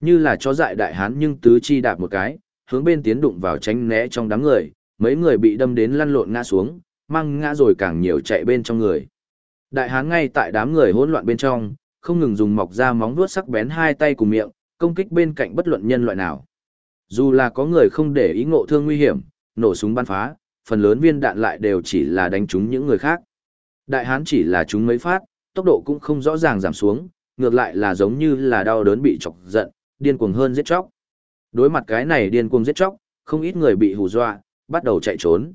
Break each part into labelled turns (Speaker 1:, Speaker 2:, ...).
Speaker 1: Như là chó dại đại hán nhưng tứ chi đạp một cái, hướng bên tiến đụng vào tránh né trong đám người, mấy người bị đâm đến lăn lộn ngã xuống, mang ngã rồi càng nhiều chạy bên trong người. Đại hán ngay tại đám người hỗn loạn bên trong, không ngừng dùng mọc ra móng vuốt sắc bén hai tay cùng miệng, công kích bên cạnh bất luận nhân loại nào. Dù là có người không để ý ngộ thương nguy hiểm, nổ súng bắn phá, phần lớn viên đạn lại đều chỉ là đánh trúng những người khác. Đại hán chỉ là trúng mấy phát, tốc độ cũng không rõ ràng giảm xuống, ngược lại là giống như là đau đớn bị chọc giận, điên cuồng hơn giết chóc. Đối mặt cái này điên cuồng giết chóc, không ít người bị hù dọa, bắt đầu chạy trốn.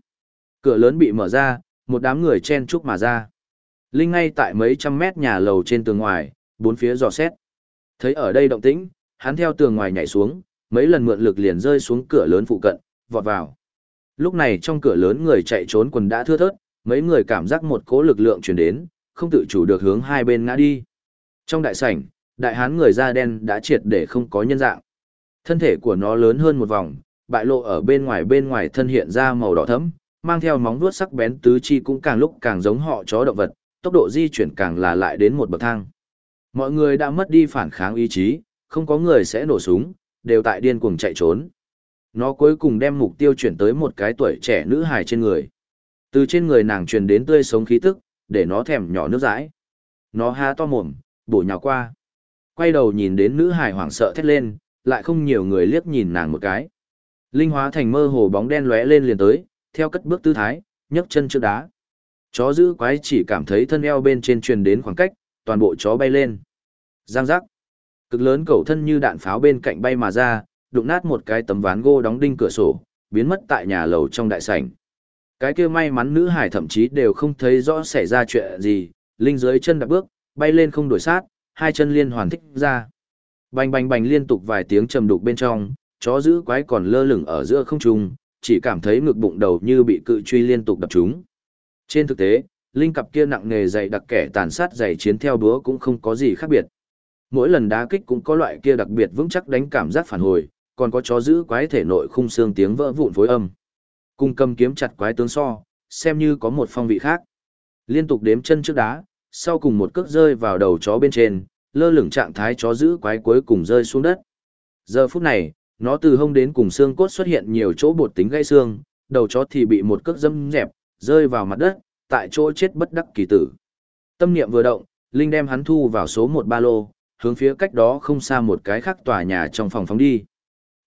Speaker 1: Cửa lớn bị mở ra, một đám người chen chúc mà ra. Linh ngay tại mấy trăm mét nhà lầu trên tường ngoài, bốn phía dò xét. Thấy ở đây động tĩnh, hắn theo tường ngoài nhảy xuống, mấy lần mượn lực liền rơi xuống cửa lớn phụ cận, vọt vào. Lúc này trong cửa lớn người chạy trốn quần đã thưa thớt, mấy người cảm giác một cỗ lực lượng truyền đến, không tự chủ được hướng hai bên ngã đi. Trong đại sảnh, đại hán người da đen đã triệt để không có nhân dạng. Thân thể của nó lớn hơn một vòng, bại lộ ở bên ngoài bên ngoài thân hiện ra màu đỏ thẫm, mang theo móng vuốt sắc bén tứ chi cũng càng lúc càng giống họ chó động vật, tốc độ di chuyển càng là lại đến một bậc thang. Mọi người đã mất đi phản kháng ý chí, không có người sẽ nổ súng, đều tại điên cuồng chạy trốn. Nó cuối cùng đem mục tiêu chuyển tới một cái tuổi trẻ nữ hài trên người. Từ trên người nàng truyền đến tươi sống khí tức, để nó thèm nhỏ nước dãi. Nó há to mồm, bổ nhào qua. Quay đầu nhìn đến nữ hải hoảng sợ thét lên, lại không nhiều người liếc nhìn nàng một cái. Linh hóa thành mơ hồ bóng đen lóe lên liền tới, theo cất bước tư thái, nhấc chân trước đá. Chó giữ quái chỉ cảm thấy thân eo bên trên truyền đến khoảng cách, toàn bộ chó bay lên. Giang giác. Cực lớn cầu thân như đạn pháo bên cạnh bay mà ra, đụng nát một cái tấm ván gỗ đóng đinh cửa sổ, biến mất tại nhà lầu trong đại sảnh. Cái kia may mắn nữ hải thậm chí đều không thấy rõ xảy ra chuyện gì, linh dưới chân đạp bước, bay lên không đổi sát, hai chân liên hoàn thích ra. Bành bành bành liên tục vài tiếng trầm đục bên trong, chó giữ quái còn lơ lửng ở giữa không trung, chỉ cảm thấy ngực bụng đầu như bị cự truy liên tục đập trúng. Trên thực tế, linh cặp kia nặng nghề dày đặc kẻ tàn sát dày chiến theo búa cũng không có gì khác biệt. Mỗi lần đá kích cũng có loại kia đặc biệt vững chắc đánh cảm giác phản hồi, còn có chó giữ quái thể nội khung xương tiếng vỡ vụn phối âm. Cung cầm kiếm chặt quái tướng so, xem như có một phong vị khác. Liên tục đếm chân trước đá, sau cùng một cước rơi vào đầu chó bên trên, lơ lửng trạng thái chó giữ quái cuối cùng rơi xuống đất. Giờ phút này, nó từ hông đến cùng xương cốt xuất hiện nhiều chỗ bột tính gãy xương, đầu chó thì bị một cước dâm dẹp, rơi vào mặt đất, tại chỗ chết bất đắc kỳ tử. Tâm niệm vừa động, Linh đem hắn thu vào số một ba lô, hướng phía cách đó không xa một cái khác tòa nhà trong phòng phóng đi.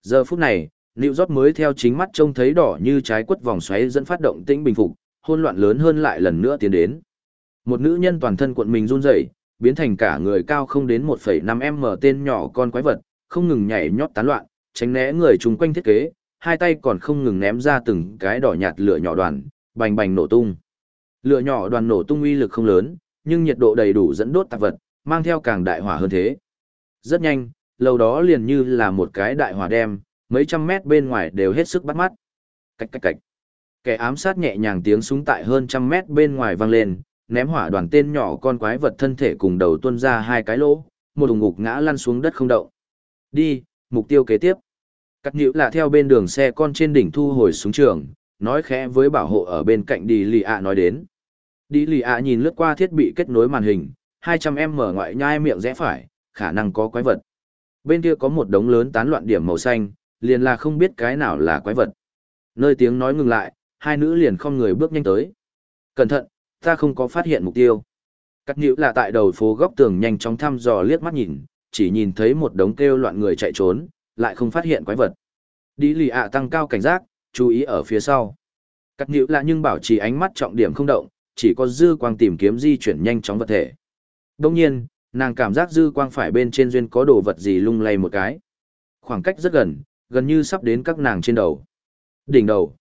Speaker 1: Giờ phút này, liễu Giót mới theo chính mắt trông thấy đỏ như trái quất vòng xoáy dẫn phát động tĩnh bình phục, hôn loạn lớn hơn lại lần nữa tiến đến. Một nữ nhân toàn thân cuộn mình run rẩy, biến thành cả người cao không đến 1,5m tên nhỏ con quái vật, không ngừng nhảy nhót tán loạn, tránh né người chung quanh thiết kế, hai tay còn không ngừng ném ra từng cái đỏ nhạt lửa nhỏ đoàn, bành bành nổ tung. Lửa nhỏ đoàn nổ tung uy lực không lớn, nhưng nhiệt độ đầy đủ dẫn đốt tạp vật, mang theo càng đại hỏa hơn thế. Rất nhanh, lầu đó liền như là một cái đại hỏa đem, mấy trăm mét bên ngoài đều hết sức bắt mắt. Cạch cạch cạch. Kẻ ám sát nhẹ nhàng tiếng súng tại hơn trăm mét bên ngoài vang lên, ném hỏa đoàn tên nhỏ con quái vật thân thể cùng đầu tuôn ra hai cái lỗ, một đùng ngục ngã lăn xuống đất không động. Đi, mục tiêu kế tiếp. Cắt nhữ là theo bên đường xe con trên đỉnh thu hồi xuống trường, nói khẽ với bảo hộ ở bên cạnh đi lì ạ nói đến. Đi lì ạ nhìn lướt qua thiết bị kết nối màn hình, 200 m ngoại nhai miệng rẽ phải, khả năng có quái vật. Bên kia có một đống lớn tán loạn điểm màu xanh, liền là không biết cái nào là quái vật. Nơi tiếng nói ngừng lại, hai nữ liền không người bước nhanh tới. Cẩn thận, ta không có phát hiện mục tiêu. Cắt nhữ là tại đầu phố góc tường nhanh chóng thăm dò liếc mắt nhìn, chỉ nhìn thấy một đống kêu loạn người chạy trốn, lại không phát hiện quái vật. Đi lì ạ tăng cao cảnh giác, chú ý ở phía sau. Cắt nhữ là nhưng bảo trì ánh mắt trọng điểm không động, chỉ có dư quang tìm kiếm di chuyển nhanh chóng vật thể. Đồng nhiên, nàng cảm giác dư quang phải bên trên duyên có đồ vật gì lung lay một cái. Khoảng cách rất gần, gần như sắp đến các nàng trên đầu. Đỉnh đầu.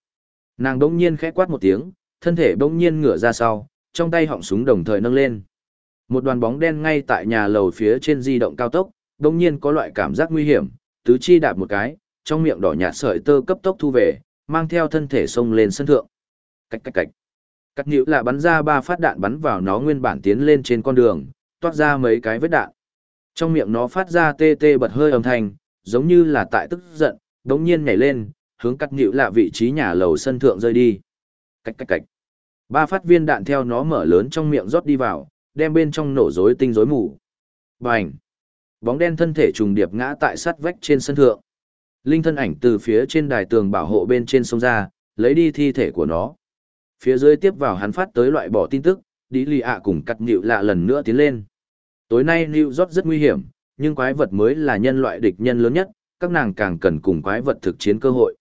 Speaker 1: Nàng đông nhiên khẽ quát một tiếng, thân thể đông nhiên ngửa ra sau, trong tay họng súng đồng thời nâng lên. Một đoàn bóng đen ngay tại nhà lầu phía trên di động cao tốc, đồng nhiên có loại cảm giác nguy hiểm, tứ chi đạp một cái, trong miệng đỏ nhạt sợi tơ cấp tốc thu về, mang theo thân thể xông lên sân thượng. Cách cách cách. Cắt nhữ là bắn ra ba phát đạn bắn vào nó nguyên bản tiến lên trên con đường, toát ra mấy cái vết đạn. Trong miệng nó phát ra tê tê bật hơi âm thanh, giống như là tại tức giận, đống nhiên nhảy lên, hướng cắt nhữ là vị trí nhà lầu sân thượng rơi đi. Cách cách cách. Ba phát viên đạn theo nó mở lớn trong miệng rót đi vào, đem bên trong nổ rối tinh rối mù. Bành! Bóng đen thân thể trùng điệp ngã tại sát vách trên sân thượng. Linh thân ảnh từ phía trên đài tường bảo hộ bên trên sông ra, lấy đi thi thể của nó. Phía dưới tiếp vào hắn phát tới loại bỏ tin tức, đi lì ạ cùng cắt nhịu lạ lần nữa tiến lên. Tối nay New York rất nguy hiểm, nhưng quái vật mới là nhân loại địch nhân lớn nhất, các nàng càng cần cùng quái vật thực chiến cơ hội.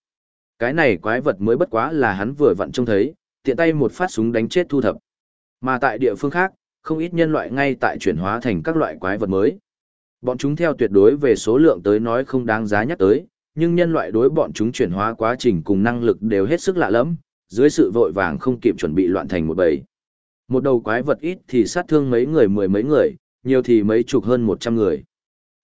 Speaker 1: Cái này quái vật mới bất quá là hắn vừa vặn trông thấy, tiện tay một phát súng đánh chết thu thập. Mà tại địa phương khác, không ít nhân loại ngay tại chuyển hóa thành các loại quái vật mới. Bọn chúng theo tuyệt đối về số lượng tới nói không đáng giá nhắc tới, nhưng nhân loại đối bọn chúng chuyển hóa quá trình cùng năng lực đều hết sức lạ lẫm, dưới sự vội vàng không kịp chuẩn bị loạn thành một bầy. Một đầu quái vật ít thì sát thương mấy người mười mấy người, nhiều thì mấy chục hơn một trăm người.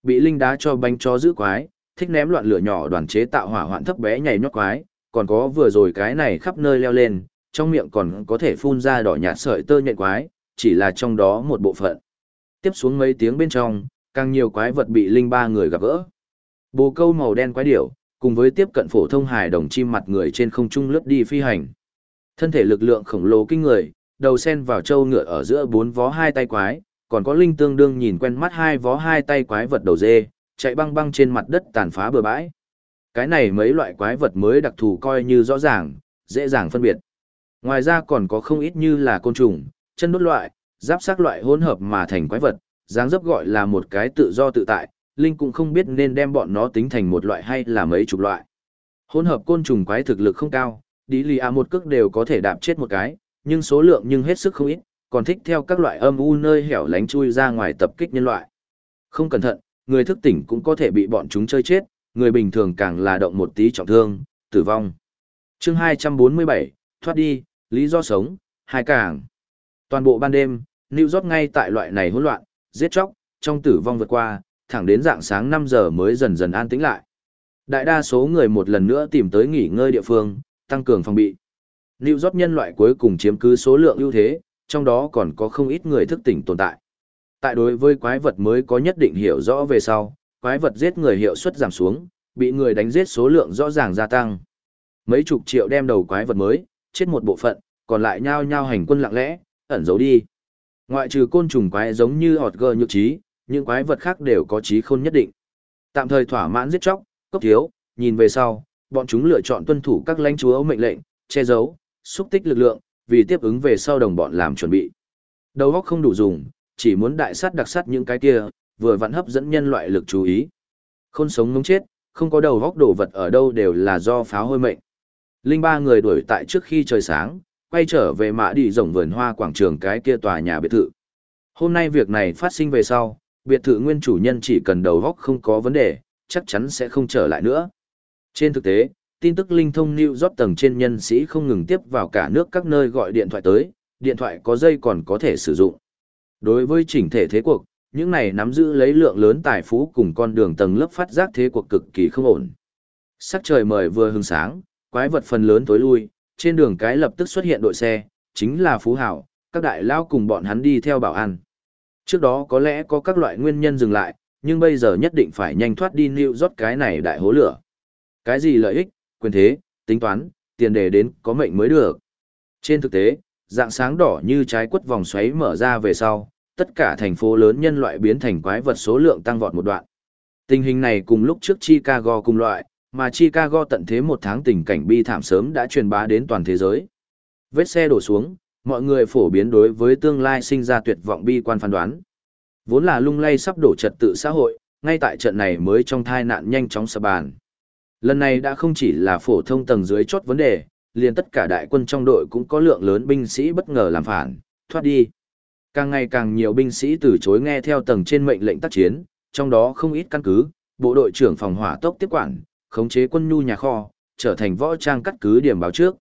Speaker 1: Bị linh đá cho bánh chó giữ quái, thích ném loạn lửa nhỏ đoàn chế tạo hỏa hoạn thấp bé nhảy nhót quái, còn có vừa rồi cái này khắp nơi leo lên, trong miệng còn có thể phun ra đỏ nhạt sợi tơ nhện quái, chỉ là trong đó một bộ phận. Tiếp xuống mấy tiếng bên trong, càng nhiều quái vật bị linh ba người gặp gỡ. Bồ câu màu đen quái điểu, cùng với tiếp cận phổ thông hài đồng chim mặt người trên không trung lướt đi phi hành. Thân thể lực lượng khổng lồ kinh người, đầu sen vào châu ngựa ở giữa bốn vó hai tay quái, còn có linh tương đương nhìn quen mắt hai vó hai tay quái vật đầu dê, chạy băng băng trên mặt đất tàn phá bừa bãi. Cái này mấy loại quái vật mới đặc thù coi như rõ ràng, dễ dàng phân biệt. Ngoài ra còn có không ít như là côn trùng, chân đốt loại, giáp sắc loại hỗn hợp mà thành quái vật, dáng dấp gọi là một cái tự do tự tại, Linh cũng không biết nên đem bọn nó tính thành một loại hay là mấy chục loại. Hỗn hợp côn trùng quái thực lực không cao, đi lì à một cước đều có thể đạp chết một cái, nhưng số lượng nhưng hết sức không ít, còn thích theo các loại âm u nơi hẻo lánh chui ra ngoài tập kích nhân loại. Không cẩn thận, người thức tỉnh cũng có thể bị bọn chúng chơi chết, người bình thường càng là động một tí trọng thương, tử vong. chương 247, thoát đi, lý do sống, hai càng. Toàn bộ ban đêm, New York ngay tại loại này hỗn loạn, giết chóc, trong tử vong vượt qua, thẳng đến dạng sáng 5 giờ mới dần dần an tĩnh lại. Đại đa số người một lần nữa tìm tới nghỉ ngơi địa phương, tăng cường phòng bị. New York nhân loại cuối cùng chiếm cứ số lượng ưu thế, trong đó còn có không ít người thức tỉnh tồn tại. Tại đối với quái vật mới có nhất định hiểu rõ về sau, quái vật giết người hiệu suất giảm xuống, bị người đánh giết số lượng rõ ràng gia tăng. Mấy chục triệu đem đầu quái vật mới, chết một bộ phận, còn lại nhao nhao hành quân lặng lẽ, ẩn giấu đi. Ngoại trừ côn trùng quái giống như hột gờ nhược trí, những quái vật khác đều có trí khôn nhất định. Tạm thời thỏa mãn giết chóc, cốc thiếu, nhìn về sau, bọn chúng lựa chọn tuân thủ các lãnh chúa mệnh lệnh, che giấu, xúc tích lực lượng, vì tiếp ứng về sau đồng bọn làm chuẩn bị. Đầu óc không đủ dùng, chỉ muốn đại sát đặc sát những cái kia, vừa vặn hấp dẫn nhân loại lực chú ý. Khôn sống ngống chết, không có đầu óc đồ vật ở đâu đều là do pháo hôi mệnh. Linh ba người đuổi tại trước khi trời sáng, quay trở về mã đi rồng vườn hoa quảng trường cái kia tòa nhà biệt thự. Hôm nay việc này phát sinh về sau, biệt thự nguyên chủ nhân chỉ cần đầu góc không có vấn đề, chắc chắn sẽ không trở lại nữa. Trên thực tế, tin tức linh thông New York tầng trên nhân sĩ không ngừng tiếp vào cả nước các nơi gọi điện thoại tới, điện thoại có dây còn có thể sử dụng. Đối với chỉnh thể thế cuộc, những này nắm giữ lấy lượng lớn tài phú cùng con đường tầng lớp phát giác thế cuộc cực kỳ không ổn. Sắc trời mời vừa hừng sáng, quái vật phần lớn tối lui, trên đường cái lập tức xuất hiện đội xe, chính là Phú Hảo, các đại lao cùng bọn hắn đi theo bảo an. Trước đó có lẽ có các loại nguyên nhân dừng lại, nhưng bây giờ nhất định phải nhanh thoát đi New York cái này đại hố lửa. Cái gì lợi ích, quyền thế, tính toán, tiền đề đến có mệnh mới được. Trên thực tế, dạng sáng đỏ như trái quất vòng xoáy mở ra về sau, tất cả thành phố lớn nhân loại biến thành quái vật số lượng tăng vọt một đoạn. Tình hình này cùng lúc trước Chicago cùng loại, mà Chicago tận thế một tháng tình cảnh bi thảm sớm đã truyền bá đến toàn thế giới. Vết xe đổ xuống, mọi người phổ biến đối với tương lai sinh ra tuyệt vọng bi quan phán đoán. Vốn là lung lay sắp đổ trật tự xã hội, ngay tại trận này mới trong thai nạn nhanh chóng sập bàn. Lần này đã không chỉ là phổ thông tầng dưới chốt vấn đề, liền tất cả đại quân trong đội cũng có lượng lớn binh sĩ bất ngờ làm phản, thoát đi. Càng ngày càng nhiều binh sĩ từ chối nghe theo tầng trên mệnh lệnh tác chiến, trong đó không ít căn cứ, bộ đội trưởng phòng hỏa tốc tiếp quản, khống chế quân nhu nhà kho, trở thành võ trang cắt cứ điểm báo trước.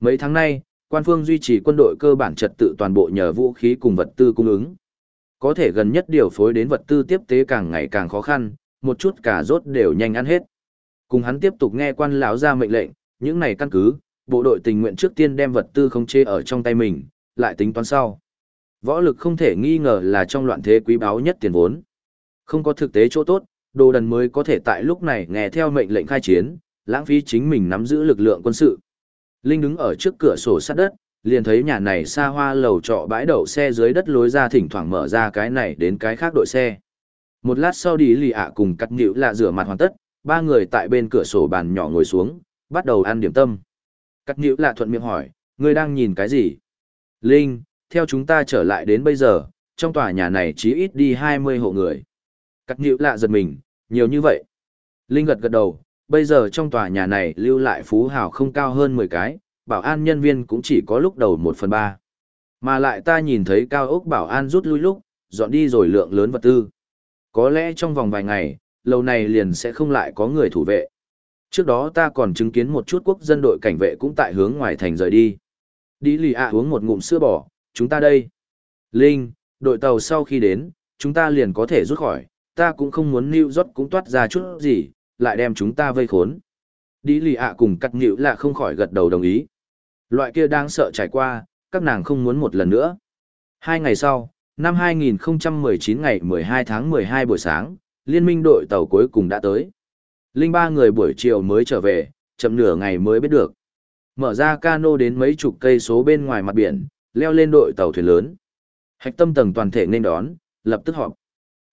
Speaker 1: Mấy tháng nay, quan phương duy trì quân đội cơ bản trật tự toàn bộ nhờ vũ khí cùng vật tư cung ứng. Có thể gần nhất điều phối đến vật tư tiếp tế càng ngày càng khó khăn, một chút cả rốt đều nhanh ăn hết. Cùng hắn tiếp tục nghe quan lão ra mệnh lệnh, những này căn cứ, bộ đội tình nguyện trước tiên đem vật tư không chế ở trong tay mình, lại tính toán sau. Võ lực không thể nghi ngờ là trong loạn thế quý báu nhất tiền vốn. Không có thực tế chỗ tốt, đồ đần mới có thể tại lúc này nghe theo mệnh lệnh khai chiến, lãng phí chính mình nắm giữ lực lượng quân sự. Linh đứng ở trước cửa sổ sát đất, liền thấy nhà này xa hoa lầu trọ bãi đậu xe dưới đất lối ra thỉnh thoảng mở ra cái này đến cái khác đội xe. Một lát sau đi lì ạ cùng cắt nhịu lạ rửa mặt hoàn tất, ba người tại bên cửa sổ bàn nhỏ ngồi xuống, bắt đầu ăn điểm tâm. Cắt nhịu lạ thuận miệng hỏi, ngươi đang nhìn cái gì? Linh, theo chúng ta trở lại đến bây giờ, trong tòa nhà này chỉ ít đi 20 hộ người. Cắt nhịu lạ giật mình, nhiều như vậy. Linh gật gật đầu, bây giờ trong tòa nhà này lưu lại phú hào không cao hơn 10 cái, bảo an nhân viên cũng chỉ có lúc đầu 1 phần 3. Mà lại ta nhìn thấy cao ốc bảo an rút lui lúc, dọn đi rồi lượng lớn vật tư. Có lẽ trong vòng vài ngày, lâu này liền sẽ không lại có người thủ vệ. Trước đó ta còn chứng kiến một chút quốc dân đội cảnh vệ cũng tại hướng ngoài thành rời đi. Đi lì ạ uống một ngụm sữa bò, chúng ta đây. Linh, đội tàu sau khi đến, chúng ta liền có thể rút khỏi, ta cũng không muốn New York cũng toát ra chút gì, lại đem chúng ta vây khốn. Đi lì ạ cùng cắt nhịu là không khỏi gật đầu đồng ý. Loại kia đang sợ trải qua, các nàng không muốn một lần nữa. Hai ngày sau, năm 2019 ngày 12 tháng 12 buổi sáng, liên minh đội tàu cuối cùng đã tới. Linh ba người buổi chiều mới trở về, chậm nửa ngày mới biết được. Mở ra cano đến mấy chục cây số bên ngoài mặt biển, leo lên đội tàu thuyền lớn. Hạch tâm tầng toàn thể nên đón, lập tức họp.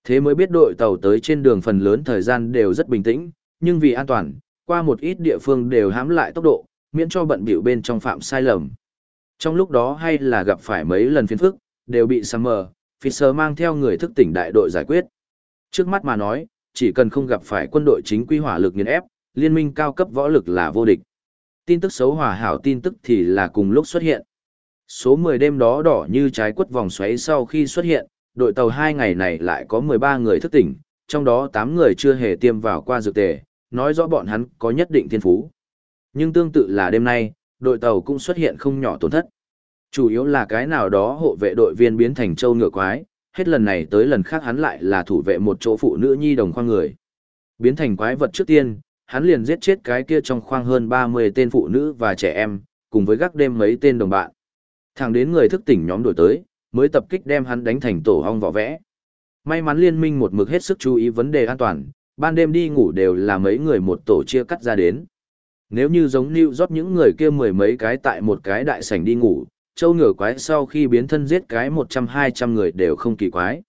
Speaker 1: Thế mới biết đội tàu tới trên đường phần lớn thời gian đều rất bình tĩnh, nhưng vì an toàn, qua một ít địa phương đều hãm lại tốc độ, miễn cho bận bịu bên trong phạm sai lầm. Trong lúc đó hay là gặp phải mấy lần phiền phức, đều bị Summer, Fisher mang theo người thức tỉnh đại đội giải quyết. Trước mắt mà nói, chỉ cần không gặp phải quân đội chính quy hỏa lực nghiền ép, liên minh cao cấp võ lực là vô địch. Tin tức xấu hòa hảo tin tức thì là cùng lúc xuất hiện. Số 10 đêm đó đỏ như trái quất vòng xoáy sau khi xuất hiện, đội tàu hai ngày này lại có 13 người thức tỉnh, trong đó 8 người chưa hề tiêm vào qua dược tề, nói rõ bọn hắn có nhất định thiên phú. Nhưng tương tự là đêm nay, đội tàu cũng xuất hiện không nhỏ tổn thất. Chủ yếu là cái nào đó hộ vệ đội viên biến thành châu ngựa quái, hết lần này tới lần khác hắn lại là thủ vệ một chỗ phụ nữ nhi đồng khoang người. Biến thành quái vật trước tiên, hắn liền giết chết cái kia trong khoang hơn 30 tên phụ nữ và trẻ em, cùng với gác đêm mấy tên đồng bạn. Thẳng đến người thức tỉnh nhóm đổi tới, mới tập kích đem hắn đánh thành tổ hong vỏ vẽ. May mắn liên minh một mực hết sức chú ý vấn đề an toàn, ban đêm đi ngủ đều là mấy người một tổ chia cắt ra đến. Nếu như giống New York những người kia mười mấy cái tại một cái đại sảnh đi ngủ, châu ngửa quái sau khi biến thân giết cái một trăm hai trăm người đều không kỳ quái.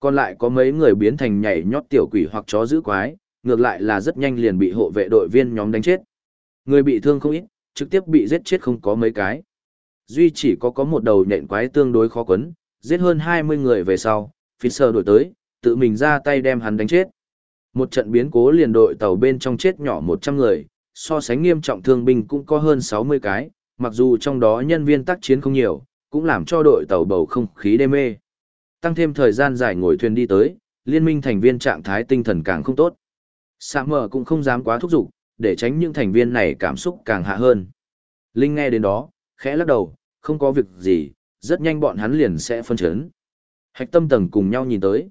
Speaker 1: Còn lại có mấy người biến thành nhảy nhót tiểu quỷ hoặc chó giữ quái, ngược lại là rất nhanh liền bị hộ vệ đội viên nhóm đánh chết. Người bị thương không ít, trực tiếp bị giết chết không có mấy cái. Duy chỉ có có một đầu nhện quái tương đối khó quấn, giết hơn 20 người về sau, Fisher đổi tới, tự mình ra tay đem hắn đánh chết. Một trận biến cố liền đội tàu bên trong chết nhỏ 100 người, so sánh nghiêm trọng thương binh cũng có hơn 60 cái, mặc dù trong đó nhân viên tác chiến không nhiều, cũng làm cho đội tàu bầu không khí đê mê. Tăng thêm thời gian dài ngồi thuyền đi tới, liên minh thành viên trạng thái tinh thần càng không tốt. Sạ mờ cũng không dám quá thúc giục, để tránh những thành viên này cảm xúc càng hạ hơn. Linh nghe đến đó, khẽ lắc đầu, không có việc gì, rất nhanh bọn hắn liền sẽ phân chấn. Hạch tâm tầng cùng nhau nhìn tới.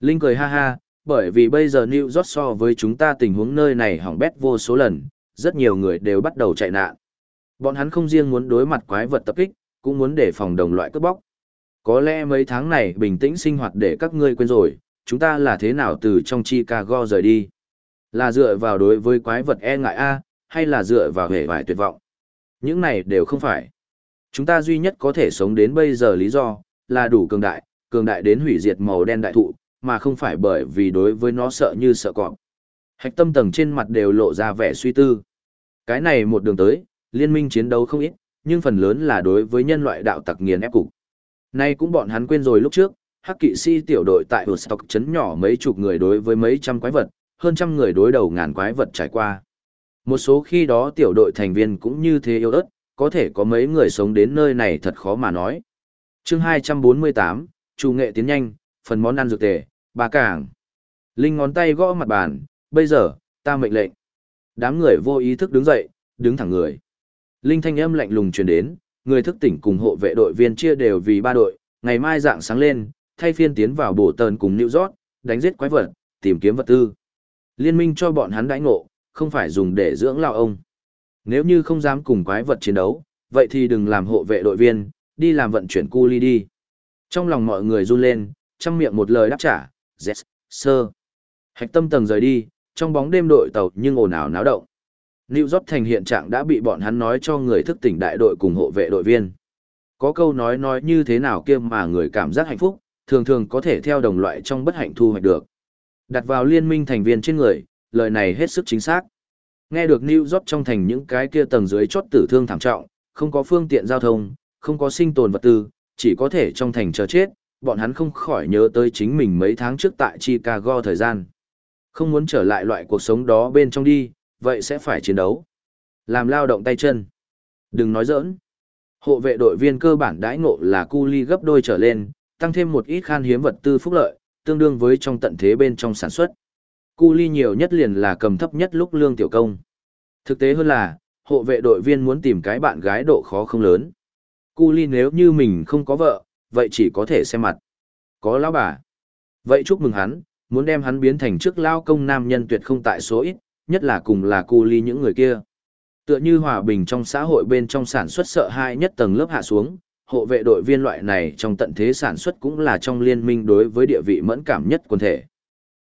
Speaker 1: Linh cười ha ha, bởi vì bây giờ New York so với chúng ta tình huống nơi này hỏng bét vô số lần, rất nhiều người đều bắt đầu chạy nạn. Bọn hắn không riêng muốn đối mặt quái vật tập kích, cũng muốn để phòng đồng loại cướp bóc. Có lẽ mấy tháng này bình tĩnh sinh hoạt để các ngươi quên rồi, chúng ta là thế nào từ trong Chicago rời đi. Là dựa vào đối với quái vật e ngại A, hay là dựa vào hệ vải tuyệt vọng. Những này đều không phải. Chúng ta duy nhất có thể sống đến bây giờ lý do, là đủ cường đại, cường đại đến hủy diệt màu đen đại thụ, mà không phải bởi vì đối với nó sợ như sợ cọp. Hạch tâm tầng trên mặt đều lộ ra vẻ suy tư. Cái này một đường tới, liên minh chiến đấu không ít, nhưng phần lớn là đối với nhân loại đạo tặc nghiền ép cục. Nay cũng bọn hắn quên rồi lúc trước, hắc kỵ sĩ tiểu đội tại Woodstock chấn nhỏ mấy chục người đối với mấy trăm quái vật, hơn trăm người đối đầu ngàn quái vật trải qua. Một số khi đó tiểu đội thành viên cũng như thế yêu ớt, có thể có mấy người sống đến nơi này thật khó mà nói. chương 248, chủ nghệ tiến nhanh, phần món ăn dược tề, bà cảng. Linh ngón tay gõ mặt bàn, bây giờ, ta mệnh lệnh. Đám người vô ý thức đứng dậy, đứng thẳng người. Linh thanh âm lạnh lùng truyền đến, người thức tỉnh cùng hộ vệ đội viên chia đều vì ba đội, ngày mai dạng sáng lên, thay phiên tiến vào bổ tờn cùng New York, đánh giết quái vật, tìm kiếm vật tư. Liên minh cho bọn hắn đãi ngộ, không phải dùng để dưỡng lão ông. Nếu như không dám cùng quái vật chiến đấu, vậy thì đừng làm hộ vệ đội viên, đi làm vận chuyển cu ly đi. Trong lòng mọi người run lên, trong miệng một lời đáp trả, yes, sir. Hạch tâm tầng rời đi, trong bóng đêm đội tàu nhưng ồn ào náo động. New York thành hiện trạng đã bị bọn hắn nói cho người thức tỉnh đại đội cùng hộ vệ đội viên. Có câu nói nói như thế nào kia mà người cảm giác hạnh phúc, thường thường có thể theo đồng loại trong bất hạnh thu hoạch được. Đặt vào liên minh thành viên trên người, lời này hết sức chính xác. Nghe được New York trong thành những cái kia tầng dưới chốt tử thương thảm trọng, không có phương tiện giao thông, không có sinh tồn vật tư, chỉ có thể trong thành chờ chết, bọn hắn không khỏi nhớ tới chính mình mấy tháng trước tại Chicago thời gian. Không muốn trở lại loại cuộc sống đó bên trong đi, vậy sẽ phải chiến đấu. Làm lao động tay chân. Đừng nói giỡn. Hộ vệ đội viên cơ bản đãi ngộ là cu ly gấp đôi trở lên, tăng thêm một ít khan hiếm vật tư phúc lợi, tương đương với trong tận thế bên trong sản xuất. Cu ly nhiều nhất liền là cầm thấp nhất lúc lương tiểu công. Thực tế hơn là, hộ vệ đội viên muốn tìm cái bạn gái độ khó không lớn. Cu ly nếu như mình không có vợ, vậy chỉ có thể xem mặt. Có lão bà. Vậy chúc mừng hắn, muốn đem hắn biến thành trước lao công nam nhân tuyệt không tại số ít, nhất là cùng là cu ly những người kia. Tựa như hòa bình trong xã hội bên trong sản xuất sợ hãi nhất tầng lớp hạ xuống, hộ vệ đội viên loại này trong tận thế sản xuất cũng là trong liên minh đối với địa vị mẫn cảm nhất quần thể.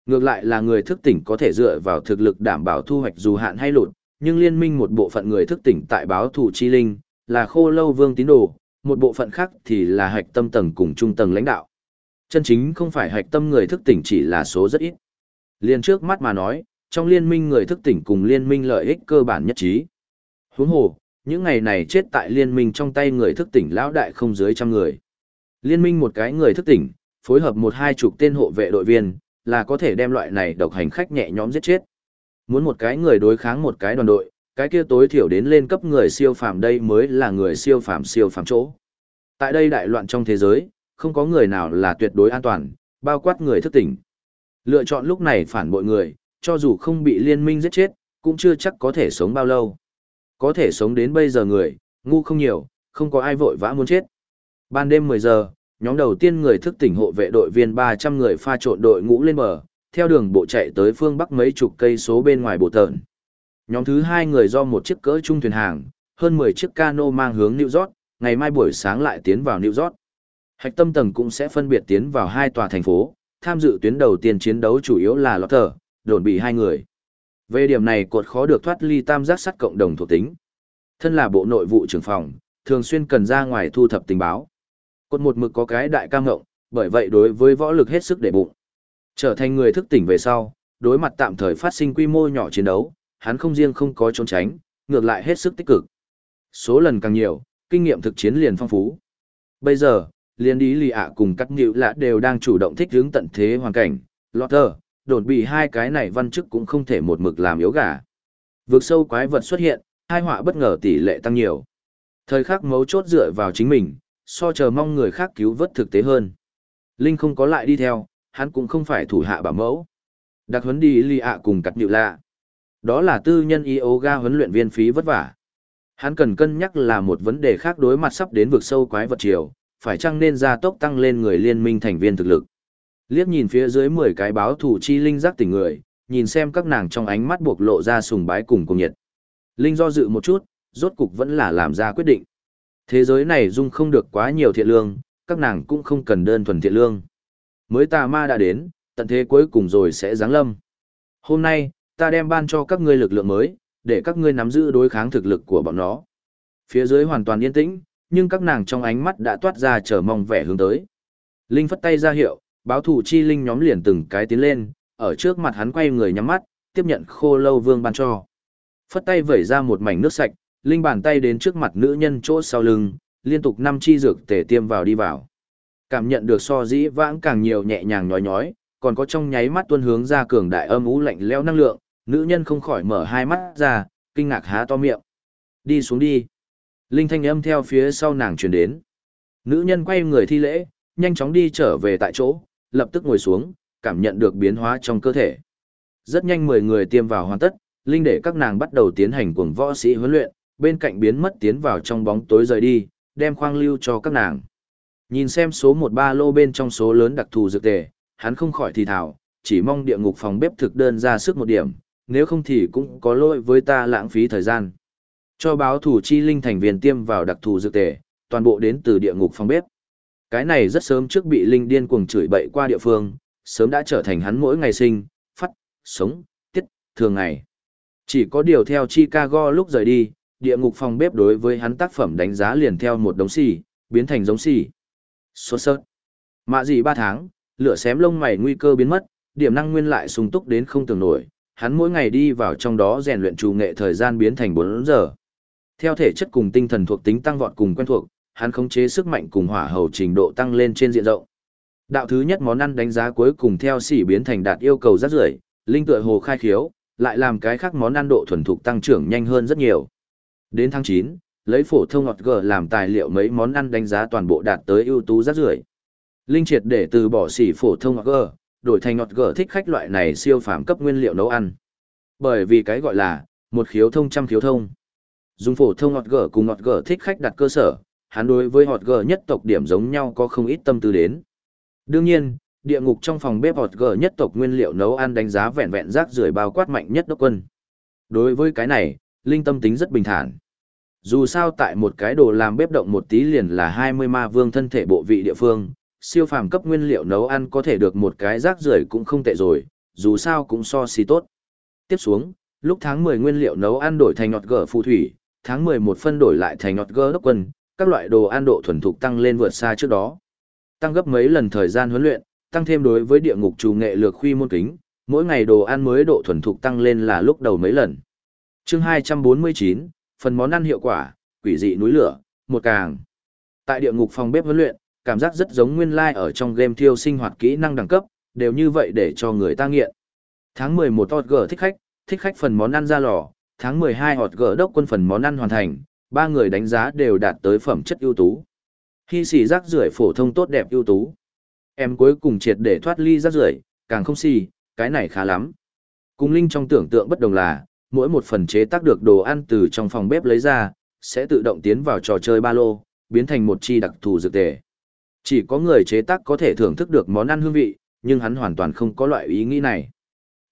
Speaker 1: Ngược lại là người thức tỉnh có thể dựa vào thực lực đảm bảo thu hoạch dù hạn hay lụt, nhưng liên minh một bộ phận người thức tỉnh tại báo thủ chi linh, là khô lâu vương tín đồ, một bộ phận khác thì là hạch tâm tầng cùng trung tầng lãnh đạo. Chân chính không phải hạch tâm người thức tỉnh chỉ là số rất ít. Liên trước mắt mà nói, trong liên minh người thức tỉnh cùng liên minh lợi ích cơ bản nhất trí. Huống hồ, những ngày này chết tại liên minh trong tay người thức tỉnh lão đại không dưới trăm người. Liên minh một cái người thức tỉnh, phối hợp một hai chục tên hộ vệ đội viên, là có thể đem loại này độc hành khách nhẹ nhõm giết chết. Muốn một cái người đối kháng một cái đoàn đội, cái kia tối thiểu đến lên cấp người siêu phàm đây mới là người siêu phàm siêu phàm chỗ. Tại đây đại loạn trong thế giới, không có người nào là tuyệt đối an toàn, bao quát người thức tỉnh. Lựa chọn lúc này phản bội người, cho dù không bị liên minh giết chết, cũng chưa chắc có thể sống bao lâu. Có thể sống đến bây giờ người, ngu không nhiều, không có ai vội vã muốn chết. Ban đêm 10 giờ, nhóm đầu tiên người thức tỉnh hộ vệ đội viên 300 người pha trộn đội ngũ lên bờ, theo đường bộ chạy tới phương bắc mấy chục cây số bên ngoài bộ tợn. Nhóm thứ hai người do một chiếc cỡ trung thuyền hàng, hơn 10 chiếc cano mang hướng New York, ngày mai buổi sáng lại tiến vào New York. Hạch tâm tầng cũng sẽ phân biệt tiến vào hai tòa thành phố, tham dự tuyến đầu tiên chiến đấu chủ yếu là Lotter, đồn bị hai người. Về điểm này cột khó được thoát ly tam giác sắt cộng đồng thuộc tính. Thân là bộ nội vụ trưởng phòng, thường xuyên cần ra ngoài thu thập tình báo. Cột một mực có cái đại cam ngộng, bởi vậy đối với võ lực hết sức để bụng. Trở thành người thức tỉnh về sau, đối mặt tạm thời phát sinh quy mô nhỏ chiến đấu, hắn không riêng không có trốn tránh, ngược lại hết sức tích cực. Số lần càng nhiều, kinh nghiệm thực chiến liền phong phú. Bây giờ, liên ý lì ạ cùng các nhịu lạ đều đang chủ động thích hướng tận thế hoàn cảnh, Lotter, đột bị hai cái này văn chức cũng không thể một mực làm yếu gà. Vượt sâu quái vật xuất hiện, hai họa bất ngờ tỷ lệ tăng nhiều. Thời khắc mấu chốt dựa vào chính mình, so chờ mong người khác cứu vớt thực tế hơn. Linh không có lại đi theo, hắn cũng không phải thủ hạ bảo mẫu. Đặc huấn đi lì ạ cùng cắt nhịu lạ. Đó là tư nhân yoga huấn luyện viên phí vất vả. Hắn cần cân nhắc là một vấn đề khác đối mặt sắp đến vực sâu quái vật chiều, phải chăng nên gia tốc tăng lên người liên minh thành viên thực lực. Liếc nhìn phía dưới 10 cái báo thủ chi linh giác tỉnh người, nhìn xem các nàng trong ánh mắt buộc lộ ra sùng bái cùng cùng nhiệt. Linh do dự một chút, rốt cục vẫn là làm ra quyết định. Thế giới này dung không được quá nhiều thiện lương, các nàng cũng không cần đơn thuần thiện lương. Mới tà ma đã đến, tận thế cuối cùng rồi sẽ giáng lâm. Hôm nay, ta đem ban cho các ngươi lực lượng mới, để các ngươi nắm giữ đối kháng thực lực của bọn nó. Phía dưới hoàn toàn yên tĩnh, nhưng các nàng trong ánh mắt đã toát ra chờ mong vẻ hướng tới. Linh phất tay ra hiệu, báo thủ chi linh nhóm liền từng cái tiến lên, ở trước mặt hắn quay người nhắm mắt, tiếp nhận khô lâu vương ban cho. Phất tay vẩy ra một mảnh nước sạch, linh bàn tay đến trước mặt nữ nhân chỗ sau lưng, liên tục năm chi dược tể tiêm vào đi vào. Cảm nhận được so dĩ vãng càng nhiều nhẹ nhàng nhói nhói, còn có trong nháy mắt tuân hướng ra cường đại âm ú lạnh lẽo năng lượng, nữ nhân không khỏi mở hai mắt ra, kinh ngạc há to miệng. Đi xuống đi. Linh thanh âm theo phía sau nàng truyền đến. Nữ nhân quay người thi lễ, nhanh chóng đi trở về tại chỗ, lập tức ngồi xuống, cảm nhận được biến hóa trong cơ thể. Rất nhanh 10 người tiêm vào hoàn tất, Linh để các nàng bắt đầu tiến hành cuồng võ sĩ huấn luyện, bên cạnh biến mất tiến vào trong bóng tối rời đi, đem khoang lưu cho các nàng. Nhìn xem số 13 lô bên trong số lớn đặc thù dược tề, hắn không khỏi thì thào, chỉ mong địa ngục phòng bếp thực đơn ra sức một điểm, nếu không thì cũng có lỗi với ta lãng phí thời gian. Cho báo thủ chi linh thành viên tiêm vào đặc thù dược tề, toàn bộ đến từ địa ngục phòng bếp. Cái này rất sớm trước bị linh điên cuồng chửi bậy qua địa phương, sớm đã trở thành hắn mỗi ngày sinh, phát, sống, tiết, thường ngày. Chỉ có điều theo Chicago lúc rời đi, địa ngục phòng bếp đối với hắn tác phẩm đánh giá liền theo một đống xì, biến thành giống xì. Sốt sớt. Mạ gì ba tháng, lửa xém lông mày nguy cơ biến mất, điểm năng nguyên lại sung túc đến không tưởng nổi, hắn mỗi ngày đi vào trong đó rèn luyện chủ nghệ thời gian biến thành 4 giờ. Theo thể chất cùng tinh thần thuộc tính tăng vọt cùng quen thuộc, hắn khống chế sức mạnh cùng hỏa hầu trình độ tăng lên trên diện rộng. Đạo thứ nhất món ăn đánh giá cuối cùng theo xỉ biến thành đạt yêu cầu rất rưởi, linh tựa hồ khai khiếu, lại làm cái khác món ăn độ thuần thục tăng trưởng nhanh hơn rất nhiều. Đến tháng 9, lấy phổ thông ngọt gờ làm tài liệu mấy món ăn đánh giá toàn bộ đạt tới ưu tú rất rưởi. Linh triệt để từ bỏ xỉ phổ thông ngọt gờ, đổi thành ngọt gờ thích khách loại này siêu phàm cấp nguyên liệu nấu ăn. Bởi vì cái gọi là một khiếu thông trăm khiếu thông. Dùng phổ thông ngọt gờ cùng ngọt gờ thích khách đặt cơ sở, hắn đối với ngọt gờ nhất tộc điểm giống nhau có không ít tâm tư đến. Đương nhiên, địa ngục trong phòng bếp ngọt gờ nhất tộc nguyên liệu nấu ăn đánh giá vẹn vẹn rác rưởi bao quát mạnh nhất đốc quân. Đối với cái này, linh tâm tính rất bình thản. Dù sao tại một cái đồ làm bếp động một tí liền là 20 ma vương thân thể bộ vị địa phương, siêu phàm cấp nguyên liệu nấu ăn có thể được một cái rác rưởi cũng không tệ rồi, dù sao cũng so xì tốt. Tiếp xuống, lúc tháng 10 nguyên liệu nấu ăn đổi thành ngọt gở phù thủy, tháng 11 phân đổi lại thành ngọt gở đốc quân, các loại đồ ăn độ thuần thục tăng lên vượt xa trước đó. Tăng gấp mấy lần thời gian huấn luyện, tăng thêm đối với địa ngục chủ nghệ lược khuy môn kính, mỗi ngày đồ ăn mới độ thuần thục tăng lên là lúc đầu mấy lần. Chương 249, phần món ăn hiệu quả, quỷ dị núi lửa, một càng. Tại địa ngục phòng bếp huấn luyện, cảm giác rất giống nguyên lai like ở trong game thiêu sinh hoạt kỹ năng đẳng cấp, đều như vậy để cho người ta nghiện. Tháng 11 hot gở thích khách, thích khách phần món ăn ra lò, tháng 12 hot gở đốc quân phần món ăn hoàn thành, ba người đánh giá đều đạt tới phẩm chất ưu tú. Khi xì rác rưởi phổ thông tốt đẹp ưu tú. Em cuối cùng triệt để thoát ly rác rưởi, càng không xì, cái này khá lắm. Cùng Linh trong tưởng tượng bất đồng là, mỗi một phần chế tác được đồ ăn từ trong phòng bếp lấy ra, sẽ tự động tiến vào trò chơi ba lô, biến thành một chi đặc thù dược tề. Chỉ có người chế tác có thể thưởng thức được món ăn hương vị, nhưng hắn hoàn toàn không có loại ý nghĩ này.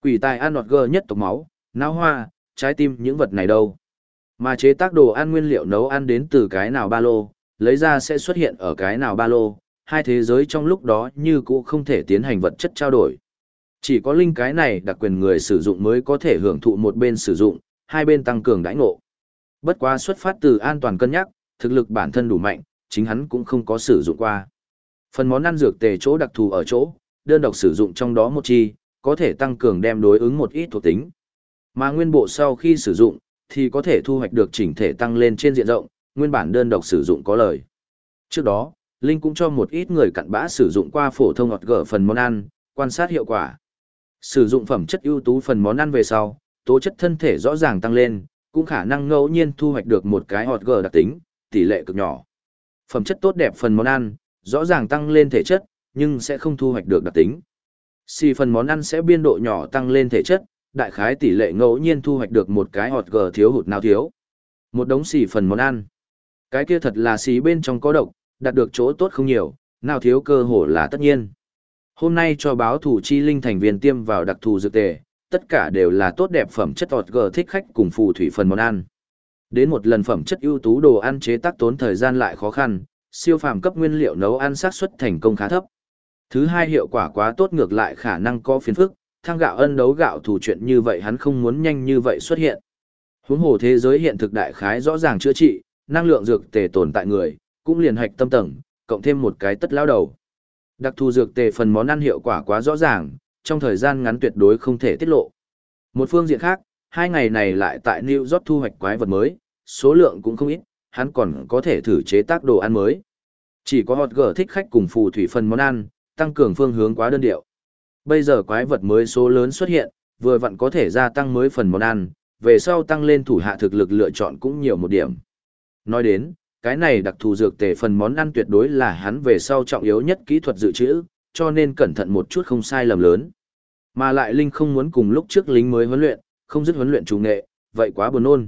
Speaker 1: Quỷ tài ăn nọt gơ nhất tộc máu, não hoa, trái tim những vật này đâu. Mà chế tác đồ ăn nguyên liệu nấu ăn đến từ cái nào ba lô, lấy ra sẽ xuất hiện ở cái nào ba lô, hai thế giới trong lúc đó như cũ không thể tiến hành vật chất trao đổi. Chỉ có linh cái này đặc quyền người sử dụng mới có thể hưởng thụ một bên sử dụng, hai bên tăng cường đãi ngộ. Bất quá xuất phát từ an toàn cân nhắc, thực lực bản thân đủ mạnh, chính hắn cũng không có sử dụng qua. Phần món ăn dược tề chỗ đặc thù ở chỗ, đơn độc sử dụng trong đó một chi, có thể tăng cường đem đối ứng một ít thuộc tính. Mà nguyên bộ sau khi sử dụng, thì có thể thu hoạch được chỉnh thể tăng lên trên diện rộng, nguyên bản đơn độc sử dụng có lời. Trước đó, Linh cũng cho một ít người cặn bã sử dụng qua phổ thông ngọt gở phần món ăn, quan sát hiệu quả. Sử dụng phẩm chất ưu tú phần món ăn về sau, tố chất thân thể rõ ràng tăng lên, cũng khả năng ngẫu nhiên thu hoạch được một cái hot g đặc tính, tỷ lệ cực nhỏ. Phẩm chất tốt đẹp phần món ăn, rõ ràng tăng lên thể chất, nhưng sẽ không thu hoạch được đặc tính. Xì phần món ăn sẽ biên độ nhỏ tăng lên thể chất, đại khái tỷ lệ ngẫu nhiên thu hoạch được một cái hột g thiếu hụt nào thiếu. Một đống xì phần món ăn. Cái kia thật là xì bên trong có độc, đạt được chỗ tốt không nhiều, nào thiếu cơ hồ là tất nhiên. Hôm nay cho báo thủ chi linh thành viên tiêm vào đặc thù dược tề, tất cả đều là tốt đẹp phẩm chất tọt gờ thích khách cùng phù thủy phần món ăn. Đến một lần phẩm chất ưu tú đồ ăn chế tác tốn thời gian lại khó khăn, siêu phàm cấp nguyên liệu nấu ăn xác suất thành công khá thấp. Thứ hai hiệu quả quá tốt ngược lại khả năng có phiền phức, thang gạo ân đấu gạo thủ chuyện như vậy hắn không muốn nhanh như vậy xuất hiện. Huống hồ thế giới hiện thực đại khái rõ ràng chữa trị, năng lượng dược tề tồn tại người, cũng liền hạch tâm tầng, cộng thêm một cái tất lao đầu. Đặc thù dược tề phần món ăn hiệu quả quá rõ ràng, trong thời gian ngắn tuyệt đối không thể tiết lộ. Một phương diện khác, hai ngày này lại tại New York thu hoạch quái vật mới, số lượng cũng không ít, hắn còn có thể thử chế tác đồ ăn mới. Chỉ có hot gở thích khách cùng phù thủy phần món ăn, tăng cường phương hướng quá đơn điệu. Bây giờ quái vật mới số lớn xuất hiện, vừa vặn có thể gia tăng mới phần món ăn, về sau tăng lên thủ hạ thực lực lựa chọn cũng nhiều một điểm. Nói đến, cái này đặc thù dược tề phần món ăn tuyệt đối là hắn về sau trọng yếu nhất kỹ thuật dự trữ, cho nên cẩn thận một chút không sai lầm lớn. Mà lại Linh không muốn cùng lúc trước lính mới huấn luyện, không dứt huấn luyện chủ nghệ, vậy quá buồn nôn.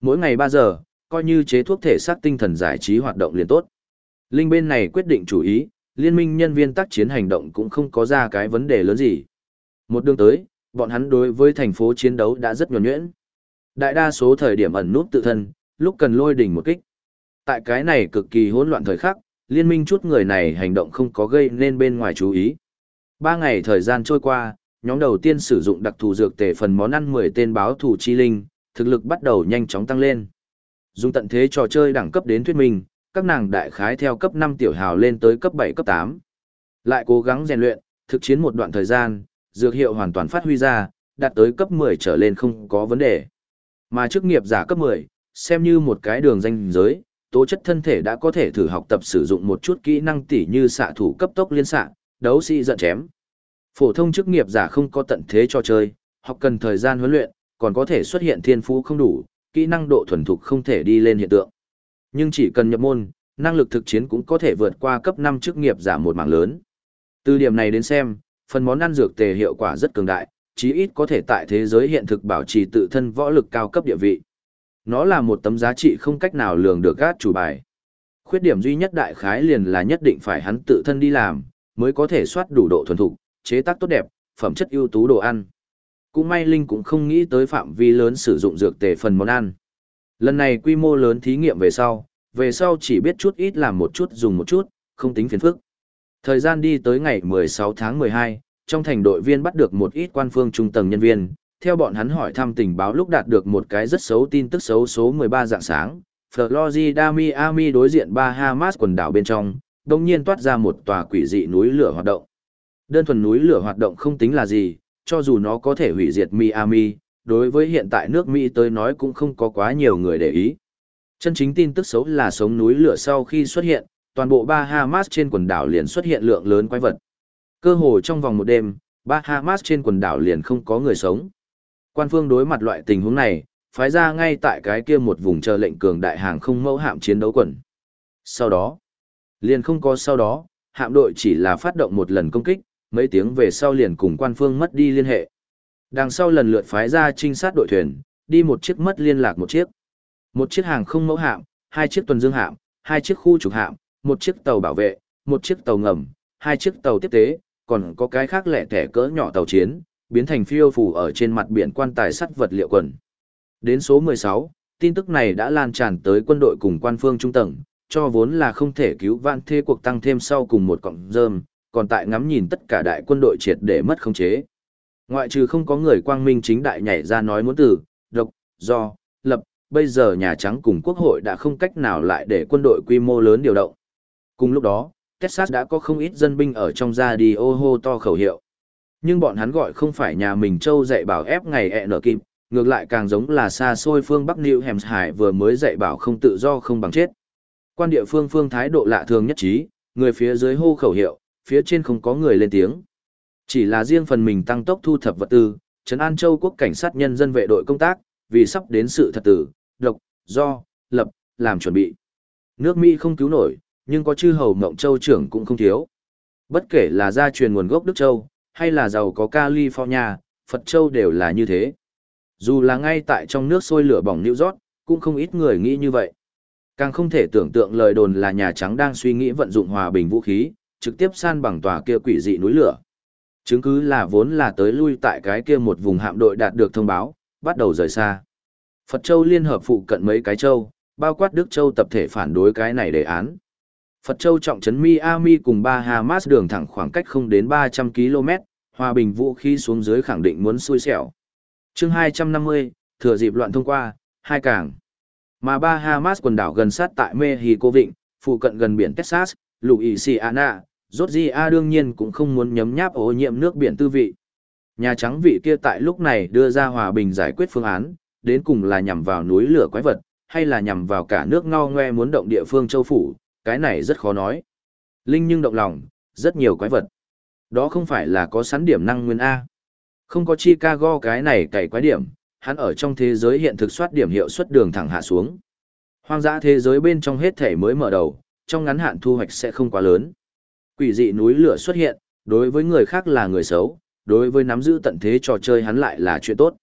Speaker 1: Mỗi ngày 3 giờ, coi như chế thuốc thể xác tinh thần giải trí hoạt động liền tốt. Linh bên này quyết định chủ ý, liên minh nhân viên tác chiến hành động cũng không có ra cái vấn đề lớn gì. Một đường tới, bọn hắn đối với thành phố chiến đấu đã rất nhuẩn nhuyễn. Đại đa số thời điểm ẩn nút tự thân, lúc cần lôi đỉnh một kích. Tại cái này cực kỳ hỗn loạn thời khắc, liên minh chút người này hành động không có gây nên bên ngoài chú ý. Ba ngày thời gian trôi qua, nhóm đầu tiên sử dụng đặc thù dược tể phần món ăn 10 tên báo thủ chi linh, thực lực bắt đầu nhanh chóng tăng lên. Dùng tận thế trò chơi đẳng cấp đến thuyết minh, các nàng đại khái theo cấp 5 tiểu hào lên tới cấp 7 cấp 8. Lại cố gắng rèn luyện, thực chiến một đoạn thời gian, dược hiệu hoàn toàn phát huy ra, đạt tới cấp 10 trở lên không có vấn đề. Mà chức nghiệp giả cấp 10, xem như một cái đường danh giới, tố chất thân thể đã có thể thử học tập sử dụng một chút kỹ năng tỉ như xạ thủ cấp tốc liên xạ, đấu sĩ giận chém. Phổ thông chức nghiệp giả không có tận thế cho chơi, học cần thời gian huấn luyện, còn có thể xuất hiện thiên phú không đủ, kỹ năng độ thuần thục không thể đi lên hiện tượng. Nhưng chỉ cần nhập môn, năng lực thực chiến cũng có thể vượt qua cấp 5 chức nghiệp giả một mảng lớn. Từ điểm này đến xem, phần món ăn dược tề hiệu quả rất cường đại, chí ít có thể tại thế giới hiện thực bảo trì tự thân võ lực cao cấp địa vị. Nó là một tấm giá trị không cách nào lường được gác chủ bài. Khuyết điểm duy nhất đại khái liền là nhất định phải hắn tự thân đi làm, mới có thể soát đủ độ thuần thục, chế tác tốt đẹp, phẩm chất ưu tú đồ ăn. Cũng may Linh cũng không nghĩ tới phạm vi lớn sử dụng dược tề phần món ăn. Lần này quy mô lớn thí nghiệm về sau, về sau chỉ biết chút ít làm một chút dùng một chút, không tính phiền phức. Thời gian đi tới ngày 16 tháng 12, trong thành đội viên bắt được một ít quan phương trung tầng nhân viên, theo bọn hắn hỏi thăm tình báo lúc đạt được một cái rất xấu tin tức xấu số 13 dạng sáng, Florida Miami đối diện Bahamas quần đảo bên trong, đồng nhiên toát ra một tòa quỷ dị núi lửa hoạt động. Đơn thuần núi lửa hoạt động không tính là gì, cho dù nó có thể hủy diệt Miami, đối với hiện tại nước Mỹ tới nói cũng không có quá nhiều người để ý. Chân chính tin tức xấu là sống núi lửa sau khi xuất hiện, toàn bộ Bahamas trên quần đảo liền xuất hiện lượng lớn quái vật. Cơ hồ trong vòng một đêm, Bahamas trên quần đảo liền không có người sống. Quan phương đối mặt loại tình huống này, phái ra ngay tại cái kia một vùng chờ lệnh cường đại hàng không mẫu hạm chiến đấu quần. Sau đó, liền không có sau đó, hạm đội chỉ là phát động một lần công kích, mấy tiếng về sau liền cùng quan phương mất đi liên hệ. Đằng sau lần lượt phái ra trinh sát đội thuyền, đi một chiếc mất liên lạc một chiếc. Một chiếc hàng không mẫu hạm, hai chiếc tuần dương hạm, hai chiếc khu trục hạm, một chiếc tàu bảo vệ, một chiếc tàu ngầm, hai chiếc tàu tiếp tế, còn có cái khác lẻ thẻ cỡ nhỏ tàu chiến, biến thành phiêu phù ở trên mặt biển quan tài sắt vật liệu quần. Đến số 16, tin tức này đã lan tràn tới quân đội cùng quan phương trung tầng, cho vốn là không thể cứu vãn thế cuộc tăng thêm sau cùng một cọng rơm, còn tại ngắm nhìn tất cả đại quân đội triệt để mất khống chế. Ngoại trừ không có người quang minh chính đại nhảy ra nói muốn từ, độc, do, lập, bây giờ Nhà Trắng cùng Quốc hội đã không cách nào lại để quân đội quy mô lớn điều động. Cùng lúc đó, Texas đã có không ít dân binh ở trong ra đi ô hô to khẩu hiệu. Nhưng bọn hắn gọi không phải nhà mình châu dạy bảo ép ngày ẹ nở kịp, ngược lại càng giống là xa xôi phương Bắc New Hampshire vừa mới dạy bảo không tự do không bằng chết. Quan địa phương phương thái độ lạ thường nhất trí, người phía dưới hô khẩu hiệu, phía trên không có người lên tiếng. Chỉ là riêng phần mình tăng tốc thu thập vật tư, Trấn An Châu quốc cảnh sát nhân dân vệ đội công tác, vì sắp đến sự thật tử, độc, do, lập, làm chuẩn bị. Nước Mỹ không cứu nổi, nhưng có chư hầu mộng châu trưởng cũng không thiếu. Bất kể là gia truyền nguồn gốc Đức Châu, hay là giàu có California, Phật Châu đều là như thế. Dù là ngay tại trong nước sôi lửa bỏng New York, cũng không ít người nghĩ như vậy. Càng không thể tưởng tượng lời đồn là Nhà Trắng đang suy nghĩ vận dụng hòa bình vũ khí, trực tiếp san bằng tòa kia quỷ dị núi lửa. Chứng cứ là vốn là tới lui tại cái kia một vùng hạm đội đạt được thông báo, bắt đầu rời xa. Phật Châu liên hợp phụ cận mấy cái châu, bao quát Đức Châu tập thể phản đối cái này đề án. Phật Châu trọng trấn Miami cùng Bahamas đường thẳng khoảng cách không đến 300 km, hòa bình vũ khí xuống dưới khẳng định muốn xui xẻo. chương 250, thừa dịp loạn thông qua, hai cảng. Mà Bahamas quần đảo gần sát tại Mexico Vịnh, phụ cận gần biển Texas, Louisiana, Georgia đương nhiên cũng không muốn nhấm nháp ô nhiễm nước biển tư vị. Nhà Trắng vị kia tại lúc này đưa ra hòa bình giải quyết phương án, đến cùng là nhằm vào núi lửa quái vật, hay là nhằm vào cả nước ngao ngoe muốn động địa phương châu phủ, cái này rất khó nói. Linh nhưng động lòng, rất nhiều quái vật. Đó không phải là có sẵn điểm năng nguyên A. Không có Chicago cái này cày quái điểm, hắn ở trong thế giới hiện thực soát điểm hiệu suất đường thẳng hạ xuống. Hoang dã thế giới bên trong hết thể mới mở đầu, trong ngắn hạn thu hoạch sẽ không quá lớn. Quỷ dị núi lửa xuất hiện, đối với người khác là người xấu, đối với nắm giữ tận thế trò chơi hắn lại là chuyện tốt.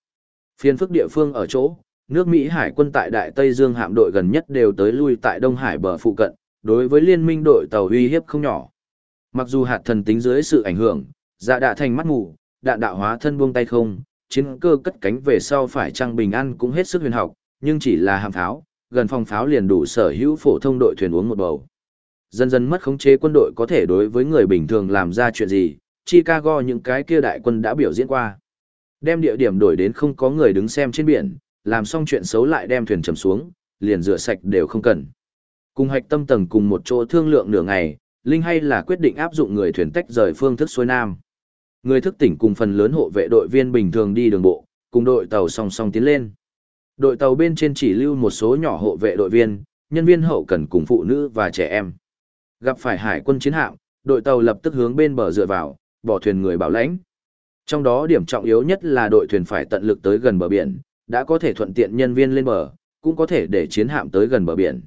Speaker 1: Phiên phức địa phương ở chỗ, nước Mỹ hải quân tại Đại Tây Dương hạm đội gần nhất đều tới lui tại Đông Hải bờ phụ cận, đối với liên minh đội tàu uy hiếp không nhỏ. Mặc dù hạt thần tính dưới sự ảnh hưởng, dạ đạ thành mắt mù, đạn đạo hóa thân buông tay không, chiến cơ cất cánh về sau phải trang bình an cũng hết sức huyền học, nhưng chỉ là hạm pháo, gần phòng pháo liền đủ sở hữu phổ thông đội thuyền uống một bầu. Dần dần mất khống chế quân đội có thể đối với người bình thường làm ra chuyện gì, Chicago những cái kia đại quân đã biểu diễn qua. Đem địa điểm đổi đến không có người đứng xem trên biển, làm xong chuyện xấu lại đem thuyền chầm xuống, liền rửa sạch đều không cần. Cùng hạch tâm tầng cùng một chỗ thương lượng nửa ngày, Linh hay là quyết định áp dụng người thuyền tách rời phương thức xuôi nam. Người thức tỉnh cùng phần lớn hộ vệ đội viên bình thường đi đường bộ, cùng đội tàu song song tiến lên. Đội tàu bên trên chỉ lưu một số nhỏ hộ vệ đội viên, nhân viên hậu cần cùng phụ nữ và trẻ em. Gặp phải hải quân chiến hạm, đội tàu lập tức hướng bên bờ dựa vào, bỏ thuyền người bảo lãnh. Trong đó điểm trọng yếu nhất là đội thuyền phải tận lực tới gần bờ biển, đã có thể thuận tiện nhân viên lên bờ, cũng có thể để chiến hạm tới gần bờ biển.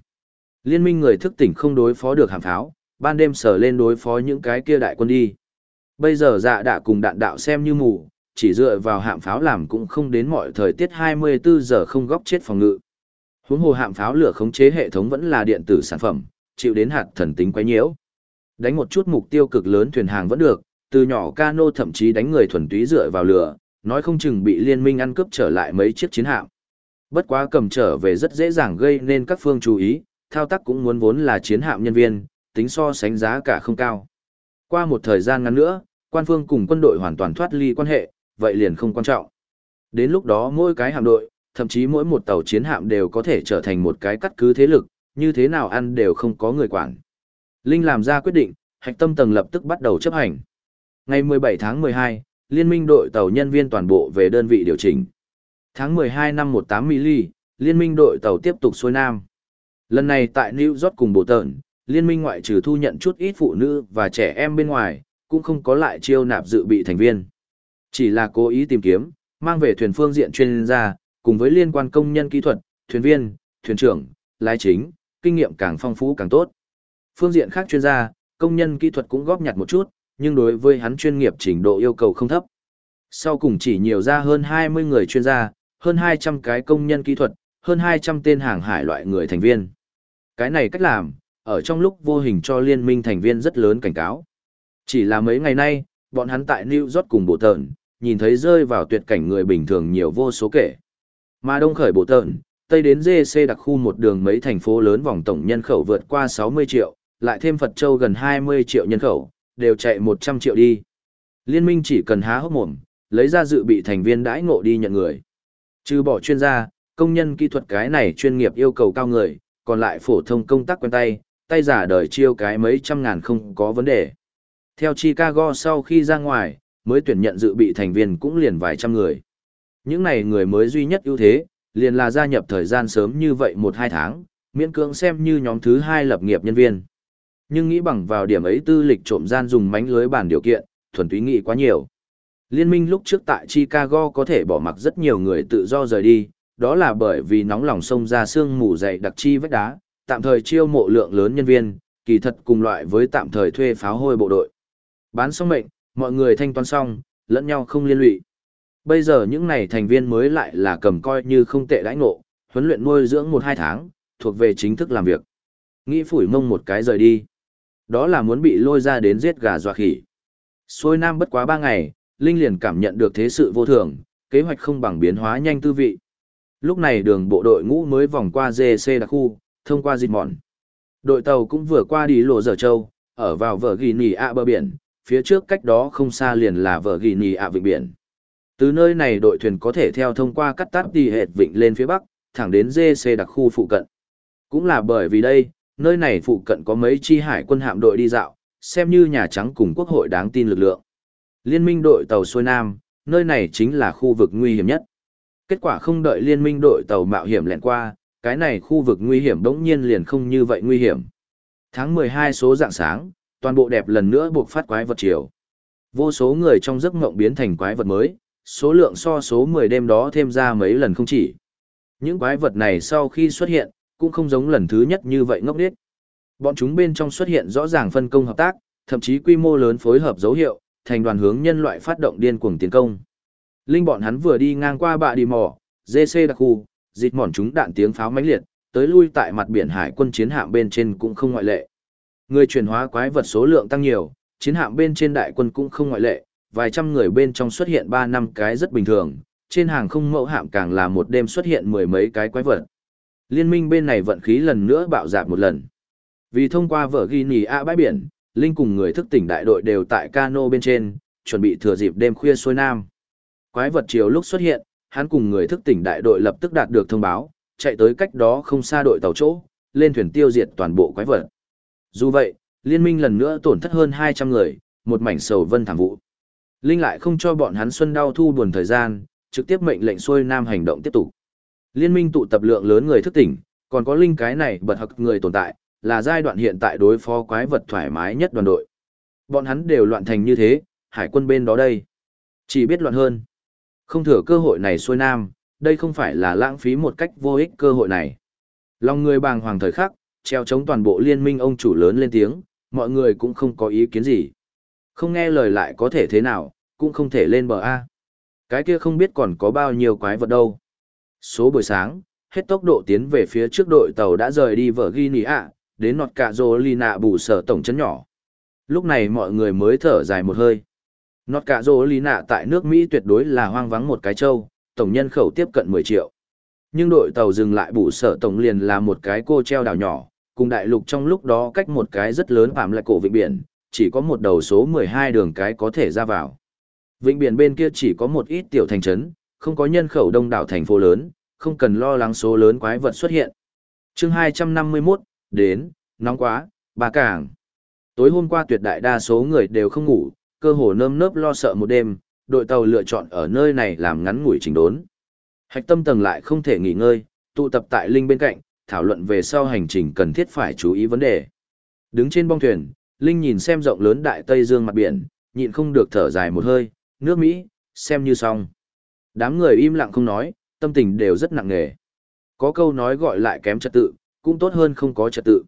Speaker 1: Liên minh người thức tỉnh không đối phó được hàng pháo, ban đêm sở lên đối phó những cái kia đại quân đi. Bây giờ dạ đã cùng đạn đạo xem như mù, chỉ dựa vào hạm pháo làm cũng không đến mọi thời tiết 24 giờ không góc chết phòng ngự. Huống hồ hạm pháo lửa khống chế hệ thống vẫn là điện tử sản phẩm, chịu đến hạt thần tính quấy nhiễu. Đánh một chút mục tiêu cực lớn thuyền hàng vẫn được, từ nhỏ cano thậm chí đánh người thuần túy dựa vào lửa, nói không chừng bị liên minh ăn cướp trở lại mấy chiếc chiến hạm. Bất quá cầm trở về rất dễ dàng gây nên các phương chú ý, thao tác cũng muốn vốn là chiến hạm nhân viên, tính so sánh giá cả không cao. Qua một thời gian ngắn nữa, quan phương cùng quân đội hoàn toàn thoát ly quan hệ, vậy liền không quan trọng. Đến lúc đó mỗi cái hạm đội, thậm chí mỗi một tàu chiến hạm đều có thể trở thành một cái cắt cứ thế lực, như thế nào ăn đều không có người quản. Linh làm ra quyết định, hạch tâm tầng lập tức bắt đầu chấp hành. Ngày 17 tháng 12, liên minh đội tàu nhân viên toàn bộ về đơn vị điều chỉnh. Tháng 12 năm 18 Mili, liên minh đội tàu tiếp tục xuôi nam. Lần này tại New York cùng Bộ Tờn, liên minh ngoại trừ thu nhận chút ít phụ nữ và trẻ em bên ngoài, cũng không có lại chiêu nạp dự bị thành viên. Chỉ là cố ý tìm kiếm, mang về thuyền phương diện chuyên gia, cùng với liên quan công nhân kỹ thuật, thuyền viên, thuyền trưởng, lái chính, kinh nghiệm càng phong phú càng tốt. Phương diện khác chuyên gia, công nhân kỹ thuật cũng góp nhặt một chút, nhưng đối với hắn chuyên nghiệp trình độ yêu cầu không thấp. Sau cùng chỉ nhiều ra hơn 20 người chuyên gia, hơn 200 cái công nhân kỹ thuật, hơn 200 tên hàng hải loại người thành viên. Cái này cách làm, ở trong lúc vô hình cho liên minh thành viên rất lớn cảnh cáo. Chỉ là mấy ngày nay, bọn hắn tại New York cùng bộ tợn, nhìn thấy rơi vào tuyệt cảnh người bình thường nhiều vô số kể. Mà đông khởi bộ tợn, tây đến GC đặc khu một đường mấy thành phố lớn vòng tổng nhân khẩu vượt qua 60 triệu, lại thêm Phật Châu gần 20 triệu nhân khẩu, đều chạy 100 triệu đi. Liên minh chỉ cần há hốc mồm, lấy ra dự bị thành viên đãi ngộ đi nhận người. Trừ bỏ chuyên gia, công nhân kỹ thuật cái này chuyên nghiệp yêu cầu cao người, còn lại phổ thông công tác quen tay, tay giả đời chiêu cái mấy trăm ngàn không có vấn đề. Theo Chicago sau khi ra ngoài, mới tuyển nhận dự bị thành viên cũng liền vài trăm người. Những này người mới duy nhất ưu thế, liền là gia nhập thời gian sớm như vậy một hai tháng, miễn cưỡng xem như nhóm thứ hai lập nghiệp nhân viên. Nhưng nghĩ bằng vào điểm ấy tư lịch trộm gian dùng mánh lưới bản điều kiện, thuần túy nghĩ quá nhiều. Liên minh lúc trước tại Chicago có thể bỏ mặc rất nhiều người tự do rời đi, đó là bởi vì nóng lòng sông ra sương mù dày đặc chi vách đá, tạm thời chiêu mộ lượng lớn nhân viên, kỳ thật cùng loại với tạm thời thuê pháo hôi bộ đội. Bán xong mệnh, mọi người thanh toán xong, lẫn nhau không liên lụy. Bây giờ những này thành viên mới lại là cầm coi như không tệ đãi ngộ, huấn luyện nuôi dưỡng một hai tháng, thuộc về chính thức làm việc. Nghĩ phủi mông một cái rời đi. Đó là muốn bị lôi ra đến giết gà dọa khỉ. Xôi nam bất quá ba ngày, Linh liền cảm nhận được thế sự vô thường, kế hoạch không bằng biến hóa nhanh tư vị. Lúc này đường bộ đội ngũ mới vòng qua GC đặc khu, thông qua dịch mòn. Đội tàu cũng vừa qua đi lộ dở châu, ở vào vở ghi nì ạ bờ biển, phía trước cách đó không xa liền là vở ghi nì ạ vịnh biển. Từ nơi này đội thuyền có thể theo thông qua cắt tắt đi hệt vịnh lên phía bắc, thẳng đến GC đặc khu phụ cận. Cũng là bởi vì đây, nơi này phụ cận có mấy chi hải quân hạm đội đi dạo, xem như Nhà Trắng cùng quốc hội đáng tin lực lượng. Liên minh đội tàu xuôi Nam, nơi này chính là khu vực nguy hiểm nhất. Kết quả không đợi liên minh đội tàu mạo hiểm lẹn qua, cái này khu vực nguy hiểm đống nhiên liền không như vậy nguy hiểm. Tháng 12 số dạng sáng, toàn bộ đẹp lần nữa buộc phát quái vật chiều. Vô số người trong giấc mộng biến thành quái vật mới, số lượng so số 10 đêm đó thêm ra mấy lần không chỉ. Những quái vật này sau khi xuất hiện, cũng không giống lần thứ nhất như vậy ngốc nghếch. Bọn chúng bên trong xuất hiện rõ ràng phân công hợp tác, thậm chí quy mô lớn phối hợp dấu hiệu, thành đoàn hướng nhân loại phát động điên cuồng tiến công. Linh bọn hắn vừa đi ngang qua bạ đi mò, GC đặc khu, dịch mòn chúng đạn tiếng pháo mãnh liệt, tới lui tại mặt biển hải quân chiến hạm bên trên cũng không ngoại lệ. Người chuyển hóa quái vật số lượng tăng nhiều, chiến hạm bên trên đại quân cũng không ngoại lệ, vài trăm người bên trong xuất hiện 3 năm cái rất bình thường, trên hàng không mẫu hạm càng là một đêm xuất hiện mười mấy cái quái vật. Liên minh bên này vận khí lần nữa bạo dạp một lần. Vì thông qua vở ghi nì A bãi biển, Linh cùng người thức tỉnh đại đội đều tại cano bên trên, chuẩn bị thừa dịp đêm khuya xuôi nam. Quái vật chiều lúc xuất hiện, hắn cùng người thức tỉnh đại đội lập tức đạt được thông báo, chạy tới cách đó không xa đội tàu chỗ, lên thuyền tiêu diệt toàn bộ quái vật. Dù vậy, liên minh lần nữa tổn thất hơn 200 người, một mảnh sầu vân thảm vụ. Linh lại không cho bọn hắn xuân đau thu buồn thời gian, trực tiếp mệnh lệnh xuôi nam hành động tiếp tục. Liên minh tụ tập lượng lớn người thức tỉnh, còn có linh cái này bật hặc người tồn tại, là giai đoạn hiện tại đối phó quái vật thoải mái nhất đoàn đội. Bọn hắn đều loạn thành như thế, hải quân bên đó đây. Chỉ biết loạn hơn. Không thừa cơ hội này xuôi nam, đây không phải là lãng phí một cách vô ích cơ hội này. Lòng người bàng hoàng thời khắc, treo chống toàn bộ liên minh ông chủ lớn lên tiếng, mọi người cũng không có ý kiến gì. Không nghe lời lại có thể thế nào, cũng không thể lên bờ A. Cái kia không biết còn có bao nhiêu quái vật đâu. Số buổi sáng, hết tốc độ tiến về phía trước đội tàu đã rời đi vở Virginia, đến nọt cả rô nạ bù sở tổng chấn nhỏ. Lúc này mọi người mới thở dài một hơi. Nọt cạ rô nạ tại nước Mỹ tuyệt đối là hoang vắng một cái châu, tổng nhân khẩu tiếp cận 10 triệu. Nhưng đội tàu dừng lại bù sở tổng liền là một cái cô treo đảo nhỏ, cùng đại lục trong lúc đó cách một cái rất lớn phạm lại cổ vịnh biển, chỉ có một đầu số 12 đường cái có thể ra vào. Vịnh biển bên kia chỉ có một ít tiểu thành trấn, không có nhân khẩu đông đảo thành phố lớn, không cần lo lắng số lớn quái vật xuất hiện. chương 251, đến, nóng quá, bà cảng. Tối hôm qua tuyệt đại đa số người đều không ngủ, cơ hồ nơm nớp lo sợ một đêm, đội tàu lựa chọn ở nơi này làm ngắn ngủi trình đốn. Hạch tâm tầng lại không thể nghỉ ngơi, tụ tập tại Linh bên cạnh, thảo luận về sau hành trình cần thiết phải chú ý vấn đề. Đứng trên bong thuyền, Linh nhìn xem rộng lớn đại Tây Dương mặt biển, nhịn không được thở dài một hơi, nước Mỹ, xem như xong. Đám người im lặng không nói, tâm tình đều rất nặng nề. Có câu nói gọi lại kém trật tự, cũng tốt hơn không có trật tự.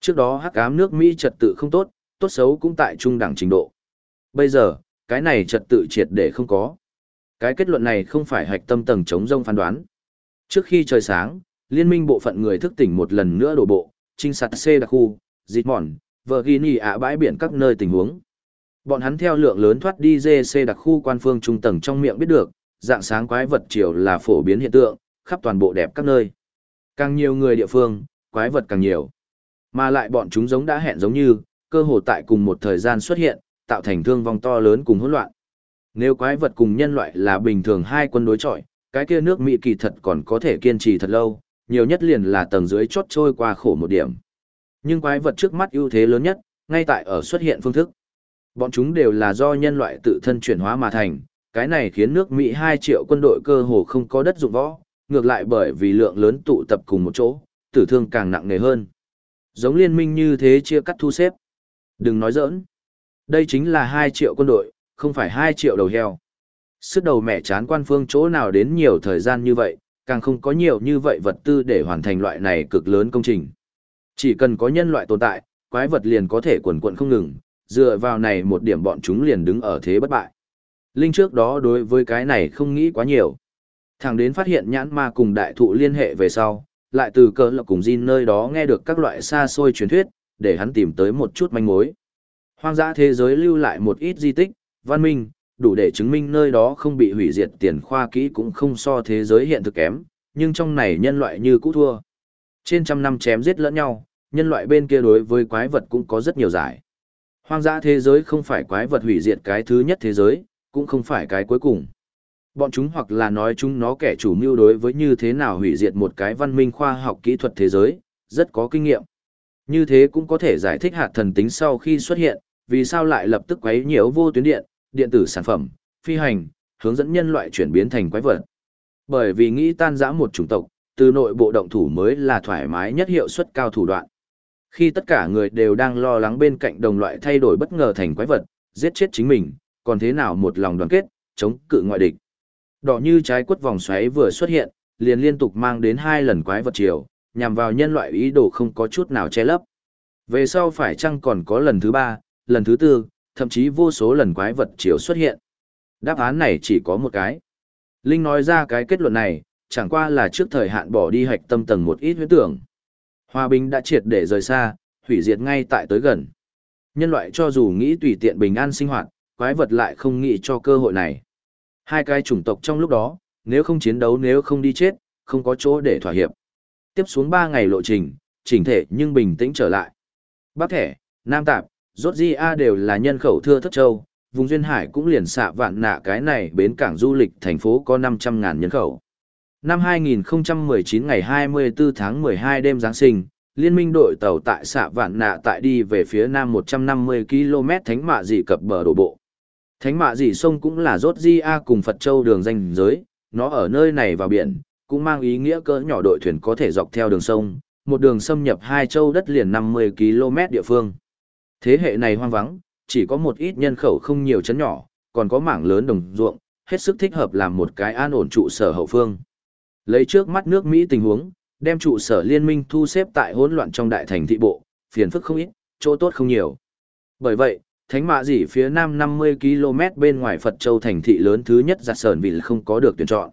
Speaker 1: Trước đó hắc ám nước Mỹ trật tự không tốt, tốt xấu cũng tại trung đẳng trình độ. Bây giờ, cái này trật tự triệt để không có. Cái kết luận này không phải hạch tâm tầng chống rông phán đoán. Trước khi trời sáng, liên minh bộ phận người thức tỉnh một lần nữa đổ bộ, trinh sát C đặc khu, dịch mòn, Virginia ạ bãi biển các nơi tình huống. Bọn hắn theo lượng lớn thoát đi GC đặc khu quan phương trung tầng trong miệng biết được, dạng sáng quái vật chiều là phổ biến hiện tượng, khắp toàn bộ đẹp các nơi. Càng nhiều người địa phương, quái vật càng nhiều. Mà lại bọn chúng giống đã hẹn giống như, cơ hồ tại cùng một thời gian xuất hiện, tạo thành thương vong to lớn cùng hỗn loạn. Nếu quái vật cùng nhân loại là bình thường hai quân đối chọi, cái kia nước Mỹ kỳ thật còn có thể kiên trì thật lâu, nhiều nhất liền là tầng dưới chót trôi qua khổ một điểm. Nhưng quái vật trước mắt ưu thế lớn nhất, ngay tại ở xuất hiện phương thức. Bọn chúng đều là do nhân loại tự thân chuyển hóa mà thành, cái này khiến nước Mỹ 2 triệu quân đội cơ hồ không có đất dụng võ, ngược lại bởi vì lượng lớn tụ tập cùng một chỗ, tử thương càng nặng nề hơn. Giống liên minh như thế chia cắt thu xếp. Đừng nói giỡn. Đây chính là 2 triệu quân đội, không phải 2 triệu đầu heo. Sức đầu mẹ chán quan phương chỗ nào đến nhiều thời gian như vậy, càng không có nhiều như vậy vật tư để hoàn thành loại này cực lớn công trình. Chỉ cần có nhân loại tồn tại, quái vật liền có thể quần quận không ngừng, dựa vào này một điểm bọn chúng liền đứng ở thế bất bại. Linh trước đó đối với cái này không nghĩ quá nhiều. Thẳng đến phát hiện nhãn ma cùng đại thụ liên hệ về sau, lại từ cờ lộc cùng Jin nơi đó nghe được các loại xa xôi truyền thuyết, để hắn tìm tới một chút manh mối. Hoang dã thế giới lưu lại một ít di tích, văn minh, đủ để chứng minh nơi đó không bị hủy diệt tiền khoa kỹ cũng không so thế giới hiện thực kém, nhưng trong này nhân loại như cũ thua. Trên trăm năm chém giết lẫn nhau, nhân loại bên kia đối với quái vật cũng có rất nhiều giải. Hoang dã thế giới không phải quái vật hủy diệt cái thứ nhất thế giới, cũng không phải cái cuối cùng. Bọn chúng hoặc là nói chúng nó kẻ chủ mưu đối với như thế nào hủy diệt một cái văn minh khoa học kỹ thuật thế giới, rất có kinh nghiệm. Như thế cũng có thể giải thích hạt thần tính sau khi xuất hiện, vì sao lại lập tức quấy nhiễu vô tuyến điện, điện tử sản phẩm, phi hành, hướng dẫn nhân loại chuyển biến thành quái vật. Bởi vì nghĩ tan rã một chủng tộc, từ nội bộ động thủ mới là thoải mái nhất hiệu suất cao thủ đoạn. Khi tất cả người đều đang lo lắng bên cạnh đồng loại thay đổi bất ngờ thành quái vật, giết chết chính mình, còn thế nào một lòng đoàn kết, chống cự ngoại địch. Đỏ như trái quất vòng xoáy vừa xuất hiện, liền liên tục mang đến hai lần quái vật chiều, nhằm vào nhân loại ý đồ không có chút nào che lấp. Về sau phải chăng còn có lần thứ ba, lần thứ tư, thậm chí vô số lần quái vật chiều xuất hiện. Đáp án này chỉ có một cái. Linh nói ra cái kết luận này, chẳng qua là trước thời hạn bỏ đi hạch tâm tầng một ít huyết tưởng. Hòa bình đã triệt để rời xa, hủy diệt ngay tại tới gần. Nhân loại cho dù nghĩ tùy tiện bình an sinh hoạt, quái vật lại không nghĩ cho cơ hội này. Hai cái chủng tộc trong lúc đó, nếu không chiến đấu nếu không đi chết, không có chỗ để thỏa hiệp. Tiếp xuống 3 ngày lộ trình, chỉnh thể nhưng bình tĩnh trở lại. bác Thẻ, Nam Tạp, Rốt Di A đều là nhân khẩu thưa thất châu, vùng Duyên Hải cũng liền xạ vạn nạ cái này bến cảng du lịch thành phố có 500.000 nhân khẩu. Năm 2019 ngày 24 tháng 12 đêm Giáng sinh, liên minh đội tàu tại xạ vạn nạ tại đi về phía nam 150 km thánh mạ dị cập bờ đổ bộ. Thánh mạ Dị sông cũng là rốt di a cùng Phật Châu đường danh giới, nó ở nơi này vào biển, cũng mang ý nghĩa cỡ nhỏ đội thuyền có thể dọc theo đường sông, một đường xâm nhập hai châu đất liền 50 km địa phương. Thế hệ này hoang vắng, chỉ có một ít nhân khẩu không nhiều chấn nhỏ, còn có mảng lớn đồng ruộng, hết sức thích hợp làm một cái an ổn trụ sở hậu phương. Lấy trước mắt nước Mỹ tình huống, đem trụ sở liên minh thu xếp tại hỗn loạn trong đại thành thị bộ, phiền phức không ít, chỗ tốt không nhiều. Bởi vậy, Thánh Mạ Dĩ phía nam 50 km bên ngoài Phật Châu thành thị lớn thứ nhất giặt sờn vì không có được tuyển chọn.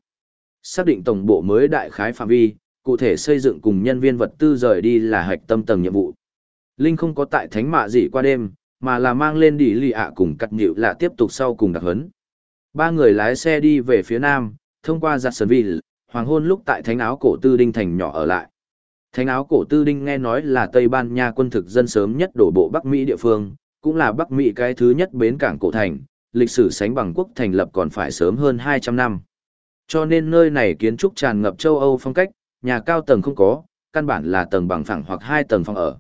Speaker 1: Xác định tổng bộ mới đại khái phạm vi, cụ thể xây dựng cùng nhân viên vật tư rời đi là hạch tâm tầng nhiệm vụ. Linh không có tại Thánh Mạ gì qua đêm, mà là mang lên đỉ lì ạ cùng cắt nhịu là tiếp tục sau cùng đặc hấn. Ba người lái xe đi về phía nam, thông qua giặt sờn vì, hoàng hôn lúc tại Thánh áo cổ tư đinh thành nhỏ ở lại. Thánh áo cổ tư đinh nghe nói là Tây Ban Nha quân thực dân sớm nhất đổ bộ Bắc Mỹ địa phương, cũng là Bắc Mỹ cái thứ nhất bến cảng cổ thành, lịch sử sánh bằng quốc thành lập còn phải sớm hơn 200 năm. Cho nên nơi này kiến trúc tràn ngập châu Âu phong cách, nhà cao tầng không có, căn bản là tầng bằng phẳng hoặc hai tầng phòng ở.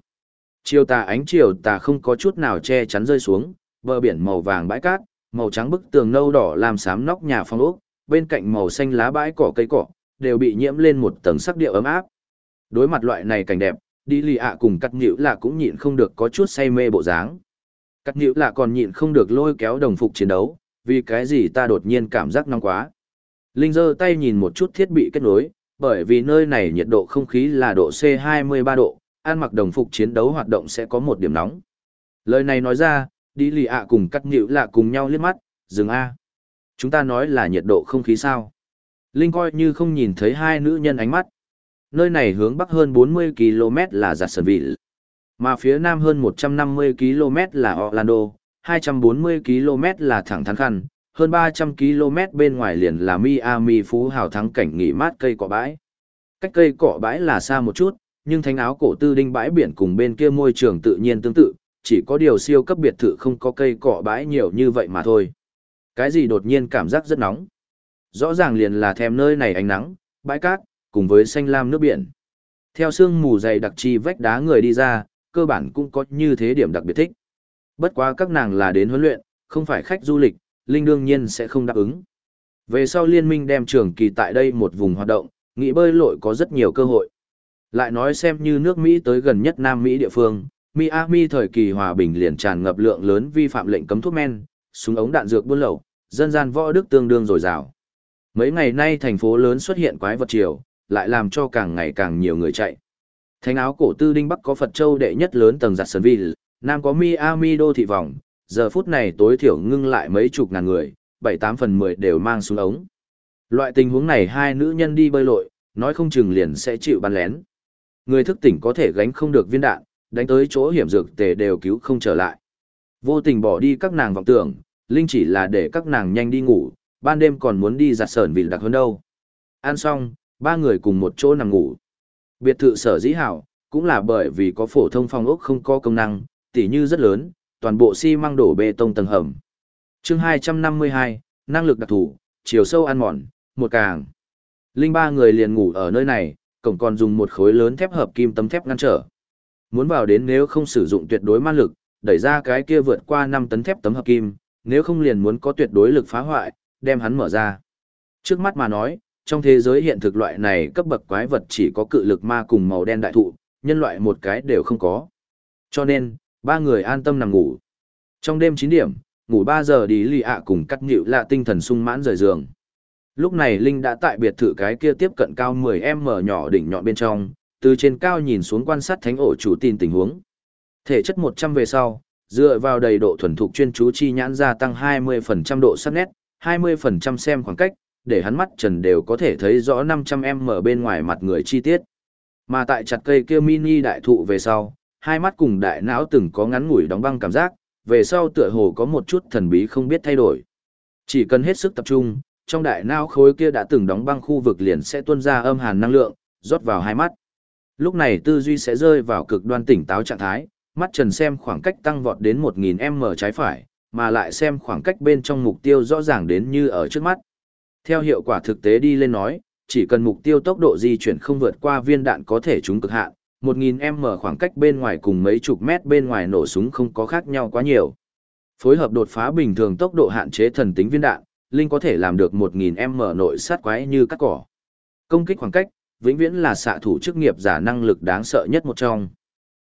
Speaker 1: Chiều tà ánh chiều tà không có chút nào che chắn rơi xuống, bờ biển màu vàng bãi cát, màu trắng bức tường nâu đỏ làm xám nóc nhà phong ốc, bên cạnh màu xanh lá bãi cỏ cây cỏ, đều bị nhiễm lên một tầng sắc điệu ấm áp. Đối mặt loại này cảnh đẹp, đi lì ạ cùng cắt nhữ là cũng nhịn không được có chút say mê bộ dáng. Cắt nhữ là còn nhịn không được lôi kéo đồng phục chiến đấu, vì cái gì ta đột nhiên cảm giác nóng quá. Linh giơ tay nhìn một chút thiết bị kết nối, bởi vì nơi này nhiệt độ không khí là độ C23 độ, ăn mặc đồng phục chiến đấu hoạt động sẽ có một điểm nóng. Lời này nói ra, đi lì ạ cùng cắt nhịu là cùng nhau liếc mắt, dừng A. Chúng ta nói là nhiệt độ không khí sao. Linh coi như không nhìn thấy hai nữ nhân ánh mắt. Nơi này hướng bắc hơn 40 km là Jacksonville, mà phía nam hơn 150 km là Orlando, 240 km là thẳng thắn khăn, hơn 300 km bên ngoài liền là Miami Phú Hào thắng cảnh nghỉ mát cây cỏ bãi. Cách cây cỏ bãi là xa một chút, nhưng thánh áo cổ tư đinh bãi biển cùng bên kia môi trường tự nhiên tương tự, chỉ có điều siêu cấp biệt thự không có cây cỏ bãi nhiều như vậy mà thôi. Cái gì đột nhiên cảm giác rất nóng. Rõ ràng liền là thèm nơi này ánh nắng, bãi cát, cùng với xanh lam nước biển. Theo sương mù dày đặc chi vách đá người đi ra, cơ bản cũng có như thế điểm đặc biệt thích. Bất quá các nàng là đến huấn luyện, không phải khách du lịch, Linh đương nhiên sẽ không đáp ứng. Về sau liên minh đem trường kỳ tại đây một vùng hoạt động, nghĩ bơi lội có rất nhiều cơ hội. Lại nói xem như nước Mỹ tới gần nhất Nam Mỹ địa phương, Miami thời kỳ hòa bình liền tràn ngập lượng lớn vi phạm lệnh cấm thuốc men, súng ống đạn dược buôn lậu, dân gian võ đức tương đương dồi dào. Mấy ngày nay thành phố lớn xuất hiện quái vật triều, lại làm cho càng ngày càng nhiều người chạy. Thánh áo cổ tư đinh bắc có Phật Châu đệ nhất lớn tầng giặt sơn ville, nam có Miami đô thị vòng, giờ phút này tối thiểu ngưng lại mấy chục ngàn người, bảy tám phần mười đều mang súng ống. Loại tình huống này hai nữ nhân đi bơi lội, nói không chừng liền sẽ chịu bắn lén. Người thức tỉnh có thể gánh không được viên đạn, đánh tới chỗ hiểm dược tề đều cứu không trở lại. Vô tình bỏ đi các nàng vọng tưởng, Linh chỉ là để các nàng nhanh đi ngủ, ban đêm còn muốn đi giặt sờn vì đặc hơn đâu. Ăn xong, ba người cùng một chỗ nằm ngủ. Biệt thự sở dĩ hảo, cũng là bởi vì có phổ thông phòng ốc không có công năng, tỉ như rất lớn, toàn bộ xi măng đổ bê tông tầng hầm. chương 252, năng lực đặc thù, chiều sâu ăn mòn, một càng. Linh ba người liền ngủ ở nơi này, cổng còn dùng một khối lớn thép hợp kim tấm thép ngăn trở. Muốn vào đến nếu không sử dụng tuyệt đối ma lực, đẩy ra cái kia vượt qua 5 tấn thép tấm hợp kim, nếu không liền muốn có tuyệt đối lực phá hoại, đem hắn mở ra. Trước mắt mà nói, trong thế giới hiện thực loại này cấp bậc quái vật chỉ có cự lực ma cùng màu đen đại thụ, nhân loại một cái đều không có. Cho nên, ba người an tâm nằm ngủ. Trong đêm 9 điểm, ngủ 3 giờ đi lì ạ cùng cắt nhịu lạ tinh thần sung mãn rời giường. Lúc này Linh đã tại biệt thự cái kia tiếp cận cao 10m nhỏ đỉnh nhọn bên trong, từ trên cao nhìn xuống quan sát thánh ổ chủ tin tình huống. Thể chất 100 về sau, dựa vào đầy độ thuần thục chuyên chú chi nhãn gia tăng 20% độ sắc nét, 20% xem khoảng cách, để hắn mắt trần đều có thể thấy rõ 500m bên ngoài mặt người chi tiết. Mà tại chặt cây kia mini đại thụ về sau, hai mắt cùng đại não từng có ngắn ngủi đóng băng cảm giác, về sau tựa hồ có một chút thần bí không biết thay đổi. Chỉ cần hết sức tập trung, trong đại não khối kia đã từng đóng băng khu vực liền sẽ tuôn ra âm hàn năng lượng, rót vào hai mắt. Lúc này tư duy sẽ rơi vào cực đoan tỉnh táo trạng thái, mắt trần xem khoảng cách tăng vọt đến 1000m trái phải, mà lại xem khoảng cách bên trong mục tiêu rõ ràng đến như ở trước mắt. Theo hiệu quả thực tế đi lên nói, chỉ cần mục tiêu tốc độ di chuyển không vượt qua viên đạn có thể trúng cực hạn, 1000m khoảng cách bên ngoài cùng mấy chục mét bên ngoài nổ súng không có khác nhau quá nhiều. Phối hợp đột phá bình thường tốc độ hạn chế thần tính viên đạn, Linh có thể làm được 1000m nội sát quái như cắt cỏ. Công kích khoảng cách, vĩnh viễn là xạ thủ chức nghiệp giả năng lực đáng sợ nhất một trong.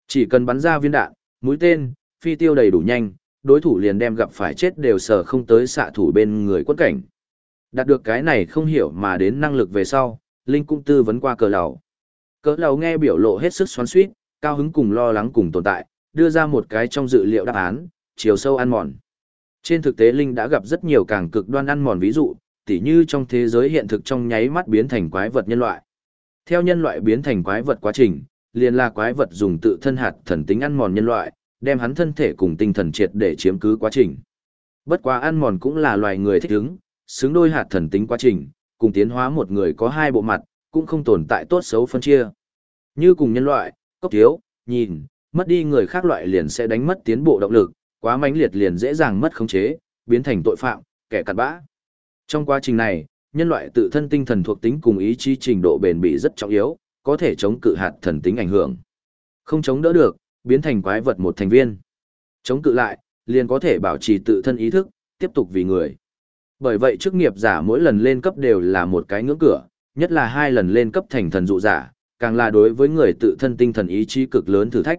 Speaker 1: Chỉ cần bắn ra viên đạn, mũi tên, phi tiêu đầy đủ nhanh, đối thủ liền đem gặp phải chết đều sở không tới xạ thủ bên người quân cảnh. Đạt được cái này không hiểu mà đến năng lực về sau, Linh cũng tư vấn qua cờ lầu. Cờ lầu nghe biểu lộ hết sức xoắn suýt, cao hứng cùng lo lắng cùng tồn tại, đưa ra một cái trong dự liệu đáp án, chiều sâu ăn mòn. Trên thực tế Linh đã gặp rất nhiều càng cực đoan ăn mòn ví dụ, tỉ như trong thế giới hiện thực trong nháy mắt biến thành quái vật nhân loại. Theo nhân loại biến thành quái vật quá trình, liền là quái vật dùng tự thân hạt thần tính ăn mòn nhân loại, đem hắn thân thể cùng tinh thần triệt để chiếm cứ quá trình. Bất quá ăn mòn cũng là loài người thích ứng, xứng đôi hạt thần tính quá trình, cùng tiến hóa một người có hai bộ mặt, cũng không tồn tại tốt xấu phân chia. Như cùng nhân loại, cốc thiếu, nhìn, mất đi người khác loại liền sẽ đánh mất tiến bộ động lực, quá mãnh liệt liền dễ dàng mất khống chế, biến thành tội phạm, kẻ cặn bã. Trong quá trình này, nhân loại tự thân tinh thần thuộc tính cùng ý chí trình độ bền bỉ rất trọng yếu, có thể chống cự hạt thần tính ảnh hưởng. Không chống đỡ được, biến thành quái vật một thành viên. Chống cự lại, liền có thể bảo trì tự thân ý thức, tiếp tục vì người. Bởi vậy chức nghiệp giả mỗi lần lên cấp đều là một cái ngưỡng cửa, nhất là hai lần lên cấp thành thần dụ giả, càng là đối với người tự thân tinh thần ý chí cực lớn thử thách.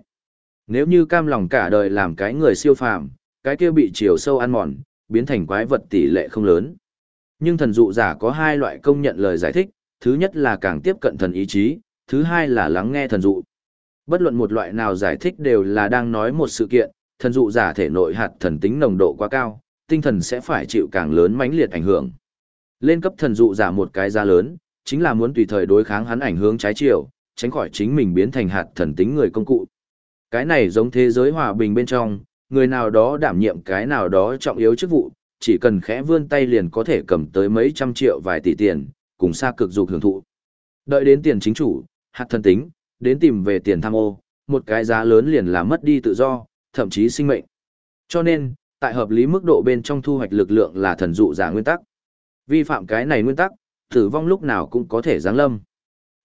Speaker 1: Nếu như cam lòng cả đời làm cái người siêu phàm, cái kia bị chiều sâu ăn mòn, biến thành quái vật tỷ lệ không lớn. Nhưng thần dụ giả có hai loại công nhận lời giải thích, thứ nhất là càng tiếp cận thần ý chí, thứ hai là lắng nghe thần dụ. Bất luận một loại nào giải thích đều là đang nói một sự kiện, thần dụ giả thể nội hạt thần tính nồng độ quá cao, tinh thần sẽ phải chịu càng lớn mãnh liệt ảnh hưởng. Lên cấp thần dụ giả một cái giá lớn, chính là muốn tùy thời đối kháng hắn ảnh hưởng trái chiều, tránh khỏi chính mình biến thành hạt thần tính người công cụ. Cái này giống thế giới hòa bình bên trong, người nào đó đảm nhiệm cái nào đó trọng yếu chức vụ, chỉ cần khẽ vươn tay liền có thể cầm tới mấy trăm triệu vài tỷ tiền, cùng xa cực dục hưởng thụ. Đợi đến tiền chính chủ, hạt thân tính, đến tìm về tiền tham ô, một cái giá lớn liền là mất đi tự do, thậm chí sinh mệnh. Cho nên, tại hợp lý mức độ bên trong thu hoạch lực lượng là thần dụ giả nguyên tắc. Vi phạm cái này nguyên tắc, tử vong lúc nào cũng có thể giáng lâm.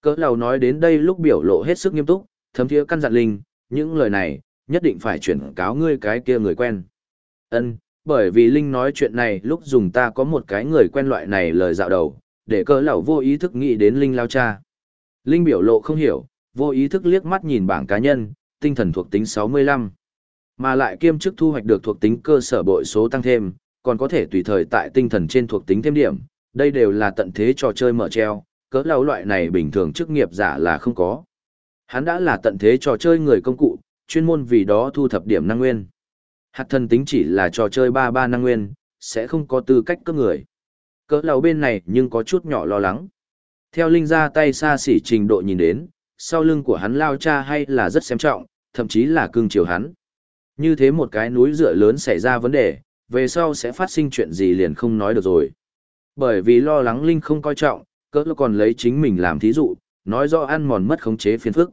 Speaker 1: Cỡ lầu nói đến đây lúc biểu lộ hết sức nghiêm túc, thấm thiế căn dặn linh, những lời này, nhất định phải chuyển cáo ngươi cái kia người quen. Ân, bởi vì Linh nói chuyện này lúc dùng ta có một cái người quen loại này lời dạo đầu, để cỡ lão vô ý thức nghĩ đến Linh lao cha. Linh biểu lộ không hiểu, vô ý thức liếc mắt nhìn bảng cá nhân, tinh thần thuộc tính 65. Mà lại kiêm chức thu hoạch được thuộc tính cơ sở bội số tăng thêm, còn có thể tùy thời tại tinh thần trên thuộc tính thêm điểm, đây đều là tận thế trò chơi mở treo, cỡ lão loại này bình thường chức nghiệp giả là không có. Hắn đã là tận thế trò chơi người công cụ, chuyên môn vì đó thu thập điểm năng nguyên. Hạt thần tính chỉ là trò chơi ba ba năng nguyên, sẽ không có tư cách cấp người. Cỡ lầu bên này nhưng có chút nhỏ lo lắng. Theo Linh ra tay xa xỉ trình độ nhìn đến, sau lưng của hắn lao cha hay là rất xem trọng, thậm chí là cưng chiều hắn. Như thế một cái núi rửa lớn xảy ra vấn đề, về sau sẽ phát sinh chuyện gì liền không nói được rồi. Bởi vì lo lắng Linh không coi trọng, cỡ còn lấy chính mình làm thí dụ, nói rõ ăn mòn mất khống chế phiền phức.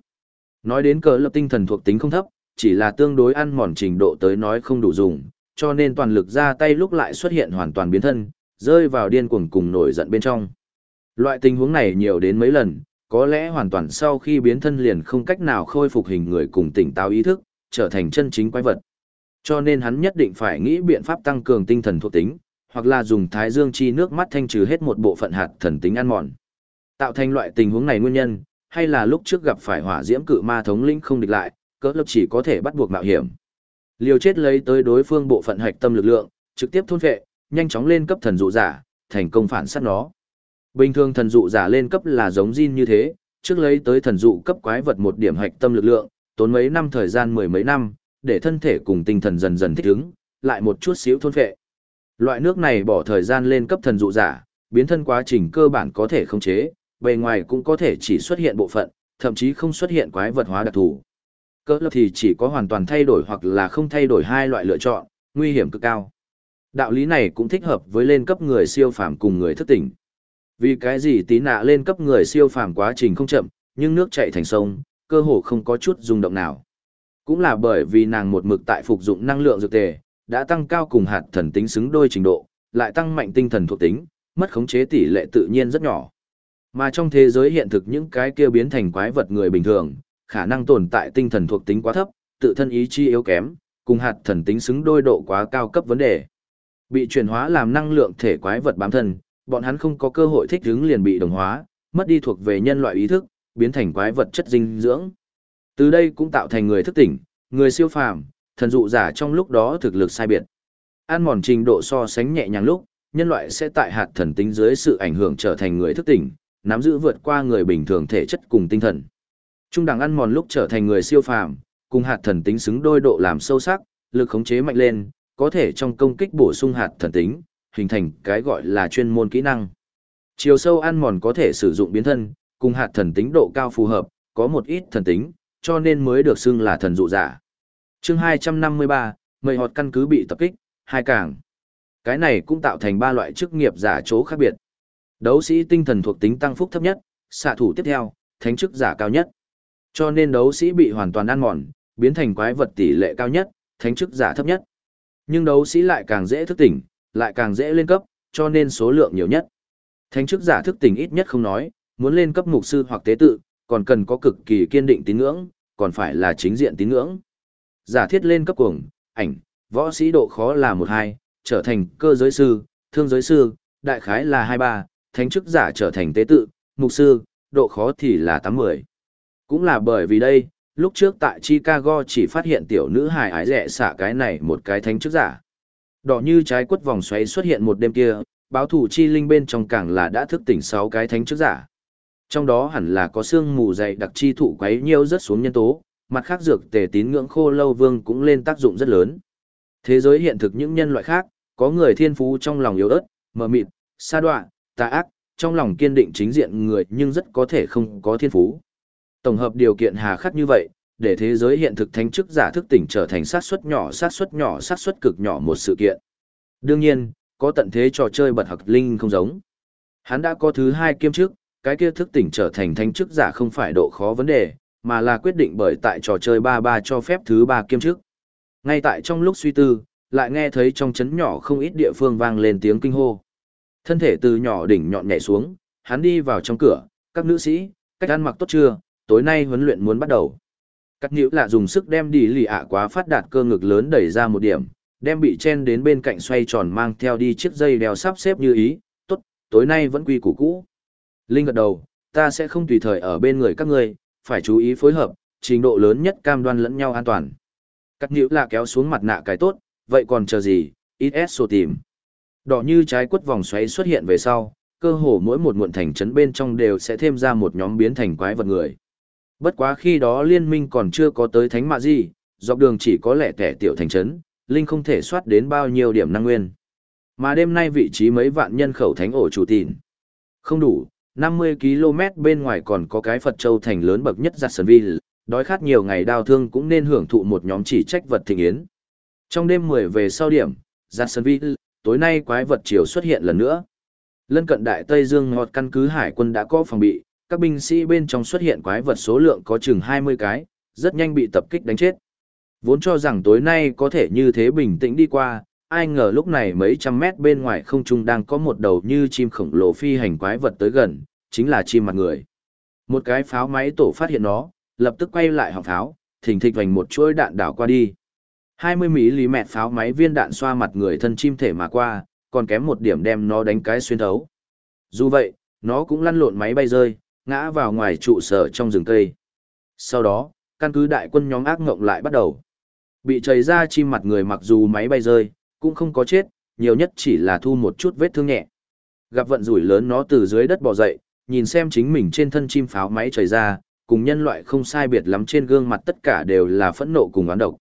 Speaker 1: Nói đến cỡ lập tinh thần thuộc tính không thấp, chỉ là tương đối ăn mòn trình độ tới nói không đủ dùng, cho nên toàn lực ra tay lúc lại xuất hiện hoàn toàn biến thân, rơi vào điên cuồng cùng nổi giận bên trong. Loại tình huống này nhiều đến mấy lần, có lẽ hoàn toàn sau khi biến thân liền không cách nào khôi phục hình người cùng tỉnh táo ý thức, trở thành chân chính quái vật. Cho nên hắn nhất định phải nghĩ biện pháp tăng cường tinh thần thuộc tính, hoặc là dùng thái dương chi nước mắt thanh trừ hết một bộ phận hạt thần tính ăn mòn. Tạo thành loại tình huống này nguyên nhân, hay là lúc trước gặp phải hỏa diễm cự ma thống lĩnh không địch lại, cỡ lập chỉ có thể bắt buộc mạo hiểm. Liều chết lấy tới đối phương bộ phận hạch tâm lực lượng, trực tiếp thôn vệ, nhanh chóng lên cấp thần dụ giả, thành công phản sát nó. Bình thường thần dụ giả lên cấp là giống Jin như thế, trước lấy tới thần dụ cấp quái vật một điểm hạch tâm lực lượng, tốn mấy năm thời gian mười mấy năm, để thân thể cùng tinh thần dần dần thích ứng, lại một chút xíu thôn phệ. Loại nước này bỏ thời gian lên cấp thần dụ giả, biến thân quá trình cơ bản có thể khống chế, bề ngoài cũng có thể chỉ xuất hiện bộ phận, thậm chí không xuất hiện quái vật hóa đặc thù. Cơ lập thì chỉ có hoàn toàn thay đổi hoặc là không thay đổi hai loại lựa chọn, nguy hiểm cực cao. Đạo lý này cũng thích hợp với lên cấp người siêu phàm cùng người thức tỉnh. Vì cái gì tí nạ lên cấp người siêu phàm quá trình không chậm, nhưng nước chảy thành sông, cơ hồ không có chút rung động nào. Cũng là bởi vì nàng một mực tại phục dụng năng lượng dược tề, đã tăng cao cùng hạt thần tính xứng đôi trình độ, lại tăng mạnh tinh thần thuộc tính, mất khống chế tỷ lệ tự nhiên rất nhỏ. Mà trong thế giới hiện thực những cái kia biến thành quái vật người bình thường, khả năng tồn tại tinh thần thuộc tính quá thấp, tự thân ý chí yếu kém, cùng hạt thần tính xứng đôi độ quá cao cấp vấn đề. Bị chuyển hóa làm năng lượng thể quái vật bám thân, bọn hắn không có cơ hội thích ứng liền bị đồng hóa, mất đi thuộc về nhân loại ý thức, biến thành quái vật chất dinh dưỡng. Từ đây cũng tạo thành người thức tỉnh, người siêu phàm, thần dụ giả trong lúc đó thực lực sai biệt. Ăn mòn trình độ so sánh nhẹ nhàng lúc, nhân loại sẽ tại hạt thần tính dưới sự ảnh hưởng trở thành người thức tỉnh, nắm giữ vượt qua người bình thường thể chất cùng tinh thần. Trung đẳng ăn mòn lúc trở thành người siêu phàm, cùng hạt thần tính xứng đôi độ làm sâu sắc, lực khống chế mạnh lên, có thể trong công kích bổ sung hạt thần tính, hình thành cái gọi là chuyên môn kỹ năng. Chiều sâu ăn mòn có thể sử dụng biến thân, cùng hạt thần tính độ cao phù hợp, có một ít thần tính, cho nên mới được xưng là thần dụ giả. Chương 253, mời họt căn cứ bị tập kích, hai càng. Cái này cũng tạo thành ba loại chức nghiệp giả chỗ khác biệt. Đấu sĩ tinh thần thuộc tính tăng phúc thấp nhất, xạ thủ tiếp theo, thánh chức giả cao nhất. Cho nên đấu sĩ bị hoàn toàn ăn mòn, biến thành quái vật tỷ lệ cao nhất, thánh chức giả thấp nhất. Nhưng đấu sĩ lại càng dễ thức tỉnh, lại càng dễ lên cấp, cho nên số lượng nhiều nhất. Thánh chức giả thức tỉnh ít nhất không nói, muốn lên cấp mục sư hoặc tế tự, còn cần có cực kỳ kiên định tín ngưỡng, còn phải là chính diện tín ngưỡng. Giả thiết lên cấp cuồng, ảnh, võ sĩ độ khó là một hai, trở thành cơ giới sư, thương giới sư, đại khái là hai ba, thánh chức giả trở thành tế tự, mục sư, độ khó thì là tám mười. Cũng là bởi vì đây, lúc trước tại Chicago chỉ phát hiện tiểu nữ hài ái rẻ xả cái này một cái thánh chức giả. Đỏ như trái quất vòng xoáy xuất hiện một đêm kia, báo thủ chi linh bên trong càng là đã thức tỉnh sáu cái thánh chức giả. Trong đó hẳn là có xương mù dày đặc chi thụ quấy nhiêu rất xuống nhân tố, mặt khác dược tề tín ngưỡng khô lâu vương cũng lên tác dụng rất lớn. Thế giới hiện thực những nhân loại khác, có người thiên phú trong lòng yếu ớt, mờ mịt, xa đoạn tà ác, trong lòng kiên định chính diện người nhưng rất có thể không có thiên phú. Tổng hợp điều kiện hà khắc như vậy, để thế giới hiện thực thánh chức giả thức tỉnh trở thành sát suất nhỏ sát suất nhỏ sát suất cực nhỏ một sự kiện. Đương nhiên, có tận thế trò chơi bật học linh không giống. Hắn đã có thứ hai kiêm chức, cái kia thức tỉnh trở thành thánh chức giả không phải độ khó vấn đề, mà là quyết định bởi tại trò chơi ba ba cho phép thứ ba kiêm chức. Ngay tại trong lúc suy tư, lại nghe thấy trong chấn nhỏ không ít địa phương vang lên tiếng kinh hô. Thân thể từ nhỏ đỉnh nhọn nhảy xuống, hắn đi vào trong cửa, các nữ sĩ, cách ăn mặc tốt chưa, tối nay huấn luyện muốn bắt đầu. Cắt nhữ lạ dùng sức đem đi lì ạ quá phát đạt cơ ngực lớn đẩy ra một điểm, đem bị chen đến bên cạnh xoay tròn mang theo đi chiếc dây đeo sắp xếp như ý, tốt, tối nay vẫn quy củ cũ. Linh gật đầu, ta sẽ không tùy thời ở bên người các ngươi, phải chú ý phối hợp, trình độ lớn nhất cam đoan lẫn nhau an toàn. Cắt nhữ lạ kéo xuống mặt nạ cái tốt, vậy còn chờ gì, ít s sổ tìm. Đỏ như trái quất vòng xoáy xuất hiện về sau, cơ hồ mỗi một muộn thành trấn bên trong đều sẽ thêm ra một nhóm biến thành quái vật người. Bất quá khi đó liên minh còn chưa có tới thánh mạ gì, dọc đường chỉ có lẻ tẻ tiểu thành trấn, Linh không thể soát đến bao nhiêu điểm năng nguyên. Mà đêm nay vị trí mấy vạn nhân khẩu thánh ổ chủ tìn. Không đủ, 50 km bên ngoài còn có cái Phật Châu thành lớn bậc nhất giặt sân vi, đói khát nhiều ngày đau thương cũng nên hưởng thụ một nhóm chỉ trách vật thịnh yến. Trong đêm 10 về sau điểm, giặt sân vi, tối nay quái vật chiều xuất hiện lần nữa. Lân cận đại Tây Dương ngọt căn cứ hải quân đã có phòng bị, các binh sĩ bên trong xuất hiện quái vật số lượng có chừng 20 cái, rất nhanh bị tập kích đánh chết. Vốn cho rằng tối nay có thể như thế bình tĩnh đi qua, ai ngờ lúc này mấy trăm mét bên ngoài không trung đang có một đầu như chim khổng lồ phi hành quái vật tới gần, chính là chim mặt người. Một cái pháo máy tổ phát hiện nó, lập tức quay lại họng pháo, thỉnh thịch vành một chuỗi đạn đảo qua đi. 20 mm pháo máy viên đạn xoa mặt người thân chim thể mà qua, còn kém một điểm đem nó đánh cái xuyên thấu. Dù vậy, nó cũng lăn lộn máy bay rơi, ngã vào ngoài trụ sở trong rừng cây. Sau đó, căn cứ đại quân nhóm ác ngộng lại bắt đầu. Bị chảy ra chim mặt người mặc dù máy bay rơi, cũng không có chết, nhiều nhất chỉ là thu một chút vết thương nhẹ. Gặp vận rủi lớn nó từ dưới đất bò dậy, nhìn xem chính mình trên thân chim pháo máy chảy ra, cùng nhân loại không sai biệt lắm trên gương mặt tất cả đều là phẫn nộ cùng oán độc.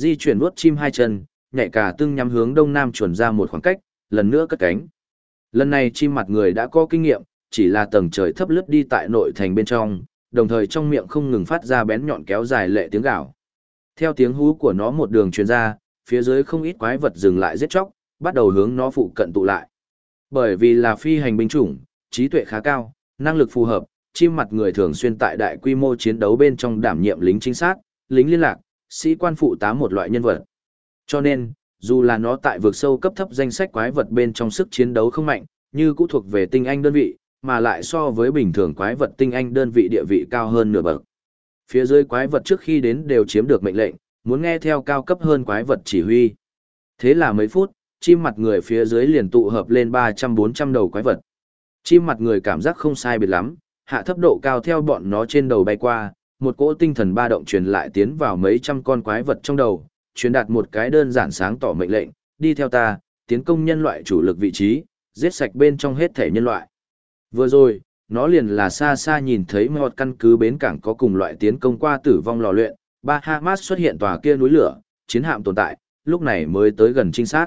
Speaker 1: Di chuyển vuốt chim hai chân, nhảy cả tương nhắm hướng đông nam chuẩn ra một khoảng cách, lần nữa cất cánh. Lần này chim mặt người đã có kinh nghiệm, chỉ là tầng trời thấp lướt đi tại nội thành bên trong, đồng thời trong miệng không ngừng phát ra bén nhọn kéo dài lệ tiếng gào. Theo tiếng hú của nó một đường truyền ra, phía dưới không ít quái vật dừng lại giết chóc, bắt đầu hướng nó phụ cận tụ lại. Bởi vì là phi hành binh chủng, trí tuệ khá cao, năng lực phù hợp, chim mặt người thường xuyên tại đại quy mô chiến đấu bên trong đảm nhiệm lính chính xác lính liên lạc, sĩ quan phụ tá một loại nhân vật. Cho nên, dù là nó tại vực sâu cấp thấp danh sách quái vật bên trong sức chiến đấu không mạnh, như cũng thuộc về tinh anh đơn vị, mà lại so với bình thường quái vật tinh anh đơn vị địa vị cao hơn nửa bậc. Phía dưới quái vật trước khi đến đều chiếm được mệnh lệnh, muốn nghe theo cao cấp hơn quái vật chỉ huy. Thế là mấy phút, chim mặt người phía dưới liền tụ hợp lên 300-400 đầu quái vật. Chim mặt người cảm giác không sai biệt lắm, hạ thấp độ cao theo bọn nó trên đầu bay qua, một cỗ tinh thần ba động truyền lại tiến vào mấy trăm con quái vật trong đầu, truyền đạt một cái đơn giản sáng tỏ mệnh lệnh, đi theo ta, tiến công nhân loại chủ lực vị trí, giết sạch bên trong hết thể nhân loại. Vừa rồi, nó liền là xa xa nhìn thấy một căn cứ bến cảng có cùng loại tiến công qua tử vong lò luyện, ba Hamas xuất hiện tòa kia núi lửa, chiến hạm tồn tại, lúc này mới tới gần trinh sát.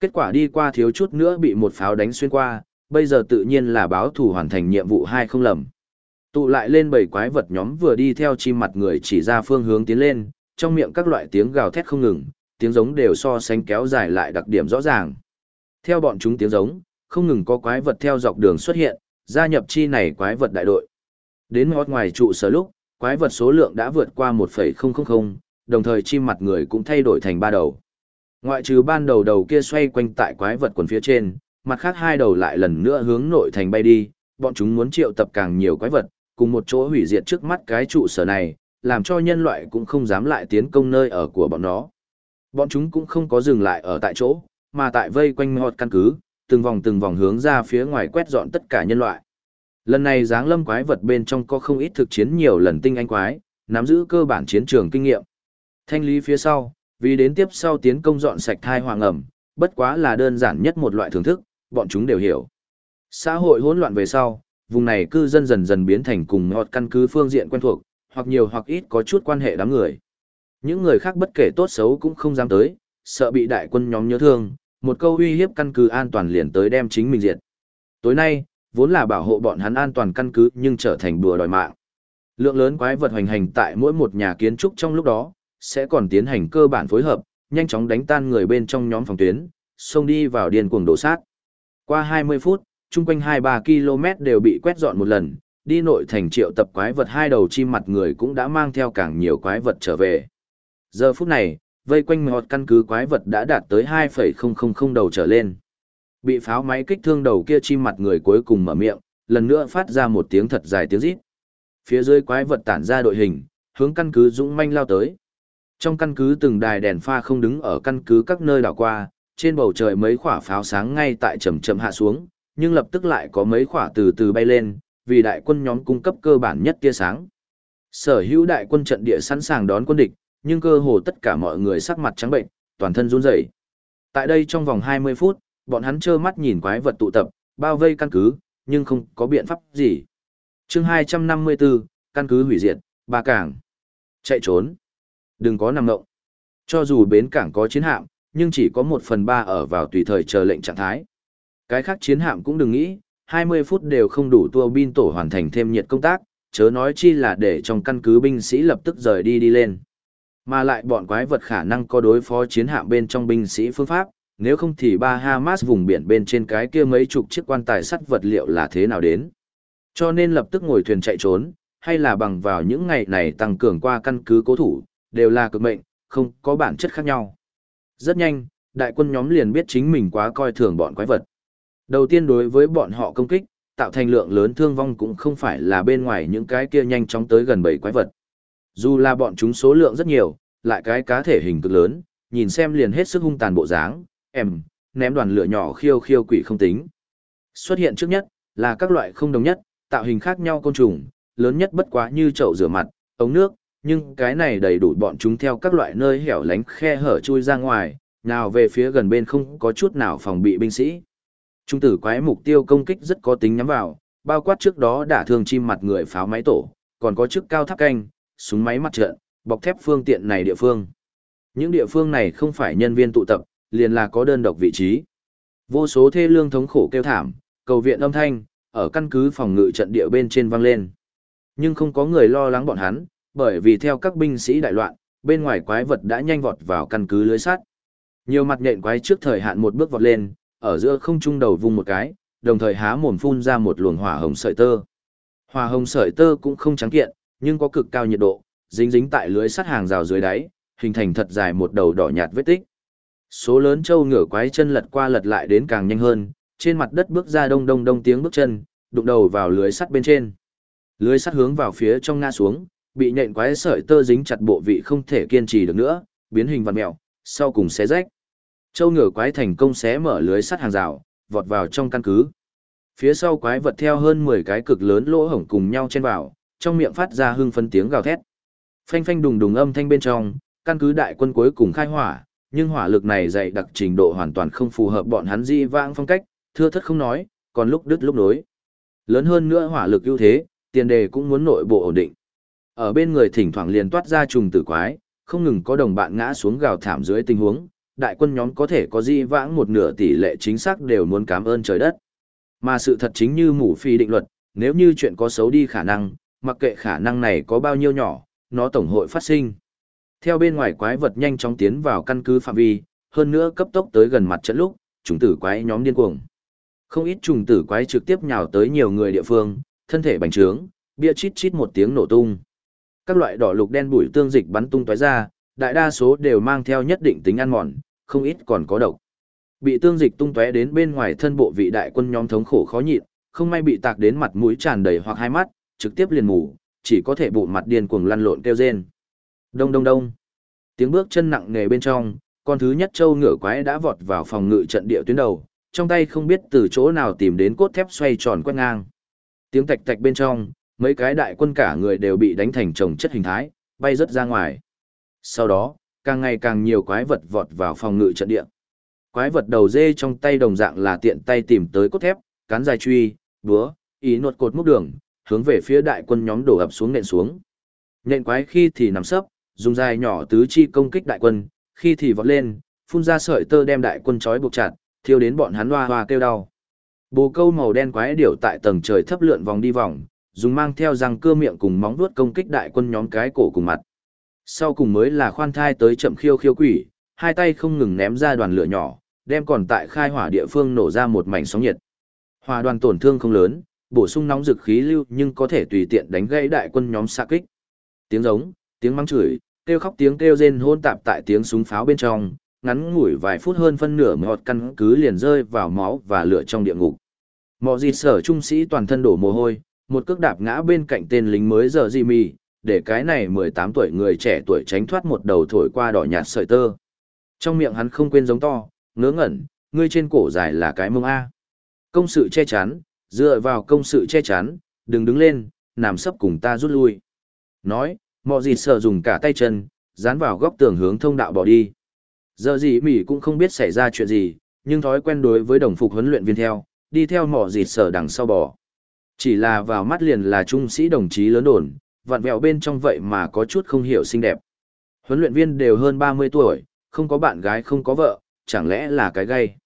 Speaker 1: Kết quả đi qua thiếu chút nữa bị một pháo đánh xuyên qua, bây giờ tự nhiên là báo thủ hoàn thành nhiệm vụ hai không lầm. Tụ lại lên bảy quái vật nhóm vừa đi theo chim mặt người chỉ ra phương hướng tiến lên, trong miệng các loại tiếng gào thét không ngừng, tiếng giống đều so sánh kéo dài lại đặc điểm rõ ràng. Theo bọn chúng tiếng giống, không ngừng có quái vật theo dọc đường xuất hiện, gia nhập chi này quái vật đại đội. Đến ngót ngoài trụ sở lúc, quái vật số lượng đã vượt qua 1,000, đồng thời chim mặt người cũng thay đổi thành ba đầu. Ngoại trừ ban đầu đầu kia xoay quanh tại quái vật quần phía trên, mặt khác hai đầu lại lần nữa hướng nội thành bay đi, bọn chúng muốn triệu tập càng nhiều quái vật, cùng một chỗ hủy diệt trước mắt cái trụ sở này, làm cho nhân loại cũng không dám lại tiến công nơi ở của bọn nó. Bọn chúng cũng không có dừng lại ở tại chỗ, mà tại vây quanh ngọt căn cứ, từng vòng từng vòng hướng ra phía ngoài quét dọn tất cả nhân loại. Lần này dáng lâm quái vật bên trong có không ít thực chiến nhiều lần tinh anh quái, nắm giữ cơ bản chiến trường kinh nghiệm. Thanh lý phía sau, vì đến tiếp sau tiến công dọn sạch thai hoàng ẩm, bất quá là đơn giản nhất một loại thưởng thức, bọn chúng đều hiểu. Xã hội hỗn loạn về sau, vùng này cư dân dần dần biến thành cùng ngọt căn cứ phương diện quen thuộc, hoặc nhiều hoặc ít có chút quan hệ đám người. Những người khác bất kể tốt xấu cũng không dám tới, sợ bị đại quân nhóm nhớ thương, một câu uy hiếp căn cứ an toàn liền tới đem chính mình diệt. Tối nay, vốn là bảo hộ bọn hắn an toàn căn cứ nhưng trở thành bùa đòi mạng. Lượng lớn quái vật hoành hành tại mỗi một nhà kiến trúc trong lúc đó, sẽ còn tiến hành cơ bản phối hợp, nhanh chóng đánh tan người bên trong nhóm phòng tuyến, xông đi vào điên cuồng đổ sát. Qua 20 phút, chung quanh 2-3 km đều bị quét dọn một lần, đi nội thành triệu tập quái vật hai đầu chim mặt người cũng đã mang theo càng nhiều quái vật trở về. Giờ phút này, vây quanh một căn cứ quái vật đã đạt tới 2,000 đầu trở lên. Bị pháo máy kích thương đầu kia chim mặt người cuối cùng mở miệng, lần nữa phát ra một tiếng thật dài tiếng rít. Phía dưới quái vật tản ra đội hình, hướng căn cứ dũng manh lao tới. Trong căn cứ từng đài đèn pha không đứng ở căn cứ các nơi đảo qua, trên bầu trời mấy quả pháo sáng ngay tại chậm chậm hạ xuống, nhưng lập tức lại có mấy quả từ từ bay lên, vì đại quân nhóm cung cấp cơ bản nhất tia sáng. Sở hữu đại quân trận địa sẵn sàng đón quân địch, nhưng cơ hồ tất cả mọi người sắc mặt trắng bệnh, toàn thân run rẩy. Tại đây trong vòng 20 phút, bọn hắn trơ mắt nhìn quái vật tụ tập, bao vây căn cứ, nhưng không có biện pháp gì. chương 254, căn cứ hủy diệt, ba cảng. Chạy trốn. Đừng có nằm ngộng. Cho dù bến cảng có chiến hạm, nhưng chỉ có một phần ba ở vào tùy thời chờ lệnh trạng thái. Cái khác chiến hạm cũng đừng nghĩ, 20 phút đều không đủ tua bin tổ hoàn thành thêm nhiệt công tác, chớ nói chi là để trong căn cứ binh sĩ lập tức rời đi đi lên. Mà lại bọn quái vật khả năng có đối phó chiến hạm bên trong binh sĩ phương pháp, nếu không thì ba Hamas vùng biển bên trên cái kia mấy chục chiếc quan tài sắt vật liệu là thế nào đến. Cho nên lập tức ngồi thuyền chạy trốn, hay là bằng vào những ngày này tăng cường qua căn cứ cố thủ, đều là cực mệnh, không có bản chất khác nhau. Rất nhanh, đại quân nhóm liền biết chính mình quá coi thường bọn quái vật. Đầu tiên đối với bọn họ công kích, tạo thành lượng lớn thương vong cũng không phải là bên ngoài những cái kia nhanh chóng tới gần bảy quái vật. Dù là bọn chúng số lượng rất nhiều, lại cái cá thể hình cực lớn, nhìn xem liền hết sức hung tàn bộ dáng, em, ném đoàn lửa nhỏ khiêu khiêu quỷ không tính. Xuất hiện trước nhất, là các loại không đồng nhất, tạo hình khác nhau côn trùng, lớn nhất bất quá như chậu rửa mặt, ống nước, nhưng cái này đầy đủ bọn chúng theo các loại nơi hẻo lánh khe hở chui ra ngoài, nào về phía gần bên không có chút nào phòng bị binh sĩ. Trung tử quái mục tiêu công kích rất có tính nhắm vào, bao quát trước đó đã thường chim mặt người pháo máy tổ, còn có chức cao tháp canh, súng máy mặt trận, bọc thép phương tiện này địa phương. Những địa phương này không phải nhân viên tụ tập, liền là có đơn độc vị trí. Vô số thê lương thống khổ kêu thảm, cầu viện âm thanh, ở căn cứ phòng ngự trận địa bên trên vang lên. Nhưng không có người lo lắng bọn hắn, bởi vì theo các binh sĩ đại loạn, bên ngoài quái vật đã nhanh vọt vào căn cứ lưới sắt. Nhiều mặt nhện quái trước thời hạn một bước vọt lên, ở giữa không trung đầu vung một cái, đồng thời há mồm phun ra một luồng hỏa hồng sợi tơ. Hỏa hồng sợi tơ cũng không trắng kiện, nhưng có cực cao nhiệt độ, dính dính tại lưới sắt hàng rào dưới đáy, hình thành thật dài một đầu đỏ nhạt vết tích. Số lớn trâu ngựa quái chân lật qua lật lại đến càng nhanh hơn, trên mặt đất bước ra đông đông đông tiếng bước chân, đụng đầu vào lưới sắt bên trên. Lưới sắt hướng vào phía trong ngã xuống, bị nhện quái sợi tơ dính chặt bộ vị không thể kiên trì được nữa, biến hình vặn mèo, sau cùng xé rách. Châu ngựa quái thành công xé mở lưới sắt hàng rào, vọt vào trong căn cứ. Phía sau quái vật theo hơn 10 cái cực lớn lỗ hổng cùng nhau chen vào, trong miệng phát ra hưng phấn tiếng gào thét. Phanh phanh đùng đùng âm thanh bên trong, căn cứ đại quân cuối cùng khai hỏa, nhưng hỏa lực này dày đặc trình độ hoàn toàn không phù hợp bọn hắn di vãng phong cách, thưa thất không nói, còn lúc đứt lúc nối. Lớn hơn nữa hỏa lực ưu thế, tiền đề cũng muốn nội bộ ổn định. Ở bên người thỉnh thoảng liền toát ra trùng tử quái, không ngừng có đồng bạn ngã xuống gào thảm dưới tình huống, đại quân nhóm có thể có di vãng một nửa tỷ lệ chính xác đều muốn cảm ơn trời đất. Mà sự thật chính như mủ phi định luật, nếu như chuyện có xấu đi khả năng, mặc kệ khả năng này có bao nhiêu nhỏ, nó tổng hội phát sinh. Theo bên ngoài quái vật nhanh chóng tiến vào căn cứ phạm vi, hơn nữa cấp tốc tới gần mặt trận lúc, trùng tử quái nhóm điên cuồng. Không ít trùng tử quái trực tiếp nhào tới nhiều người địa phương, thân thể bành trướng, bia chít chít một tiếng nổ tung. Các loại đỏ lục đen bụi tương dịch bắn tung tóe ra, đại đa số đều mang theo nhất định tính ăn mòn, không ít còn có độc. Bị tương dịch tung tóe đến bên ngoài thân bộ vị đại quân nhóm thống khổ khó nhịn, không may bị tạc đến mặt mũi tràn đầy hoặc hai mắt, trực tiếp liền ngủ, chỉ có thể bụng mặt điên cuồng lăn lộn kêu rên. Đông đông đông. Tiếng bước chân nặng nề bên trong, con thứ nhất châu ngựa quái đã vọt vào phòng ngự trận địa tuyến đầu, trong tay không biết từ chỗ nào tìm đến cốt thép xoay tròn quét ngang. Tiếng tạch tạch bên trong, mấy cái đại quân cả người đều bị đánh thành chồng chất hình thái, bay rất ra ngoài. Sau đó, càng ngày càng nhiều quái vật vọt vào phòng ngự trận địa. Quái vật đầu dê trong tay đồng dạng là tiện tay tìm tới cốt thép, cán dài truy, búa, ý nuột cột múc đường, hướng về phía đại quân nhóm đổ ập xuống nện xuống. Nện quái khi thì nằm sấp, dùng dài nhỏ tứ chi công kích đại quân, khi thì vọt lên, phun ra sợi tơ đem đại quân trói buộc chặt, thiêu đến bọn hắn hoa hoa kêu đau. Bồ câu màu đen quái điểu tại tầng trời thấp lượn vòng đi vòng, dùng mang theo răng cưa miệng cùng móng vuốt công kích đại quân nhóm cái cổ cùng mặt. Sau cùng mới là khoan thai tới chậm khiêu khiêu quỷ, hai tay không ngừng ném ra đoàn lửa nhỏ, đem còn tại khai hỏa địa phương nổ ra một mảnh sóng nhiệt. Hỏa đoàn tổn thương không lớn, bổ sung nóng dực khí lưu nhưng có thể tùy tiện đánh gãy đại quân nhóm xạ kích. Tiếng giống, tiếng mắng chửi, kêu khóc tiếng kêu rên hôn tạp tại tiếng súng pháo bên trong, ngắn ngủi vài phút hơn phân nửa một căn cứ liền rơi vào máu và lửa trong địa ngục. Mọ gì sở trung sĩ toàn thân đổ mồ hôi, một cước đạp ngã bên cạnh tên lính mới giờ gì mì, để cái này 18 tuổi người trẻ tuổi tránh thoát một đầu thổi qua đỏ nhạt sợi tơ. Trong miệng hắn không quên giống to, ngớ ngẩn, ngươi trên cổ dài là cái mông A. Công sự che chắn, dựa vào công sự che chắn, đừng đứng lên, nằm sấp cùng ta rút lui. Nói, mọ gì sợ dùng cả tay chân, dán vào góc tường hướng thông đạo bỏ đi. Giờ gì mỉ cũng không biết xảy ra chuyện gì, nhưng thói quen đối với đồng phục huấn luyện viên theo, đi theo mọ gì sợ đằng sau bỏ. Chỉ là vào mắt liền là trung sĩ đồng chí lớn đồn, vặn vẹo bên trong vậy mà có chút không hiểu xinh đẹp. Huấn luyện viên đều hơn 30 tuổi, không có bạn gái không có vợ, chẳng lẽ là cái gay.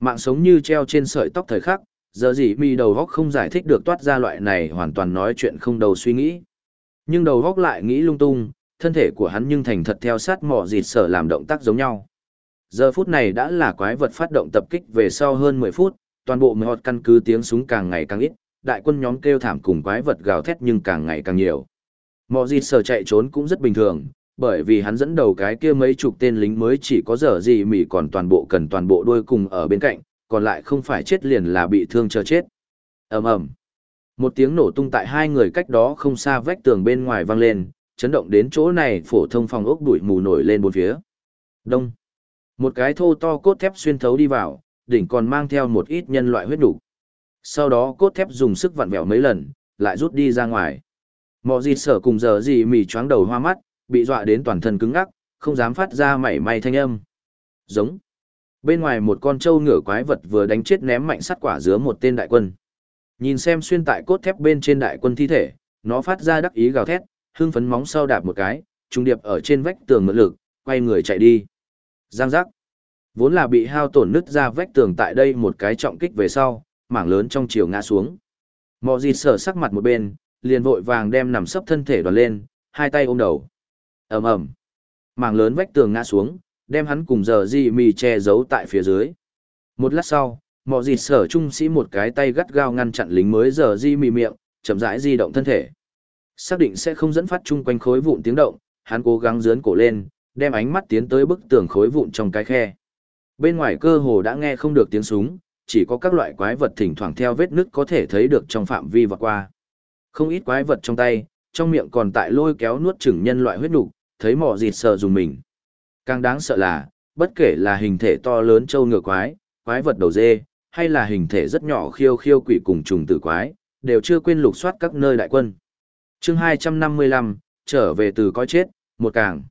Speaker 1: Mạng sống như treo trên sợi tóc thời khắc, giờ gì mi đầu góc không giải thích được toát ra loại này hoàn toàn nói chuyện không đầu suy nghĩ. Nhưng đầu góc lại nghĩ lung tung, thân thể của hắn nhưng thành thật theo sát mỏ dịt sở làm động tác giống nhau. Giờ phút này đã là quái vật phát động tập kích về sau hơn 10 phút, toàn bộ mười họt căn cứ tiếng súng càng ngày càng ít, đại quân nhóm kêu thảm cùng quái vật gào thét nhưng càng ngày càng nhiều mọi dịt sở chạy trốn cũng rất bình thường, bởi vì hắn dẫn đầu cái kia mấy chục tên lính mới chỉ có dở gì mỉ còn toàn bộ cần toàn bộ đuôi cùng ở bên cạnh, còn lại không phải chết liền là bị thương chờ chết. ầm ầm Một tiếng nổ tung tại hai người cách đó không xa vách tường bên ngoài vang lên, chấn động đến chỗ này phổ thông phòng ốc đuổi mù nổi lên bốn phía. Đông. Một cái thô to cốt thép xuyên thấu đi vào, đỉnh còn mang theo một ít nhân loại huyết đủ. Sau đó cốt thép dùng sức vặn vẹo mấy lần, lại rút đi ra ngoài. Mọ gì sở cùng giờ gì mỉ choáng đầu hoa mắt, bị dọa đến toàn thân cứng ngắc, không dám phát ra mảy may thanh âm. Giống. Bên ngoài một con trâu ngựa quái vật vừa đánh chết ném mạnh sắt quả dứa một tên đại quân. Nhìn xem xuyên tại cốt thép bên trên đại quân thi thể, nó phát ra đắc ý gào thét, hưng phấn móng sau đạp một cái, trung điệp ở trên vách tường mượn lực, quay người chạy đi. Giang giác. Vốn là bị hao tổn nứt ra vách tường tại đây một cái trọng kích về sau, mảng lớn trong chiều ngã xuống. Mọ gì sở sắc mặt một bên, liền vội vàng đem nằm sấp thân thể đoàn lên, hai tay ôm đầu. Ầm ầm. Mảng lớn vách tường ngã xuống đem hắn cùng giờ di mì che giấu tại phía dưới. Một lát sau mọ gì sở trung sĩ một cái tay gắt gao ngăn chặn lính mới giờ di mì miệng chậm rãi di động thân thể. Xác định sẽ không dẫn phát chung quanh khối vụn tiếng động hắn cố gắng dướn cổ lên đem ánh mắt tiến tới bức tường khối vụn trong cái khe. Bên ngoài cơ hồ đã nghe không được tiếng súng chỉ có các loại quái vật thỉnh thoảng theo vết nứt có thể thấy được trong phạm vi và qua không ít quái vật trong tay trong miệng còn tại lôi kéo nuốt chửng nhân loại huyết nục, thấy mỏ dịt sợ dùng mình. Càng đáng sợ là, bất kể là hình thể to lớn trâu ngựa quái, quái vật đầu dê, hay là hình thể rất nhỏ khiêu khiêu quỷ cùng trùng tử quái, đều chưa quên lục soát các nơi đại quân. chương 255, trở về từ coi chết, một càng.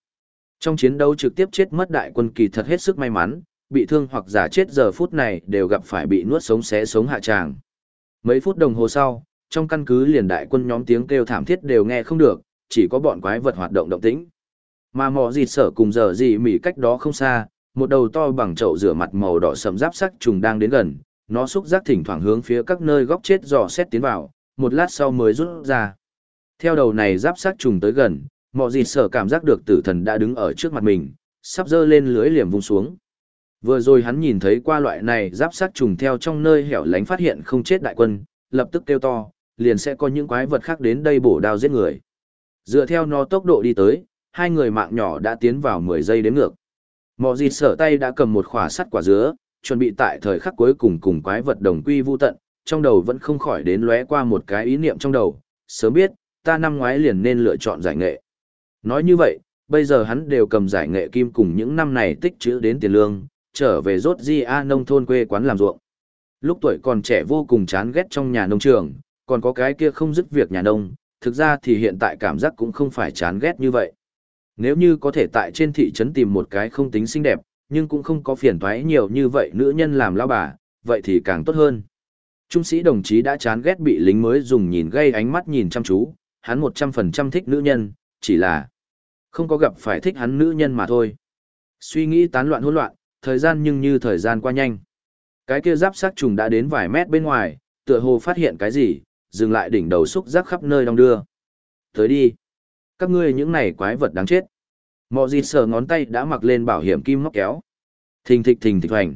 Speaker 1: Trong chiến đấu trực tiếp chết mất đại quân kỳ thật hết sức may mắn, bị thương hoặc giả chết giờ phút này đều gặp phải bị nuốt sống xé sống hạ tràng. Mấy phút đồng hồ sau, trong căn cứ liền đại quân nhóm tiếng kêu thảm thiết đều nghe không được, chỉ có bọn quái vật hoạt động động tĩnh. Mà mò gì sở cùng giờ gì mỉ cách đó không xa, một đầu to bằng chậu rửa mặt màu đỏ sầm giáp sắc trùng đang đến gần, nó xúc giác thỉnh thoảng hướng phía các nơi góc chết dò xét tiến vào, một lát sau mới rút ra. Theo đầu này giáp sắc trùng tới gần, mò gì sở cảm giác được tử thần đã đứng ở trước mặt mình, sắp dơ lên lưới liềm vung xuống. Vừa rồi hắn nhìn thấy qua loại này giáp sắc trùng theo trong nơi hẻo lánh phát hiện không chết đại quân, lập tức kêu to, liền sẽ có những quái vật khác đến đây bổ đao giết người. Dựa theo nó tốc độ đi tới, hai người mạng nhỏ đã tiến vào 10 giây đến ngược. Mò dịt sở tay đã cầm một khỏa sắt quả dứa, chuẩn bị tại thời khắc cuối cùng cùng quái vật đồng quy vu tận, trong đầu vẫn không khỏi đến lóe qua một cái ý niệm trong đầu, sớm biết, ta năm ngoái liền nên lựa chọn giải nghệ. Nói như vậy, bây giờ hắn đều cầm giải nghệ kim cùng những năm này tích trữ đến tiền lương, trở về rốt di a nông thôn quê quán làm ruộng. Lúc tuổi còn trẻ vô cùng chán ghét trong nhà nông trường, còn có cái kia không dứt việc nhà nông, thực ra thì hiện tại cảm giác cũng không phải chán ghét như vậy. Nếu như có thể tại trên thị trấn tìm một cái không tính xinh đẹp, nhưng cũng không có phiền toái nhiều như vậy nữ nhân làm lao bà, vậy thì càng tốt hơn. Trung sĩ đồng chí đã chán ghét bị lính mới dùng nhìn gây ánh mắt nhìn chăm chú, hắn 100% thích nữ nhân, chỉ là không có gặp phải thích hắn nữ nhân mà thôi. Suy nghĩ tán loạn hỗn loạn, thời gian nhưng như thời gian qua nhanh. Cái kia giáp sát trùng đã đến vài mét bên ngoài, tựa hồ phát hiện cái gì, dừng lại đỉnh đầu xúc giác khắp nơi đong đưa. Tới đi. Các ngươi những này quái vật đáng chết. Mọ dịt sờ ngón tay đã mặc lên bảo hiểm kim móc kéo. Thình thịch thình thịch hoành.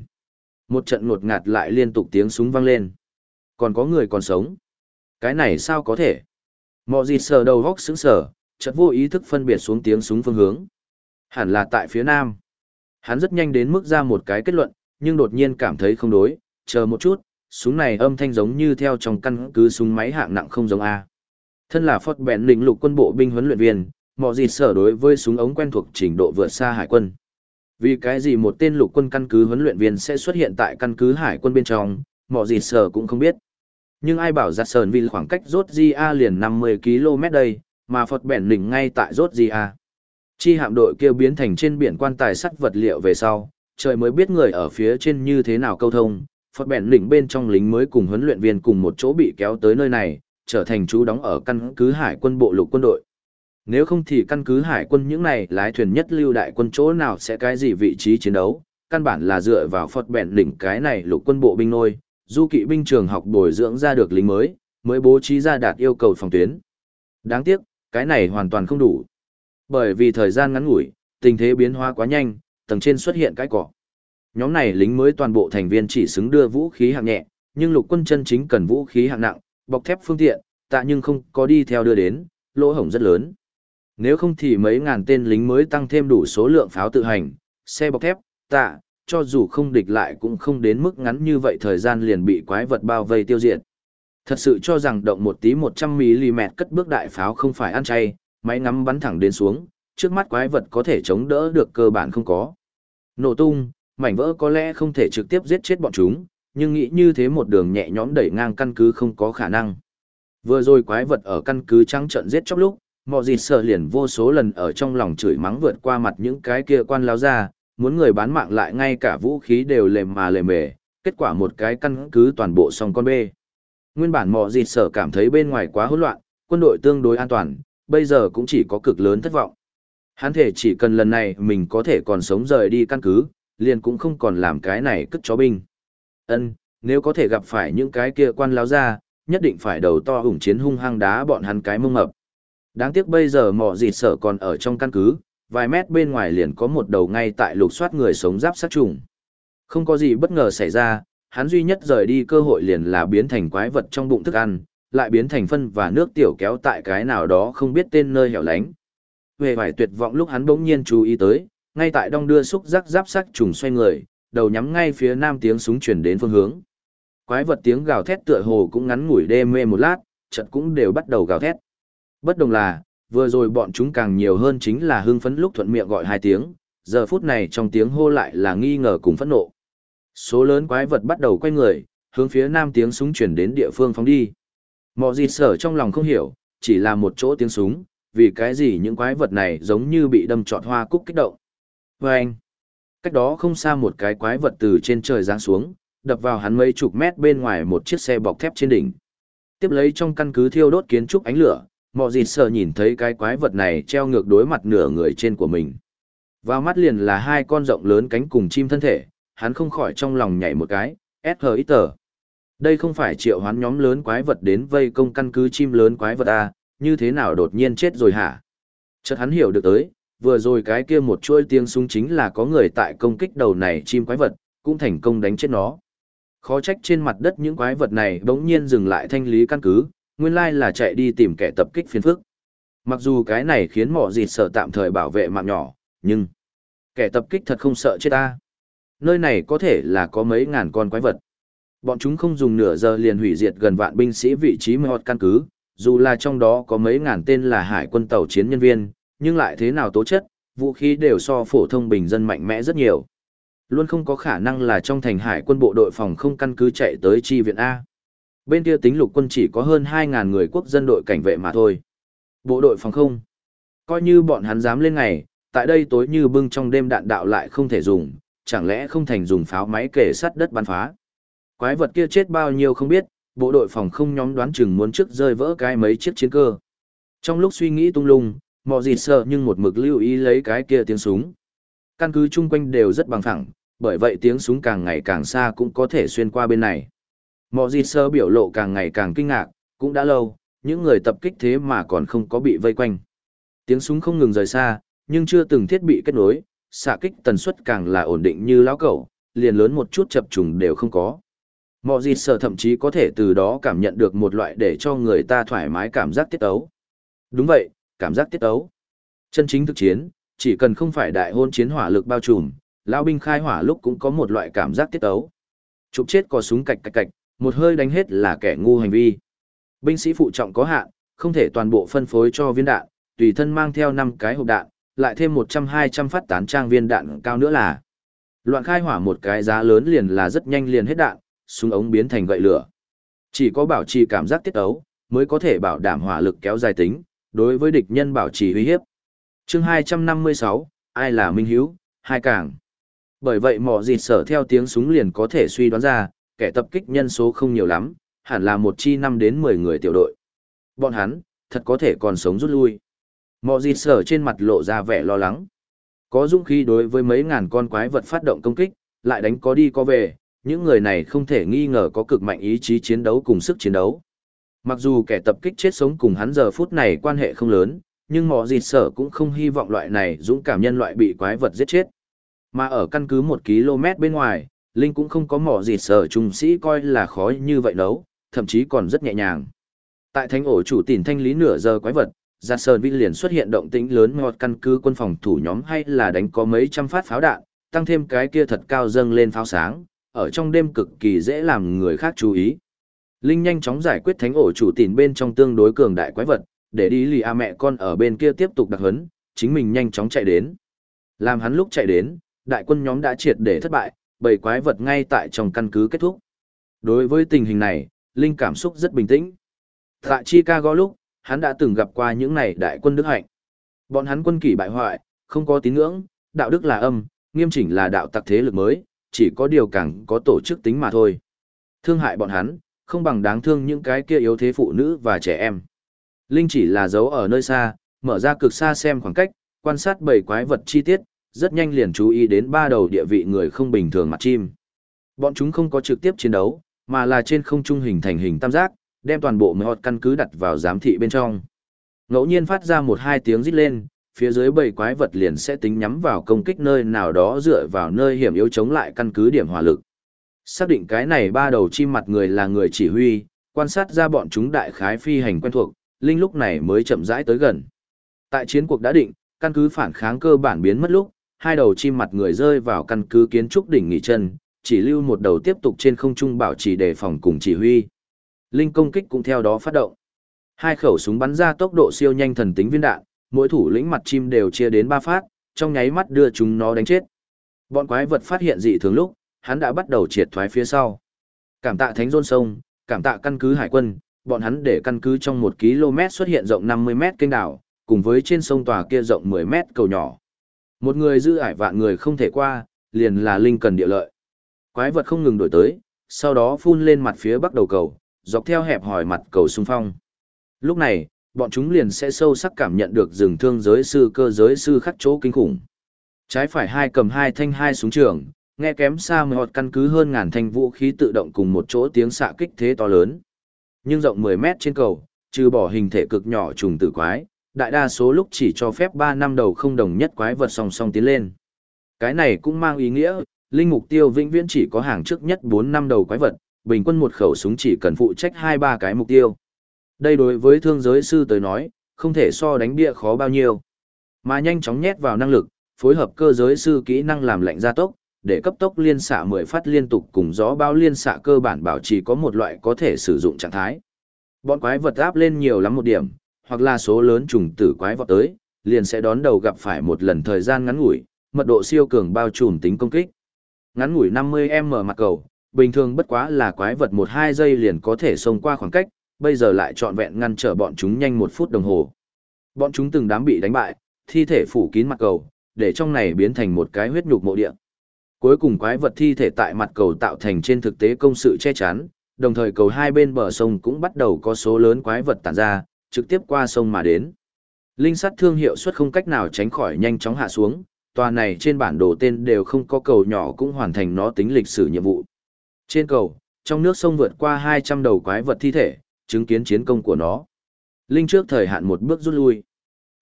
Speaker 1: Một trận ngột ngạt lại liên tục tiếng súng vang lên. Còn có người còn sống. Cái này sao có thể? Mọ dịt sờ đầu góc sững sờ, chợt vô ý thức phân biệt xuống tiếng súng phương hướng. Hẳn là tại phía nam. Hắn rất nhanh đến mức ra một cái kết luận, nhưng đột nhiên cảm thấy không đối, chờ một chút, súng này âm thanh giống như theo trong căn cứ súng máy hạng nặng không giống A. Thân là Phật Bẹn lĩnh lục quân bộ binh huấn luyện viên, mọi gì sở đối với súng ống quen thuộc trình độ vượt xa hải quân. Vì cái gì một tên lục quân căn cứ huấn luyện viên sẽ xuất hiện tại căn cứ hải quân bên trong, mọi gì sở cũng không biết. Nhưng ai bảo giặt sờn vì khoảng cách rốt a liền 50 km đây, mà Phật Bẹn lĩnh ngay tại rốt a. Chi hạm đội kêu biến thành trên biển quan tài sắt vật liệu về sau, trời mới biết người ở phía trên như thế nào câu thông. Phật bèn lĩnh bên trong lính mới cùng huấn luyện viên cùng một chỗ bị kéo tới nơi này, trở thành chú đóng ở căn cứ hải quân bộ lục quân đội. Nếu không thì căn cứ hải quân những này lái thuyền nhất lưu đại quân chỗ nào sẽ cái gì vị trí chiến đấu, căn bản là dựa vào Phật bèn lĩnh cái này lục quân bộ binh nôi, du kỵ binh trường học bồi dưỡng ra được lính mới, mới bố trí ra đạt yêu cầu phòng tuyến. Đáng tiếc, cái này hoàn toàn không đủ. Bởi vì thời gian ngắn ngủi, tình thế biến hóa quá nhanh, tầng trên xuất hiện cái cỏ. Nhóm này lính mới toàn bộ thành viên chỉ xứng đưa vũ khí hạng nhẹ, nhưng lục quân chân chính cần vũ khí hạng nặng, bọc thép phương tiện, tạ nhưng không có đi theo đưa đến, lỗ hổng rất lớn. Nếu không thì mấy ngàn tên lính mới tăng thêm đủ số lượng pháo tự hành, xe bọc thép, tạ, cho dù không địch lại cũng không đến mức ngắn như vậy thời gian liền bị quái vật bao vây tiêu diệt. Thật sự cho rằng động một tí 100mm cất bước đại pháo không phải ăn chay, máy ngắm bắn thẳng đến xuống, trước mắt quái vật có thể chống đỡ được cơ bản không có. Nổ tung, mảnh vỡ có lẽ không thể trực tiếp giết chết bọn chúng, nhưng nghĩ như thế một đường nhẹ nhõm đẩy ngang căn cứ không có khả năng. Vừa rồi quái vật ở căn cứ trắng trận giết chóc lúc, mọi gì sợ liền vô số lần ở trong lòng chửi mắng vượt qua mặt những cái kia quan láo ra, muốn người bán mạng lại ngay cả vũ khí đều lềm mà lềm mề, kết quả một cái căn cứ toàn bộ xong con bê. Nguyên bản mọi gì sợ cảm thấy bên ngoài quá hỗn loạn, quân đội tương đối an toàn, bây giờ cũng chỉ có cực lớn thất vọng. Hắn thể chỉ cần lần này mình có thể còn sống rời đi căn cứ, liền cũng không còn làm cái này cất chó binh. Ân, nếu có thể gặp phải những cái kia quan láo ra, nhất định phải đầu to hùng chiến hung hăng đá bọn hắn cái mông ngập. Đáng tiếc bây giờ mỏ dịt sở còn ở trong căn cứ, vài mét bên ngoài liền có một đầu ngay tại lục soát người sống giáp sát trùng. Không có gì bất ngờ xảy ra, hắn duy nhất rời đi cơ hội liền là biến thành quái vật trong bụng thức ăn, lại biến thành phân và nước tiểu kéo tại cái nào đó không biết tên nơi hẻo lánh. Về vải tuyệt vọng lúc hắn bỗng nhiên chú ý tới, ngay tại đông đưa xúc giác giáp sắc trùng xoay người, đầu nhắm ngay phía nam tiếng súng chuyển đến phương hướng. Quái vật tiếng gào thét tựa hồ cũng ngắn ngủi đê mê một lát, chợt cũng đều bắt đầu gào thét. Bất đồng là, vừa rồi bọn chúng càng nhiều hơn chính là hưng phấn lúc thuận miệng gọi hai tiếng, giờ phút này trong tiếng hô lại là nghi ngờ cùng phẫn nộ. Số lớn quái vật bắt đầu quay người, hướng phía nam tiếng súng chuyển đến địa phương phóng đi. Mọ gì sở trong lòng không hiểu, chỉ là một chỗ tiếng súng, vì cái gì những quái vật này giống như bị đâm trọt hoa cúc kích động. Và anh, cách đó không xa một cái quái vật từ trên trời giáng xuống, đập vào hắn mấy chục mét bên ngoài một chiếc xe bọc thép trên đỉnh. Tiếp lấy trong căn cứ thiêu đốt kiến trúc ánh lửa, mọ gì sợ nhìn thấy cái quái vật này treo ngược đối mặt nửa người trên của mình. Vào mắt liền là hai con rộng lớn cánh cùng chim thân thể, hắn không khỏi trong lòng nhảy một cái, SHXT. Đây không phải triệu hoán nhóm lớn quái vật đến vây công căn cứ chim lớn quái vật à, như thế nào đột nhiên chết rồi hả? Chợt hắn hiểu được tới, vừa rồi cái kia một chuôi tiếng súng chính là có người tại công kích đầu này chim quái vật, cũng thành công đánh chết nó. Khó trách trên mặt đất những quái vật này bỗng nhiên dừng lại thanh lý căn cứ, nguyên lai là chạy đi tìm kẻ tập kích phiền phức. Mặc dù cái này khiến mỏ dịt sợ tạm thời bảo vệ mạng nhỏ, nhưng kẻ tập kích thật không sợ chết ta. Nơi này có thể là có mấy ngàn con quái vật. Bọn chúng không dùng nửa giờ liền hủy diệt gần vạn binh sĩ vị trí mọt căn cứ, dù là trong đó có mấy ngàn tên là hải quân tàu chiến nhân viên, nhưng lại thế nào tố chất, vũ khí đều so phổ thông bình dân mạnh mẽ rất nhiều. Luôn không có khả năng là trong thành hải quân bộ đội phòng không căn cứ chạy tới chi viện A. Bên kia tính lục quân chỉ có hơn 2.000 người quốc dân đội cảnh vệ mà thôi. Bộ đội phòng không. Coi như bọn hắn dám lên ngày, tại đây tối như bưng trong đêm đạn đạo lại không thể dùng, chẳng lẽ không thành dùng pháo máy kể sắt đất bắn phá. Quái vật kia chết bao nhiêu không biết, bộ đội phòng không nhóm đoán chừng muốn trước rơi vỡ cái mấy chiếc chiến cơ. Trong lúc suy nghĩ tung lung, mò gì sợ nhưng một mực lưu ý lấy cái kia tiếng súng. Căn cứ chung quanh đều rất bằng phẳng, bởi vậy tiếng súng càng ngày càng xa cũng có thể xuyên qua bên này. Mò gì sơ biểu lộ càng ngày càng kinh ngạc, cũng đã lâu, những người tập kích thế mà còn không có bị vây quanh. Tiếng súng không ngừng rời xa, nhưng chưa từng thiết bị kết nối, xạ kích tần suất càng là ổn định như lão cẩu, liền lớn một chút chập trùng đều không có. Mọ gì sở thậm chí có thể từ đó cảm nhận được một loại để cho người ta thoải mái cảm giác tiết ấu. Đúng vậy, cảm giác tiết ấu. Chân chính thực chiến, chỉ cần không phải đại hôn chiến hỏa lực bao trùm, lão binh khai hỏa lúc cũng có một loại cảm giác tiết ấu. Chụp chết có súng cạch cạch cạch, một hơi đánh hết là kẻ ngu hành vi. Binh sĩ phụ trọng có hạn, không thể toàn bộ phân phối cho viên đạn, tùy thân mang theo 5 cái hộp đạn, lại thêm 100-200 phát tán trang viên đạn cao nữa là. Loạn khai hỏa một cái giá lớn liền là rất nhanh liền hết đạn, súng ống biến thành gậy lửa. Chỉ có bảo trì cảm giác tiết ấu, mới có thể bảo đảm hỏa lực kéo dài tính, đối với địch nhân bảo trì uy hiếp. Chương 256, ai là Minh Hiếu, hai càng. Bởi vậy mỏ dịt sở theo tiếng súng liền có thể suy đoán ra, kẻ tập kích nhân số không nhiều lắm, hẳn là một chi 5 đến 10 người tiểu đội. Bọn hắn, thật có thể còn sống rút lui. Mỏ dịt sở trên mặt lộ ra vẻ lo lắng. Có dũng khí đối với mấy ngàn con quái vật phát động công kích, lại đánh có đi có về, những người này không thể nghi ngờ có cực mạnh ý chí chiến đấu cùng sức chiến đấu. Mặc dù kẻ tập kích chết sống cùng hắn giờ phút này quan hệ không lớn, nhưng mỏ dịt sở cũng không hy vọng loại này dũng cảm nhân loại bị quái vật giết chết. Mà ở căn cứ một km bên ngoài, Linh cũng không có mỏ dịt sở trung sĩ coi là khó như vậy đâu, thậm chí còn rất nhẹ nhàng. Tại thánh ổ chủ tỉnh thanh lý nửa giờ quái vật, Giặt Sơn Vinh liền xuất hiện động tĩnh lớn ngọt căn cứ quân phòng thủ nhóm hay là đánh có mấy trăm phát pháo đạn, tăng thêm cái kia thật cao dâng lên pháo sáng, ở trong đêm cực kỳ dễ làm người khác chú ý. Linh nhanh chóng giải quyết thánh ổ chủ tìm bên trong tương đối cường đại quái vật, để đi lì a mẹ con ở bên kia tiếp tục đặc hấn, chính mình nhanh chóng chạy đến. Làm hắn lúc chạy đến, đại quân nhóm đã triệt để thất bại, bầy quái vật ngay tại trong căn cứ kết thúc. Đối với tình hình này, Linh cảm xúc rất bình tĩnh. Tại Chicago lúc, hắn đã từng gặp qua những này đại quân đức hạnh. Bọn hắn quân kỷ bại hoại, không có tín ngưỡng, đạo đức là âm, nghiêm chỉnh là đạo tặc thế lực mới, chỉ có điều càng có tổ chức tính mà thôi. Thương hại bọn hắn, không bằng đáng thương những cái kia yếu thế phụ nữ và trẻ em. Linh chỉ là giấu ở nơi xa, mở ra cực xa xem khoảng cách, quan sát bầy quái vật chi tiết, rất nhanh liền chú ý đến ba đầu địa vị người không bình thường mặt chim. Bọn chúng không có trực tiếp chiến đấu, mà là trên không trung hình thành hình tam giác, đem toàn bộ mê căn cứ đặt vào giám thị bên trong. Ngẫu nhiên phát ra một hai tiếng rít lên, phía dưới bầy quái vật liền sẽ tính nhắm vào công kích nơi nào đó dựa vào nơi hiểm yếu chống lại căn cứ điểm hỏa lực. Xác định cái này ba đầu chim mặt người là người chỉ huy, quan sát ra bọn chúng đại khái phi hành quen thuộc, Linh lúc này mới chậm rãi tới gần. Tại chiến cuộc đã định, căn cứ phản kháng cơ bản biến mất lúc, hai đầu chim mặt người rơi vào căn cứ kiến trúc đỉnh nghỉ chân, chỉ lưu một đầu tiếp tục trên không trung bảo trì đề phòng cùng chỉ huy. Linh công kích cũng theo đó phát động. Hai khẩu súng bắn ra tốc độ siêu nhanh thần tính viên đạn, mỗi thủ lĩnh mặt chim đều chia đến ba phát, trong nháy mắt đưa chúng nó đánh chết. Bọn quái vật phát hiện dị thường lúc, hắn đã bắt đầu triệt thoái phía sau. Cảm tạ Thánh Dôn Sông, cảm tạ căn cứ hải quân, bọn hắn để căn cứ trong một km xuất hiện rộng 50 mét kênh đảo, cùng với trên sông tòa kia rộng 10 mét cầu nhỏ. Một người giữ ải vạn người không thể qua, liền là linh cần địa lợi. Quái vật không ngừng đổi tới, sau đó phun lên mặt phía bắc đầu cầu, dọc theo hẹp hỏi mặt cầu xung phong. Lúc này, bọn chúng liền sẽ sâu sắc cảm nhận được rừng thương giới sư cơ giới sư khắc chỗ kinh khủng. Trái phải hai cầm hai thanh hai súng trường, nghe kém xa một căn cứ hơn ngàn thanh vũ khí tự động cùng một chỗ tiếng xạ kích thế to lớn. Nhưng rộng 10 mét trên cầu, trừ bỏ hình thể cực nhỏ trùng tử quái, đại đa số lúc chỉ cho phép 3 năm đầu không đồng nhất quái vật song song tiến lên. Cái này cũng mang ý nghĩa, linh mục tiêu vĩnh viễn chỉ có hàng trước nhất 4 năm đầu quái vật, bình quân một khẩu súng chỉ cần phụ trách 2-3 cái mục tiêu. Đây đối với thương giới sư tới nói, không thể so đánh bia khó bao nhiêu. Mà nhanh chóng nhét vào năng lực, phối hợp cơ giới sư kỹ năng làm lạnh gia tốc, để cấp tốc liên xạ 10 phát liên tục cùng gió bao liên xạ cơ bản bảo trì có một loại có thể sử dụng trạng thái. Bọn quái vật áp lên nhiều lắm một điểm, hoặc là số lớn trùng tử quái vọt tới, liền sẽ đón đầu gặp phải một lần thời gian ngắn ngủi, mật độ siêu cường bao trùm tính công kích. Ngắn ngủi 50m mặt cầu, bình thường bất quá là quái vật 1-2 giây liền có thể xông qua khoảng cách, bây giờ lại trọn vẹn ngăn trở bọn chúng nhanh một phút đồng hồ. Bọn chúng từng đám bị đánh bại, thi thể phủ kín mặt cầu, để trong này biến thành một cái huyết nhục mộ địa. Cuối cùng quái vật thi thể tại mặt cầu tạo thành trên thực tế công sự che chắn, đồng thời cầu hai bên bờ sông cũng bắt đầu có số lớn quái vật tản ra, trực tiếp qua sông mà đến. Linh sắt thương hiệu suất không cách nào tránh khỏi nhanh chóng hạ xuống, tòa này trên bản đồ tên đều không có cầu nhỏ cũng hoàn thành nó tính lịch sử nhiệm vụ. Trên cầu, trong nước sông vượt qua 200 đầu quái vật thi thể, chứng kiến chiến công của nó. Linh trước thời hạn một bước rút lui.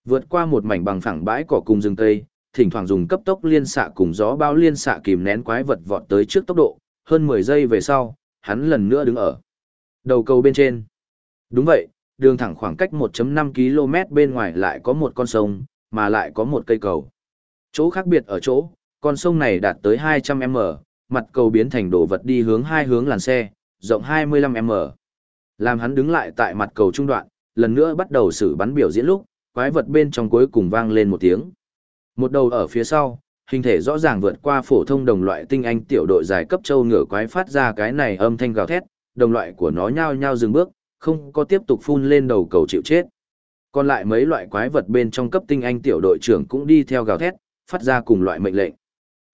Speaker 1: Vượt qua một mảnh bằng phẳng bãi cỏ cùng rừng tây thỉnh thoảng dùng cấp tốc liên xạ cùng gió bao liên xạ kìm nén quái vật vọt tới trước tốc độ, hơn 10 giây về sau, hắn lần nữa đứng ở đầu cầu bên trên. Đúng vậy, đường thẳng khoảng cách 1.5 km bên ngoài lại có một con sông, mà lại có một cây cầu. Chỗ khác biệt ở chỗ, con sông này đạt tới 200m, mặt cầu biến thành đồ vật đi hướng hai hướng làn xe, rộng 25m. Làm hắn đứng lại tại mặt cầu trung đoạn, lần nữa bắt đầu xử bắn biểu diễn lúc, quái vật bên trong cuối cùng vang lên một tiếng. Một đầu ở phía sau, hình thể rõ ràng vượt qua phổ thông đồng loại tinh anh tiểu đội dài cấp châu ngựa quái phát ra cái này âm thanh gào thét, đồng loại của nó nhao nhao dừng bước, không có tiếp tục phun lên đầu cầu chịu chết. Còn lại mấy loại quái vật bên trong cấp tinh anh tiểu đội trưởng cũng đi theo gào thét, phát ra cùng loại mệnh lệnh.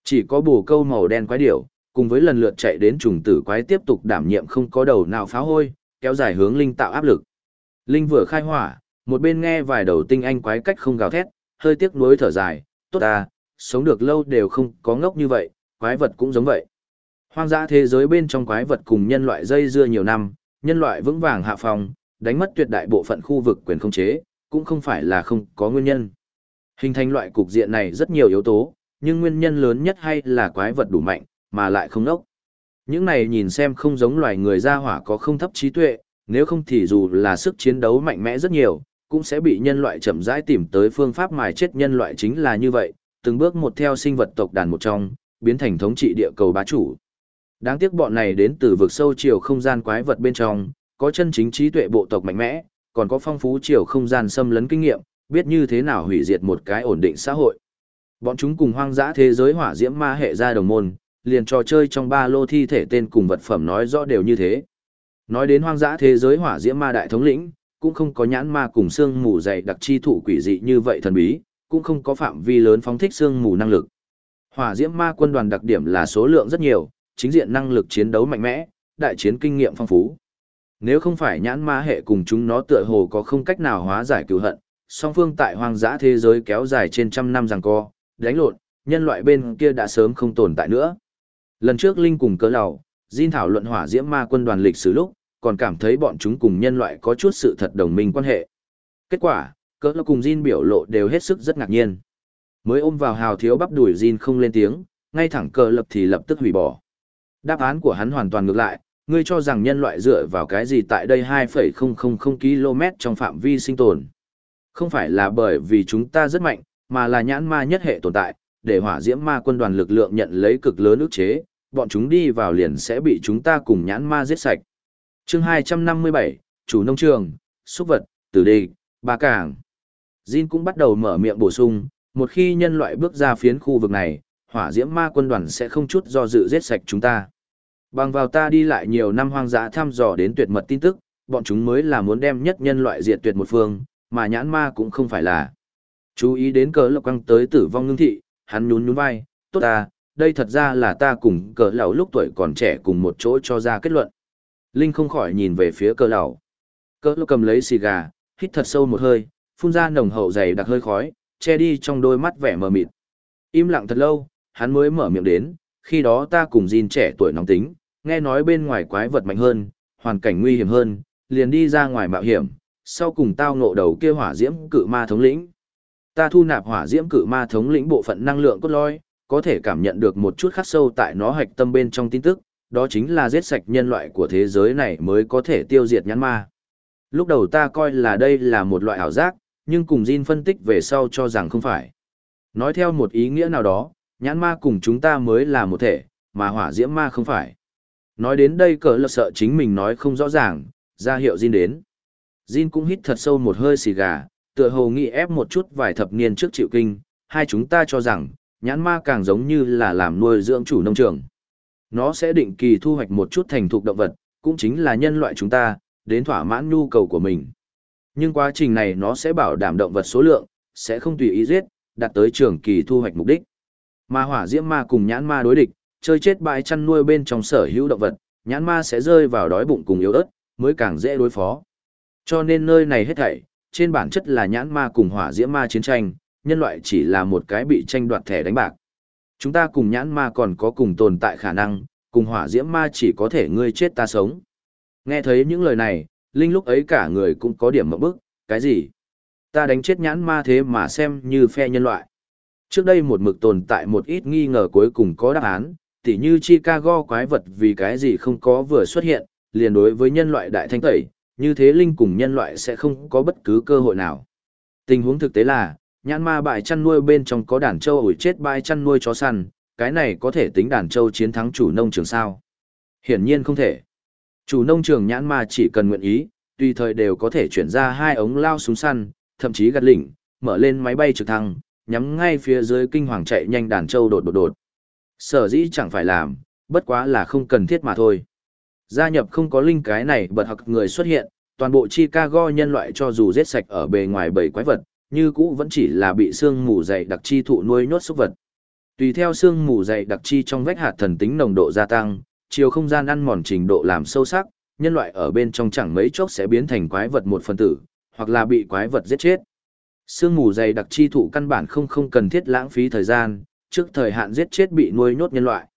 Speaker 1: Chỉ có bù câu màu đen quái điểu, cùng với lần lượt chạy đến trùng tử quái tiếp tục đảm nhiệm không có đầu nào phá hôi, kéo dài hướng linh tạo áp lực. Linh vừa khai hỏa, một bên nghe vài đầu tinh anh quái cách không gào thét, hơi tiếc nuối thở dài, tốt à, sống được lâu đều không có ngốc như vậy, quái vật cũng giống vậy. Hoang dã thế giới bên trong quái vật cùng nhân loại dây dưa nhiều năm, nhân loại vững vàng hạ phòng, đánh mất tuyệt đại bộ phận khu vực quyền không chế, cũng không phải là không có nguyên nhân. Hình thành loại cục diện này rất nhiều yếu tố, nhưng nguyên nhân lớn nhất hay là quái vật đủ mạnh, mà lại không nốc. Những này nhìn xem không giống loài người ra hỏa có không thấp trí tuệ, nếu không thì dù là sức chiến đấu mạnh mẽ rất nhiều, cũng sẽ bị nhân loại chậm rãi tìm tới phương pháp mài chết nhân loại chính là như vậy, từng bước một theo sinh vật tộc đàn một trong, biến thành thống trị địa cầu bá chủ. Đáng tiếc bọn này đến từ vực sâu chiều không gian quái vật bên trong, có chân chính trí tuệ bộ tộc mạnh mẽ, còn có phong phú chiều không gian xâm lấn kinh nghiệm, biết như thế nào hủy diệt một cái ổn định xã hội. Bọn chúng cùng hoang dã thế giới hỏa diễm ma hệ ra đồng môn, liền trò chơi trong ba lô thi thể tên cùng vật phẩm nói rõ đều như thế. Nói đến hoang dã thế giới hỏa diễm ma đại thống lĩnh, cũng không có nhãn ma cùng xương mù dày đặc chi thủ quỷ dị như vậy thần bí, cũng không có phạm vi lớn phóng thích xương mù năng lực. Hỏa diễm ma quân đoàn đặc điểm là số lượng rất nhiều, chính diện năng lực chiến đấu mạnh mẽ, đại chiến kinh nghiệm phong phú. Nếu không phải nhãn ma hệ cùng chúng nó tựa hồ có không cách nào hóa giải cứu hận, song phương tại hoang dã thế giới kéo dài trên trăm năm rằng co, đánh lộn, nhân loại bên kia đã sớm không tồn tại nữa. Lần trước Linh cùng cỡ lầu, Jin thảo luận hỏa diễm ma quân đoàn lịch sử lúc, còn cảm thấy bọn chúng cùng nhân loại có chút sự thật đồng minh quan hệ. Kết quả, cỡ lầu cùng Jin biểu lộ đều hết sức rất ngạc nhiên. Mới ôm vào hào thiếu bắp đuổi Jin không lên tiếng, ngay thẳng cờ lập thì lập tức hủy bỏ. Đáp án của hắn hoàn toàn ngược lại, ngươi cho rằng nhân loại dựa vào cái gì tại đây 2,000 km trong phạm vi sinh tồn. Không phải là bởi vì chúng ta rất mạnh, mà là nhãn ma nhất hệ tồn tại, để hỏa diễm ma quân đoàn lực lượng nhận lấy cực lớn ức chế, bọn chúng đi vào liền sẽ bị chúng ta cùng nhãn ma giết sạch chương 257, chủ nông trường, xúc vật, tử địch, ba cảng. Jin cũng bắt đầu mở miệng bổ sung, một khi nhân loại bước ra phiến khu vực này, hỏa diễm ma quân đoàn sẽ không chút do dự giết sạch chúng ta. Bằng vào ta đi lại nhiều năm hoang dã thăm dò đến tuyệt mật tin tức, bọn chúng mới là muốn đem nhất nhân loại diệt tuyệt một phương, mà nhãn ma cũng không phải là. Chú ý đến cờ lộc quăng tới tử vong ngưng thị, hắn nhún nhún vai, tốt ta, đây thật ra là ta cùng cờ lão lúc tuổi còn trẻ cùng một chỗ cho ra kết luận. Linh không khỏi nhìn về phía cơ lão. Cơ lão cầm lấy xì gà, hít thật sâu một hơi, phun ra nồng hậu dày đặc hơi khói, che đi trong đôi mắt vẻ mờ mịt. Im lặng thật lâu, hắn mới mở miệng đến, khi đó ta cùng Jin trẻ tuổi nóng tính, nghe nói bên ngoài quái vật mạnh hơn, hoàn cảnh nguy hiểm hơn, liền đi ra ngoài mạo hiểm, sau cùng tao ngộ đầu kia hỏa diễm cự ma thống lĩnh. Ta thu nạp hỏa diễm cự ma thống lĩnh bộ phận năng lượng cốt lõi, có thể cảm nhận được một chút khắc sâu tại nó hạch tâm bên trong tin tức, đó chính là giết sạch nhân loại của thế giới này mới có thể tiêu diệt nhãn ma. Lúc đầu ta coi là đây là một loại ảo giác, nhưng cùng Jin phân tích về sau cho rằng không phải. Nói theo một ý nghĩa nào đó, nhãn ma cùng chúng ta mới là một thể, mà hỏa diễm ma không phải. Nói đến đây cỡ lập sợ chính mình nói không rõ ràng, ra hiệu Jin đến. Jin cũng hít thật sâu một hơi xì gà, tựa hồ nghĩ ép một chút vài thập niên trước chịu kinh, hai chúng ta cho rằng, nhãn ma càng giống như là làm nuôi dưỡng chủ nông trường. Nó sẽ định kỳ thu hoạch một chút thành thục động vật, cũng chính là nhân loại chúng ta, đến thỏa mãn nhu cầu của mình. Nhưng quá trình này nó sẽ bảo đảm động vật số lượng, sẽ không tùy ý giết, đạt tới trường kỳ thu hoạch mục đích. Ma hỏa diễm ma cùng nhãn ma đối địch, chơi chết bãi chăn nuôi bên trong sở hữu động vật, nhãn ma sẽ rơi vào đói bụng cùng yếu ớt, mới càng dễ đối phó. Cho nên nơi này hết thảy, trên bản chất là nhãn ma cùng hỏa diễm ma chiến tranh, nhân loại chỉ là một cái bị tranh đoạt thẻ đánh bạc. Chúng ta cùng nhãn ma còn có cùng tồn tại khả năng, cùng hỏa diễm ma chỉ có thể ngươi chết ta sống. Nghe thấy những lời này, Linh lúc ấy cả người cũng có điểm mộng bức, cái gì? Ta đánh chết nhãn ma thế mà xem như phe nhân loại. Trước đây một mực tồn tại một ít nghi ngờ cuối cùng có đáp án, tỉ như Chicago quái vật vì cái gì không có vừa xuất hiện, liền đối với nhân loại đại thanh tẩy, như thế Linh cùng nhân loại sẽ không có bất cứ cơ hội nào. Tình huống thực tế là, nhãn ma bại chăn nuôi bên trong có đàn trâu ủi chết bại chăn nuôi chó săn, cái này có thể tính đàn trâu chiến thắng chủ nông trường sao? Hiển nhiên không thể. Chủ nông trường nhãn ma chỉ cần nguyện ý, tùy thời đều có thể chuyển ra hai ống lao súng săn, thậm chí gạt lỉnh, mở lên máy bay trực thăng, nhắm ngay phía dưới kinh hoàng chạy nhanh đàn trâu đột đột đột. Sở dĩ chẳng phải làm, bất quá là không cần thiết mà thôi. Gia nhập không có linh cái này bật học người xuất hiện, toàn bộ Chicago nhân loại cho dù giết sạch ở bề ngoài bầy quái vật, như cũ vẫn chỉ là bị xương mù dày đặc chi thụ nuôi nhốt súc vật. Tùy theo xương mù dày đặc chi trong vách hạt thần tính nồng độ gia tăng, chiều không gian ăn mòn trình độ làm sâu sắc, nhân loại ở bên trong chẳng mấy chốc sẽ biến thành quái vật một phần tử, hoặc là bị quái vật giết chết. Sương mù dày đặc chi thụ căn bản không không cần thiết lãng phí thời gian, trước thời hạn giết chết bị nuôi nhốt nhân loại.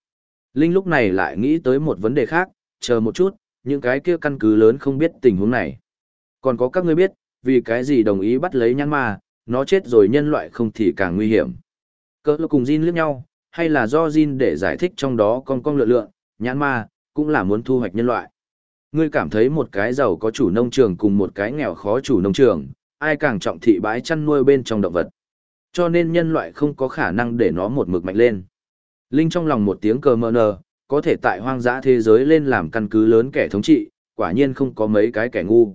Speaker 1: Linh lúc này lại nghĩ tới một vấn đề khác, chờ một chút, những cái kia căn cứ lớn không biết tình huống này. Còn có các ngươi biết, vì cái gì đồng ý bắt lấy nhãn ma, nó chết rồi nhân loại không thì càng nguy hiểm. Cỡ cùng Jin liếc nhau, hay là do Jin để giải thích trong đó con con lựa lượn, nhãn ma, cũng là muốn thu hoạch nhân loại. Ngươi cảm thấy một cái giàu có chủ nông trường cùng một cái nghèo khó chủ nông trường, ai càng trọng thị bãi chăn nuôi bên trong động vật. Cho nên nhân loại không có khả năng để nó một mực mạnh lên. Linh trong lòng một tiếng cờ mờ nờ, có thể tại hoang dã thế giới lên làm căn cứ lớn kẻ thống trị, quả nhiên không có mấy cái kẻ ngu.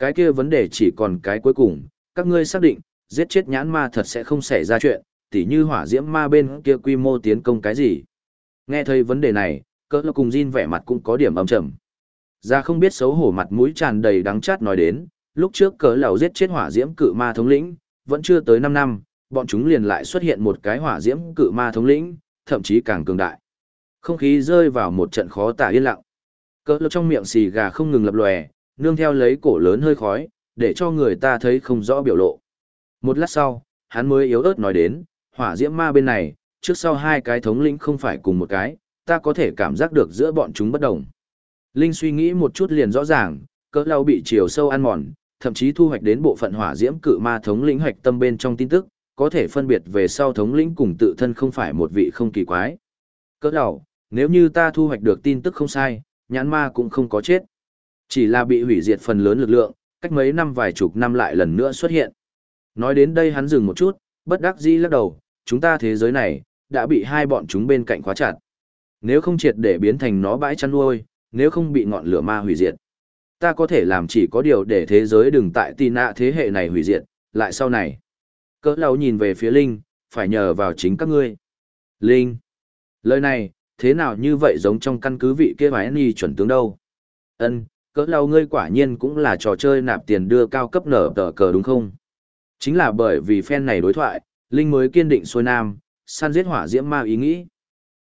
Speaker 1: Cái kia vấn đề chỉ còn cái cuối cùng, các ngươi xác định, giết chết nhãn ma thật sẽ không xảy ra chuyện, tỉ như hỏa diễm ma bên kia quy mô tiến công cái gì. Nghe thấy vấn đề này, cỡ cùng Jin vẻ mặt cũng có điểm âm trầm. Ra không biết xấu hổ mặt mũi tràn đầy đắng chát nói đến, lúc trước cỡ lão giết chết hỏa diễm cự ma thống lĩnh, vẫn chưa tới 5 năm, bọn chúng liền lại xuất hiện một cái hỏa diễm cự ma thống lĩnh, thậm chí càng cường đại. Không khí rơi vào một trận khó tả yên lặng. Cỡ lão trong miệng xì gà không ngừng lập lòe, nương theo lấy cổ lớn hơi khói, để cho người ta thấy không rõ biểu lộ. Một lát sau, hắn mới yếu ớt nói đến, hỏa diễm ma bên này, trước sau hai cái thống lĩnh không phải cùng một cái, ta có thể cảm giác được giữa bọn chúng bất đồng. Linh suy nghĩ một chút liền rõ ràng, cỡ lao bị chiều sâu ăn mòn, thậm chí thu hoạch đến bộ phận hỏa diễm cự ma thống lĩnh hoạch tâm bên trong tin tức, có thể phân biệt về sau thống lĩnh cùng tự thân không phải một vị không kỳ quái. Cỡ đầu nếu như ta thu hoạch được tin tức không sai, nhãn ma cũng không có chết. Chỉ là bị hủy diệt phần lớn lực lượng, cách mấy năm vài chục năm lại lần nữa xuất hiện. Nói đến đây hắn dừng một chút, bất đắc dĩ lắc đầu, chúng ta thế giới này, đã bị hai bọn chúng bên cạnh khóa chặt. Nếu không triệt để biến thành nó bãi chăn nuôi, nếu không bị ngọn lửa ma hủy diệt. Ta có thể làm chỉ có điều để thế giới đừng tại tì nạ thế hệ này hủy diệt, lại sau này. Cỡ lâu nhìn về phía Linh, phải nhờ vào chính các ngươi. Linh. Lời này, thế nào như vậy giống trong căn cứ vị kia phải ni chuẩn tướng đâu? Ân, cỡ lâu ngươi quả nhiên cũng là trò chơi nạp tiền đưa cao cấp nở tờ cờ đúng không? Chính là bởi vì fan này đối thoại, Linh mới kiên định xuôi nam, săn giết hỏa diễm ma ý nghĩ.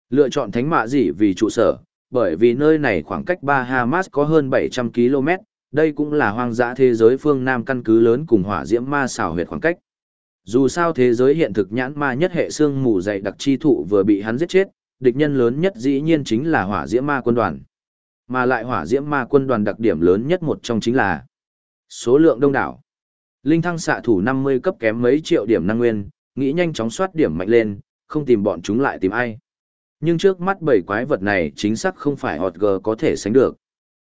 Speaker 1: Lựa chọn thánh mạ gì vì trụ sở, bởi vì nơi này khoảng cách Ba Hamas có hơn 700 km, đây cũng là hoang dã thế giới phương Nam căn cứ lớn cùng hỏa diễm ma xảo huyệt khoảng cách. Dù sao thế giới hiện thực nhãn ma nhất hệ xương mù dày đặc chi thụ vừa bị hắn giết chết, địch nhân lớn nhất dĩ nhiên chính là hỏa diễm ma quân đoàn. Mà lại hỏa diễm ma quân đoàn đặc điểm lớn nhất một trong chính là số lượng đông đảo. Linh thăng xạ thủ 50 cấp kém mấy triệu điểm năng nguyên, nghĩ nhanh chóng soát điểm mạnh lên, không tìm bọn chúng lại tìm ai. Nhưng trước mắt bảy quái vật này chính xác không phải hot g có thể sánh được.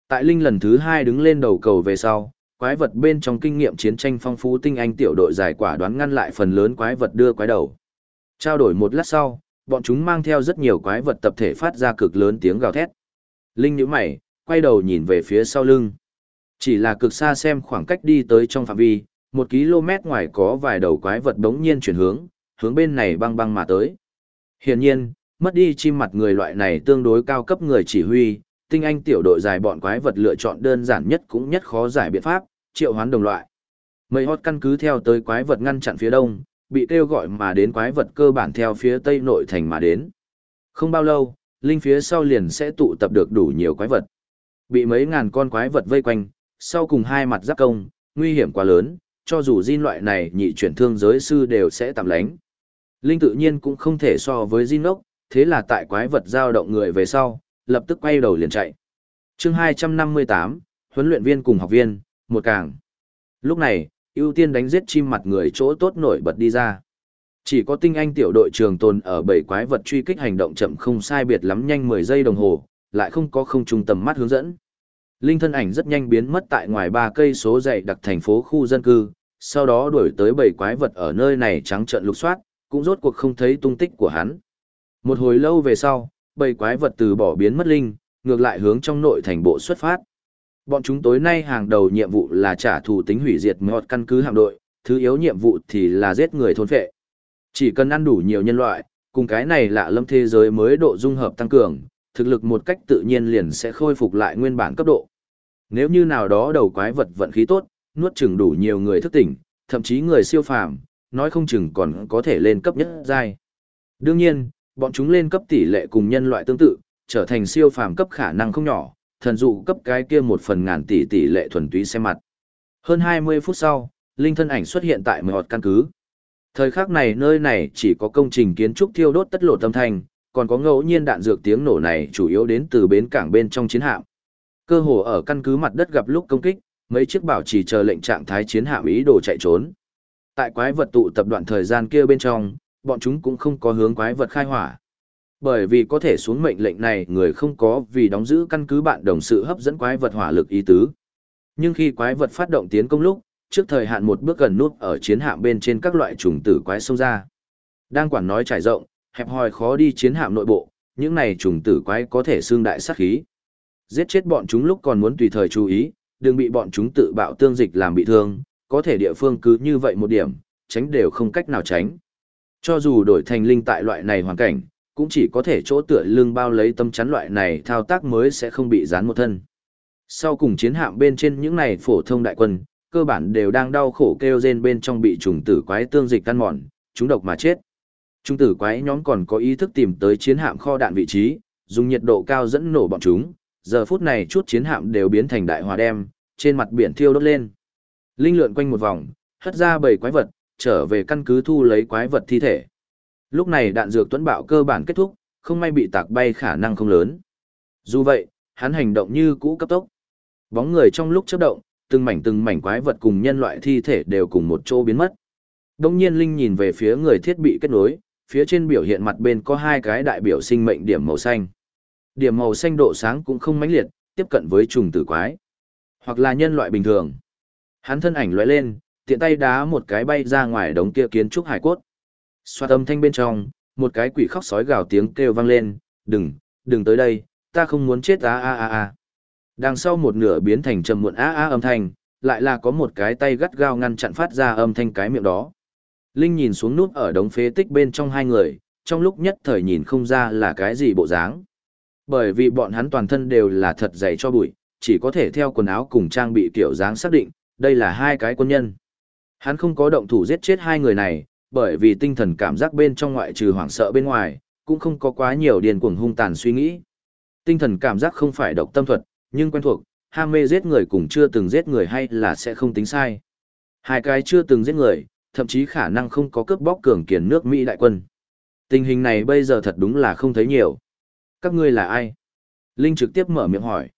Speaker 1: Tại Linh lần thứ hai đứng lên đầu cầu về sau, quái vật bên trong kinh nghiệm chiến tranh phong phú tinh anh tiểu đội giải quả đoán ngăn lại phần lớn quái vật đưa quái đầu. Trao đổi một lát sau, bọn chúng mang theo rất nhiều quái vật tập thể phát ra cực lớn tiếng gào thét. Linh nhíu mày, quay đầu nhìn về phía sau lưng. Chỉ là cực xa xem khoảng cách đi tới trong phạm vi, một km ngoài có vài đầu quái vật đống nhiên chuyển hướng, hướng bên này băng băng mà tới. Hiển nhiên, mất đi chim mặt người loại này tương đối cao cấp người chỉ huy, tinh anh tiểu đội dài bọn quái vật lựa chọn đơn giản nhất cũng nhất khó giải biện pháp, triệu hoán đồng loại. Mây hót căn cứ theo tới quái vật ngăn chặn phía đông, bị kêu gọi mà đến quái vật cơ bản theo phía tây nội thành mà đến. Không bao lâu, linh phía sau liền sẽ tụ tập được đủ nhiều quái vật. Bị mấy ngàn con quái vật vây quanh, sau cùng hai mặt giáp công, nguy hiểm quá lớn, cho dù Jin loại này nhị chuyển thương giới sư đều sẽ tạm lánh. Linh tự nhiên cũng không thể so với Jin ốc, thế là tại quái vật giao động người về sau, lập tức quay đầu liền chạy. chương 258, huấn luyện viên cùng học viên, một càng. Lúc này, ưu tiên đánh giết chim mặt người chỗ tốt nổi bật đi ra. Chỉ có tinh anh tiểu đội trường tồn ở bảy quái vật truy kích hành động chậm không sai biệt lắm nhanh 10 giây đồng hồ, lại không có không trung tầm mắt hướng dẫn. Linh thân ảnh rất nhanh biến mất tại ngoài ba cây số dày đặc thành phố khu dân cư, sau đó đuổi tới bảy quái vật ở nơi này trắng trợn lục soát, cũng rốt cuộc không thấy tung tích của hắn. Một hồi lâu về sau, bảy quái vật từ bỏ biến mất linh, ngược lại hướng trong nội thành bộ xuất phát. Bọn chúng tối nay hàng đầu nhiệm vụ là trả thù tính hủy diệt một căn cứ hạm đội, thứ yếu nhiệm vụ thì là giết người thôn phệ. Chỉ cần ăn đủ nhiều nhân loại, cùng cái này lạ lâm thế giới mới độ dung hợp tăng cường, thực lực một cách tự nhiên liền sẽ khôi phục lại nguyên bản cấp độ. Nếu như nào đó đầu quái vật vận khí tốt, nuốt chừng đủ nhiều người thức tỉnh, thậm chí người siêu phàm, nói không chừng còn có thể lên cấp nhất giai. Đương nhiên, bọn chúng lên cấp tỷ lệ cùng nhân loại tương tự, trở thành siêu phàm cấp khả năng không nhỏ, thần dụ cấp cái kia một phần ngàn tỷ tỷ lệ thuần túy xem mặt. Hơn 20 phút sau, linh thân ảnh xuất hiện tại mười một căn cứ. Thời khắc này nơi này chỉ có công trình kiến trúc thiêu đốt tất lộ tâm thành, còn có ngẫu nhiên đạn dược tiếng nổ này chủ yếu đến từ bến cảng bên trong chiến hạm. Cơ hồ ở căn cứ mặt đất gặp lúc công kích, mấy chiếc bảo chỉ chờ lệnh trạng thái chiến hạm ý đồ chạy trốn. Tại quái vật tụ tập đoạn thời gian kia bên trong, bọn chúng cũng không có hướng quái vật khai hỏa. Bởi vì có thể xuống mệnh lệnh này người không có vì đóng giữ căn cứ bạn đồng sự hấp dẫn quái vật hỏa lực ý tứ. Nhưng khi quái vật phát động tiến công lúc, trước thời hạn một bước gần nút ở chiến hạm bên trên các loại trùng tử quái xông ra. Đang quản nói trải rộng, hẹp hòi khó đi chiến hạm nội bộ, những này trùng tử quái có thể xương đại sát khí. Giết chết bọn chúng lúc còn muốn tùy thời chú ý, đừng bị bọn chúng tự bạo tương dịch làm bị thương, có thể địa phương cứ như vậy một điểm, tránh đều không cách nào tránh. Cho dù đổi thành linh tại loại này hoàn cảnh, cũng chỉ có thể chỗ tựa lưng bao lấy tâm chắn loại này thao tác mới sẽ không bị dán một thân. Sau cùng chiến hạm bên trên những này phổ thông đại quân, cơ bản đều đang đau khổ kêu rên bên trong bị trùng tử quái tương dịch căn mòn, chúng độc mà chết. Trùng tử quái nhóm còn có ý thức tìm tới chiến hạm kho đạn vị trí, dùng nhiệt độ cao dẫn nổ bọn chúng, giờ phút này chút chiến hạm đều biến thành đại hòa đem, trên mặt biển thiêu đốt lên. Linh lượn quanh một vòng, hất ra bảy quái vật, trở về căn cứ thu lấy quái vật thi thể. Lúc này đạn dược tuấn bạo cơ bản kết thúc, không may bị tạc bay khả năng không lớn. Dù vậy, hắn hành động như cũ cấp tốc. Bóng người trong lúc chớp động, từng mảnh từng mảnh quái vật cùng nhân loại thi thể đều cùng một chỗ biến mất. Đông nhiên Linh nhìn về phía người thiết bị kết nối, phía trên biểu hiện mặt bên có hai cái đại biểu sinh mệnh điểm màu xanh. Điểm màu xanh độ sáng cũng không mãnh liệt, tiếp cận với trùng tử quái, hoặc là nhân loại bình thường. Hắn thân ảnh lóe lên, tiện tay đá một cái bay ra ngoài đống kia kiến trúc hải cốt. Xoa âm thanh bên trong, một cái quỷ khóc sói gào tiếng kêu vang lên, đừng, đừng tới đây, ta không muốn chết á a a a. Đằng sau một nửa biến thành trầm muộn a a âm thanh, lại là có một cái tay gắt gao ngăn chặn phát ra âm thanh cái miệng đó. Linh nhìn xuống nút ở đống phế tích bên trong hai người, trong lúc nhất thời nhìn không ra là cái gì bộ dáng. Bởi vì bọn hắn toàn thân đều là thật dày cho bụi, chỉ có thể theo quần áo cùng trang bị kiểu dáng xác định, đây là hai cái quân nhân. Hắn không có động thủ giết chết hai người này, bởi vì tinh thần cảm giác bên trong ngoại trừ hoảng sợ bên ngoài, cũng không có quá nhiều điền cuồng hung tàn suy nghĩ. Tinh thần cảm giác không phải độc tâm thuật, nhưng quen thuộc, ham mê giết người cùng chưa từng giết người hay là sẽ không tính sai. Hai cái chưa từng giết người, thậm chí khả năng không có cướp bóc cường kiền nước Mỹ đại quân. Tình hình này bây giờ thật đúng là không thấy nhiều. Các ngươi là ai? Linh trực tiếp mở miệng hỏi.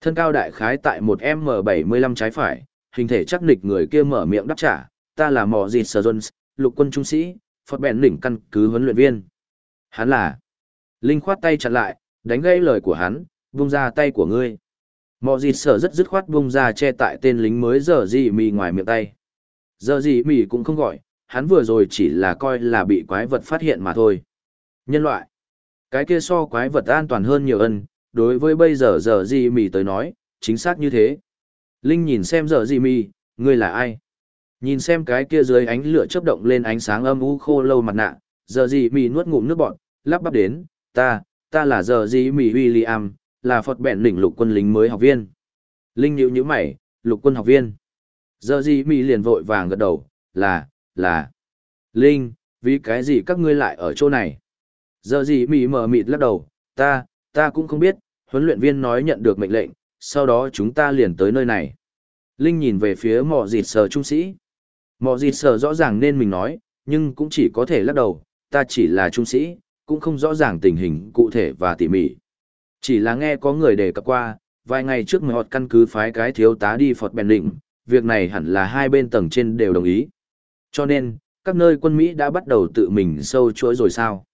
Speaker 1: Thân cao đại khái tại một M75 trái phải, hình thể chắc nịch người kia mở miệng đáp trả, ta là mò dịt sờ Jones, lục quân trung sĩ, Phật bèn đỉnh căn cứ huấn luyện viên. Hắn là. Linh khoát tay chặn lại, đánh gây lời của hắn, vung ra tay của ngươi. Mò dịt sở rất dứt khoát bung ra che tại tên lính mới giờ gì mì ngoài miệng tay. Giờ gì mì cũng không gọi, hắn vừa rồi chỉ là coi là bị quái vật phát hiện mà thôi. Nhân loại. Cái kia so quái vật an toàn hơn nhiều ân, đối với bây giờ giờ gì mì tới nói, chính xác như thế. Linh nhìn xem giờ gì mì, ngươi là ai? Nhìn xem cái kia dưới ánh lửa chớp động lên ánh sáng âm u khô lâu mặt nạ, giờ gì mì nuốt ngụm nước bọt, lắp bắp đến, ta, ta là giờ gì mì William, là Phật bẹn đỉnh lục quân lính mới học viên. Linh nhíu nhữ mày, lục quân học viên. Giờ gì mỹ liền vội vàng gật đầu, là, là. Linh, vì cái gì các ngươi lại ở chỗ này? Giờ gì mỹ mở mịt lắc đầu, ta, ta cũng không biết, huấn luyện viên nói nhận được mệnh lệnh, sau đó chúng ta liền tới nơi này. Linh nhìn về phía mỏ dịt sờ trung sĩ. mỏ dịt sờ rõ ràng nên mình nói, nhưng cũng chỉ có thể lắc đầu, ta chỉ là trung sĩ, cũng không rõ ràng tình hình cụ thể và tỉ mỉ. Chỉ là nghe có người đề cập qua, vài ngày trước mười họt căn cứ phái cái thiếu tá đi Phật Bèn Định, việc này hẳn là hai bên tầng trên đều đồng ý. Cho nên, các nơi quân Mỹ đã bắt đầu tự mình sâu chuỗi rồi sao?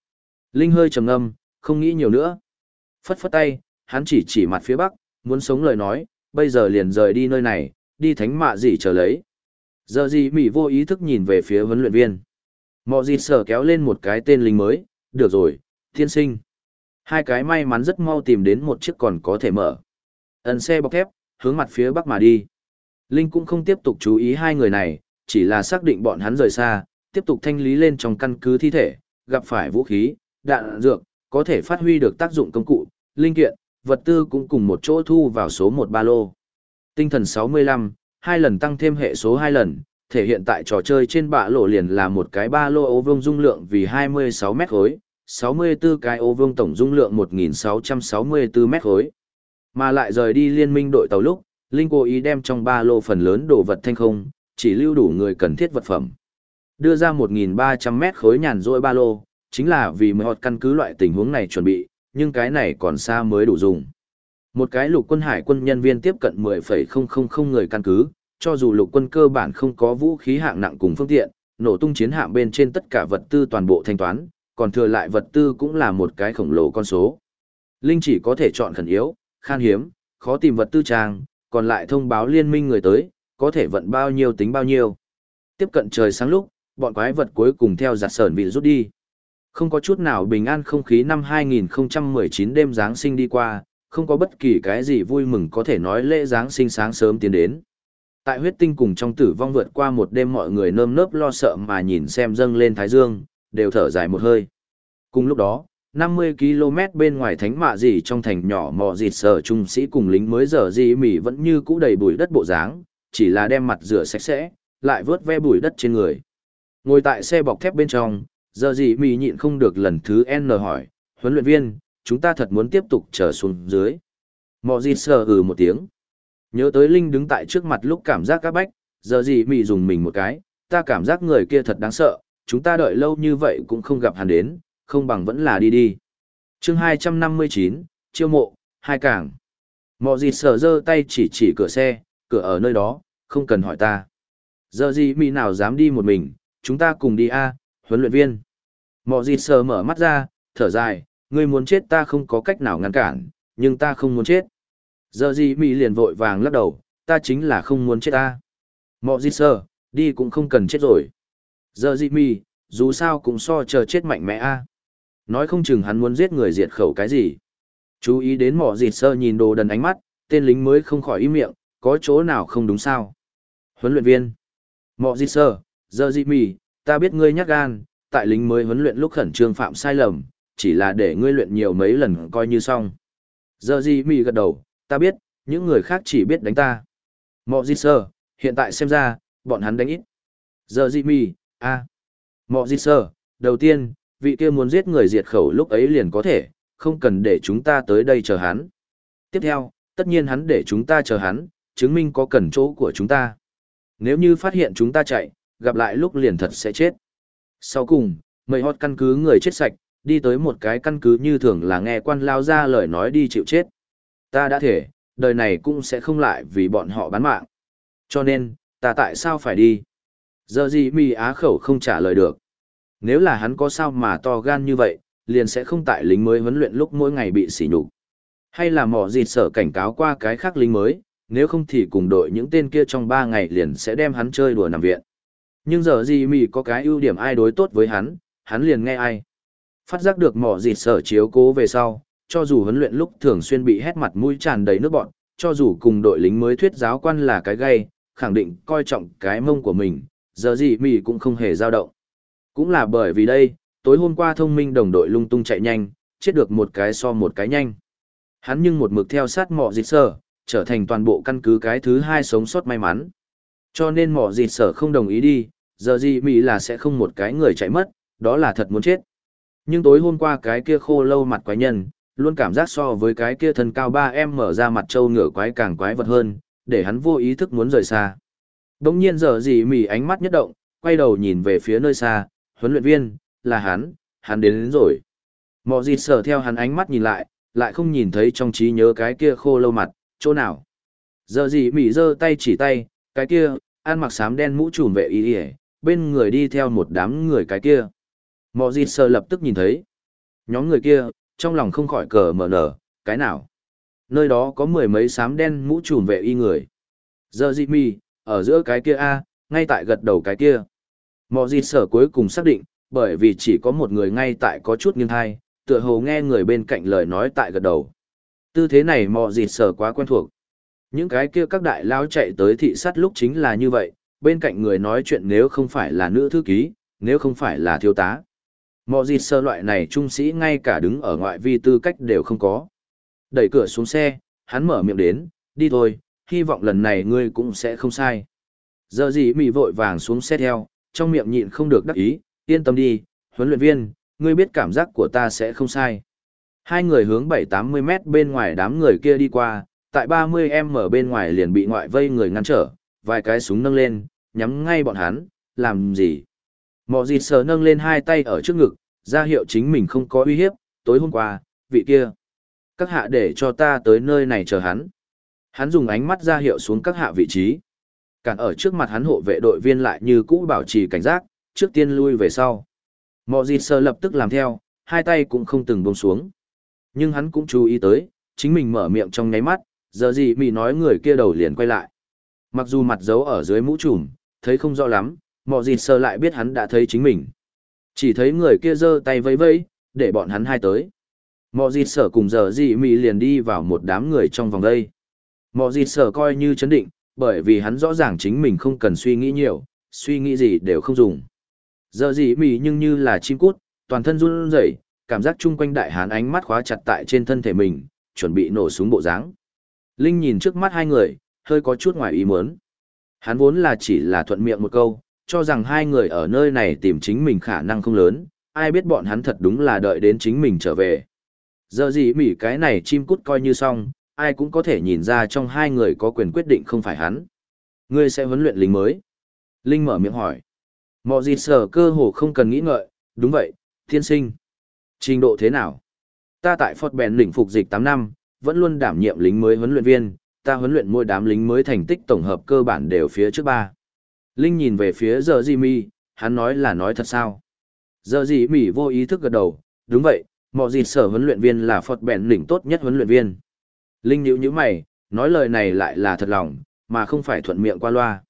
Speaker 1: Linh hơi trầm ngâm, không nghĩ nhiều nữa. Phất phất tay, hắn chỉ chỉ mặt phía bắc, muốn sống lời nói, bây giờ liền rời đi nơi này, đi thánh mạ gì chờ lấy. Giờ gì Mỹ vô ý thức nhìn về phía huấn luyện viên. Mọ gì sở kéo lên một cái tên lính mới, được rồi, thiên sinh. Hai cái may mắn rất mau tìm đến một chiếc còn có thể mở. Ấn xe bọc thép, hướng mặt phía bắc mà đi. Linh cũng không tiếp tục chú ý hai người này, chỉ là xác định bọn hắn rời xa, tiếp tục thanh lý lên trong căn cứ thi thể, gặp phải vũ khí, đạn dược, có thể phát huy được tác dụng công cụ, linh kiện, vật tư cũng cùng một chỗ thu vào số một ba lô. Tinh thần 65, hai lần tăng thêm hệ số hai lần, thể hiện tại trò chơi trên bạ lộ liền là một cái ba lô ô vương dung lượng vì 26 mét khối, 64 cái ô vương tổng dung lượng 1664 mét khối. Mà lại rời đi liên minh đội tàu lúc, Linh cố ý đem trong ba lô phần lớn đồ vật thanh không, chỉ lưu đủ người cần thiết vật phẩm. Đưa ra 1.300 mét khối nhàn rỗi ba lô, chính là vì mới họt căn cứ loại tình huống này chuẩn bị, nhưng cái này còn xa mới đủ dùng. Một cái lục quân hải quân nhân viên tiếp cận 10,000 người căn cứ, cho dù lục quân cơ bản không có vũ khí hạng nặng cùng phương tiện, nổ tung chiến hạm bên trên tất cả vật tư toàn bộ thanh toán, còn thừa lại vật tư cũng là một cái khổng lồ con số. Linh chỉ có thể chọn khẩn yếu, khan hiếm, khó tìm vật tư trang, còn lại thông báo liên minh người tới, có thể vận bao nhiêu tính bao nhiêu. Tiếp cận trời sáng lúc, bọn quái vật cuối cùng theo giặt sờn bị rút đi. Không có chút nào bình an không khí năm 2019 đêm Giáng sinh đi qua, không có bất kỳ cái gì vui mừng có thể nói lễ Giáng sinh sáng sớm tiến đến. Tại huyết tinh cùng trong tử vong vượt qua một đêm mọi người nơm nớp lo sợ mà nhìn xem dâng lên Thái Dương, đều thở dài một hơi. Cùng lúc đó, 50 km bên ngoài thánh mạ gì trong thành nhỏ mò dịt sở trung sĩ cùng lính mới giờ gì mỉ vẫn như cũ đầy bụi đất bộ dáng, chỉ là đem mặt rửa sạch sẽ, lại vớt ve bụi đất trên người. Ngồi tại xe bọc thép bên trong, giờ gì mỉ nhịn không được lần thứ N hỏi, huấn luyện viên, chúng ta thật muốn tiếp tục trở xuống dưới. Mò dịt sở ừ một tiếng. Nhớ tới Linh đứng tại trước mặt lúc cảm giác các bách, giờ gì mỉ dùng mình một cái, ta cảm giác người kia thật đáng sợ, chúng ta đợi lâu như vậy cũng không gặp hắn đến, không bằng vẫn là đi đi. chương 259, chiêu mộ, hai cảng. Mọ gì sở dơ tay chỉ chỉ cửa xe, cửa ở nơi đó, không cần hỏi ta. Giờ gì mì nào dám đi một mình, chúng ta cùng đi a huấn luyện viên. Mọ gì sở mở mắt ra, thở dài, ngươi muốn chết ta không có cách nào ngăn cản, nhưng ta không muốn chết. Giờ gì mì liền vội vàng lắc đầu, ta chính là không muốn chết ta. Mọ gì sở, đi cũng không cần chết rồi. Giờ dị mì, dù sao cũng so chờ chết mạnh mẽ a Nói không chừng hắn muốn giết người diệt khẩu cái gì. Chú ý đến mỏ dịt sơ nhìn đồ đần ánh mắt, tên lính mới không khỏi im miệng, có chỗ nào không đúng sao? Huấn luyện viên. Mỏ dịt sơ, giờ dị mì, ta biết ngươi nhắc gan, tại lính mới huấn luyện lúc khẩn trương phạm sai lầm, chỉ là để ngươi luyện nhiều mấy lần coi như xong. Giờ gì mì gật đầu, ta biết, những người khác chỉ biết đánh ta. Mọ gì sơ, hiện tại xem ra, bọn hắn đánh ít. Giờ gì mì, a à. Mọ gì sơ, đầu tiên, vị kia muốn giết người diệt khẩu lúc ấy liền có thể, không cần để chúng ta tới đây chờ hắn. Tiếp theo, tất nhiên hắn để chúng ta chờ hắn, chứng minh có cần chỗ của chúng ta. Nếu như phát hiện chúng ta chạy, gặp lại lúc liền thật sẽ chết. Sau cùng, mây hót căn cứ người chết sạch, đi tới một cái căn cứ như thường là nghe quan lao ra lời nói đi chịu chết. Ta đã thể, đời này cũng sẽ không lại vì bọn họ bán mạng. Cho nên, ta tại sao phải đi? Giờ gì mì á khẩu không trả lời được. Nếu là hắn có sao mà to gan như vậy, liền sẽ không tại lính mới huấn luyện lúc mỗi ngày bị sỉ nhục. Hay là mỏ dịt sở cảnh cáo qua cái khác lính mới, nếu không thì cùng đội những tên kia trong 3 ngày liền sẽ đem hắn chơi đùa nằm viện. Nhưng giờ gì mì có cái ưu điểm ai đối tốt với hắn, hắn liền nghe ai. Phát giác được mỏ dịt sở chiếu cố về sau, cho dù huấn luyện lúc thường xuyên bị hét mặt mũi tràn đầy nước bọn, cho dù cùng đội lính mới thuyết giáo quan là cái gay, khẳng định coi trọng cái mông của mình, giờ gì mì cũng không hề dao động. Cũng là bởi vì đây, tối hôm qua thông minh đồng đội lung tung chạy nhanh, chết được một cái so một cái nhanh. Hắn nhưng một mực theo sát mọ dịch sở, trở thành toàn bộ căn cứ cái thứ hai sống sót may mắn. Cho nên mọ dịch sở không đồng ý đi, giờ gì mì là sẽ không một cái người chạy mất, đó là thật muốn chết. Nhưng tối hôm qua cái kia khô lâu mặt quái nhân, luôn cảm giác so với cái kia thân cao 3 em mở ra mặt trâu ngửa quái càng quái vật hơn, để hắn vô ý thức muốn rời xa. Đông nhiên giờ gì mỉ ánh mắt nhất động, quay đầu nhìn về phía nơi xa, huấn luyện viên, là hắn, hắn đến, đến rồi. Mọ gì sở theo hắn ánh mắt nhìn lại, lại không nhìn thấy trong trí nhớ cái kia khô lâu mặt, chỗ nào. Giờ gì mỉ giơ tay chỉ tay, cái kia, ăn mặc xám đen mũ trùm vệ y y bên người đi theo một đám người cái kia. Mọ gì sở lập tức nhìn thấy. Nhóm người kia, trong lòng không khỏi cờ mở nở, cái nào. Nơi đó có mười mấy xám đen mũ trùm vệ y người. Giờ gì mỉ, ở giữa cái kia A, ngay tại gật đầu cái kia. Mọ gì sở cuối cùng xác định, bởi vì chỉ có một người ngay tại có chút nghiêng thai, tựa hồ nghe người bên cạnh lời nói tại gật đầu. Tư thế này mò gì sở quá quen thuộc. Những cái kia các đại lao chạy tới thị sát lúc chính là như vậy, bên cạnh người nói chuyện nếu không phải là nữ thư ký, nếu không phải là thiếu tá. Mò gì sơ loại này trung sĩ ngay cả đứng ở ngoại vi tư cách đều không có. Đẩy cửa xuống xe, hắn mở miệng đến, đi thôi, hy vọng lần này ngươi cũng sẽ không sai. Giờ gì mị vội vàng xuống xe theo, trong miệng nhịn không được đắc ý, yên tâm đi, huấn luyện viên, ngươi biết cảm giác của ta sẽ không sai. Hai người hướng 7-80 mét bên ngoài đám người kia đi qua, tại 30 em ở bên ngoài liền bị ngoại vây người ngăn trở, vài cái súng nâng lên, nhắm ngay bọn hắn, làm gì? Mọ gì sờ nâng lên hai tay ở trước ngực, ra hiệu chính mình không có uy hiếp, tối hôm qua, vị kia. Các hạ để cho ta tới nơi này chờ hắn. Hắn dùng ánh mắt ra hiệu xuống các hạ vị trí. Cản ở trước mặt hắn hộ vệ đội viên lại như cũ bảo trì cảnh giác, trước tiên lui về sau. Mọ gì sơ lập tức làm theo, hai tay cũng không từng buông xuống. Nhưng hắn cũng chú ý tới, chính mình mở miệng trong nháy mắt, giờ gì mì nói người kia đầu liền quay lại. Mặc dù mặt giấu ở dưới mũ trùm, thấy không rõ lắm, mọ gì sơ lại biết hắn đã thấy chính mình. Chỉ thấy người kia giơ tay vẫy vẫy, để bọn hắn hai tới. Mọ gì sở cùng giờ gì mì liền đi vào một đám người trong vòng đây mọi gì sở coi như chấn định, bởi vì hắn rõ ràng chính mình không cần suy nghĩ nhiều, suy nghĩ gì đều không dùng. Giờ gì mì nhưng như là chim cút, toàn thân run rẩy, cảm giác chung quanh đại hán ánh mắt khóa chặt tại trên thân thể mình, chuẩn bị nổ súng bộ dáng. Linh nhìn trước mắt hai người, hơi có chút ngoài ý muốn. Hắn vốn là chỉ là thuận miệng một câu, cho rằng hai người ở nơi này tìm chính mình khả năng không lớn, ai biết bọn hắn thật đúng là đợi đến chính mình trở về. Giờ gì mỉ cái này chim cút coi như xong, ai cũng có thể nhìn ra trong hai người có quyền quyết định không phải hắn. Ngươi sẽ huấn luyện lính mới. Linh mở miệng hỏi. Mọ gì sở cơ hồ không cần nghĩ ngợi, đúng vậy, thiên sinh. Trình độ thế nào? Ta tại Fort Bend lĩnh phục dịch 8 năm, vẫn luôn đảm nhiệm lính mới huấn luyện viên, ta huấn luyện mỗi đám lính mới thành tích tổng hợp cơ bản đều phía trước ba. Linh nhìn về phía giờ Jimmy, hắn nói là nói thật sao? Giờ Jimmy vô ý thức gật đầu, đúng vậy, mọi gì sở huấn luyện viên là Fort Bend lĩnh tốt nhất huấn luyện viên. Linh nhữ nhíu mày, nói lời này lại là thật lòng, mà không phải thuận miệng qua loa.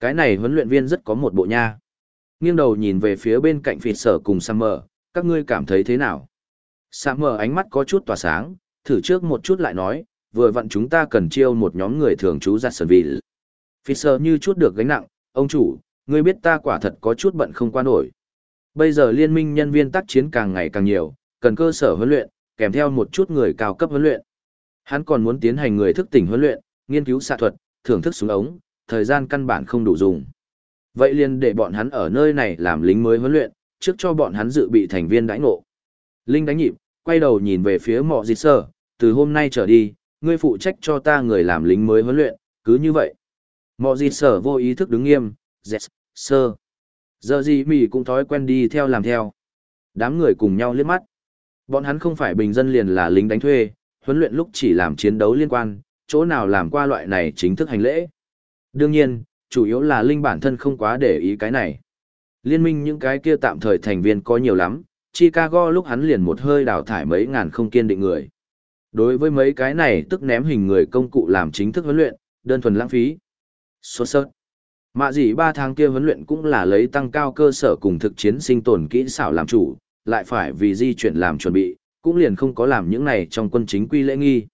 Speaker 1: Cái này huấn luyện viên rất có một bộ nha. Nghiêng đầu nhìn về phía bên cạnh phịt sở cùng Summer, các ngươi cảm thấy thế nào? Summer ánh mắt có chút tỏa sáng, thử trước một chút lại nói, vừa vặn chúng ta cần chiêu một nhóm người thường trú giặt sần vị. sở như chút được gánh nặng, ông chủ, ngươi biết ta quả thật có chút bận không qua nổi. Bây giờ liên minh nhân viên tác chiến càng ngày càng nhiều, cần cơ sở huấn luyện, kèm theo một chút người cao cấp huấn luyện. Hắn còn muốn tiến hành người thức tỉnh huấn luyện, nghiên cứu xạ thuật, thưởng thức súng ống, thời gian căn bản không đủ dùng. Vậy liền để bọn hắn ở nơi này làm lính mới huấn luyện, trước cho bọn hắn dự bị thành viên đãi ngộ. Linh đánh nhịp, quay đầu nhìn về phía mọ dịch sơ, từ hôm nay trở đi, ngươi phụ trách cho ta người làm lính mới huấn luyện, cứ như vậy. Mọ dịch sở vô ý thức đứng nghiêm, dẹt sơ. Giờ gì mỉ cũng thói quen đi theo làm theo. Đám người cùng nhau liếc mắt. Bọn hắn không phải bình dân liền là lính đánh thuê, huấn luyện lúc chỉ làm chiến đấu liên quan, chỗ nào làm qua loại này chính thức hành lễ. Đương nhiên, chủ yếu là Linh bản thân không quá để ý cái này. Liên minh những cái kia tạm thời thành viên có nhiều lắm, Chicago lúc hắn liền một hơi đào thải mấy ngàn không kiên định người. Đối với mấy cái này tức ném hình người công cụ làm chính thức huấn luyện, đơn thuần lãng phí. Sốt sớt. Mạ gì ba tháng kia huấn luyện cũng là lấy tăng cao cơ sở cùng thực chiến sinh tồn kỹ xảo làm chủ, lại phải vì di chuyển làm chuẩn bị, cũng liền không có làm những này trong quân chính quy lễ nghi.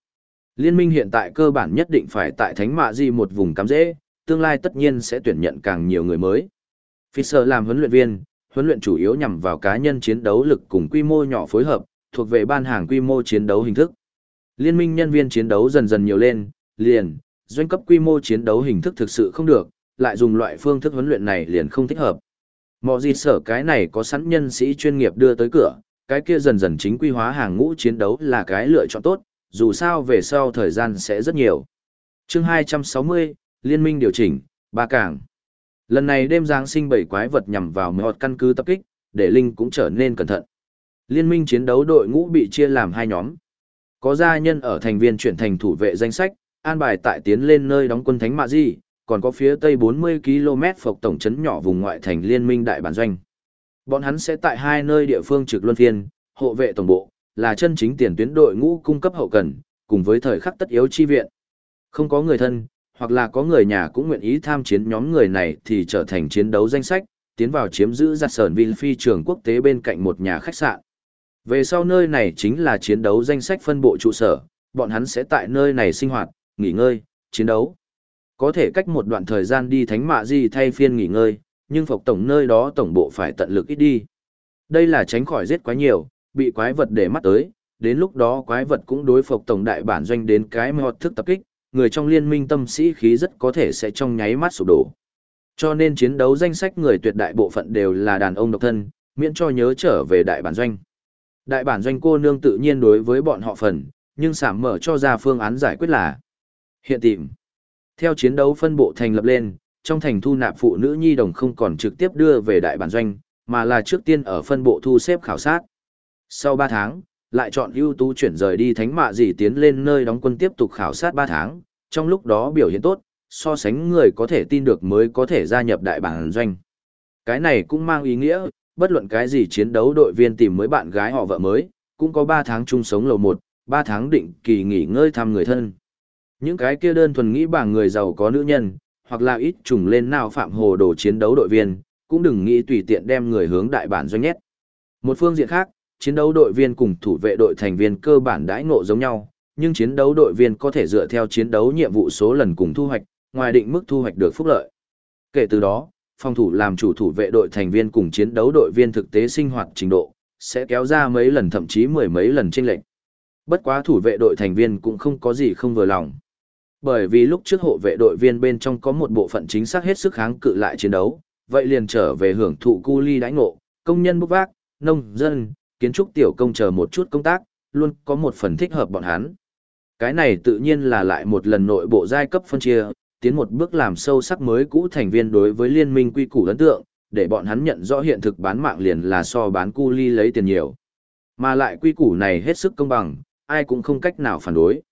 Speaker 1: Liên minh hiện tại cơ bản nhất định phải tại thánh mạ di một vùng cắm dễ, tương lai tất nhiên sẽ tuyển nhận càng nhiều người mới. Fisher làm huấn luyện viên, huấn luyện chủ yếu nhằm vào cá nhân chiến đấu lực cùng quy mô nhỏ phối hợp, thuộc về ban hàng quy mô chiến đấu hình thức. Liên minh nhân viên chiến đấu dần dần nhiều lên, liền, doanh cấp quy mô chiến đấu hình thức thực sự không được, lại dùng loại phương thức huấn luyện này liền không thích hợp. Mọi gì sở cái này có sẵn nhân sĩ chuyên nghiệp đưa tới cửa, cái kia dần dần chính quy hóa hàng ngũ chiến đấu là cái lựa chọn tốt, dù sao về sau thời gian sẽ rất nhiều. chương 260, Liên minh điều chỉnh, ba cảng. Lần này đêm Giáng sinh bảy quái vật nhằm vào một căn cứ tập kích, để Linh cũng trở nên cẩn thận. Liên minh chiến đấu đội ngũ bị chia làm hai nhóm. Có gia nhân ở thành viên chuyển thành thủ vệ danh sách, an bài tại tiến lên nơi đóng quân Thánh Mạ Di, còn có phía tây 40 km phục tổng trấn nhỏ vùng ngoại thành liên minh đại bản doanh. Bọn hắn sẽ tại hai nơi địa phương trực luân phiên, hộ vệ tổng bộ, là chân chính tiền tuyến đội ngũ cung cấp hậu cần, cùng với thời khắc tất yếu chi viện. Không có người thân, hoặc là có người nhà cũng nguyện ý tham chiến nhóm người này thì trở thành chiến đấu danh sách, tiến vào chiếm giữ giặt sờn Vinh phi trường quốc tế bên cạnh một nhà khách sạn. Về sau nơi này chính là chiến đấu danh sách phân bộ trụ sở, bọn hắn sẽ tại nơi này sinh hoạt, nghỉ ngơi, chiến đấu. Có thể cách một đoạn thời gian đi thánh mạ gì thay phiên nghỉ ngơi, nhưng phục tổng nơi đó tổng bộ phải tận lực ít đi. Đây là tránh khỏi giết quá nhiều, bị quái vật để mắt tới, đến lúc đó quái vật cũng đối phục tổng đại bản doanh đến cái mọt thức tập kích, người trong liên minh tâm sĩ khí rất có thể sẽ trong nháy mắt sụp đổ. Cho nên chiến đấu danh sách người tuyệt đại bộ phận đều là đàn ông độc thân, miễn cho nhớ trở về đại bản doanh. Đại bản doanh cô nương tự nhiên đối với bọn họ phần, nhưng sảm mở cho ra phương án giải quyết là hiện tìm. Theo chiến đấu phân bộ thành lập lên, trong thành thu nạp phụ nữ nhi đồng không còn trực tiếp đưa về đại bản doanh, mà là trước tiên ở phân bộ thu xếp khảo sát. Sau 3 tháng, lại chọn ưu tú chuyển rời đi thánh mạ gì tiến lên nơi đóng quân tiếp tục khảo sát 3 tháng, trong lúc đó biểu hiện tốt, so sánh người có thể tin được mới có thể gia nhập đại bản doanh. Cái này cũng mang ý nghĩa, bất luận cái gì chiến đấu đội viên tìm mới bạn gái họ vợ mới, cũng có 3 tháng chung sống lầu 1, 3 tháng định kỳ nghỉ ngơi thăm người thân. Những cái kia đơn thuần nghĩ bà người giàu có nữ nhân, hoặc là ít trùng lên nào phạm hồ đồ chiến đấu đội viên, cũng đừng nghĩ tùy tiện đem người hướng đại bản doanh nhét. Một phương diện khác, chiến đấu đội viên cùng thủ vệ đội thành viên cơ bản đãi ngộ giống nhau, nhưng chiến đấu đội viên có thể dựa theo chiến đấu nhiệm vụ số lần cùng thu hoạch, ngoài định mức thu hoạch được phúc lợi. Kể từ đó, phòng thủ làm chủ thủ vệ đội thành viên cùng chiến đấu đội viên thực tế sinh hoạt trình độ, sẽ kéo ra mấy lần thậm chí mười mấy lần chênh lệch. Bất quá thủ vệ đội thành viên cũng không có gì không vừa lòng. Bởi vì lúc trước hộ vệ đội viên bên trong có một bộ phận chính xác hết sức kháng cự lại chiến đấu, vậy liền trở về hưởng thụ cu ly đãi ngộ, công nhân bốc vác, nông dân, kiến trúc tiểu công chờ một chút công tác, luôn có một phần thích hợp bọn hắn. Cái này tự nhiên là lại một lần nội bộ giai cấp phân chia, tiến một bước làm sâu sắc mới cũ thành viên đối với liên minh quy củ ấn tượng, để bọn hắn nhận rõ hiện thực bán mạng liền là so bán cu ly lấy tiền nhiều. Mà lại quy củ này hết sức công bằng, ai cũng không cách nào phản đối.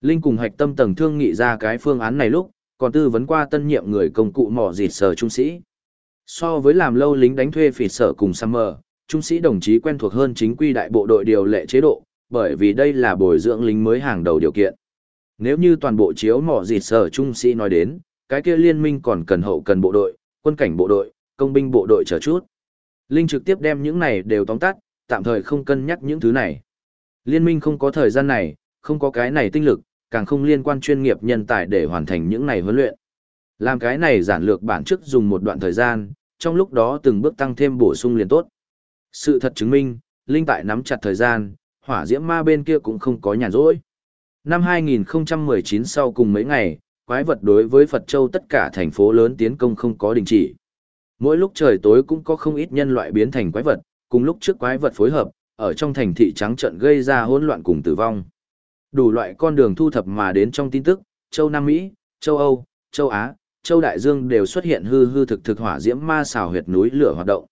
Speaker 1: Linh cùng hạch tâm tầng thương nghị ra cái phương án này lúc, còn tư vấn qua tân nhiệm người công cụ mỏ dịt sở trung sĩ. So với làm lâu lính đánh thuê phỉ sở cùng Summer, trung sĩ đồng chí quen thuộc hơn chính quy đại bộ đội điều lệ chế độ, bởi vì đây là bồi dưỡng lính mới hàng đầu điều kiện. Nếu như toàn bộ chiếu mỏ dịt sở trung sĩ nói đến, cái kia liên minh còn cần hậu cần bộ đội, quân cảnh bộ đội, công binh bộ đội chờ chút. Linh trực tiếp đem những này đều tóm tắt, tạm thời không cân nhắc những thứ này. Liên minh không có thời gian này, không có cái này tinh lực, càng không liên quan chuyên nghiệp nhân tài để hoàn thành những này huấn luyện. Làm cái này giản lược bản chức dùng một đoạn thời gian, trong lúc đó từng bước tăng thêm bổ sung liền tốt. Sự thật chứng minh, Linh tại nắm chặt thời gian, hỏa diễm ma bên kia cũng không có nhàn rỗi. Năm 2019 sau cùng mấy ngày, quái vật đối với Phật Châu tất cả thành phố lớn tiến công không có đình chỉ. Mỗi lúc trời tối cũng có không ít nhân loại biến thành quái vật, cùng lúc trước quái vật phối hợp, ở trong thành thị trắng trận gây ra hỗn loạn cùng tử vong. Đủ loại con đường thu thập mà đến trong tin tức, châu Nam Mỹ, châu Âu, châu Á, châu Đại Dương đều xuất hiện hư hư thực thực hỏa diễm ma xào huyệt núi lửa hoạt động.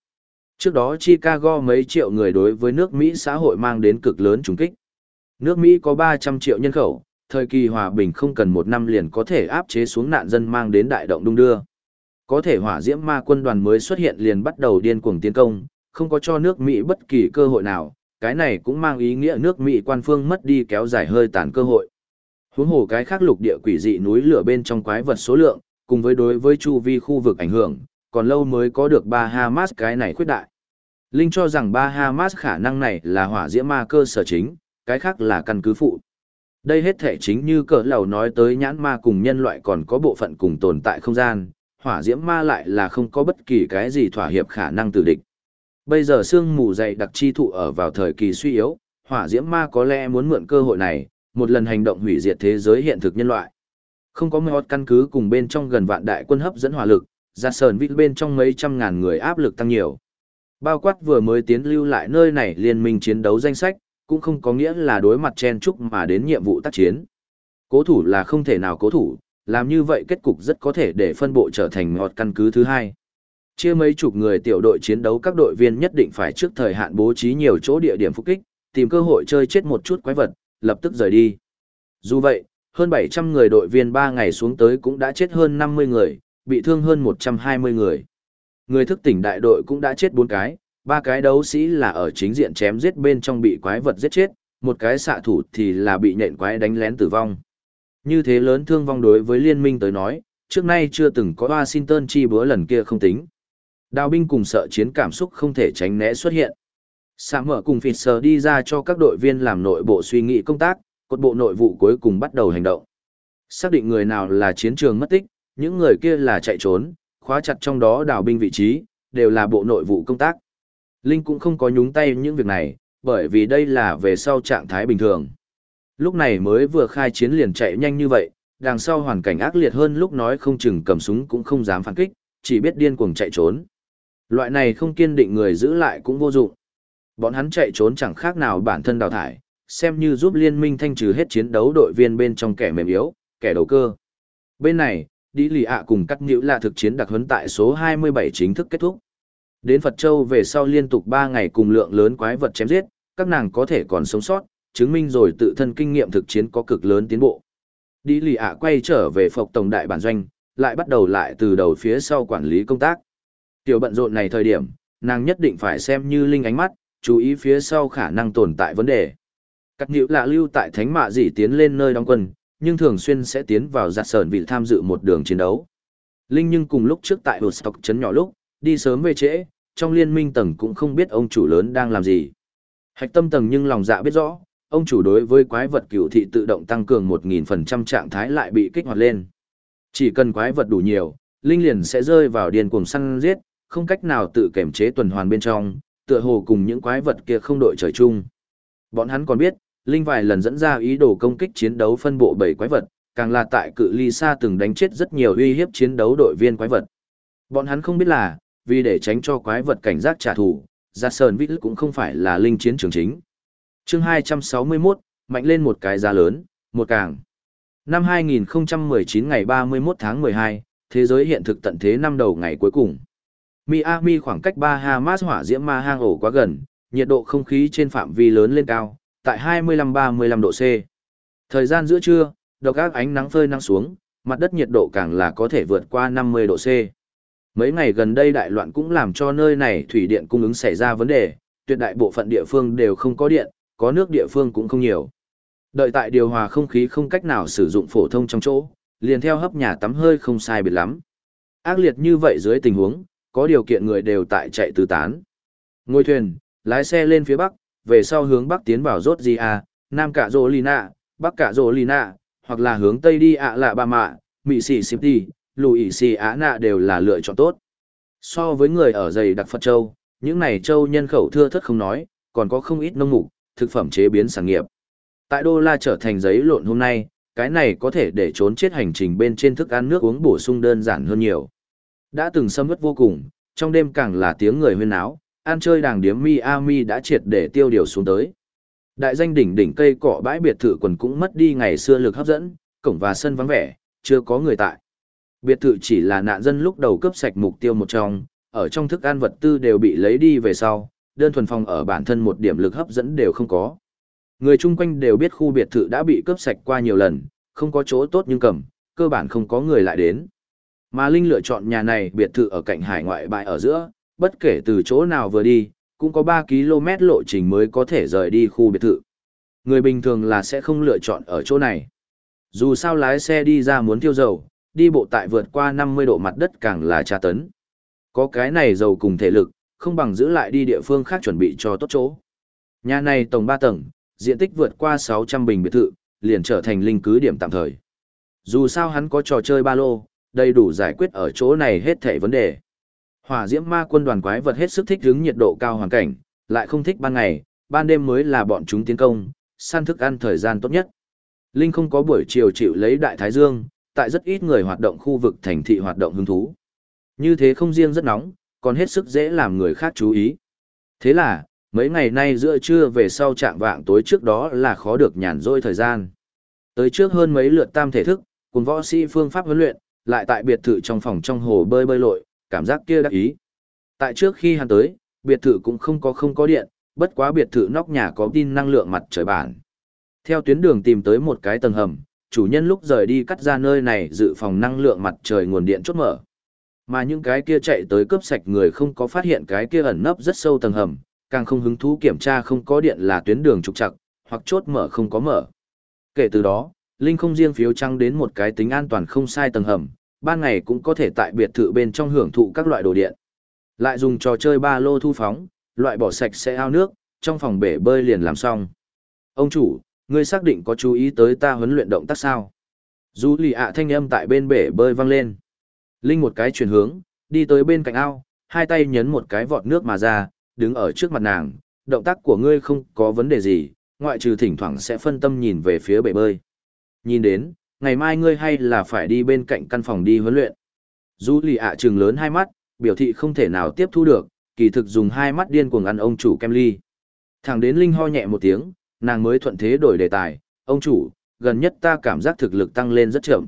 Speaker 1: Trước đó Chicago mấy triệu người đối với nước Mỹ xã hội mang đến cực lớn trùng kích. Nước Mỹ có 300 triệu nhân khẩu, thời kỳ hòa bình không cần một năm liền có thể áp chế xuống nạn dân mang đến đại động đung đưa. Có thể hỏa diễm ma quân đoàn mới xuất hiện liền bắt đầu điên cuồng tiến công, không có cho nước Mỹ bất kỳ cơ hội nào, cái này cũng mang ý nghĩa nước Mỹ quan phương mất đi kéo dài hơi tàn cơ hội. Huống hồ cái khác lục địa quỷ dị núi lửa bên trong quái vật số lượng, cùng với đối với chu vi khu vực ảnh hưởng, còn lâu mới có được ba Hamas cái này khuyết đại. Linh cho rằng ba Hamas khả năng này là hỏa diễm ma cơ sở chính, cái khác là căn cứ phụ. Đây hết thể chính như cỡ lầu nói tới nhãn ma cùng nhân loại còn có bộ phận cùng tồn tại không gian, hỏa diễm ma lại là không có bất kỳ cái gì thỏa hiệp khả năng từ địch. Bây giờ sương mù dày đặc chi thụ ở vào thời kỳ suy yếu, hỏa diễm ma có lẽ muốn mượn cơ hội này, một lần hành động hủy diệt thế giới hiện thực nhân loại. Không có một căn cứ cùng bên trong gần vạn đại quân hấp dẫn hỏa lực, ra sờn vít bên trong mấy trăm ngàn người áp lực tăng nhiều. Bao quát vừa mới tiến lưu lại nơi này liên minh chiến đấu danh sách, cũng không có nghĩa là đối mặt chen chúc mà đến nhiệm vụ tác chiến. Cố thủ là không thể nào cố thủ, làm như vậy kết cục rất có thể để phân bộ trở thành ngọt căn cứ thứ hai. Chia mấy chục người tiểu đội chiến đấu các đội viên nhất định phải trước thời hạn bố trí nhiều chỗ địa điểm phục kích, tìm cơ hội chơi chết một chút quái vật, lập tức rời đi. Dù vậy, hơn 700 người đội viên 3 ngày xuống tới cũng đã chết hơn 50 người, bị thương hơn 120 người. Người thức tỉnh đại đội cũng đã chết 4 cái, ba cái đấu sĩ là ở chính diện chém giết bên trong bị quái vật giết chết, một cái xạ thủ thì là bị nện quái đánh lén tử vong. Như thế lớn thương vong đối với liên minh tới nói, trước nay chưa từng có Washington chi bữa lần kia không tính. Đào binh cùng sợ chiến cảm xúc không thể tránh né xuất hiện. Sạ mở cùng Fisher đi ra cho các đội viên làm nội bộ suy nghĩ công tác, cột bộ nội vụ cuối cùng bắt đầu hành động. Xác định người nào là chiến trường mất tích, những người kia là chạy trốn, khóa chặt trong đó đào binh vị trí, đều là bộ nội vụ công tác. Linh cũng không có nhúng tay những việc này, bởi vì đây là về sau trạng thái bình thường. Lúc này mới vừa khai chiến liền chạy nhanh như vậy, đằng sau hoàn cảnh ác liệt hơn lúc nói không chừng cầm súng cũng không dám phản kích, chỉ biết điên cuồng chạy trốn. Loại này không kiên định người giữ lại cũng vô dụng. Bọn hắn chạy trốn chẳng khác nào bản thân đào thải, xem như giúp liên minh thanh trừ hết chiến đấu đội viên bên trong kẻ mềm yếu, kẻ đầu cơ. Bên này, đi lì ạ cùng cắt nhữ là thực chiến đặc huấn tại số 27 chính thức kết thúc. Đến Phật Châu về sau liên tục 3 ngày cùng lượng lớn quái vật chém giết, các nàng có thể còn sống sót, chứng minh rồi tự thân kinh nghiệm thực chiến có cực lớn tiến bộ. Đi lì ạ quay trở về Phộc Tổng Đại Bản Doanh, lại bắt đầu lại từ đầu phía sau quản lý công tác. Tiểu bận rộn này thời điểm, nàng nhất định phải xem như linh ánh mắt, chú ý phía sau khả năng tồn tại vấn đề. Cắt nhữ lạ lưu tại thánh mạ dỉ tiến lên nơi đóng quân, nhưng thường xuyên sẽ tiến vào giặt sờn vì tham dự một đường chiến đấu. Linh nhưng cùng lúc trước tại Woodstock chấn nhỏ lúc, đi sớm về trễ, trong liên minh tầng cũng không biết ông chủ lớn đang làm gì. Hạch tâm tầng nhưng lòng dạ biết rõ, ông chủ đối với quái vật cựu thị tự động tăng cường 1000% trạng thái lại bị kích hoạt lên. Chỉ cần quái vật đủ nhiều, Linh liền sẽ rơi vào điên cuồng săn giết, không cách nào tự kiểm chế tuần hoàn bên trong, tựa hồ cùng những quái vật kia không đội trời chung. Bọn hắn còn biết, Linh vài lần dẫn ra ý đồ công kích chiến đấu phân bộ bảy quái vật, càng là tại cự ly xa từng đánh chết rất nhiều uy hiếp chiến đấu đội viên quái vật. Bọn hắn không biết là, vì để tránh cho quái vật cảnh giác trả thù, Giặt Sơn Vít cũng không phải là linh chiến trường chính. chương 261, mạnh lên một cái giá lớn, một càng. Năm 2019 ngày 31 tháng 12, thế giới hiện thực tận thế năm đầu ngày cuối cùng. Miami khoảng cách Bahamas hỏa diễm ma hang ổ quá gần, nhiệt độ không khí trên phạm vi lớn lên cao, tại 25-35 độ C. Thời gian giữa trưa, độc ác ánh nắng phơi nắng xuống, mặt đất nhiệt độ càng là có thể vượt qua 50 độ C. Mấy ngày gần đây đại loạn cũng làm cho nơi này thủy điện cung ứng xảy ra vấn đề, tuyệt đại bộ phận địa phương đều không có điện, có nước địa phương cũng không nhiều. Đợi tại điều hòa không khí không cách nào sử dụng phổ thông trong chỗ, liền theo hấp nhà tắm hơi không sai biệt lắm. Ác liệt như vậy dưới tình huống, có điều kiện người đều tại chạy tứ tán. Ngôi thuyền, lái xe lên phía bắc, về sau hướng bắc tiến vào rốt gì à, nam cả rô lina, bắc cả rô lina, hoặc là hướng tây đi ạ lạ ba mạ, mị xỉ xịp đi, lùi xỉ á nạ đều là lựa chọn tốt. So với người ở dày đặc Phật Châu, những này châu nhân khẩu thưa thất không nói, còn có không ít nông mục, thực phẩm chế biến sản nghiệp. Tại Đô La trở thành giấy lộn hôm nay, cái này có thể để trốn chết hành trình bên trên thức ăn nước uống bổ sung đơn giản hơn nhiều. Đã từng xâm ướt vô cùng, trong đêm càng là tiếng người huyên náo, ăn chơi đàng điếm Miami đã triệt để tiêu điều xuống tới. Đại danh đỉnh đỉnh cây cỏ bãi biệt thự quần cũng mất đi ngày xưa lực hấp dẫn, cổng và sân vắng vẻ, chưa có người tại. Biệt thự chỉ là nạn dân lúc đầu cướp sạch mục tiêu một trong, ở trong thức ăn vật tư đều bị lấy đi về sau, đơn thuần phòng ở bản thân một điểm lực hấp dẫn đều không có. Người chung quanh đều biết khu biệt thự đã bị cướp sạch qua nhiều lần, không có chỗ tốt nhưng cầm, cơ bản không có người lại đến. Mà Linh lựa chọn nhà này biệt thự ở cạnh hải ngoại bãi ở giữa, bất kể từ chỗ nào vừa đi, cũng có 3 km lộ trình mới có thể rời đi khu biệt thự. Người bình thường là sẽ không lựa chọn ở chỗ này. Dù sao lái xe đi ra muốn tiêu dầu, đi bộ tại vượt qua 50 độ mặt đất càng là tra tấn. Có cái này dầu cùng thể lực, không bằng giữ lại đi địa phương khác chuẩn bị cho tốt chỗ. Nhà này tổng 3 tầng, diện tích vượt qua 600 bình biệt thự, liền trở thành linh cứ điểm tạm thời. Dù sao hắn có trò chơi ba lô, đầy đủ giải quyết ở chỗ này hết thảy vấn đề. Hỏa diễm ma quân đoàn quái vật hết sức thích hứng nhiệt độ cao hoàn cảnh, lại không thích ban ngày, ban đêm mới là bọn chúng tiến công, săn thức ăn thời gian tốt nhất. Linh không có buổi chiều chịu lấy đại thái dương, tại rất ít người hoạt động khu vực thành thị hoạt động hứng thú. Như thế không riêng rất nóng, còn hết sức dễ làm người khác chú ý. Thế là, mấy ngày nay giữa trưa về sau trạng vạng tối trước đó là khó được nhàn rỗi thời gian. Tới trước hơn mấy lượt tam thể thức, cùng võ sĩ phương pháp huấn luyện, lại tại biệt thự trong phòng trong hồ bơi bơi lội, cảm giác kia đắc ý. Tại trước khi hắn tới, biệt thự cũng không có không có điện, bất quá biệt thự nóc nhà có tin năng lượng mặt trời bản. Theo tuyến đường tìm tới một cái tầng hầm, chủ nhân lúc rời đi cắt ra nơi này dự phòng năng lượng mặt trời nguồn điện chốt mở. Mà những cái kia chạy tới cướp sạch người không có phát hiện cái kia ẩn nấp rất sâu tầng hầm, càng không hứng thú kiểm tra không có điện là tuyến đường trục trặc, hoặc chốt mở không có mở. Kể từ đó, Linh không riêng phiếu trăng đến một cái tính an toàn không sai tầng hầm, ban ngày cũng có thể tại biệt thự bên trong hưởng thụ các loại đồ điện. Lại dùng trò chơi ba lô thu phóng, loại bỏ sạch sẽ ao nước, trong phòng bể bơi liền làm xong. Ông chủ, ngươi xác định có chú ý tới ta huấn luyện động tác sao? Dù lì ạ thanh âm tại bên bể bơi vang lên. Linh một cái chuyển hướng, đi tới bên cạnh ao, hai tay nhấn một cái vọt nước mà ra, đứng ở trước mặt nàng, động tác của ngươi không có vấn đề gì, ngoại trừ thỉnh thoảng sẽ phân tâm nhìn về phía bể bơi. Nhìn đến, ngày mai ngươi hay là phải đi bên cạnh căn phòng đi huấn luyện. Dù lì ạ trừng lớn hai mắt, biểu thị không thể nào tiếp thu được, kỳ thực dùng hai mắt điên cuồng ăn ông chủ kem ly. Thẳng đến Linh ho nhẹ một tiếng, nàng mới thuận thế đổi đề tài, ông chủ, gần nhất ta cảm giác thực lực tăng lên rất chậm.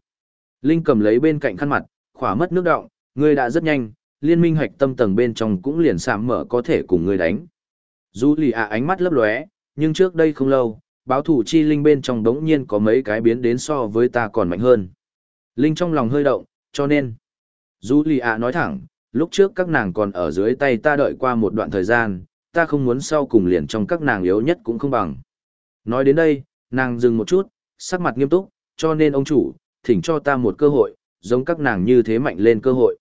Speaker 1: Linh cầm lấy bên cạnh khăn mặt, khỏa mất nước động, ngươi đã rất nhanh, liên minh hoạch tâm tầng bên trong cũng liền sạm mở có thể cùng ngươi đánh. Dù lì ạ ánh mắt lấp lóe, nhưng trước đây không lâu, báo thủ chi linh bên trong đống nhiên có mấy cái biến đến so với ta còn mạnh hơn. Linh trong lòng hơi động, cho nên. Dù lì ạ nói thẳng, lúc trước các nàng còn ở dưới tay ta đợi qua một đoạn thời gian, ta không muốn sau cùng liền trong các nàng yếu nhất cũng không bằng. Nói đến đây, nàng dừng một chút, sắc mặt nghiêm túc, cho nên ông chủ, thỉnh cho ta một cơ hội, giống các nàng như thế mạnh lên cơ hội.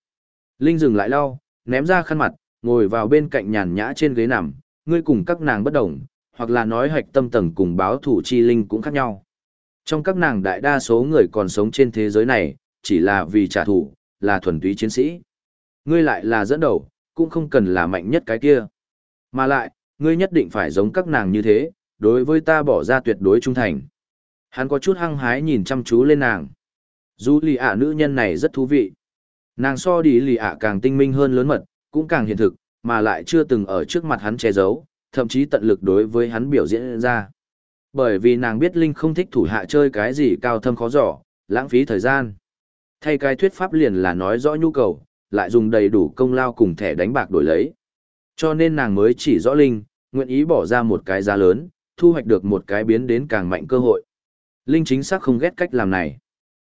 Speaker 1: Linh dừng lại lau, ném ra khăn mặt, ngồi vào bên cạnh nhàn nhã trên ghế nằm, ngươi cùng các nàng bất đồng, hoặc là nói hạch tâm tầng cùng báo thủ chi linh cũng khác nhau. Trong các nàng đại đa số người còn sống trên thế giới này, chỉ là vì trả thù, là thuần túy chiến sĩ. Ngươi lại là dẫn đầu, cũng không cần là mạnh nhất cái kia. Mà lại, ngươi nhất định phải giống các nàng như thế, đối với ta bỏ ra tuyệt đối trung thành. Hắn có chút hăng hái nhìn chăm chú lên nàng. Dù lì ạ nữ nhân này rất thú vị. Nàng so đi lì ạ càng tinh minh hơn lớn mật, cũng càng hiện thực, mà lại chưa từng ở trước mặt hắn che giấu, thậm chí tận lực đối với hắn biểu diễn ra. Bởi vì nàng biết Linh không thích thủ hạ chơi cái gì cao thâm khó giỏ, lãng phí thời gian. Thay cái thuyết pháp liền là nói rõ nhu cầu, lại dùng đầy đủ công lao cùng thẻ đánh bạc đổi lấy. Cho nên nàng mới chỉ rõ Linh, nguyện ý bỏ ra một cái giá lớn, thu hoạch được một cái biến đến càng mạnh cơ hội. Linh chính xác không ghét cách làm này.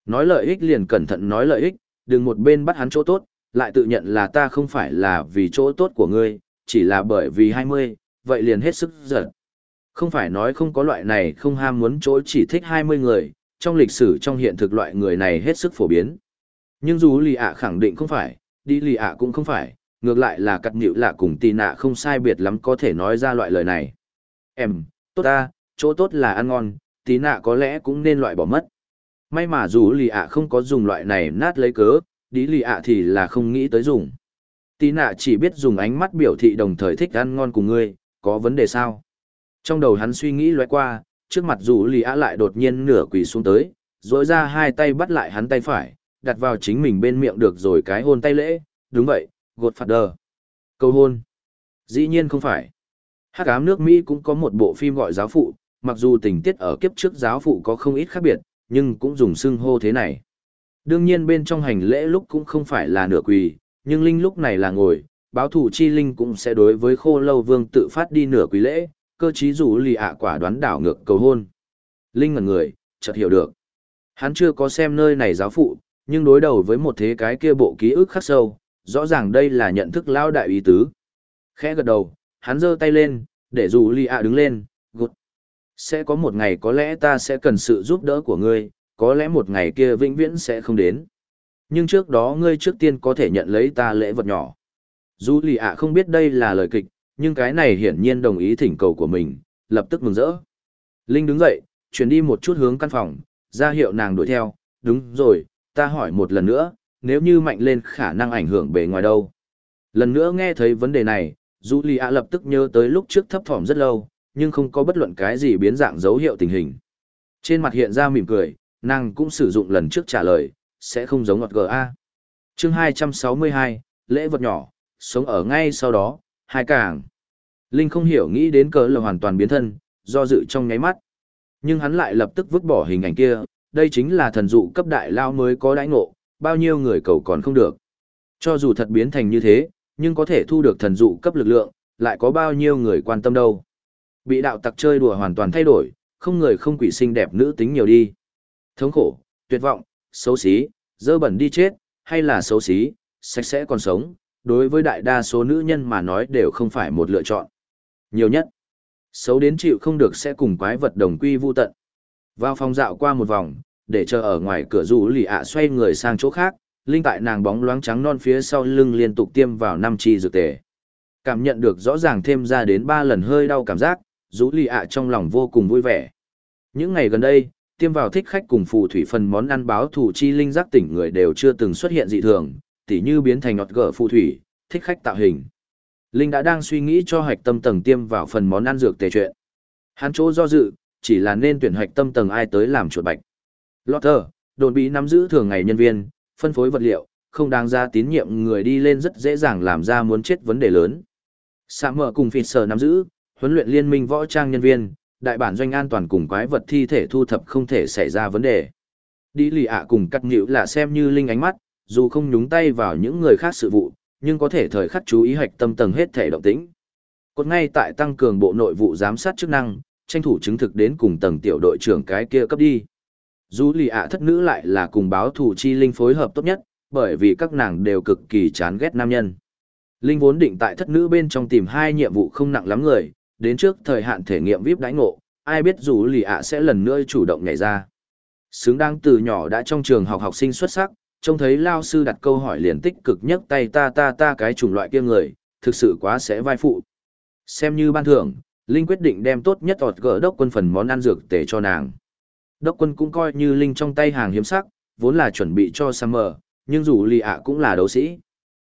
Speaker 1: Nói lợi ích liền cẩn thận nói lợi ích, đừng một bên bắt hắn chỗ tốt, lại tự nhận là ta không phải là vì chỗ tốt của ngươi, chỉ là bởi vì 20, vậy liền hết sức giật. Không phải nói không có loại này không ham muốn chỗ chỉ thích 20 người, trong lịch sử trong hiện thực loại người này hết sức phổ biến. Nhưng dù lì ạ khẳng định không phải, đi lì ạ cũng không phải, ngược lại là cắt nhịu lạ cùng tì nạ không sai biệt lắm có thể nói ra loại lời này. Em, tốt ta, chỗ tốt là ăn ngon, Tì nạ có lẽ cũng nên loại bỏ mất. May mà dù lì ạ không có dùng loại này nát lấy cớ, đi lì ạ thì là không nghĩ tới dùng. Tì nạ chỉ biết dùng ánh mắt biểu thị đồng thời thích ăn ngon cùng ngươi, có vấn đề sao? Trong đầu hắn suy nghĩ lóe qua, trước mặt dù lì á lại đột nhiên nửa quỳ xuống tới, rỗi ra hai tay bắt lại hắn tay phải, đặt vào chính mình bên miệng được rồi cái hôn tay lễ, đúng vậy, gột phạt đờ. Câu hôn. Dĩ nhiên không phải. Hắc ám nước Mỹ cũng có một bộ phim gọi giáo phụ, mặc dù tình tiết ở kiếp trước giáo phụ có không ít khác biệt, nhưng cũng dùng xưng hô thế này. Đương nhiên bên trong hành lễ lúc cũng không phải là nửa quỳ, nhưng Linh lúc này là ngồi, báo thủ chi Linh cũng sẽ đối với khô lâu vương tự phát đi nửa quý lễ, cơ chí rủ lì ạ quả đoán đảo ngược cầu hôn. Linh ngẩn người, chợt hiểu được. Hắn chưa có xem nơi này giáo phụ, nhưng đối đầu với một thế cái kia bộ ký ức khắc sâu, rõ ràng đây là nhận thức lao đại ý tứ. Khẽ gật đầu, hắn giơ tay lên, để dù lì ạ đứng lên, gục. Sẽ có một ngày có lẽ ta sẽ cần sự giúp đỡ của ngươi, có lẽ một ngày kia vĩnh viễn sẽ không đến. Nhưng trước đó ngươi trước tiên có thể nhận lấy ta lễ vật nhỏ. Dù lì ạ không biết đây là lời kịch, nhưng cái này hiển nhiên đồng ý thỉnh cầu của mình, lập tức mừng rỡ. Linh đứng dậy, chuyển đi một chút hướng căn phòng, ra hiệu nàng đuổi theo, đúng rồi, ta hỏi một lần nữa, nếu như mạnh lên khả năng ảnh hưởng bề ngoài đâu. Lần nữa nghe thấy vấn đề này, Julia lập tức nhớ tới lúc trước thấp thỏm rất lâu, nhưng không có bất luận cái gì biến dạng dấu hiệu tình hình. Trên mặt hiện ra mỉm cười, nàng cũng sử dụng lần trước trả lời, sẽ không giống ngọt GA. chương 262, lễ vật nhỏ, sống ở ngay sau đó, hai càng. Linh không hiểu nghĩ đến cỡ là hoàn toàn biến thân, do dự trong nháy mắt. Nhưng hắn lại lập tức vứt bỏ hình ảnh kia, đây chính là thần dụ cấp đại lao mới có đãi ngộ, bao nhiêu người cầu còn không được. Cho dù thật biến thành như thế, nhưng có thể thu được thần dụ cấp lực lượng, lại có bao nhiêu người quan tâm đâu. Bị đạo tặc chơi đùa hoàn toàn thay đổi, không người không quỷ xinh đẹp nữ tính nhiều đi. Thống khổ, tuyệt vọng, xấu xí, dơ bẩn đi chết, hay là xấu xí, sạch sẽ còn sống, đối với đại đa số nữ nhân mà nói đều không phải một lựa chọn. Nhiều nhất, xấu đến chịu không được sẽ cùng quái vật đồng quy vu tận. Vào phòng dạo qua một vòng, để chờ ở ngoài cửa rủ lì ạ xoay người sang chỗ khác, linh tại nàng bóng loáng trắng non phía sau lưng liên tục tiêm vào năm chi dược tề. Cảm nhận được rõ ràng thêm ra đến ba lần hơi đau cảm giác, rủ lì ạ trong lòng vô cùng vui vẻ. Những ngày gần đây, tiêm vào thích khách cùng phù thủy phần món ăn báo thủ chi linh giác tỉnh người đều chưa từng xuất hiện dị thường, tỉ như biến thành ngọt gở phù thủy, thích khách tạo hình. Linh đã đang suy nghĩ cho hạch tâm tầng tiêm vào phần món ăn dược tề chuyện. Hắn chỗ do dự, chỉ là nên tuyển hạch tâm tầng ai tới làm chuột bạch. Lotter, đồn bí nắm giữ thường ngày nhân viên, phân phối vật liệu, không đáng ra tín nhiệm người đi lên rất dễ dàng làm ra muốn chết vấn đề lớn. Sạ mở cùng phịt sở nắm giữ, huấn luyện liên minh võ trang nhân viên, đại bản doanh an toàn cùng quái vật thi thể thu thập không thể xảy ra vấn đề. Đi lì ạ cùng cắt nhữ là xem như linh ánh mắt, dù không nhúng tay vào những người khác sự vụ, nhưng có thể thời khắc chú ý hạch tâm tầng hết thể động tĩnh. Cốt ngay tại tăng cường bộ nội vụ giám sát chức năng, tranh thủ chứng thực đến cùng tầng tiểu đội trưởng cái kia cấp đi. Dù lì ạ thất nữ lại là cùng báo thủ chi linh phối hợp tốt nhất, bởi vì các nàng đều cực kỳ chán ghét nam nhân. Linh vốn định tại thất nữ bên trong tìm hai nhiệm vụ không nặng lắm người, đến trước thời hạn thể nghiệm VIP đãi ngộ, ai biết dù lì ạ sẽ lần nữa chủ động nhảy ra. Xứng đáng từ nhỏ đã trong trường học học sinh xuất sắc, trông thấy lao sư đặt câu hỏi liền tích cực nhất tay ta ta ta cái chủng loại kia người, thực sự quá sẽ vai phụ. Xem như ban thưởng, Linh quyết định đem tốt nhất ọt gỡ đốc quân phần món ăn dược tể cho nàng. Đốc quân cũng coi như Linh trong tay hàng hiếm sắc, vốn là chuẩn bị cho Summer, nhưng dù lì ạ cũng là đấu sĩ.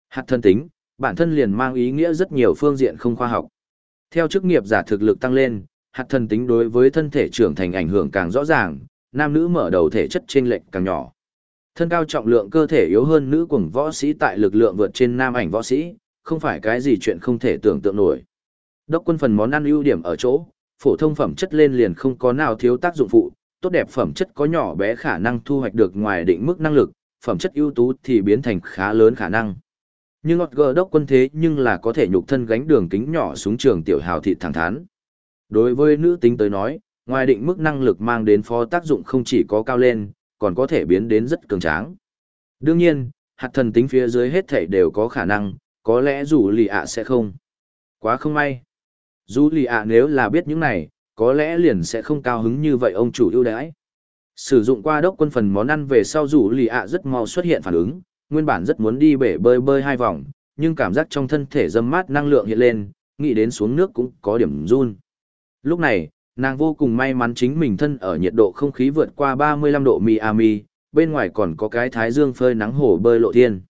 Speaker 1: Hạt thân tính, bản thân liền mang ý nghĩa rất nhiều phương diện không khoa học. Theo chức nghiệp giả thực lực tăng lên, hạt thân tính đối với thân thể trưởng thành ảnh hưởng càng rõ ràng, nam nữ mở đầu thể chất trên lệch càng nhỏ. Thân cao trọng lượng cơ thể yếu hơn nữ quần võ sĩ tại lực lượng vượt trên nam ảnh võ sĩ, không phải cái gì chuyện không thể tưởng tượng nổi. Đốc quân phần món ăn ưu điểm ở chỗ, phổ thông phẩm chất lên liền không có nào thiếu tác dụng phụ, tốt đẹp phẩm chất có nhỏ bé khả năng thu hoạch được ngoài định mức năng lực, phẩm chất ưu tú thì biến thành khá lớn khả năng. Nhưng ngọt gờ đốc quân thế nhưng là có thể nhục thân gánh đường kính nhỏ xuống trường tiểu hào thị thẳng thắn. Đối với nữ tính tới nói, ngoài định mức năng lực mang đến phó tác dụng không chỉ có cao lên, còn có thể biến đến rất cường tráng. Đương nhiên, hạt thần tính phía dưới hết thảy đều có khả năng, có lẽ dù lì ạ sẽ không. Quá không may. Dù lì ạ nếu là biết những này, có lẽ liền sẽ không cao hứng như vậy ông chủ ưu đãi. Sử dụng qua đốc quân phần món ăn về sau dù lì ạ rất mau xuất hiện phản ứng, nguyên bản rất muốn đi bể bơi bơi hai vòng, nhưng cảm giác trong thân thể dâm mát năng lượng hiện lên, nghĩ đến xuống nước cũng có điểm run. Lúc này, Nàng vô cùng may mắn chính mình thân ở nhiệt độ không khí vượt qua 35 độ Miami, bên ngoài còn có cái thái dương phơi nắng hồ bơi lộ thiên.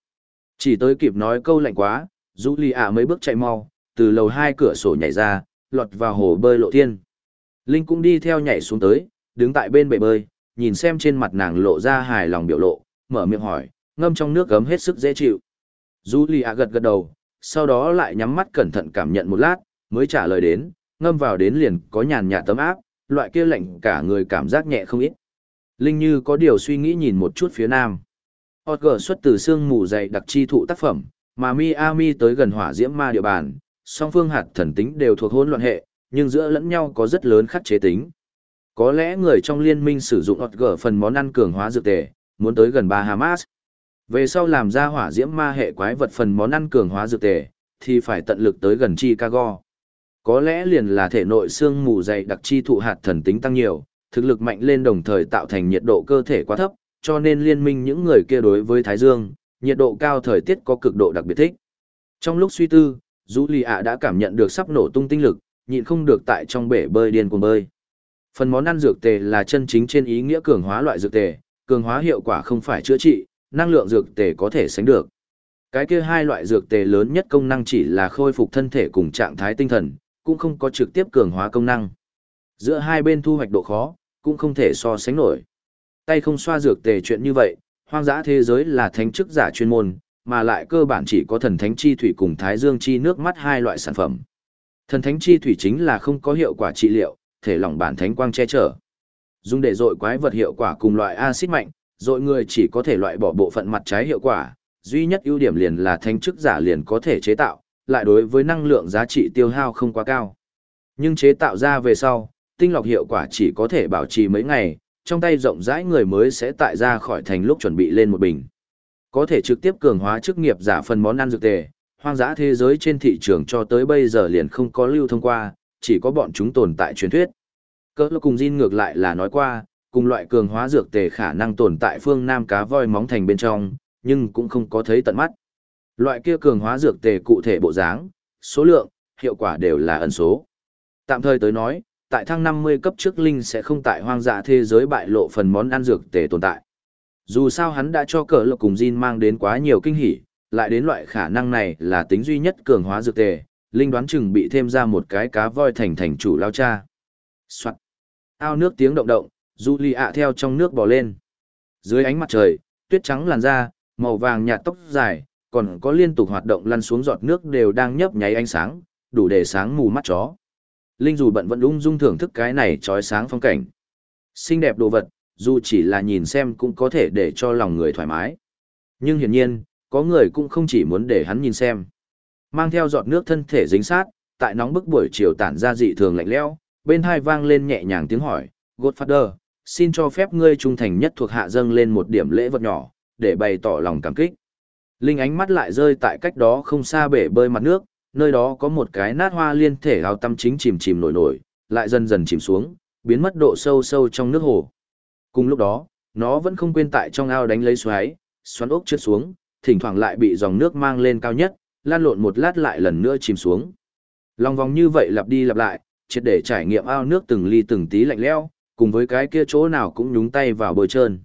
Speaker 1: Chỉ tới kịp nói câu lạnh quá, Julia mấy bước chạy mau, từ lầu hai cửa sổ nhảy ra, lọt vào hồ bơi lộ thiên. Linh cũng đi theo nhảy xuống tới, đứng tại bên bể bơi, nhìn xem trên mặt nàng lộ ra hài lòng biểu lộ, mở miệng hỏi, ngâm trong nước gấm hết sức dễ chịu. Julia gật gật đầu, sau đó lại nhắm mắt cẩn thận cảm nhận một lát, mới trả lời đến, ngâm vào đến liền có nhàn nhạt tấm áp, loại kia lạnh cả người cảm giác nhẹ không ít. Linh như có điều suy nghĩ nhìn một chút phía nam. Otger xuất từ xương mù dày đặc chi thụ tác phẩm, mà Miami tới gần hỏa diễm ma địa bàn, song phương hạt thần tính đều thuộc hỗn loạn hệ, nhưng giữa lẫn nhau có rất lớn khắc chế tính. Có lẽ người trong liên minh sử dụng Otger phần món ăn cường hóa dược tề, muốn tới gần Bahamas. Về sau làm ra hỏa diễm ma hệ quái vật phần món ăn cường hóa dược tề, thì phải tận lực tới gần Chicago. Có lẽ liền là thể nội xương mù dày đặc chi thụ hạt thần tính tăng nhiều, thực lực mạnh lên đồng thời tạo thành nhiệt độ cơ thể quá thấp, cho nên liên minh những người kia đối với Thái Dương, nhiệt độ cao thời tiết có cực độ đặc biệt thích. Trong lúc suy tư, Julia đã cảm nhận được sắp nổ tung tinh lực, nhịn không được tại trong bể bơi điên cuồng bơi. Phần món ăn dược tề là chân chính trên ý nghĩa cường hóa loại dược tề, cường hóa hiệu quả không phải chữa trị, năng lượng dược tề có thể sánh được. Cái kia hai loại dược tề lớn nhất công năng chỉ là khôi phục thân thể cùng trạng thái tinh thần, cũng không có trực tiếp cường hóa công năng. Giữa hai bên thu hoạch độ khó, cũng không thể so sánh nổi. Tay không xoa dược tề chuyện như vậy, hoang dã thế giới là thánh chức giả chuyên môn, mà lại cơ bản chỉ có thần thánh chi thủy cùng thái dương chi nước mắt hai loại sản phẩm. Thần thánh chi thủy chính là không có hiệu quả trị liệu, thể lỏng bản thánh quang che chở. Dùng để dội quái vật hiệu quả cùng loại axit mạnh, dội người chỉ có thể loại bỏ bộ phận mặt trái hiệu quả, duy nhất ưu điểm liền là thánh chức giả liền có thể chế tạo, lại đối với năng lượng giá trị tiêu hao không quá cao. Nhưng chế tạo ra về sau, tinh lọc hiệu quả chỉ có thể bảo trì mấy ngày, trong tay rộng rãi người mới sẽ tại ra khỏi thành lúc chuẩn bị lên một bình. Có thể trực tiếp cường hóa chức nghiệp giả phần món ăn dược tề, hoang dã thế giới trên thị trường cho tới bây giờ liền không có lưu thông qua, chỉ có bọn chúng tồn tại truyền thuyết. Cỡ cùng Jin ngược lại là nói qua, cùng loại cường hóa dược tề khả năng tồn tại phương Nam cá voi móng thành bên trong, nhưng cũng không có thấy tận mắt. Loại kia cường hóa dược tề cụ thể bộ dáng, số lượng, hiệu quả đều là ẩn số. Tạm thời tới nói, tại thăng 50 cấp trước Linh sẽ không tại hoang dã thế giới bại lộ phần món ăn dược tề tồn tại. Dù sao hắn đã cho cờ lộc cùng Jin mang đến quá nhiều kinh hỉ, lại đến loại khả năng này là tính duy nhất cường hóa dược tề, Linh đoán chừng bị thêm ra một cái cá voi thành thành chủ lao cha. Soạn. Ao nước tiếng động động, Julia theo trong nước bò lên. Dưới ánh mặt trời, tuyết trắng làn da, màu vàng nhạt tóc dài, còn có liên tục hoạt động lăn xuống giọt nước đều đang nhấp nháy ánh sáng, đủ để sáng mù mắt chó. Linh dù bận vẫn ung dung thưởng thức cái này trói sáng phong cảnh. Xinh đẹp đồ vật, dù chỉ là nhìn xem cũng có thể để cho lòng người thoải mái. Nhưng hiển nhiên, có người cũng không chỉ muốn để hắn nhìn xem. Mang theo giọt nước thân thể dính sát, tại nóng bức buổi chiều tản ra dị thường lạnh lẽo, bên hai vang lên nhẹ nhàng tiếng hỏi, Godfather, xin cho phép ngươi trung thành nhất thuộc hạ dâng lên một điểm lễ vật nhỏ, để bày tỏ lòng cảm kích. Linh ánh mắt lại rơi tại cách đó không xa bể bơi mặt nước, nơi đó có một cái nát hoa liên thể áo tâm chính chìm chìm nổi nổi, lại dần dần chìm xuống, biến mất độ sâu sâu trong nước hồ. Cùng lúc đó, nó vẫn không quên tại trong ao đánh lấy xoáy, xoắn ốc trượt xuống, thỉnh thoảng lại bị dòng nước mang lên cao nhất, lan lộn một lát lại lần nữa chìm xuống. Lòng vòng như vậy lặp đi lặp lại, triệt để trải nghiệm ao nước từng ly từng tí lạnh lẽo, cùng với cái kia chỗ nào cũng nhúng tay vào bơi trơn.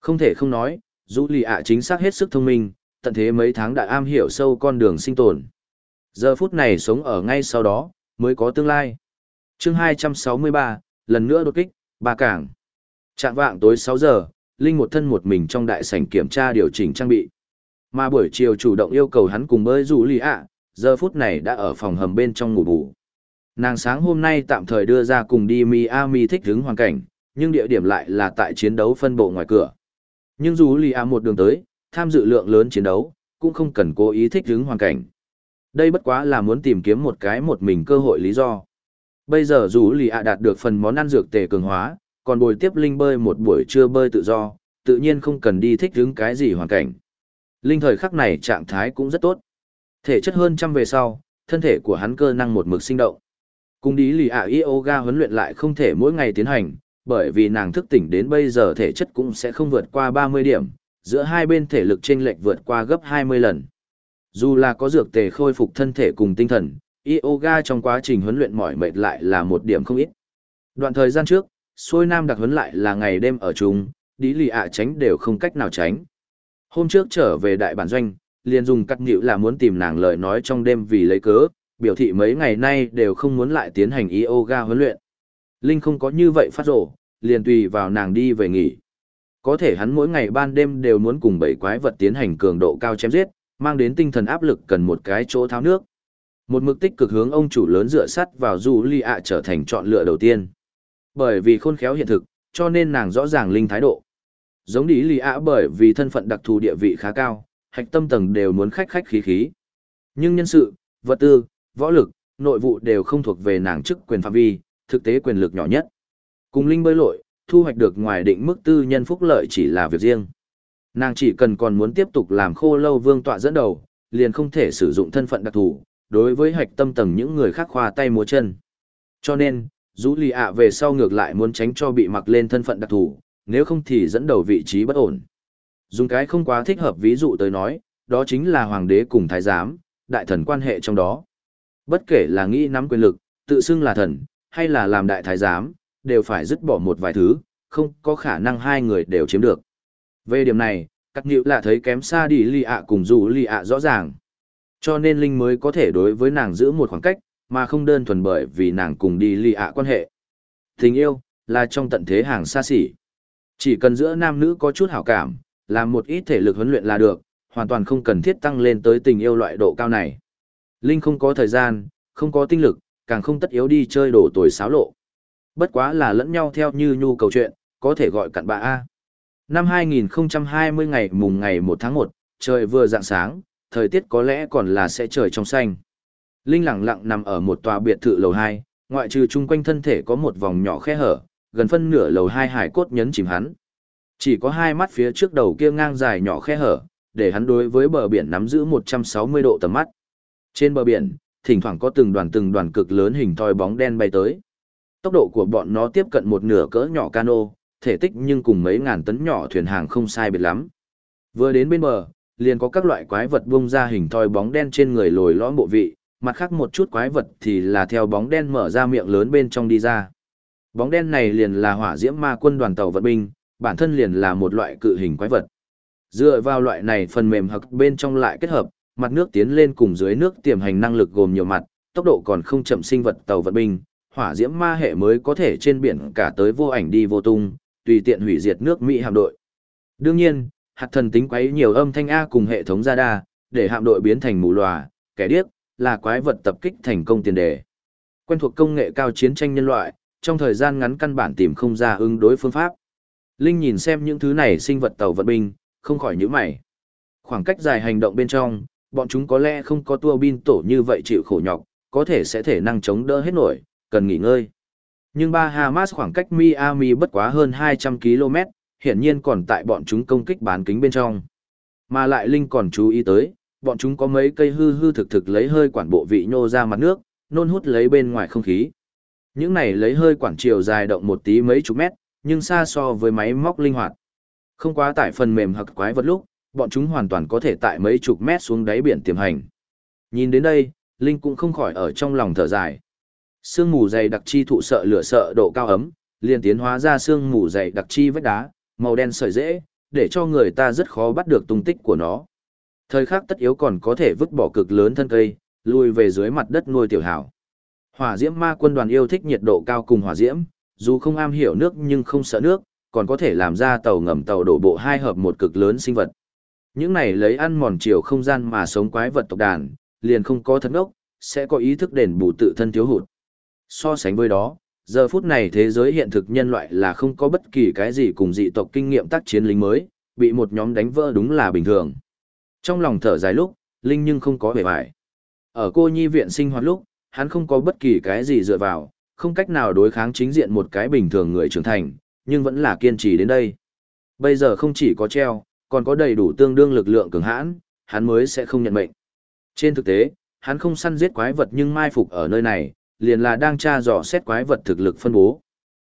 Speaker 1: Không thể không nói, dù lì ạ chính xác hết sức thông minh, tận thế mấy tháng đã am hiểu sâu con đường sinh tồn. Giờ phút này sống ở ngay sau đó, mới có tương lai. chương 263, lần nữa đột kích, ba cảng. Trạng vạng tối 6 giờ, Linh một thân một mình trong đại sảnh kiểm tra điều chỉnh trang bị. Mà buổi chiều chủ động yêu cầu hắn cùng bơi rủ lì ạ, giờ phút này đã ở phòng hầm bên trong ngủ bù. Nàng sáng hôm nay tạm thời đưa ra cùng đi Miami thích hứng hoàn cảnh, nhưng địa điểm lại là tại chiến đấu phân bộ ngoài cửa. Nhưng dù lì ạ một đường tới, tham dự lượng lớn chiến đấu, cũng không cần cố ý thích ứng hoàn cảnh. Đây bất quá là muốn tìm kiếm một cái một mình cơ hội lý do. Bây giờ dù lì ạ đạt được phần món ăn dược tề cường hóa, còn bồi tiếp Linh bơi một buổi trưa bơi tự do, tự nhiên không cần đi thích ứng cái gì hoàn cảnh. Linh thời khắc này trạng thái cũng rất tốt. Thể chất hơn trăm về sau, thân thể của hắn cơ năng một mực sinh động. Cùng đi lì ạ yoga huấn luyện lại không thể mỗi ngày tiến hành, bởi vì nàng thức tỉnh đến bây giờ thể chất cũng sẽ không vượt qua 30 điểm, giữa hai bên thể lực chênh lệch vượt qua gấp 20 lần. Dù là có dược tề khôi phục thân thể cùng tinh thần, yoga trong quá trình huấn luyện mỏi mệt lại là một điểm không ít. Đoạn thời gian trước, xôi nam đặc huấn lại là ngày đêm ở chung, đi lì ạ tránh đều không cách nào tránh. Hôm trước trở về đại bản doanh, liền dùng cắt nhịu là muốn tìm nàng lời nói trong đêm vì lấy cớ, biểu thị mấy ngày nay đều không muốn lại tiến hành yoga huấn luyện. Linh không có như vậy phát rổ, liền tùy vào nàng đi về nghỉ. Có thể hắn mỗi ngày ban đêm đều muốn cùng bảy quái vật tiến hành cường độ cao chém giết, mang đến tinh thần áp lực cần một cái chỗ tháo nước. Một mực tích cực hướng ông chủ lớn dựa sắt vào dù ly ạ trở thành chọn lựa đầu tiên. Bởi vì khôn khéo hiện thực, cho nên nàng rõ ràng linh thái độ. Giống đi ly ạ bởi vì thân phận đặc thù địa vị khá cao, hạch tâm tầng đều muốn khách khách khí khí. Nhưng nhân sự, vật tư, võ lực, nội vụ đều không thuộc về nàng chức quyền phạm vi, thực tế quyền lực nhỏ nhất. Cùng linh bơi lội, thu hoạch được ngoài định mức tư nhân phúc lợi chỉ là việc riêng. Nàng chỉ cần còn muốn tiếp tục làm khô lâu vương tọa dẫn đầu, liền không thể sử dụng thân phận đặc thù, đối với hạch tâm tầng những người khác khoa tay múa chân. Cho nên, Dũ lì ạ về sau ngược lại muốn tránh cho bị mặc lên thân phận đặc thù, nếu không thì dẫn đầu vị trí bất ổn. Dùng cái không quá thích hợp ví dụ tới nói, đó chính là hoàng đế cùng thái giám, đại thần quan hệ trong đó. Bất kể là nghĩ nắm quyền lực, tự xưng là thần, hay là làm đại thái giám, đều phải dứt bỏ một vài thứ, không có khả năng hai người đều chiếm được. Về điểm này, các nhịu là thấy kém xa đi lì ạ cùng dù lì ạ rõ ràng. Cho nên Linh mới có thể đối với nàng giữ một khoảng cách, mà không đơn thuần bởi vì nàng cùng đi lì ạ quan hệ. Tình yêu, là trong tận thế hàng xa xỉ. Chỉ cần giữa nam nữ có chút hảo cảm, làm một ít thể lực huấn luyện là được, hoàn toàn không cần thiết tăng lên tới tình yêu loại độ cao này. Linh không có thời gian, không có tinh lực, càng không tất yếu đi chơi đổ tuổi xáo lộ. Bất quá là lẫn nhau theo như nhu cầu chuyện, có thể gọi cặn bạ A. Năm 2020 ngày mùng ngày 1 tháng 1, trời vừa dạng sáng, thời tiết có lẽ còn là sẽ trời trong xanh. Linh lặng lặng nằm ở một tòa biệt thự lầu 2, ngoại trừ chung quanh thân thể có một vòng nhỏ khe hở, gần phân nửa lầu 2 hải cốt nhấn chìm hắn. Chỉ có hai mắt phía trước đầu kia ngang dài nhỏ khe hở, để hắn đối với bờ biển nắm giữ 160 độ tầm mắt. Trên bờ biển, thỉnh thoảng có từng đoàn từng đoàn cực lớn hình thoi bóng đen bay tới. Tốc độ của bọn nó tiếp cận một nửa cỡ nhỏ cano, thể tích nhưng cùng mấy ngàn tấn nhỏ thuyền hàng không sai biệt lắm. Vừa đến bên bờ, liền có các loại quái vật bung ra hình thoi bóng đen trên người lồi lõm bộ vị, mặt khác một chút quái vật thì là theo bóng đen mở ra miệng lớn bên trong đi ra. Bóng đen này liền là hỏa diễm ma quân đoàn tàu vận binh, bản thân liền là một loại cự hình quái vật. Dựa vào loại này phần mềm hoặc bên trong lại kết hợp, mặt nước tiến lên cùng dưới nước tiềm hành năng lực gồm nhiều mặt, tốc độ còn không chậm sinh vật tàu vận binh, hỏa diễm ma hệ mới có thể trên biển cả tới vô ảnh đi vô tung, tùy tiện hủy diệt nước Mỹ hạm đội. Đương nhiên, hạt thần tính quấy nhiều âm thanh A cùng hệ thống radar, để hạm đội biến thành mù lòa, kẻ điếc, là quái vật tập kích thành công tiền đề. Quen thuộc công nghệ cao chiến tranh nhân loại, trong thời gian ngắn căn bản tìm không ra ứng đối phương pháp. Linh nhìn xem những thứ này sinh vật tàu vận binh, không khỏi nhíu mày. Khoảng cách dài hành động bên trong, bọn chúng có lẽ không có tua bin tổ như vậy chịu khổ nhọc, có thể sẽ thể năng chống đỡ hết nổi, cần nghỉ ngơi. Nhưng Bahamas khoảng cách Miami bất quá hơn 200 km, hiển nhiên còn tại bọn chúng công kích bán kính bên trong. Mà lại Linh còn chú ý tới, bọn chúng có mấy cây hư hư thực thực lấy hơi quản bộ vị nhô ra mặt nước, nôn hút lấy bên ngoài không khí. Những này lấy hơi quản chiều dài động một tí mấy chục mét, nhưng xa so với máy móc linh hoạt. Không quá tải phần mềm hoặc quái vật lúc, bọn chúng hoàn toàn có thể tại mấy chục mét xuống đáy biển tiềm hành. Nhìn đến đây, Linh cũng không khỏi ở trong lòng thở dài. Sương mù dày đặc chi thụ sợ lửa sợ độ cao ấm, liền tiến hóa ra sương mù dày đặc chi vách đá, màu đen sợi dễ, để cho người ta rất khó bắt được tung tích của nó. Thời khắc tất yếu còn có thể vứt bỏ cực lớn thân cây, lùi về dưới mặt đất nuôi tiểu hảo. Hỏa diễm ma quân đoàn yêu thích nhiệt độ cao cùng hỏa diễm, dù không am hiểu nước nhưng không sợ nước, còn có thể làm ra tàu ngầm tàu đổ bộ hai hợp một cực lớn sinh vật. Những này lấy ăn mòn chiều không gian mà sống quái vật tộc đàn, liền không có thật ốc, sẽ có ý thức đền bù tự thân thiếu hụt. So sánh với đó, giờ phút này thế giới hiện thực nhân loại là không có bất kỳ cái gì cùng dị tộc kinh nghiệm tác chiến lính mới, bị một nhóm đánh vỡ đúng là bình thường. Trong lòng thở dài lúc, Linh nhưng không có vẻ vải. Ở cô nhi viện sinh hoạt lúc, hắn không có bất kỳ cái gì dựa vào, không cách nào đối kháng chính diện một cái bình thường người trưởng thành, nhưng vẫn là kiên trì đến đây. Bây giờ không chỉ có treo, còn có đầy đủ tương đương lực lượng cường hãn, hắn mới sẽ không nhận mệnh. Trên thực tế, hắn không săn giết quái vật nhưng mai phục ở nơi này, liền là đang tra dò xét quái vật thực lực phân bố.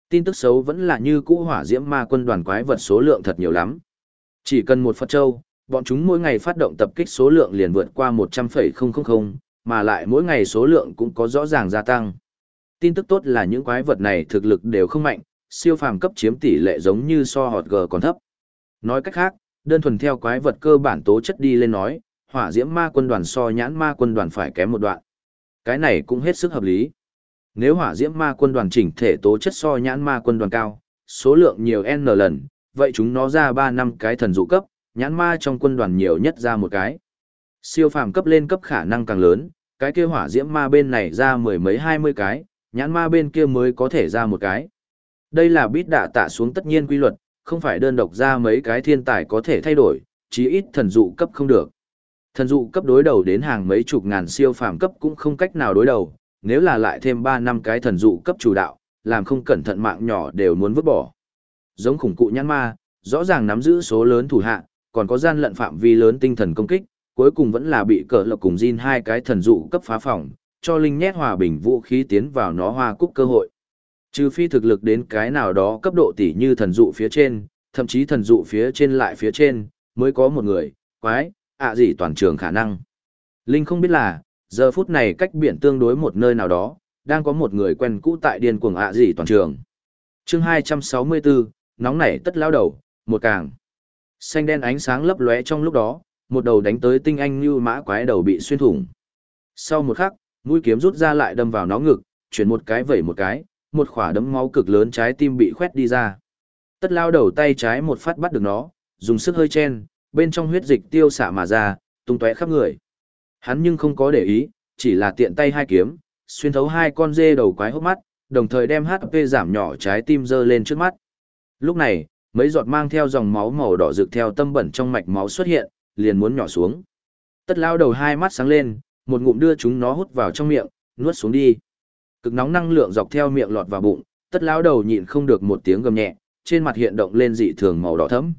Speaker 1: Tin tức xấu vẫn là như cũ hỏa diễm ma quân đoàn quái vật số lượng thật nhiều lắm. Chỉ cần một Phật Châu, bọn chúng mỗi ngày phát động tập kích số lượng liền vượt qua 100,000, mà lại mỗi ngày số lượng cũng có rõ ràng gia tăng. Tin tức tốt là những quái vật này thực lực đều không mạnh, siêu phàm cấp chiếm tỷ lệ giống như so hot g còn thấp. Nói cách khác, đơn thuần theo quái vật cơ bản tố chất đi lên nói, hỏa diễm ma quân đoàn so nhãn ma quân đoàn phải kém một đoạn. Cái này cũng hết sức hợp lý. Nếu hỏa diễm ma quân đoàn chỉnh thể tố chất so nhãn ma quân đoàn cao, số lượng nhiều N lần, vậy chúng nó ra 3 năm cái thần dụ cấp, nhãn ma trong quân đoàn nhiều nhất ra một cái. Siêu phàm cấp lên cấp khả năng càng lớn, cái kia hỏa diễm ma bên này ra mười mấy hai mươi cái, nhãn ma bên kia mới có thể ra một cái. Đây là bít đạ tạ xuống tất nhiên quy luật, không phải đơn độc ra mấy cái thiên tài có thể thay đổi, chí ít thần dụ cấp không được. Thần dụ cấp đối đầu đến hàng mấy chục ngàn siêu phàm cấp cũng không cách nào đối đầu, nếu là lại thêm 3 năm cái thần dụ cấp chủ đạo, làm không cẩn thận mạng nhỏ đều muốn vứt bỏ. Giống khủng cụ nhãn ma, rõ ràng nắm giữ số lớn thủ hạ, còn có gian lận phạm vi lớn tinh thần công kích, cuối cùng vẫn là bị cờ lộc cùng Jin hai cái thần dụ cấp phá phòng, cho Linh nhét hòa bình vũ khí tiến vào nó hoa cúc cơ hội. Trừ phi thực lực đến cái nào đó cấp độ tỷ như thần dụ phía trên, thậm chí thần dụ phía trên lại phía trên, mới có một người, quái, ạ gì toàn trường khả năng. Linh không biết là, giờ phút này cách biển tương đối một nơi nào đó, đang có một người quen cũ tại điên cuồng ạ gì toàn trường. chương 264, nóng nảy tất lao đầu, một càng. Xanh đen ánh sáng lấp lóe trong lúc đó, một đầu đánh tới tinh anh như mã quái đầu bị xuyên thủng. Sau một khắc, mũi kiếm rút ra lại đâm vào nó ngực, chuyển một cái vẩy một cái, một khỏa đấm máu cực lớn trái tim bị khoét đi ra. Tất lao đầu tay trái một phát bắt được nó, dùng sức hơi chen, bên trong huyết dịch tiêu xạ mà ra, tung tóe khắp người. Hắn nhưng không có để ý, chỉ là tiện tay hai kiếm, xuyên thấu hai con dê đầu quái hốc mắt, đồng thời đem HP giảm nhỏ trái tim dơ lên trước mắt. Lúc này, mấy giọt mang theo dòng máu màu đỏ rực theo tâm bẩn trong mạch máu xuất hiện, liền muốn nhỏ xuống. Tất lao đầu hai mắt sáng lên, một ngụm đưa chúng nó hút vào trong miệng, nuốt xuống đi. Cực nóng năng lượng dọc theo miệng lọt vào bụng, tất lao đầu nhịn không được một tiếng gầm nhẹ, trên mặt hiện động lên dị thường màu đỏ thẫm.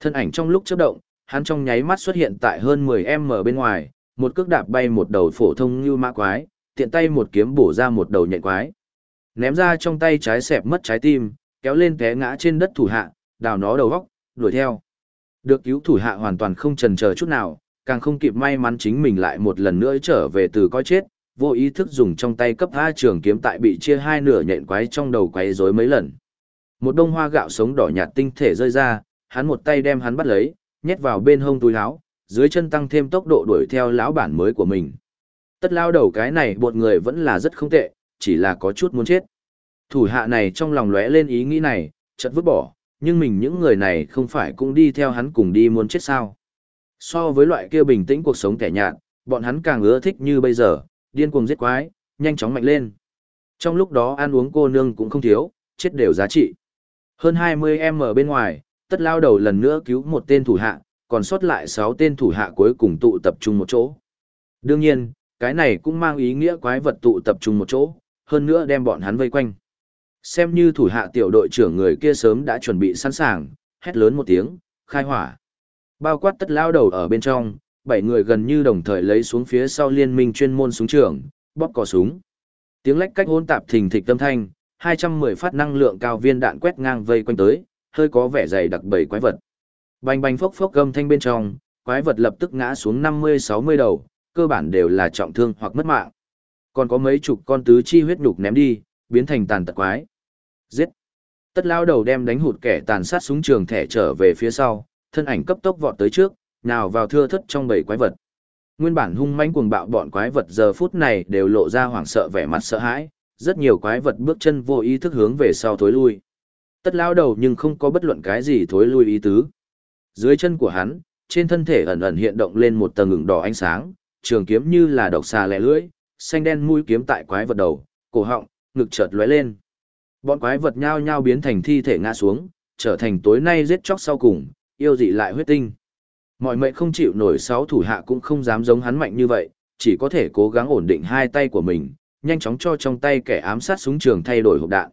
Speaker 1: Thân ảnh trong lúc chớp động, hắn trong nháy mắt xuất hiện tại hơn 10m bên ngoài, một cước đạp bay một đầu phổ thông như mã quái, tiện tay một kiếm bổ ra một đầu nhện quái. Ném ra trong tay trái xẹp mất trái tim, kéo lên té ngã trên đất thủ hạ, đào nó đầu góc, đuổi theo. Được cứu thủ hạ hoàn toàn không chần chờ chút nào, càng không kịp may mắn chính mình lại một lần nữa trở về từ coi chết, vô ý thức dùng trong tay cấp A trường kiếm tại bị chia hai nửa nhện quái trong đầu quấy rối mấy lần. Một đông hoa gạo sống đỏ nhạt tinh thể rơi ra, hắn một tay đem hắn bắt lấy, nhét vào bên hông túi áo, dưới chân tăng thêm tốc độ đuổi theo lão bản mới của mình. Tất lao đầu cái này bột người vẫn là rất không tệ, chỉ là có chút muốn chết. Thủ hạ này trong lòng lóe lên ý nghĩ này, chợt vứt bỏ, nhưng mình những người này không phải cũng đi theo hắn cùng đi muốn chết sao. So với loại kia bình tĩnh cuộc sống kẻ nhạt, bọn hắn càng ưa thích như bây giờ, điên cuồng giết quái, nhanh chóng mạnh lên. Trong lúc đó ăn uống cô nương cũng không thiếu, chết đều giá trị. Hơn 20 em ở bên ngoài, tất lao đầu lần nữa cứu một tên thủ hạ, còn sót lại 6 tên thủ hạ cuối cùng tụ tập trung một chỗ. Đương nhiên, cái này cũng mang ý nghĩa quái vật tụ tập trung một chỗ, hơn nữa đem bọn hắn vây quanh. Xem như thủ hạ tiểu đội trưởng người kia sớm đã chuẩn bị sẵn sàng, hét lớn một tiếng, khai hỏa. Bao quát tất lao đầu ở bên trong, bảy người gần như đồng thời lấy xuống phía sau liên minh chuyên môn súng trường, bóp cò súng. Tiếng lách cách hôn tạp thình thịch tâm thanh, 210 phát năng lượng cao viên đạn quét ngang vây quanh tới, hơi có vẻ dày đặc bảy quái vật. Bành bành phốc phốc gầm thanh bên trong, quái vật lập tức ngã xuống 50-60 đầu, cơ bản đều là trọng thương hoặc mất mạng. Còn có mấy chục con tứ chi huyết nhục ném đi, biến thành tàn tật quái. Giết! Tất lao đầu đem đánh hụt kẻ tàn sát súng trường thẻ trở về phía sau, thân ảnh cấp tốc vọt tới trước, nào vào thưa thất trong bầy quái vật. Nguyên bản hung mãnh cuồng bạo bọn quái vật giờ phút này đều lộ ra hoảng sợ vẻ mặt sợ hãi, rất nhiều quái vật bước chân vô ý thức hướng về sau thối lui. Tất lao đầu nhưng không có bất luận cái gì thối lui ý tứ. Dưới chân của hắn, trên thân thể ẩn ẩn hiện động lên một tầng ngừng đỏ ánh sáng, trường kiếm như là độc xà lẻ lưỡi, xanh đen mũi kiếm tại quái vật đầu, cổ họng, ngực chợt lóe lên. Bọn quái vật nhao nhao biến thành thi thể ngã xuống, trở thành tối nay giết chóc sau cùng, yêu dị lại huyết tinh. Mọi mệnh không chịu nổi sáu thủ hạ cũng không dám giống hắn mạnh như vậy, chỉ có thể cố gắng ổn định hai tay của mình, nhanh chóng cho trong tay kẻ ám sát súng trường thay đổi hộp đạn.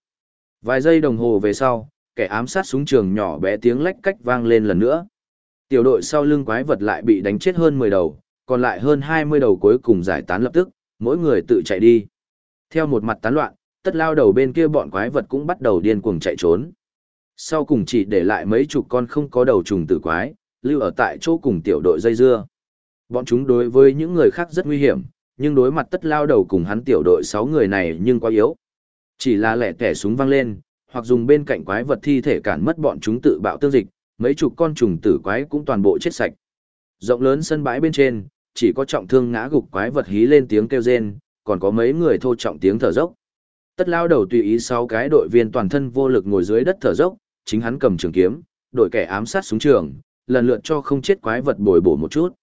Speaker 1: Vài giây đồng hồ về sau, kẻ ám sát súng trường nhỏ bé tiếng lách cách vang lên lần nữa. Tiểu đội sau lưng quái vật lại bị đánh chết hơn 10 đầu, còn lại hơn 20 đầu cuối cùng giải tán lập tức, mỗi người tự chạy đi. Theo một mặt tán loạn, tất lao đầu bên kia bọn quái vật cũng bắt đầu điên cuồng chạy trốn. Sau cùng chỉ để lại mấy chục con không có đầu trùng tử quái, lưu ở tại chỗ cùng tiểu đội dây dưa. Bọn chúng đối với những người khác rất nguy hiểm, nhưng đối mặt tất lao đầu cùng hắn tiểu đội 6 người này nhưng quá yếu. Chỉ là lẻ tẻ súng văng lên, hoặc dùng bên cạnh quái vật thi thể cản mất bọn chúng tự bạo tương dịch, mấy chục con trùng tử quái cũng toàn bộ chết sạch. Rộng lớn sân bãi bên trên, chỉ có trọng thương ngã gục quái vật hí lên tiếng kêu rên, còn có mấy người thô trọng tiếng thở dốc. Tất lao đầu tùy ý sau cái đội viên toàn thân vô lực ngồi dưới đất thở dốc, chính hắn cầm trường kiếm, đội kẻ ám sát súng trường, lần lượt cho không chết quái vật bồi bổ một chút.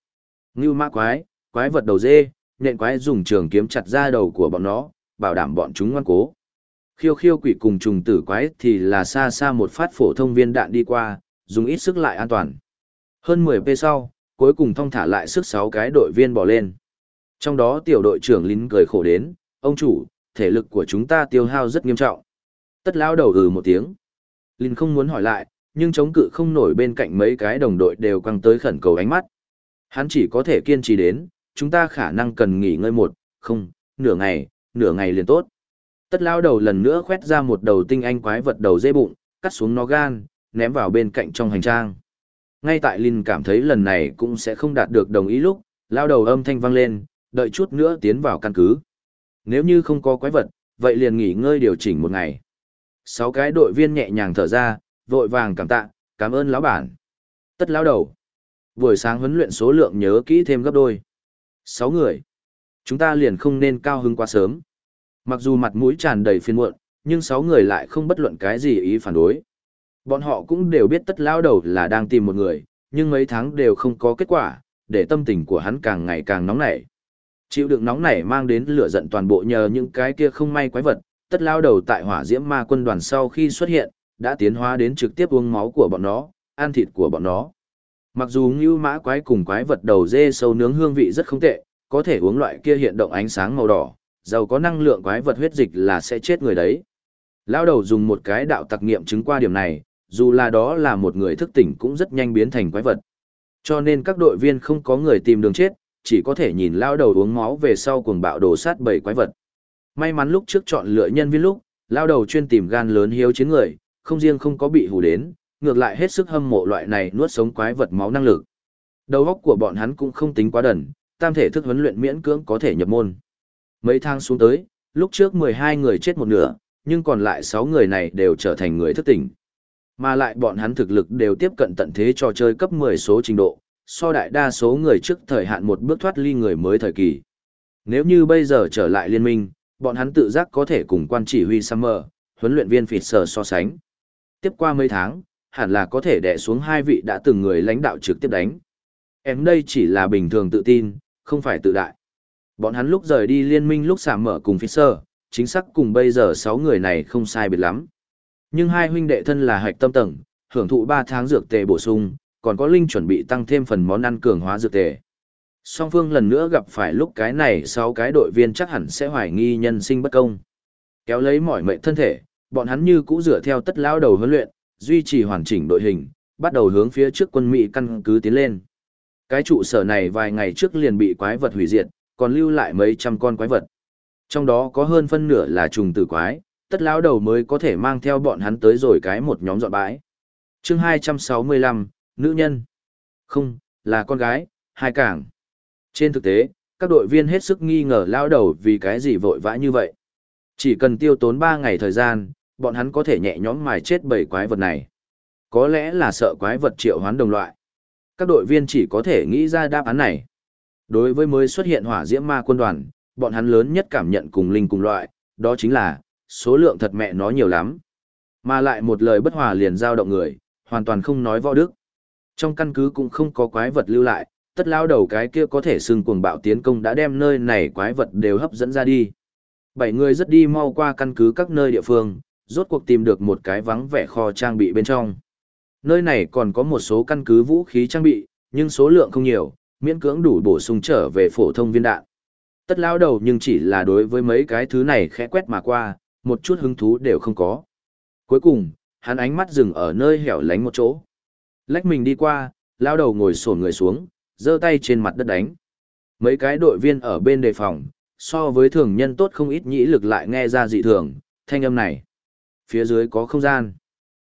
Speaker 1: Ngưu ma quái, quái vật đầu dê, nện quái dùng trường kiếm chặt ra đầu của bọn nó, bảo đảm bọn chúng ngoan cố. Khiêu khiêu quỷ cùng trùng tử quái thì là xa xa một phát phổ thông viên đạn đi qua, dùng ít sức lại an toàn. Hơn 10 p sau, cuối cùng thông thả lại sức 6 cái đội viên bỏ lên. Trong đó tiểu đội trưởng lính cười khổ đến, ông chủ, thể lực của chúng ta tiêu hao rất nghiêm trọng. Tất lão đầu ừ một tiếng. Linh không muốn hỏi lại, nhưng chống cự không nổi bên cạnh mấy cái đồng đội đều quăng tới khẩn cầu ánh mắt. Hắn chỉ có thể kiên trì đến, chúng ta khả năng cần nghỉ ngơi một, không, nửa ngày, nửa ngày liền tốt. Tất lao đầu lần nữa khoét ra một đầu tinh anh quái vật đầu dê bụng, cắt xuống nó gan, ném vào bên cạnh trong hành trang. Ngay tại Linh cảm thấy lần này cũng sẽ không đạt được đồng ý lúc, lao đầu âm thanh vang lên, đợi chút nữa tiến vào căn cứ. Nếu như không có quái vật, vậy liền nghỉ ngơi điều chỉnh một ngày. Sáu cái đội viên nhẹ nhàng thở ra, vội vàng cảm tạ, cảm ơn lão bản. Tất lão đầu. Buổi sáng huấn luyện số lượng nhớ kỹ thêm gấp đôi. Sáu người. Chúng ta liền không nên cao hứng quá sớm. Mặc dù mặt mũi tràn đầy phiền muộn, nhưng sáu người lại không bất luận cái gì ý phản đối. Bọn họ cũng đều biết tất lao đầu là đang tìm một người, nhưng mấy tháng đều không có kết quả, để tâm tình của hắn càng ngày càng nóng nảy. Chịu đựng nóng nảy mang đến lửa giận toàn bộ nhờ những cái kia không may quái vật, tất lao đầu tại hỏa diễm ma quân đoàn sau khi xuất hiện, đã tiến hóa đến trực tiếp uống máu của bọn nó, ăn thịt của bọn nó. Mặc dù như mã quái cùng quái vật đầu dê sâu nướng hương vị rất không tệ, có thể uống loại kia hiện động ánh sáng màu đỏ, giàu có năng lượng quái vật huyết dịch là sẽ chết người đấy. Lao đầu dùng một cái đạo tặc nghiệm chứng qua điểm này, dù là đó là một người thức tỉnh cũng rất nhanh biến thành quái vật. Cho nên các đội viên không có người tìm đường chết, chỉ có thể nhìn lao đầu uống máu về sau cuồng bạo đồ sát bảy quái vật. May mắn lúc trước chọn lựa nhân viên lúc, lao đầu chuyên tìm gan lớn hiếu chiến người, không riêng không có bị hù đến, ngược lại hết sức hâm mộ loại này nuốt sống quái vật máu năng lực. Đầu óc của bọn hắn cũng không tính quá đần, tam thể thức huấn luyện miễn cưỡng có thể nhập môn. Mấy tháng xuống tới, lúc trước 12 người chết một nửa, nhưng còn lại 6 người này đều trở thành người thức tỉnh. Mà lại bọn hắn thực lực đều tiếp cận tận thế trò chơi cấp 10 số trình độ, so đại đa số người trước thời hạn một bước thoát ly người mới thời kỳ. Nếu như bây giờ trở lại liên minh, bọn hắn tự giác có thể cùng quan chỉ huy Summer, huấn luyện viên phịt sở so sánh. Tiếp qua mấy tháng, hẳn là có thể đè xuống hai vị đã từng người lãnh đạo trực tiếp đánh. Em đây chỉ là bình thường tự tin, không phải tự đại. Bọn hắn lúc rời đi liên minh lúc xả mở cùng Fisher, chính xác cùng bây giờ sáu người này không sai biệt lắm. Nhưng hai huynh đệ thân là hạch tâm tầng, hưởng thụ 3 tháng dược tề bổ sung, còn có linh chuẩn bị tăng thêm phần món ăn cường hóa dược tề. Song phương lần nữa gặp phải lúc cái này sáu cái đội viên chắc hẳn sẽ hoài nghi nhân sinh bất công. Kéo lấy mỏi mệnh thân thể, bọn hắn như cũ dựa theo tất lao đầu huấn luyện, duy trì hoàn chỉnh đội hình, bắt đầu hướng phía trước quân Mỹ căn cứ tiến lên. Cái trụ sở này vài ngày trước liền bị quái vật hủy diệt, còn lưu lại mấy trăm con quái vật. Trong đó có hơn phân nửa là trùng tử quái, tất lão đầu mới có thể mang theo bọn hắn tới rồi cái một nhóm dọn bãi. chương 265, nữ nhân. Không, là con gái, hai cảng. Trên thực tế, các đội viên hết sức nghi ngờ lão đầu vì cái gì vội vã như vậy. Chỉ cần tiêu tốn 3 ngày thời gian, bọn hắn có thể nhẹ nhõm mài chết bảy quái vật này. Có lẽ là sợ quái vật triệu hoán đồng loại. Các đội viên chỉ có thể nghĩ ra đáp án này. Đối với mới xuất hiện hỏa diễm ma quân đoàn, bọn hắn lớn nhất cảm nhận cùng linh cùng loại, đó chính là, số lượng thật mẹ nó nhiều lắm. Mà lại một lời bất hòa liền giao động người, hoàn toàn không nói võ đức. Trong căn cứ cũng không có quái vật lưu lại, tất lao đầu cái kia có thể xưng cuồng bạo tiến công đã đem nơi này quái vật đều hấp dẫn ra đi. Bảy người rất đi mau qua căn cứ các nơi địa phương, rốt cuộc tìm được một cái vắng vẻ kho trang bị bên trong. Nơi này còn có một số căn cứ vũ khí trang bị, nhưng số lượng không nhiều, miễn cưỡng đủ bổ sung trở về phổ thông viên đạn. Tất lao đầu nhưng chỉ là đối với mấy cái thứ này khẽ quét mà qua, một chút hứng thú đều không có. Cuối cùng, hắn ánh mắt dừng ở nơi hẻo lánh một chỗ. Lách mình đi qua, lao đầu ngồi sổn người xuống, giơ tay trên mặt đất đánh. Mấy cái đội viên ở bên đề phòng, so với thường nhân tốt không ít nhĩ lực lại nghe ra dị thường, thanh âm này. Phía dưới có không gian.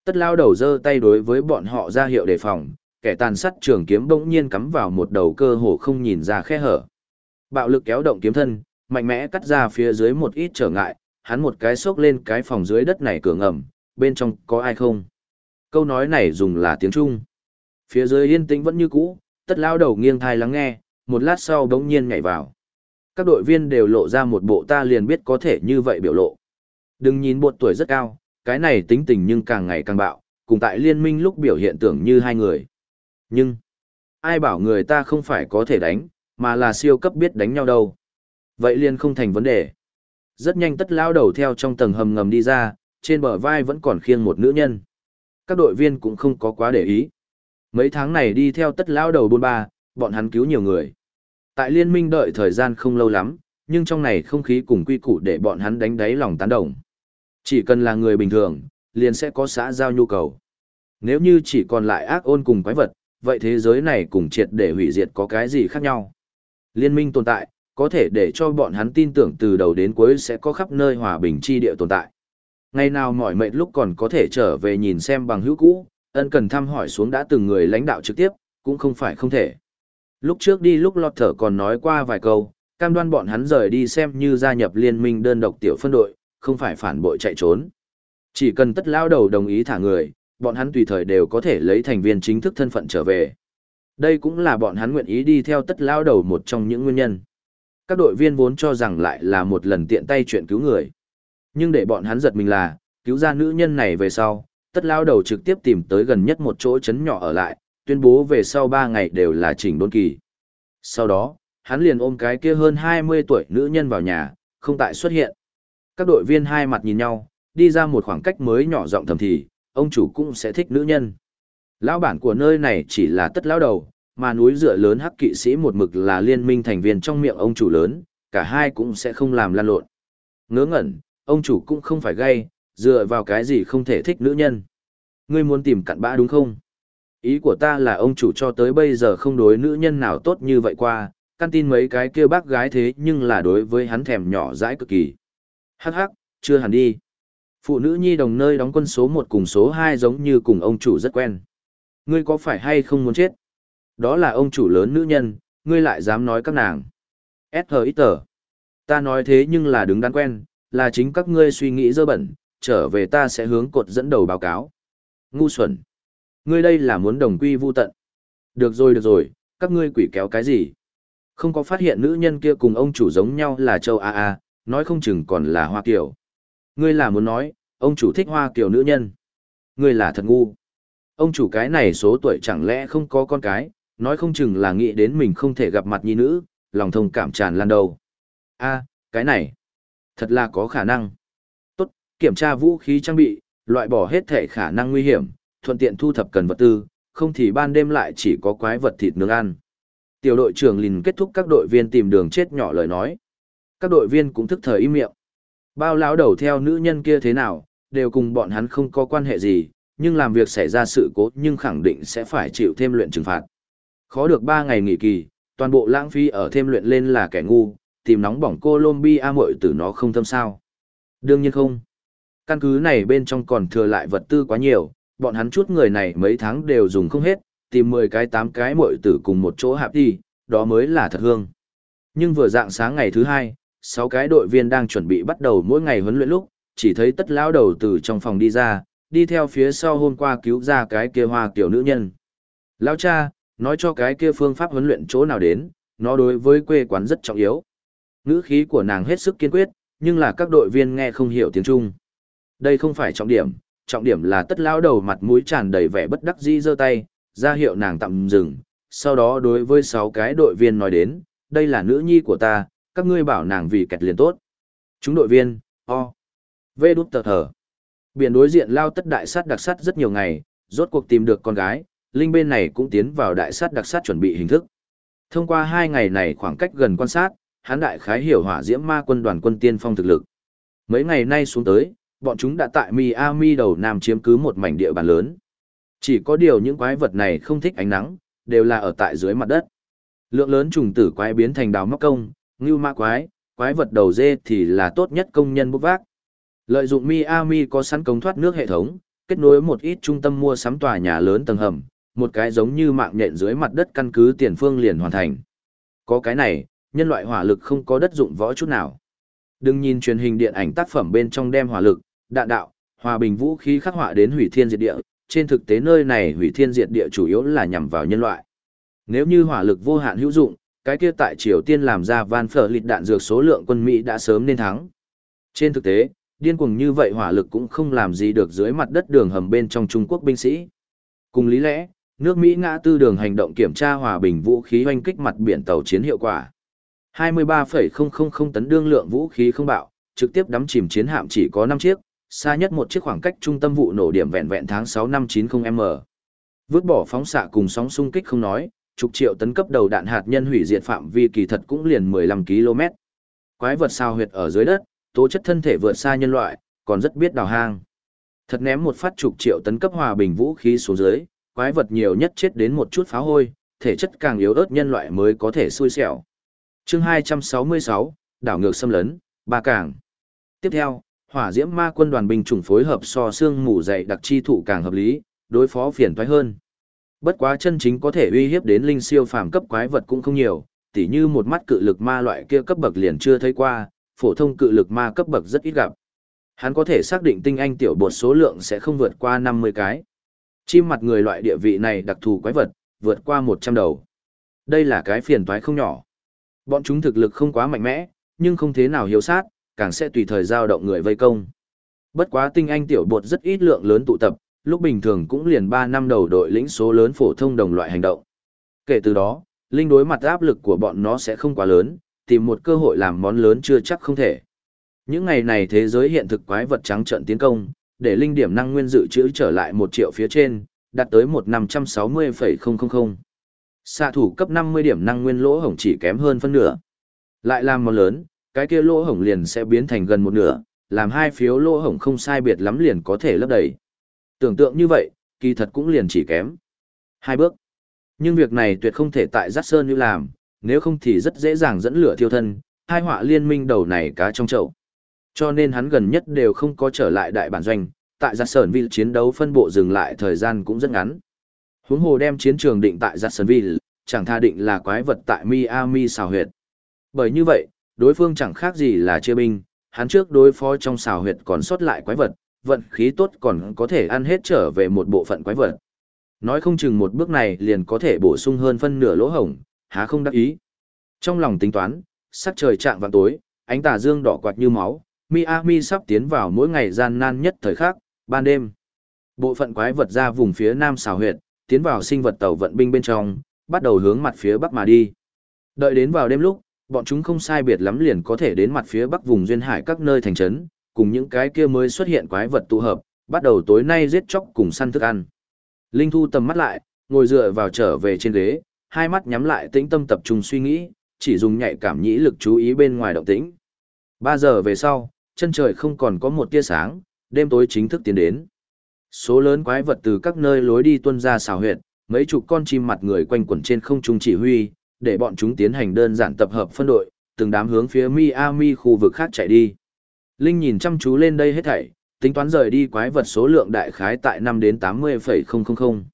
Speaker 1: Tất lao đầu giơ tay đối với bọn họ ra hiệu đề phòng, kẻ tàn sát trường kiếm bỗng nhiên cắm vào một đầu cơ hồ không nhìn ra khe hở. Bạo lực kéo động kiếm thân, mạnh mẽ cắt ra phía dưới một ít trở ngại, hắn một cái xốc lên cái phòng dưới đất này cửa ngầm, bên trong có ai không? Câu nói này dùng là tiếng Trung. Phía dưới yên tĩnh vẫn như cũ, tất lao đầu nghiêng thai lắng nghe, một lát sau đống nhiên nhảy vào. Các đội viên đều lộ ra một bộ ta liền biết có thể như vậy biểu lộ. Đừng nhìn bột tuổi rất cao, cái này tính tình nhưng càng ngày càng bạo, cùng tại liên minh lúc biểu hiện tưởng như hai người. Nhưng, ai bảo người ta không phải có thể đánh, mà là siêu cấp biết đánh nhau đâu. Vậy liền không thành vấn đề. Rất nhanh tất lao đầu theo trong tầng hầm ngầm đi ra, trên bờ vai vẫn còn khiêng một nữ nhân. Các đội viên cũng không có quá để ý. Mấy tháng này đi theo tất lao đầu bôn ba, bọn hắn cứu nhiều người. Tại liên minh đợi thời gian không lâu lắm, nhưng trong này không khí cùng quy củ để bọn hắn đánh đáy lòng tán đồng. Chỉ cần là người bình thường, liền sẽ có xã giao nhu cầu. Nếu như chỉ còn lại ác ôn cùng quái vật, vậy thế giới này cùng triệt để hủy diệt có cái gì khác nhau? Liên minh tồn tại, có thể để cho bọn hắn tin tưởng từ đầu đến cuối sẽ có khắp nơi hòa bình chi địa tồn tại. Ngày nào mỏi mệt lúc còn có thể trở về nhìn xem bằng hữu cũ, ân cần thăm hỏi xuống đã từng người lãnh đạo trực tiếp, cũng không phải không thể. Lúc trước đi lúc lọt thở còn nói qua vài câu, cam đoan bọn hắn rời đi xem như gia nhập liên minh đơn độc tiểu phân đội, không phải phản bội chạy trốn. Chỉ cần tất lao đầu đồng ý thả người, bọn hắn tùy thời đều có thể lấy thành viên chính thức thân phận trở về. Đây cũng là bọn hắn nguyện ý đi theo tất lao đầu một trong những nguyên nhân. Các đội viên vốn cho rằng lại là một lần tiện tay chuyện cứu người. Nhưng để bọn hắn giật mình là, cứu ra nữ nhân này về sau, tất lao đầu trực tiếp tìm tới gần nhất một chỗ chấn nhỏ ở lại, tuyên bố về sau 3 ngày đều là chỉnh đốn kỳ. Sau đó, hắn liền ôm cái kia hơn 20 tuổi nữ nhân vào nhà, không tại xuất hiện. Các đội viên hai mặt nhìn nhau, đi ra một khoảng cách mới nhỏ rộng thầm thì, ông chủ cũng sẽ thích nữ nhân. Lão bản của nơi này chỉ là tất lão đầu, mà núi dựa lớn hắc kỵ sĩ một mực là liên minh thành viên trong miệng ông chủ lớn, cả hai cũng sẽ không làm lan lộn. Ngớ ngẩn, ông chủ cũng không phải gay, dựa vào cái gì không thể thích nữ nhân. Ngươi muốn tìm cặn bã đúng không? Ý của ta là ông chủ cho tới bây giờ không đối nữ nhân nào tốt như vậy qua, căn tin mấy cái kia bác gái thế nhưng là đối với hắn thèm nhỏ dãi cực kỳ. Hắc hắc, chưa hẳn đi. Phụ nữ nhi đồng nơi đóng quân số một cùng số hai giống như cùng ông chủ rất quen. Ngươi có phải hay không muốn chết? Đó là ông chủ lớn nữ nhân, ngươi lại dám nói các nàng. S.H.I.T. Ta nói thế nhưng là đứng đắn quen, là chính các ngươi suy nghĩ dơ bẩn, trở về ta sẽ hướng cột dẫn đầu báo cáo. Ngu xuẩn. Ngươi đây là muốn đồng quy vu tận. Được rồi được rồi, các ngươi quỷ kéo cái gì? Không có phát hiện nữ nhân kia cùng ông chủ giống nhau là châu A A, nói không chừng còn là Hoa Kiều. Ngươi là muốn nói, ông chủ thích Hoa Kiều nữ nhân. Ngươi là thật ngu. Ông chủ cái này số tuổi chẳng lẽ không có con cái, nói không chừng là nghĩ đến mình không thể gặp mặt nhi nữ, lòng thông cảm tràn lan đầu. A, cái này, thật là có khả năng. Tốt, kiểm tra vũ khí trang bị, loại bỏ hết thể khả năng nguy hiểm, thuận tiện thu thập cần vật tư, không thì ban đêm lại chỉ có quái vật thịt nướng ăn. Tiểu đội trưởng lìn kết thúc các đội viên tìm đường chết nhỏ lời nói. Các đội viên cũng thức thời im miệng. Bao lão đầu theo nữ nhân kia thế nào, đều cùng bọn hắn không có quan hệ gì, nhưng làm việc xảy ra sự cố nhưng khẳng định sẽ phải chịu thêm luyện trừng phạt. Khó được 3 ngày nghỉ kỳ, toàn bộ lãng phí ở thêm luyện lên là kẻ ngu, tìm nóng bỏng Colombia muội tử nó không thâm sao. Đương nhiên không. Căn cứ này bên trong còn thừa lại vật tư quá nhiều, bọn hắn chút người này mấy tháng đều dùng không hết, tìm 10 cái 8 cái muội tử cùng một chỗ hạp đi, đó mới là thật hương. Nhưng vừa dạng sáng ngày thứ hai, Sáu cái đội viên đang chuẩn bị bắt đầu mỗi ngày huấn luyện lúc, chỉ thấy tất lão đầu từ trong phòng đi ra, đi theo phía sau hôm qua cứu ra cái kia hoa kiểu nữ nhân. Lão cha, nói cho cái kia phương pháp huấn luyện chỗ nào đến, nó đối với quê quán rất trọng yếu. Ngữ khí của nàng hết sức kiên quyết, nhưng là các đội viên nghe không hiểu tiếng Trung. Đây không phải trọng điểm, trọng điểm là tất lão đầu mặt mũi tràn đầy vẻ bất đắc dĩ giơ tay, ra hiệu nàng tạm dừng, sau đó đối với sáu cái đội viên nói đến, đây là nữ nhi của ta, các ngươi bảo nàng vì kẹt liền tốt. Chúng đội viên, o, vê đút tờ thở. Biển đối diện lao tất đại sát đặc sát rất nhiều ngày, rốt cuộc tìm được con gái, Linh bên này cũng tiến vào đại sát đặc sát chuẩn bị hình thức. Thông qua hai ngày này khoảng cách gần quan sát, hắn đại khái hiểu hỏa diễm ma quân đoàn quân tiên phong thực lực. Mấy ngày nay xuống tới, bọn chúng đã tại Miami đầu Nam chiếm cứ một mảnh địa bàn lớn. Chỉ có điều những quái vật này không thích ánh nắng, đều là ở tại dưới mặt đất. Lượng lớn trùng tử quái biến thành đào móc công, ngưu ma quái, quái vật đầu dê thì là tốt nhất công nhân bốc vác. Lợi dụng Miami có sẵn cống thoát nước hệ thống, kết nối một ít trung tâm mua sắm tòa nhà lớn tầng hầm, một cái giống như mạng nhện dưới mặt đất căn cứ tiền phương liền hoàn thành. Có cái này, nhân loại hỏa lực không có đất dụng võ chút nào. Đừng nhìn truyền hình điện ảnh tác phẩm bên trong đem hỏa lực, đạn đạo, hòa bình vũ khí khắc họa đến hủy thiên diệt địa, trên thực tế nơi này hủy thiên diệt địa chủ yếu là nhằm vào nhân loại. Nếu như hỏa lực vô hạn hữu dụng, cái kia tại Triều Tiên làm ra van phở lịt đạn dược số lượng quân Mỹ đã sớm nên thắng. Trên thực tế, điên cuồng như vậy hỏa lực cũng không làm gì được dưới mặt đất đường hầm bên trong Trung Quốc binh sĩ. Cùng lý lẽ, nước Mỹ ngã tư đường hành động kiểm tra hòa bình vũ khí hoanh kích mặt biển tàu chiến hiệu quả. 23,000 tấn đương lượng vũ khí không bạo, trực tiếp đắm chìm chiến hạm chỉ có 5 chiếc, xa nhất một chiếc khoảng cách trung tâm vụ nổ điểm vẹn vẹn tháng 6 năm 90M. Vứt bỏ phóng xạ cùng sóng xung kích không nói, chục triệu tấn cấp đầu đạn hạt nhân hủy diệt phạm vi kỳ thật cũng liền 15 km. Quái vật sao huyệt ở dưới đất, tố chất thân thể vượt xa nhân loại, còn rất biết đào hang. Thật ném một phát chục triệu tấn cấp hòa bình vũ khí xuống dưới, quái vật nhiều nhất chết đến một chút pháo hôi, thể chất càng yếu ớt nhân loại mới có thể xui xẻo. Chương 266, đảo ngược xâm lấn, ba cảng. Tiếp theo, hỏa diễm ma quân đoàn binh chủng phối hợp so xương mù dày đặc chi thủ càng hợp lý, đối phó phiền toái hơn. Bất quá chân chính có thể uy hiếp đến linh siêu phàm cấp quái vật cũng không nhiều, tỉ như một mắt cự lực ma loại kia cấp bậc liền chưa thấy qua, phổ thông cự lực ma cấp bậc rất ít gặp. Hắn có thể xác định tinh anh tiểu bột số lượng sẽ không vượt qua 50 cái. Chim mặt người loại địa vị này đặc thù quái vật, vượt qua 100 đầu. Đây là cái phiền toái không nhỏ. Bọn chúng thực lực không quá mạnh mẽ, nhưng không thế nào hiếu sát, càng sẽ tùy thời giao động người vây công. Bất quá tinh anh tiểu bột rất ít lượng lớn tụ tập, lúc bình thường cũng liền 3 năm đầu đội lĩnh số lớn phổ thông đồng loại hành động. Kể từ đó, linh đối mặt áp lực của bọn nó sẽ không quá lớn, tìm một cơ hội làm món lớn chưa chắc không thể. Những ngày này thế giới hiện thực quái vật trắng trận tiến công, để linh điểm năng nguyên dự trữ trở lại 1 triệu phía trên, đạt tới 1560,000. Xạ thủ cấp 50 điểm năng nguyên lỗ hổng chỉ kém hơn phân nửa. Lại làm món lớn, cái kia lỗ hổng liền sẽ biến thành gần một nửa, làm hai phiếu lỗ hổng không sai biệt lắm liền có thể lấp đầy. Tưởng tượng như vậy, kỳ thật cũng liền chỉ kém. Hai bước. Nhưng việc này tuyệt không thể tại Giác Sơn như làm, nếu không thì rất dễ dàng dẫn lửa thiêu thân, hai họa liên minh đầu này cá trong chậu. Cho nên hắn gần nhất đều không có trở lại đại bản doanh, tại Giác Sơn vì chiến đấu phân bộ dừng lại thời gian cũng rất ngắn. Huống hồ đem chiến trường định tại Giác Sơn vì chẳng tha định là quái vật tại Miami xào huyệt. Bởi như vậy, đối phương chẳng khác gì là chia binh, hắn trước đối phó trong xào huyệt còn sót lại quái vật, vận khí tốt còn có thể ăn hết trở về một bộ phận quái vật. Nói không chừng một bước này liền có thể bổ sung hơn phân nửa lỗ hổng, há không đắc ý. Trong lòng tính toán, sắc trời chạm vào tối, ánh tà dương đỏ quạt như máu, Miami sắp tiến vào mỗi ngày gian nan nhất thời khắc, ban đêm. Bộ phận quái vật ra vùng phía nam xào huyệt, tiến vào sinh vật tàu vận binh bên trong, bắt đầu hướng mặt phía bắc mà đi. Đợi đến vào đêm lúc, bọn chúng không sai biệt lắm liền có thể đến mặt phía bắc vùng duyên hải các nơi thành trấn, cùng những cái kia mới xuất hiện quái vật tụ hợp, bắt đầu tối nay giết chóc cùng săn thức ăn. Linh Thu tầm mắt lại, ngồi dựa vào trở về trên ghế, hai mắt nhắm lại tĩnh tâm tập trung suy nghĩ, chỉ dùng nhạy cảm nhĩ lực chú ý bên ngoài động tĩnh. Ba giờ về sau, chân trời không còn có một tia sáng, đêm tối chính thức tiến đến. Số lớn quái vật từ các nơi lối đi tuân ra xào huyệt, mấy chục con chim mặt người quanh quẩn trên không trung chỉ huy, để bọn chúng tiến hành đơn giản tập hợp phân đội, từng đám hướng phía Miami khu vực khác chạy đi. Linh nhìn chăm chú lên đây hết thảy, tính toán rời đi quái vật số lượng đại khái tại 5 đến 80,000.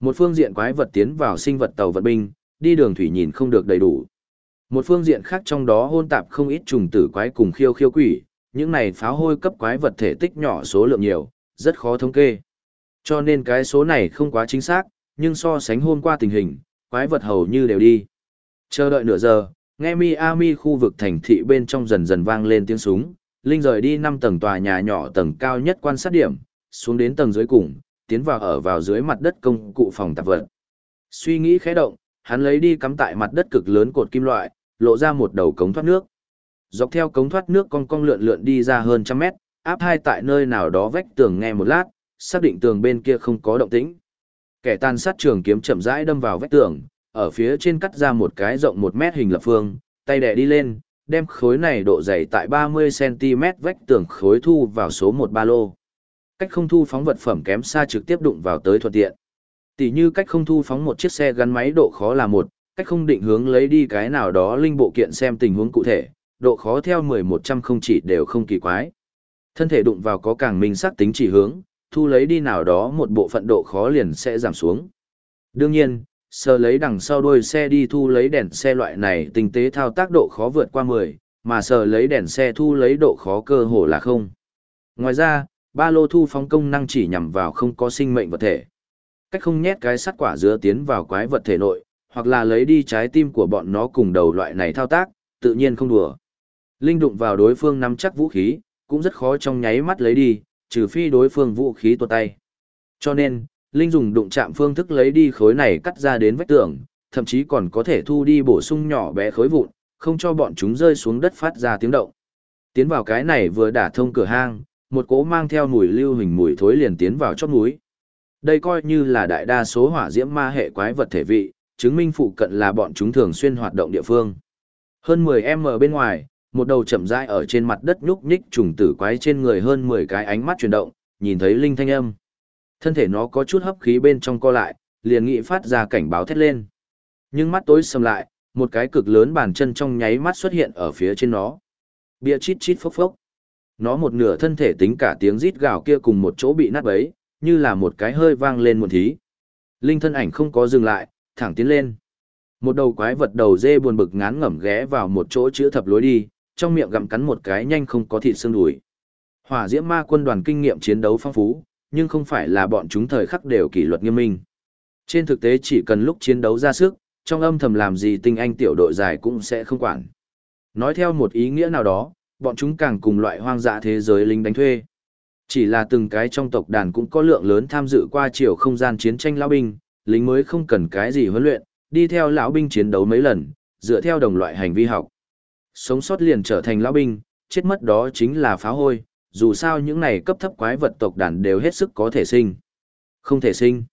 Speaker 1: Một phương diện quái vật tiến vào sinh vật tàu vận binh, đi đường thủy nhìn không được đầy đủ. Một phương diện khác trong đó hôn tạp không ít trùng tử quái cùng khiêu khiêu quỷ, những này pháo hôi cấp quái vật thể tích nhỏ số lượng nhiều, rất khó thống kê. Cho nên cái số này không quá chính xác, nhưng so sánh hôm qua tình hình, quái vật hầu như đều đi. Chờ đợi nửa giờ, nghe Miami khu vực thành thị bên trong dần dần vang lên tiếng súng, Linh rời đi 5 tầng tòa nhà nhỏ tầng cao nhất quan sát điểm, xuống đến tầng dưới cùng, tiến vào ở vào dưới mặt đất công cụ phòng tạp vật. Suy nghĩ khẽ động, hắn lấy đi cắm tại mặt đất cực lớn cột kim loại, lộ ra một đầu cống thoát nước. Dọc theo cống thoát nước cong cong lượn lượn đi ra hơn trăm mét, áp hai tại nơi nào đó vách tường nghe một lát, xác định tường bên kia không có động tĩnh. Kẻ tàn sát trường kiếm chậm rãi đâm vào vách tường, ở phía trên cắt ra một cái rộng một mét hình lập phương, tay đè đi lên, đem khối này độ dày tại 30cm vách tường khối thu vào số một ba lô. Cách không thu phóng vật phẩm kém xa trực tiếp đụng vào tới thuận tiện. Tỷ như cách không thu phóng một chiếc xe gắn máy độ khó là một, cách không định hướng lấy đi cái nào đó linh bộ kiện xem tình huống cụ thể, độ khó theo 10 100 không chỉ đều không kỳ quái. Thân thể đụng vào có càng minh xác tính chỉ hướng, thu lấy đi nào đó một bộ phận độ khó liền sẽ giảm xuống. Đương nhiên, sờ lấy đằng sau đuôi xe đi thu lấy đèn xe loại này tinh tế thao tác độ khó vượt qua 10, mà sờ lấy đèn xe thu lấy độ khó cơ hồ là không. Ngoài ra, ba lô thu phóng công năng chỉ nhằm vào không có sinh mệnh vật thể. Cách không nhét cái sắt quả dứa tiến vào quái vật thể nội, hoặc là lấy đi trái tim của bọn nó cùng đầu loại này thao tác, tự nhiên không đùa. Linh đụng vào đối phương nắm chắc vũ khí, cũng rất khó trong nháy mắt lấy đi, trừ phi đối phương vũ khí tuột tay. Cho nên, Linh dùng đụng chạm phương thức lấy đi khối này cắt ra đến vách tường, thậm chí còn có thể thu đi bổ sung nhỏ bé khối vụn, không cho bọn chúng rơi xuống đất phát ra tiếng động. Tiến vào cái này vừa đả thông cửa hang, một cỗ mang theo mùi lưu hình mùi thối liền tiến vào chóp núi. Đây coi như là đại đa số hỏa diễm ma hệ quái vật thể vị, chứng minh phụ cận là bọn chúng thường xuyên hoạt động địa phương. Hơn 10m bên ngoài, một đầu chậm rãi ở trên mặt đất nhúc nhích trùng tử quái trên người hơn 10 cái ánh mắt chuyển động, nhìn thấy linh thanh âm. Thân thể nó có chút hấp khí bên trong co lại, liền nghị phát ra cảnh báo thét lên. Nhưng mắt tối sầm lại, một cái cực lớn bàn chân trong nháy mắt xuất hiện ở phía trên nó. Bia chít chít phốc phốc. Nó một nửa thân thể tính cả tiếng rít gào kia cùng một chỗ bị nát bấy, như là một cái hơi vang lên một thí. Linh thân ảnh không có dừng lại, thẳng tiến lên. Một đầu quái vật đầu dê buồn bực ngán ngẩm ghé vào một chỗ chữ thập lối đi, trong miệng gặm cắn một cái nhanh không có thịt xương đùi. Hỏa diễm ma quân đoàn kinh nghiệm chiến đấu phong phú, nhưng không phải là bọn chúng thời khắc đều kỷ luật nghiêm minh. Trên thực tế chỉ cần lúc chiến đấu ra sức, trong âm thầm làm gì tinh anh tiểu đội dài cũng sẽ không quản. Nói theo một ý nghĩa nào đó, bọn chúng càng cùng loại hoang dã thế giới lính đánh thuê. Chỉ là từng cái trong tộc đàn cũng có lượng lớn tham dự qua chiều không gian chiến tranh lão binh, lính mới không cần cái gì huấn luyện, đi theo lão binh chiến đấu mấy lần, dựa theo đồng loại hành vi học. Sống sót liền trở thành lão binh, chết mất đó chính là phá hôi, dù sao những này cấp thấp quái vật tộc đàn đều hết sức có thể sinh. Không thể sinh.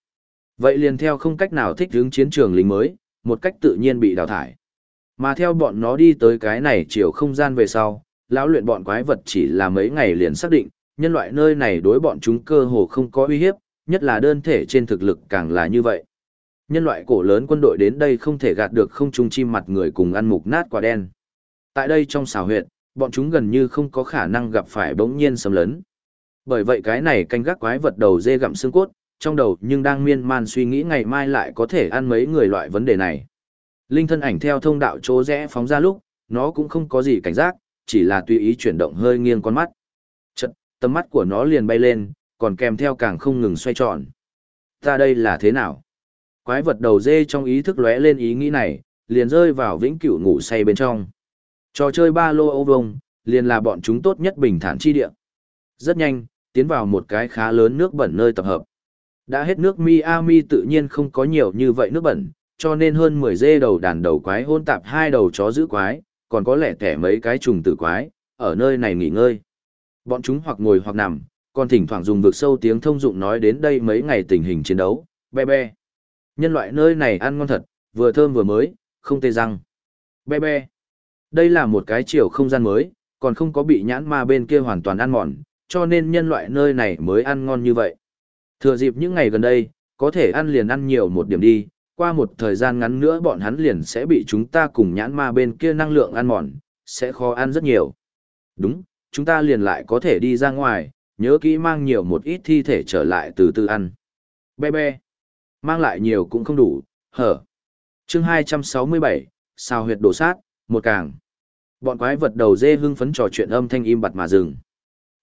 Speaker 1: Vậy liền theo không cách nào thích hướng chiến trường lính mới, một cách tự nhiên bị đào thải. Mà theo bọn nó đi tới cái này chiều không gian về sau, lão luyện bọn quái vật chỉ là mấy ngày liền xác định, nhân loại nơi này đối bọn chúng cơ hồ không có uy hiếp, nhất là đơn thể trên thực lực càng là như vậy. Nhân loại cổ lớn quân đội đến đây không thể gạt được không trung chim mặt người cùng ăn mục nát quả đen. Tại đây trong xào huyệt, bọn chúng gần như không có khả năng gặp phải bỗng nhiên xâm lấn. Bởi vậy cái này canh gác quái vật đầu dê gặm xương cốt, trong đầu nhưng đang miên man suy nghĩ ngày mai lại có thể ăn mấy người loại vấn đề này. Linh thân ảnh theo thông đạo chỗ rẽ phóng ra lúc, nó cũng không có gì cảnh giác, chỉ là tùy ý chuyển động hơi nghiêng con mắt. Chật, tầm mắt của nó liền bay lên, còn kèm theo càng không ngừng xoay tròn. Ta đây là thế nào? Quái vật đầu dê trong ý thức lóe lên ý nghĩ này, liền rơi vào vĩnh cửu ngủ say bên trong. Trò chơi ba lô ô vông, liền là bọn chúng tốt nhất bình thản chi địa. Rất nhanh, tiến vào một cái khá lớn nước bẩn nơi tập hợp. Đã hết nước Miami tự nhiên không có nhiều như vậy nước bẩn, cho nên hơn 10 dê đầu đàn đầu quái hôn tạp hai đầu chó giữ quái, còn có lẻ kẻ mấy cái trùng tử quái, ở nơi này nghỉ ngơi. Bọn chúng hoặc ngồi hoặc nằm, còn thỉnh thoảng dùng vực sâu tiếng thông dụng nói đến đây mấy ngày tình hình chiến đấu, be be. Nhân loại nơi này ăn ngon thật, vừa thơm vừa mới, không tê răng. Be be. Đây là một cái chiều không gian mới, còn không có bị nhãn ma bên kia hoàn toàn ăn mòn, cho nên nhân loại nơi này mới ăn ngon như vậy. Thừa dịp những ngày gần đây, có thể ăn liền ăn nhiều một điểm đi, qua một thời gian ngắn nữa bọn hắn liền sẽ bị chúng ta cùng nhãn ma bên kia năng lượng ăn mòn, sẽ khó ăn rất nhiều. Đúng, chúng ta liền lại có thể đi ra ngoài, nhớ kỹ mang nhiều một ít thi thể trở lại từ từ ăn. Be be, mang lại nhiều cũng không đủ, hở. chương 267, sao huyệt đổ sát, một càng. Bọn quái vật đầu dê hưng phấn trò chuyện âm thanh im bặt mà dừng.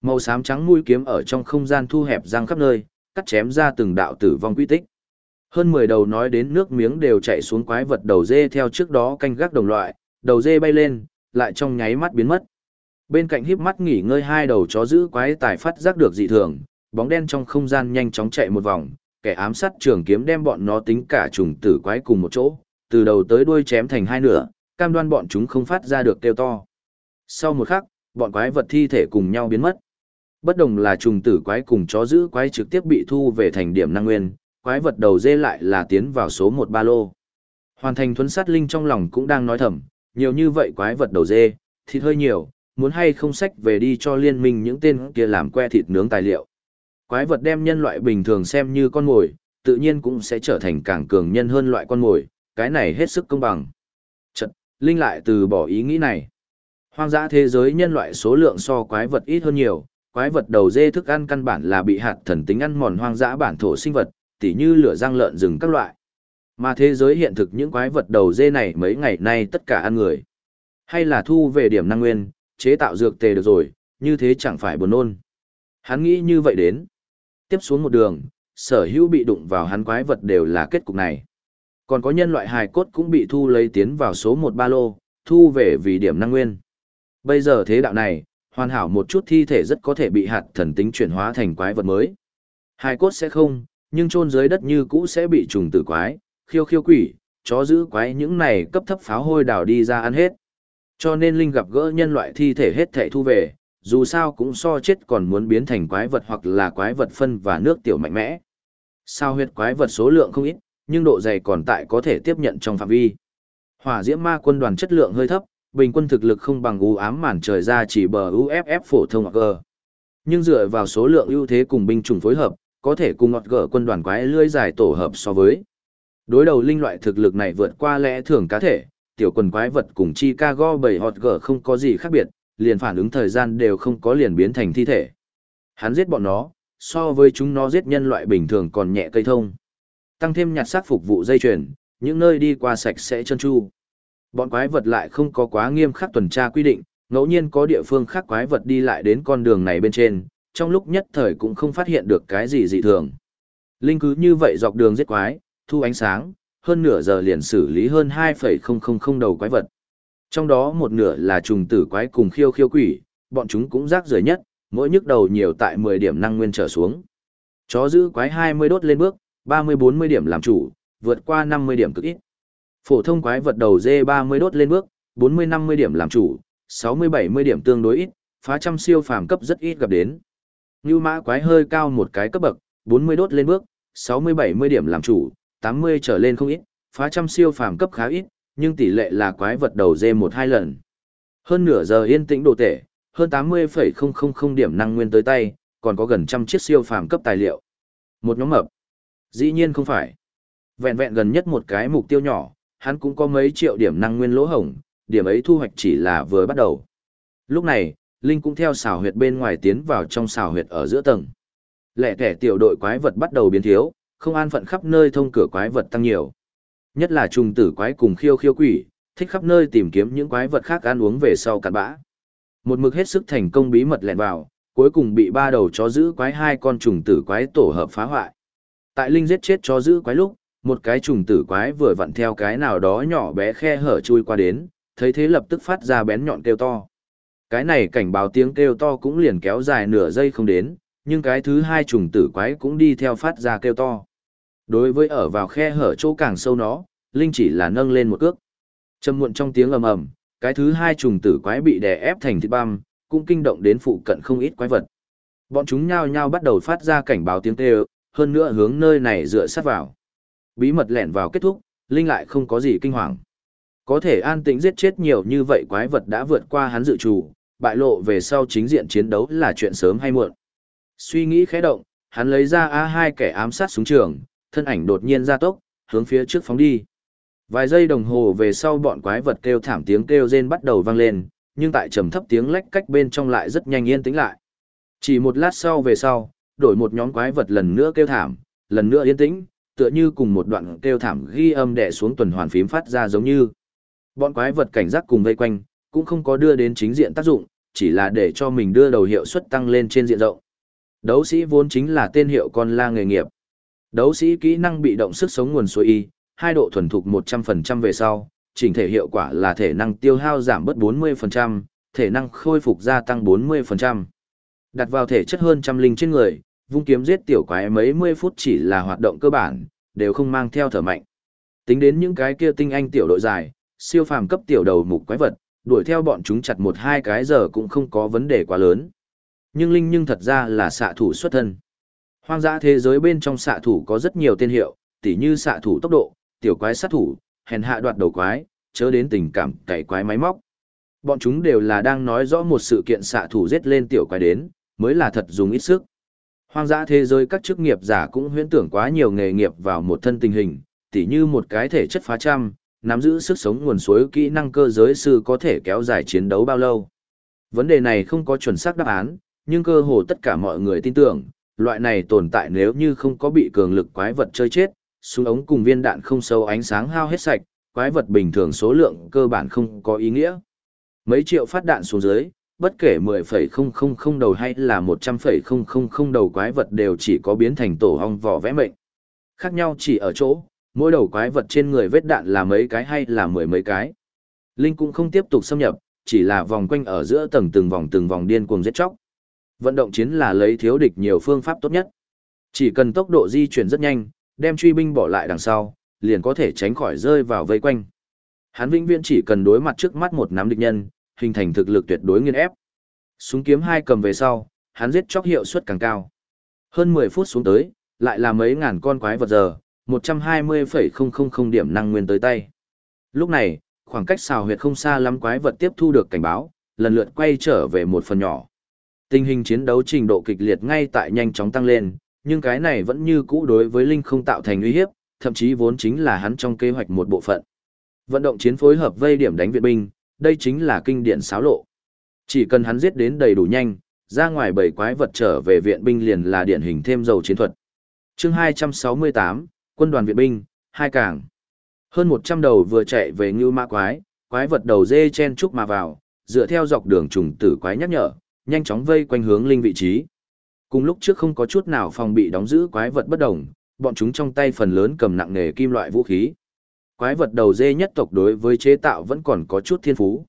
Speaker 1: Màu xám trắng mũi kiếm ở trong không gian thu hẹp răng khắp nơi, cắt chém ra từng đạo tử vong quy tích. Hơn 10 đầu nói đến nước miếng đều chạy xuống quái vật đầu dê theo trước đó canh gác đồng loại, đầu dê bay lên, lại trong nháy mắt biến mất. Bên cạnh híp mắt nghỉ ngơi hai đầu chó giữ quái tài phát giác được dị thường, bóng đen trong không gian nhanh chóng chạy một vòng, kẻ ám sát trường kiếm đem bọn nó tính cả trùng tử quái cùng một chỗ, từ đầu tới đuôi chém thành hai nửa, cam đoan bọn chúng không phát ra được kêu to. Sau một khắc, bọn quái vật thi thể cùng nhau biến mất. Bất đồng là trùng tử quái cùng chó giữ quái trực tiếp bị thu về thành điểm năng nguyên, quái vật đầu dê lại là tiến vào số một ba lô. Hoàn thành thuấn sát linh trong lòng cũng đang nói thầm, nhiều như vậy quái vật đầu dê, thịt hơi nhiều, muốn hay không sách về đi cho liên minh những tên kia làm que thịt nướng tài liệu. Quái vật đem nhân loại bình thường xem như con mồi, tự nhiên cũng sẽ trở thành càng cường nhân hơn loại con mồi, cái này hết sức công bằng. Linh lại từ bỏ ý nghĩ này. Hoang dã thế giới nhân loại số lượng so quái vật ít hơn nhiều, quái vật đầu dê thức ăn căn bản là bị hạt thần tính ăn mòn hoang dã bản thổ sinh vật, tỉ như lửa răng lợn rừng các loại. Mà thế giới hiện thực những quái vật đầu dê này mấy ngày nay tất cả ăn người. Hay là thu về điểm năng nguyên, chế tạo dược tề được rồi, như thế chẳng phải buồn nôn. Hắn nghĩ như vậy đến. Tiếp xuống một đường, sở hữu bị đụng vào hắn quái vật đều là kết cục này. Còn có nhân loại hài cốt cũng bị thu lấy tiến vào số một ba lô, thu về vì điểm năng nguyên. Bây giờ thế đạo này, hoàn hảo một chút thi thể rất có thể bị hạt thần tính chuyển hóa thành quái vật mới. Hài cốt sẽ không, nhưng chôn dưới đất như cũ sẽ bị trùng tử quái, khiêu khiêu quỷ, chó giữ quái những này cấp thấp pháo hôi đào đi ra ăn hết. Cho nên Linh gặp gỡ nhân loại thi thể hết thể thu về, dù sao cũng so chết còn muốn biến thành quái vật hoặc là quái vật phân và nước tiểu mạnh mẽ. Sao huyệt quái vật số lượng không ít, nhưng độ dày còn tại có thể tiếp nhận trong phạm vi. Hỏa diễm ma quân đoàn chất lượng hơi thấp, bình quân thực lực không bằng u ám màn trời ra chỉ bờ UFF phổ thông G. Nhưng dựa vào số lượng ưu thế cùng binh chủng phối hợp, có thể cùng ngọt gở quân đoàn quái lưỡi dài tổ hợp so với. Đối đầu linh loại thực lực này vượt qua lẽ thường cá thể, tiểu quần quái vật cùng Chicago bảy hot gở không có gì khác biệt, liền phản ứng thời gian đều không có liền biến thành thi thể. Hắn giết bọn nó, so với chúng nó giết nhân loại bình thường còn nhẹ cây thông. Tăng thêm nhặt xác phục vụ dây chuyền, những nơi đi qua sạch sẽ chân chu. Bọn quái vật lại không có quá nghiêm khắc tuần tra quy định, ngẫu nhiên có địa phương khác quái vật đi lại đến con đường này bên trên, trong lúc nhất thời cũng không phát hiện được cái gì dị thường. Linh cứ như vậy dọc đường giết quái, thu ánh sáng, hơn nửa giờ liền xử lý hơn 2,000 đầu quái vật. Trong đó một nửa là trùng tử quái cùng khiêu khiêu quỷ, bọn chúng cũng rác rưởi nhất, mỗi nhức đầu nhiều tại 10 điểm năng nguyên trở xuống. Chó giữ quái 20 đốt lên bước, 30-40 điểm làm chủ, vượt qua 50 điểm cực ít. Phổ thông quái vật đầu dê 30 đốt lên bước, 40-50 điểm làm chủ, 60-70 điểm tương đối ít, phá trăm siêu phàm cấp rất ít gặp đến. Như mã quái hơi cao một cái cấp bậc, 40 đốt lên bước, 60-70 điểm làm chủ, 80 trở lên không ít, phá trăm siêu phàm cấp khá ít, nhưng tỷ lệ là quái vật đầu dê một hai lần. Hơn nửa giờ yên tĩnh đồ tể, hơn 80,000 điểm năng nguyên tới tay, còn có gần trăm chiếc siêu phàm cấp tài liệu. Một nhóm mập. Dĩ nhiên không phải. Vẹn vẹn gần nhất một cái mục tiêu nhỏ, hắn cũng có mấy triệu điểm năng nguyên lỗ hổng, điểm ấy thu hoạch chỉ là vừa bắt đầu. Lúc này, Linh cũng theo xào huyệt bên ngoài tiến vào trong xào huyệt ở giữa tầng. Lẻ kẻ tiểu đội quái vật bắt đầu biến thiếu, không an phận khắp nơi thông cửa quái vật tăng nhiều. Nhất là trùng tử quái cùng khiêu khiêu quỷ, thích khắp nơi tìm kiếm những quái vật khác ăn uống về sau cặn bã. Một mực hết sức thành công bí mật lẻn vào, cuối cùng bị ba đầu chó giữ quái hai con trùng tử quái tổ hợp phá hoại. Tại Linh giết chết chó giữ quái lúc, một cái trùng tử quái vừa vặn theo cái nào đó nhỏ bé khe hở chui qua đến, thấy thế lập tức phát ra bén nhọn kêu to. Cái này cảnh báo tiếng kêu to cũng liền kéo dài nửa giây không đến, nhưng cái thứ hai trùng tử quái cũng đi theo phát ra kêu to. Đối với ở vào khe hở chỗ càng sâu nó, Linh chỉ là nâng lên một cước. Trầm muộn trong tiếng ầm ầm, cái thứ hai trùng tử quái bị đè ép thành thịt băm, cũng kinh động đến phụ cận không ít quái vật. Bọn chúng nhao nhao bắt đầu phát ra cảnh báo tiếng kêu, hơn nữa hướng nơi này dựa sát vào. Bí mật lẻn vào kết thúc, Linh lại không có gì kinh hoàng. Có thể an tĩnh giết chết nhiều như vậy quái vật đã vượt qua hắn dự trù, bại lộ về sau chính diện chiến đấu là chuyện sớm hay muộn. Suy nghĩ khẽ động, hắn lấy ra A2 kẻ ám sát súng trường, thân ảnh đột nhiên ra tốc, hướng phía trước phóng đi. Vài giây đồng hồ về sau bọn quái vật kêu thảm tiếng kêu rên bắt đầu vang lên, nhưng tại trầm thấp tiếng lách cách bên trong lại rất nhanh yên tĩnh lại. Chỉ một lát sau về sau, đổi một nhóm quái vật lần nữa kêu thảm, lần nữa yên tĩnh, tựa như cùng một đoạn kêu thảm ghi âm đè xuống tuần hoàn phím phát ra giống như. Bọn quái vật cảnh giác cùng vây quanh, cũng không có đưa đến chính diện tác dụng, chỉ là để cho mình đưa đầu hiệu suất tăng lên trên diện rộng. Đấu sĩ vốn chính là tên hiệu con la nghề nghiệp. Đấu sĩ kỹ năng bị động sức sống nguồn suối y, hai độ thuần thục 100% về sau, chỉnh thể hiệu quả là thể năng tiêu hao giảm bớt 40%, thể năng khôi phục gia tăng 40%. Đặt vào thể chất hơn trăm linh trên người, vung kiếm giết tiểu quái mấy mươi phút chỉ là hoạt động cơ bản, đều không mang theo thở mạnh. Tính đến những cái kia tinh anh tiểu đội dài, siêu phàm cấp tiểu đầu mục quái vật, đuổi theo bọn chúng chặt một hai cái giờ cũng không có vấn đề quá lớn. Nhưng Linh nhưng thật ra là xạ thủ xuất thân. Hoang dã thế giới bên trong xạ thủ có rất nhiều tên hiệu, tỉ như xạ thủ tốc độ, tiểu quái sát thủ, hèn hạ đoạt đầu quái, chớ đến tình cảm cày quái máy móc. Bọn chúng đều là đang nói rõ một sự kiện xạ thủ giết lên tiểu quái đến, mới là thật dùng ít sức. Hoang dã thế giới các chức nghiệp giả cũng huyễn tưởng quá nhiều nghề nghiệp vào một thân tình hình, tỉ như một cái thể chất phá trăm, nắm giữ sức sống nguồn suối kỹ năng cơ giới sư có thể kéo dài chiến đấu bao lâu. Vấn đề này không có chuẩn xác đáp án, nhưng cơ hồ tất cả mọi người tin tưởng, loại này tồn tại nếu như không có bị cường lực quái vật chơi chết, súng ống cùng viên đạn không sâu ánh sáng hao hết sạch, quái vật bình thường số lượng cơ bản không có ý nghĩa. Mấy triệu phát đạn xuống dưới, bất kể 10,000 đầu hay là 100,000 đầu quái vật đều chỉ có biến thành tổ hong vỏ vẽ mệnh. Khác nhau chỉ ở chỗ, mỗi đầu quái vật trên người vết đạn là mấy cái hay là mười mấy cái. Linh cũng không tiếp tục xâm nhập, chỉ là vòng quanh ở giữa tầng từng vòng từng vòng điên cuồng giết chóc. Vận động chiến là lấy thiếu địch nhiều phương pháp tốt nhất. Chỉ cần tốc độ di chuyển rất nhanh, đem truy binh bỏ lại đằng sau, liền có thể tránh khỏi rơi vào vây quanh. Hắn vĩnh viễn chỉ cần đối mặt trước mắt một nắm địch nhân, hình thành thực lực tuyệt đối nghiên ép. Súng kiếm hai cầm về sau, hắn giết chóc hiệu suất càng cao. Hơn 10 phút xuống tới, lại là mấy ngàn con quái vật giờ, 120,000 điểm năng nguyên tới tay. Lúc này, khoảng cách xào huyệt không xa lắm quái vật tiếp thu được cảnh báo, lần lượt quay trở về một phần nhỏ. Tình hình chiến đấu trình độ kịch liệt ngay tại nhanh chóng tăng lên, nhưng cái này vẫn như cũ đối với Linh không tạo thành uy hiếp, thậm chí vốn chính là hắn trong kế hoạch một bộ phận. Vận động chiến phối hợp vây điểm đánh viện binh, đây chính là kinh điển xáo lộ. Chỉ cần hắn giết đến đầy đủ nhanh, ra ngoài bảy quái vật trở về viện binh liền là điển hình thêm dầu chiến thuật. Chương 268, quân đoàn viện binh, hai càng. Hơn 100 đầu vừa chạy về như ma quái, quái vật đầu dê chen chúc mà vào, dựa theo dọc đường trùng tử quái nhắc nhở, nhanh chóng vây quanh hướng linh vị trí. Cùng lúc trước không có chút nào phòng bị đóng giữ quái vật bất đồng, bọn chúng trong tay phần lớn cầm nặng nề kim loại vũ khí. Quái vật đầu dê nhất tộc đối với chế tạo vẫn còn có chút thiên phú.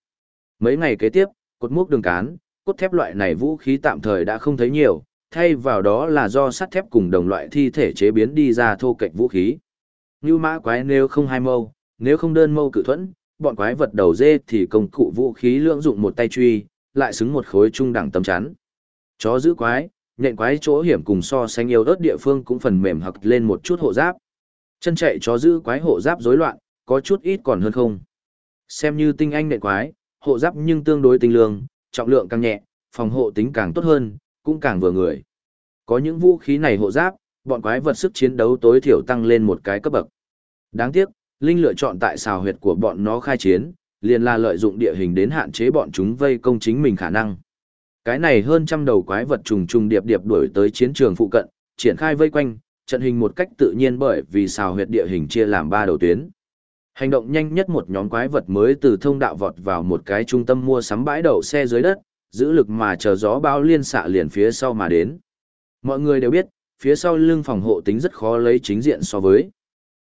Speaker 1: Mấy ngày kế tiếp, cột mốc đường cán, cốt thép loại này vũ khí tạm thời đã không thấy nhiều, thay vào đó là do sắt thép cùng đồng loại thi thể chế biến đi ra thô cạnh vũ khí. Như mã quái nếu không hai mâu, nếu không đơn mâu cự thuẫn, bọn quái vật đầu dê thì công cụ vũ khí lưỡng dụng một tay truy, lại xứng một khối trung đẳng tấm chắn. Chó giữ quái, nhện quái chỗ hiểm cùng so sánh yêu ớt địa phương cũng phần mềm hặc lên một chút hộ giáp. Chân chạy chó giữ quái hộ giáp rối loạn, có chút ít còn hơn không. Xem như tinh anh nện quái, hộ giáp nhưng tương đối tinh lương, trọng lượng càng nhẹ, phòng hộ tính càng tốt hơn, cũng càng vừa người. Có những vũ khí này hộ giáp, bọn quái vật sức chiến đấu tối thiểu tăng lên một cái cấp bậc. Đáng tiếc, Linh lựa chọn tại xào huyệt của bọn nó khai chiến, liền là lợi dụng địa hình đến hạn chế bọn chúng vây công chính mình khả năng. Cái này hơn trăm đầu quái vật trùng trùng điệp điệp đuổi tới chiến trường phụ cận, triển khai vây quanh, trận hình một cách tự nhiên bởi vì xào huyệt địa hình chia làm ba đầu tuyến. Hành động nhanh nhất một nhóm quái vật mới từ thông đạo vọt vào một cái trung tâm mua sắm bãi đậu xe dưới đất, giữ lực mà chờ gió bão liên xạ liền phía sau mà đến. Mọi người đều biết, phía sau lưng phòng hộ tính rất khó lấy chính diện so với.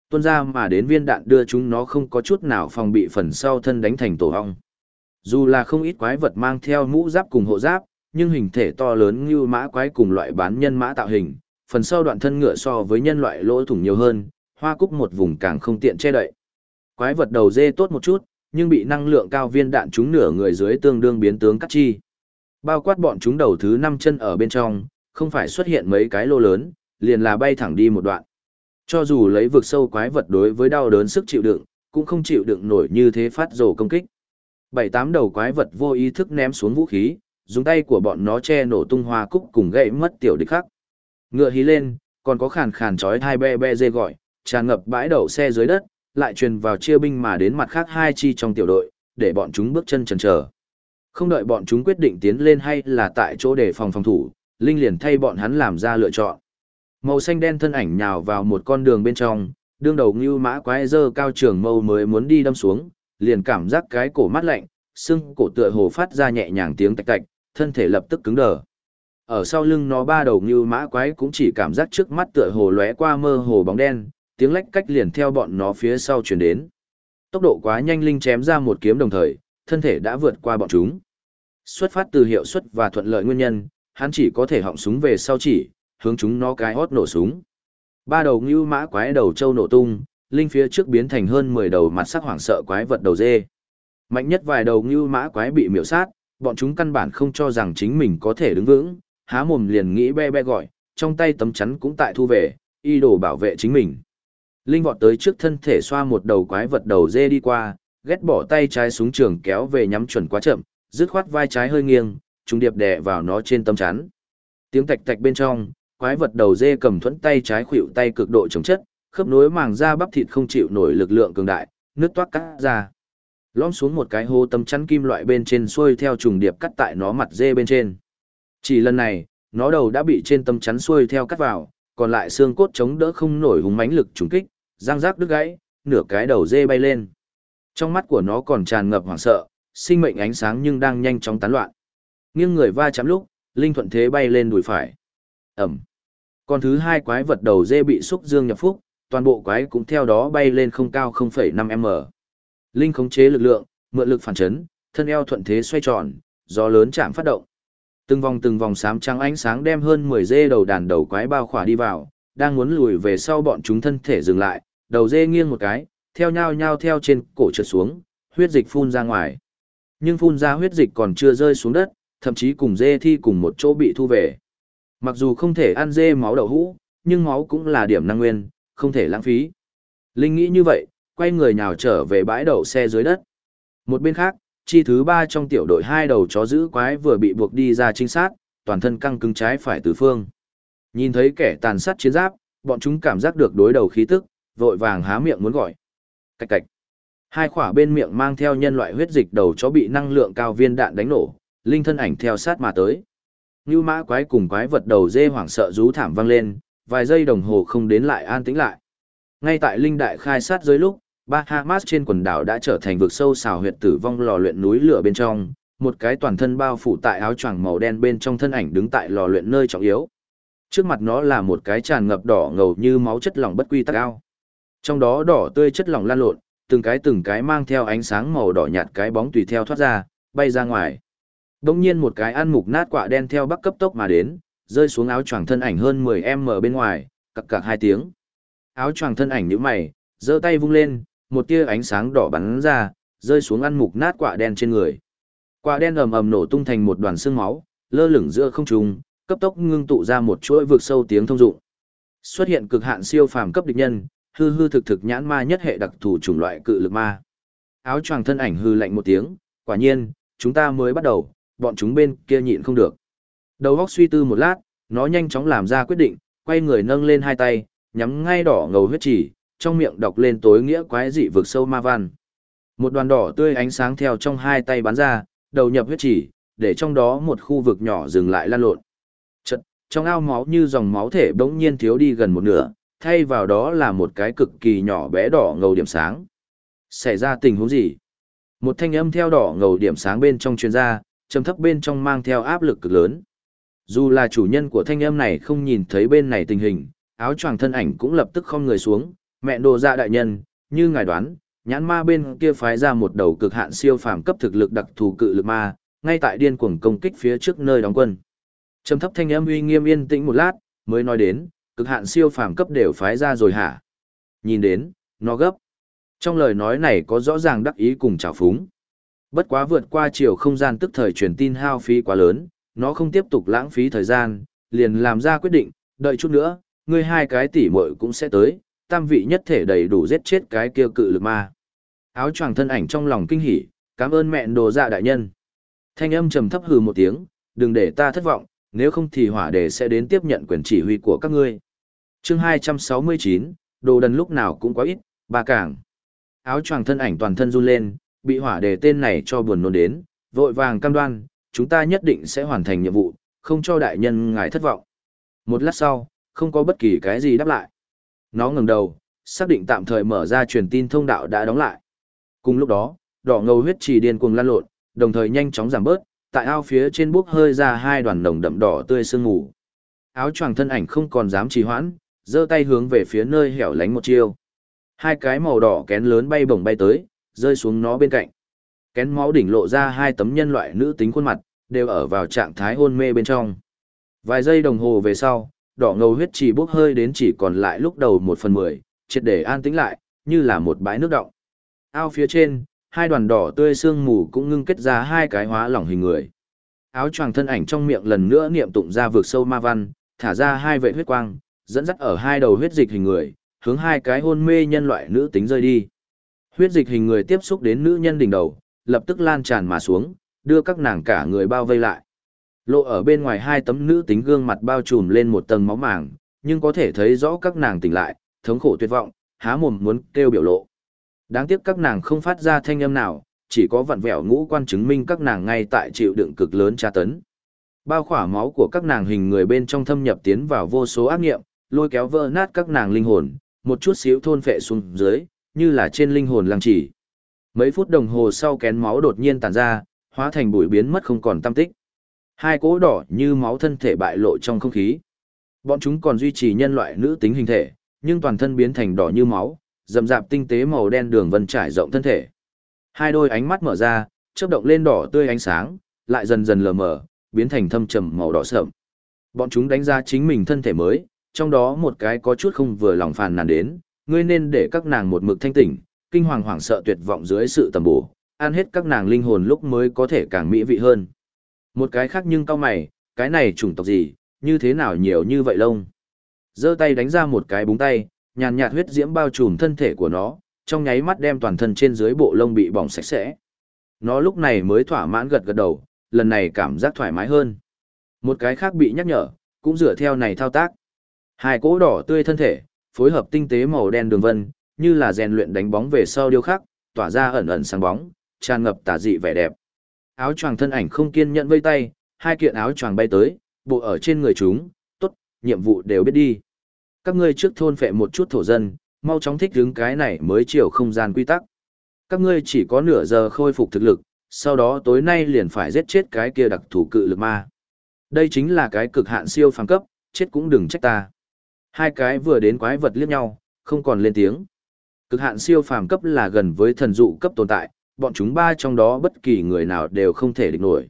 Speaker 1: Tuôn ra mà đến viên đạn đưa chúng nó không có chút nào phòng bị phần sau thân đánh thành tổ hong. Dù là không ít quái vật mang theo mũ giáp cùng hộ giáp, nhưng hình thể to lớn như mã quái cùng loại bán nhân mã tạo hình, phần sau đoạn thân ngựa so với nhân loại lỗ thủng nhiều hơn, hoa cúc một vùng càng không tiện che đậy. Quái vật đầu dê tốt một chút, nhưng bị năng lượng cao viên đạn trúng nửa người dưới tương đương biến tướng cắt chi. Bao quát bọn chúng đầu thứ năm chân ở bên trong, không phải xuất hiện mấy cái lô lớn, liền là bay thẳng đi một đoạn. Cho dù lấy vực sâu quái vật đối với đau đớn sức chịu đựng, cũng không chịu đựng nổi như thế phát rồ công kích. Bảy tám đầu quái vật vô ý thức ném xuống vũ khí, dùng tay của bọn nó che nổ tung hoa cúc cùng gãy mất tiểu địch khắc. Ngựa hí lên, còn có khàn khàn chói hai be be dê gọi, tràn ngập bãi đậu xe dưới đất, lại truyền vào chia binh mà đến mặt khác hai chi trong tiểu đội, để bọn chúng bước chân chần chờ. Không đợi bọn chúng quyết định tiến lên hay là tại chỗ để phòng phòng thủ, Linh liền thay bọn hắn làm ra lựa chọn. Màu xanh đen thân ảnh nhào vào một con đường bên trong, đương đầu như mã quái dơ cao trường mâu mới muốn đi đâm xuống, liền cảm giác cái cổ mát lạnh, xương cổ tựa hồ phát ra nhẹ nhàng tiếng tạch tạch, thân thể lập tức cứng đờ. Ở sau lưng nó ba đầu như mã quái cũng chỉ cảm giác trước mắt tựa hồ lóe qua mơ hồ bóng đen, tiếng lách cách liền theo bọn nó phía sau chuyển đến. Tốc độ quá nhanh linh chém ra một kiếm đồng thời, thân thể đã vượt qua bọn chúng. Xuất phát từ hiệu suất và thuận lợi nguyên nhân, hắn chỉ có thể họng súng về sau chỉ, hướng chúng nó cái hót nổ súng. Ba đầu ngưu mã quái đầu trâu nổ tung, linh phía trước biến thành hơn 10 đầu mặt sắc hoảng sợ quái vật đầu dê. Mạnh nhất vài đầu ngưu mã quái bị miểu sát, bọn chúng căn bản không cho rằng chính mình có thể đứng vững, há mồm liền nghĩ be be gọi, trong tay tấm chắn cũng tại thu về, y đồ bảo vệ chính mình. Linh vọt tới trước thân thể xoa một đầu quái vật đầu dê đi qua, ghét bỏ tay trái súng trường kéo về nhắm chuẩn quá chậm, dứt khoát vai trái hơi nghiêng, trùng điệp đè vào nó trên tấm chắn. Tiếng tạch tạch bên trong, quái vật đầu dê cầm thuẫn tay trái khuỵu tay cực độ chống chất, khớp nối màng da bắp thịt không chịu nổi lực lượng cường đại, nước toát cắt ra. Lom xuống một cái hô tấm chắn kim loại bên trên xuôi theo trùng điệp cắt tại nó mặt dê bên trên. Chỉ lần này, nó đầu đã bị trên tâm chắn xuôi theo cắt vào, còn lại xương cốt chống đỡ không nổi hùng mãnh lực trùng kích, răng rác đứt gãy, nửa cái đầu dê bay lên. Trong mắt của nó còn tràn ngập hoảng sợ, sinh mệnh ánh sáng nhưng đang nhanh chóng tán loạn. Nghiêng người va chạm lúc, linh thuận thế bay lên đùi phải. Ẩm. Con thứ hai quái vật đầu dê bị xúc dương nhập phúc, toàn bộ quái cũng theo đó bay lên không cao 0,5m. Linh khống chế lực lượng, mượn lực phản chấn, thân eo thuận thế xoay tròn, gió lớn chạm phát động. Từng vòng từng vòng sám trắng ánh sáng đem hơn 10 dê đầu đàn đầu quái bao khỏa đi vào, đang muốn lùi về sau bọn chúng thân thể dừng lại, đầu dê nghiêng một cái, theo nhau nhau theo trên cổ trượt xuống, huyết dịch phun ra ngoài. Nhưng phun ra huyết dịch còn chưa rơi xuống đất, thậm chí cùng dê thi cùng một chỗ bị thu về. Mặc dù không thể ăn dê máu đậu hũ, nhưng máu cũng là điểm năng nguyên, không thể lãng phí. Linh nghĩ như vậy, quay người nhào trở về bãi đậu xe dưới đất. Một bên khác, chi thứ ba trong tiểu đội hai đầu chó giữ quái vừa bị buộc đi ra trinh sát, toàn thân căng cứng trái phải tứ phương. Nhìn thấy kẻ tàn sát chiến giáp, bọn chúng cảm giác được đối đầu khí tức, vội vàng há miệng muốn gọi. Cạch cạch. Hai khỏa bên miệng mang theo nhân loại huyết dịch đầu chó bị năng lượng cao viên đạn đánh nổ, linh thân ảnh theo sát mà tới. Như mã quái cùng quái vật đầu dê hoảng sợ rú thảm vang lên, vài giây đồng hồ không đến lại an tĩnh lại. Ngay tại linh đại khai sát dưới lúc, Bahamas trên quần đảo đã trở thành vực sâu xào huyệt tử vong lò luyện núi lửa bên trong, một cái toàn thân bao phủ tại áo choàng màu đen bên trong thân ảnh đứng tại lò luyện nơi trọng yếu. Trước mặt nó là một cái tràn ngập đỏ ngầu như máu chất lỏng bất quy tắc ao. Trong đó đỏ tươi chất lỏng lan lộn, từng cái từng cái mang theo ánh sáng màu đỏ nhạt cái bóng tùy theo thoát ra, bay ra ngoài. Đông nhiên một cái ăn mục nát quả đen theo bắc cấp tốc mà đến, rơi xuống áo choàng thân ảnh hơn 10m bên ngoài, cặc cặc hai tiếng. Áo choàng thân ảnh nhíu mày, giơ tay vung lên, một tia ánh sáng đỏ bắn ra, rơi xuống ăn mục nát quả đen trên người. Quả đen ầm ầm nổ tung thành một đoàn xương máu, lơ lửng giữa không trung, cấp tốc ngưng tụ ra một chuỗi vực sâu tiếng thông dụng. Xuất hiện cực hạn siêu phàm cấp địch nhân, hư hư thực thực nhãn ma nhất hệ đặc thù chủng loại cự lực ma. Áo choàng thân ảnh hư lạnh một tiếng, quả nhiên, chúng ta mới bắt đầu, bọn chúng bên kia nhịn không được. Đầu óc suy tư một lát, nó nhanh chóng làm ra quyết định, quay người nâng lên hai tay, nhắm ngay đỏ ngầu huyết chỉ, trong miệng đọc lên tối nghĩa quái dị vực sâu ma văn. Một đoàn đỏ tươi ánh sáng theo trong hai tay bắn ra, đầu nhập huyết chỉ, để trong đó một khu vực nhỏ dừng lại lan lộn. Chật, trong ao máu như dòng máu thể bỗng nhiên thiếu đi gần một nửa, thay vào đó là một cái cực kỳ nhỏ bé đỏ ngầu điểm sáng. Xảy ra tình huống gì? Một thanh âm theo đỏ ngầu điểm sáng bên trong truyền ra, trầm thấp bên trong mang theo áp lực cực lớn. Dù là chủ nhân của thanh âm này không nhìn thấy bên này tình hình, áo choàng thân ảnh cũng lập tức không người xuống, mẹ đồ dạ đại nhân, như ngài đoán, nhãn ma bên kia phái ra một đầu cực hạn siêu phàm cấp thực lực đặc thù cự lực ma, ngay tại điên cuồng công kích phía trước nơi đóng quân. Trầm thấp thanh âm uy nghiêm yên tĩnh một lát, mới nói đến, cực hạn siêu phàm cấp đều phái ra rồi hả? Nhìn đến, nó gấp. Trong lời nói này có rõ ràng đắc ý cùng trào phúng. Bất quá vượt qua chiều không gian tức thời truyền tin hao phí quá lớn, nó không tiếp tục lãng phí thời gian, liền làm ra quyết định, đợi chút nữa, ngươi hai cái tỷ muội cũng sẽ tới, tam vị nhất thể đầy đủ giết chết cái kia cự lực ma. Áo choàng thân ảnh trong lòng kinh hỉ, cảm ơn mẹ đồ dạ đại nhân. Thanh âm trầm thấp hừ một tiếng, đừng để ta thất vọng, nếu không thì hỏa đề sẽ đến tiếp nhận quyền chỉ huy của các ngươi. Chương 269, đồ đần lúc nào cũng quá ít, ba cảng. Áo choàng thân ảnh toàn thân run lên, bị hỏa đề tên này cho buồn nôn đến, vội vàng cam đoan, chúng ta nhất định sẽ hoàn thành nhiệm vụ, không cho đại nhân ngài thất vọng. Một lát sau, không có bất kỳ cái gì đáp lại. Nó ngẩng đầu, xác định tạm thời mở ra truyền tin thông đạo đã đóng lại. Cùng lúc đó, đỏ ngầu huyết trì điên cuồng lan lộn, đồng thời nhanh chóng giảm bớt, tại ao phía trên bốc hơi ra hai đoàn nồng đậm đỏ tươi sương ngủ. Áo choàng thân ảnh không còn dám trì hoãn, giơ tay hướng về phía nơi hẻo lánh một chiêu. Hai cái màu đỏ kén lớn bay bổng bay tới, rơi xuống nó bên cạnh. Kén máu đỉnh lộ ra hai tấm nhân loại nữ tính khuôn mặt, đều ở vào trạng thái hôn mê bên trong. Vài giây đồng hồ về sau, đỏ ngầu huyết trì bốc hơi đến chỉ còn lại lúc đầu một phần mười, triệt để an tĩnh lại, như là một bãi nước động. Ao phía trên, hai đoàn đỏ tươi sương mù cũng ngưng kết ra hai cái hóa lỏng hình người. Áo choàng thân ảnh trong miệng lần nữa niệm tụng ra vượt sâu ma văn, thả ra hai vệ huyết quang, dẫn dắt ở hai đầu huyết dịch hình người, hướng hai cái hôn mê nhân loại nữ tính rơi đi. Huyết dịch hình người tiếp xúc đến nữ nhân đỉnh đầu, lập tức lan tràn mà xuống, đưa các nàng cả người bao vây lại. Lộ ở bên ngoài hai tấm nữ tính gương mặt bao trùm lên một tầng máu màng, nhưng có thể thấy rõ các nàng tỉnh lại, thống khổ tuyệt vọng, há mồm muốn kêu biểu lộ. Đáng tiếc các nàng không phát ra thanh âm nào, chỉ có vặn vẹo ngũ quan chứng minh các nàng ngay tại chịu đựng cực lớn tra tấn. Bao khỏa máu của các nàng hình người bên trong thâm nhập tiến vào vô số ác nghiệm, lôi kéo vỡ nát các nàng linh hồn, một chút xíu thôn phệ xuống dưới, như là trên linh hồn lăng chỉ. Mấy phút đồng hồ sau kén máu đột nhiên tàn ra, hóa thành bụi biến mất không còn tâm tích. Hai cỗ đỏ như máu thân thể bại lộ trong không khí. Bọn chúng còn duy trì nhân loại nữ tính hình thể, nhưng toàn thân biến thành đỏ như máu, rậm rạp tinh tế màu đen đường vân trải rộng thân thể. Hai đôi ánh mắt mở ra, chớp động lên đỏ tươi ánh sáng, lại dần dần lờ mờ, biến thành thâm trầm màu đỏ sậm. Bọn chúng đánh giá chính mình thân thể mới, trong đó một cái có chút không vừa lòng phàn nàn đến, ngươi nên để các nàng một mực thanh tỉnh, kinh hoàng hoảng sợ tuyệt vọng dưới sự tầm bổ, ăn hết các nàng linh hồn lúc mới có thể càng mỹ vị hơn. Một cái khác nhưng cao mày, cái này chủng tộc gì, như thế nào nhiều như vậy lông. giơ tay đánh ra một cái búng tay, nhàn nhạt huyết diễm bao trùm thân thể của nó, trong nháy mắt đem toàn thân trên dưới bộ lông bị bỏng sạch sẽ. Nó lúc này mới thỏa mãn gật gật đầu, lần này cảm giác thoải mái hơn. Một cái khác bị nhắc nhở, cũng dựa theo này thao tác. Hai cỗ đỏ tươi thân thể, phối hợp tinh tế màu đen đường vân, như là rèn luyện đánh bóng về sau điêu khắc, tỏa ra ẩn ẩn sáng bóng, tràn ngập tà dị vẻ đẹp. Áo choàng thân ảnh không kiên nhẫn vây tay, hai kiện áo choàng bay tới, bộ ở trên người chúng, tốt, nhiệm vụ đều biết đi. Các ngươi trước thôn phệ một chút thổ dân, mau chóng thích ứng cái này mới chiều không gian quy tắc. Các ngươi chỉ có nửa giờ khôi phục thực lực, sau đó tối nay liền phải giết chết cái kia đặc thủ cự lực ma. Đây chính là cái cực hạn siêu phàm cấp, chết cũng đừng trách ta. Hai cái vừa đến quái vật liếc nhau, không còn lên tiếng. Cực hạn siêu phàm cấp là gần với thần dụ cấp tồn tại, bọn chúng ba trong đó bất kỳ người nào đều không thể địch nổi.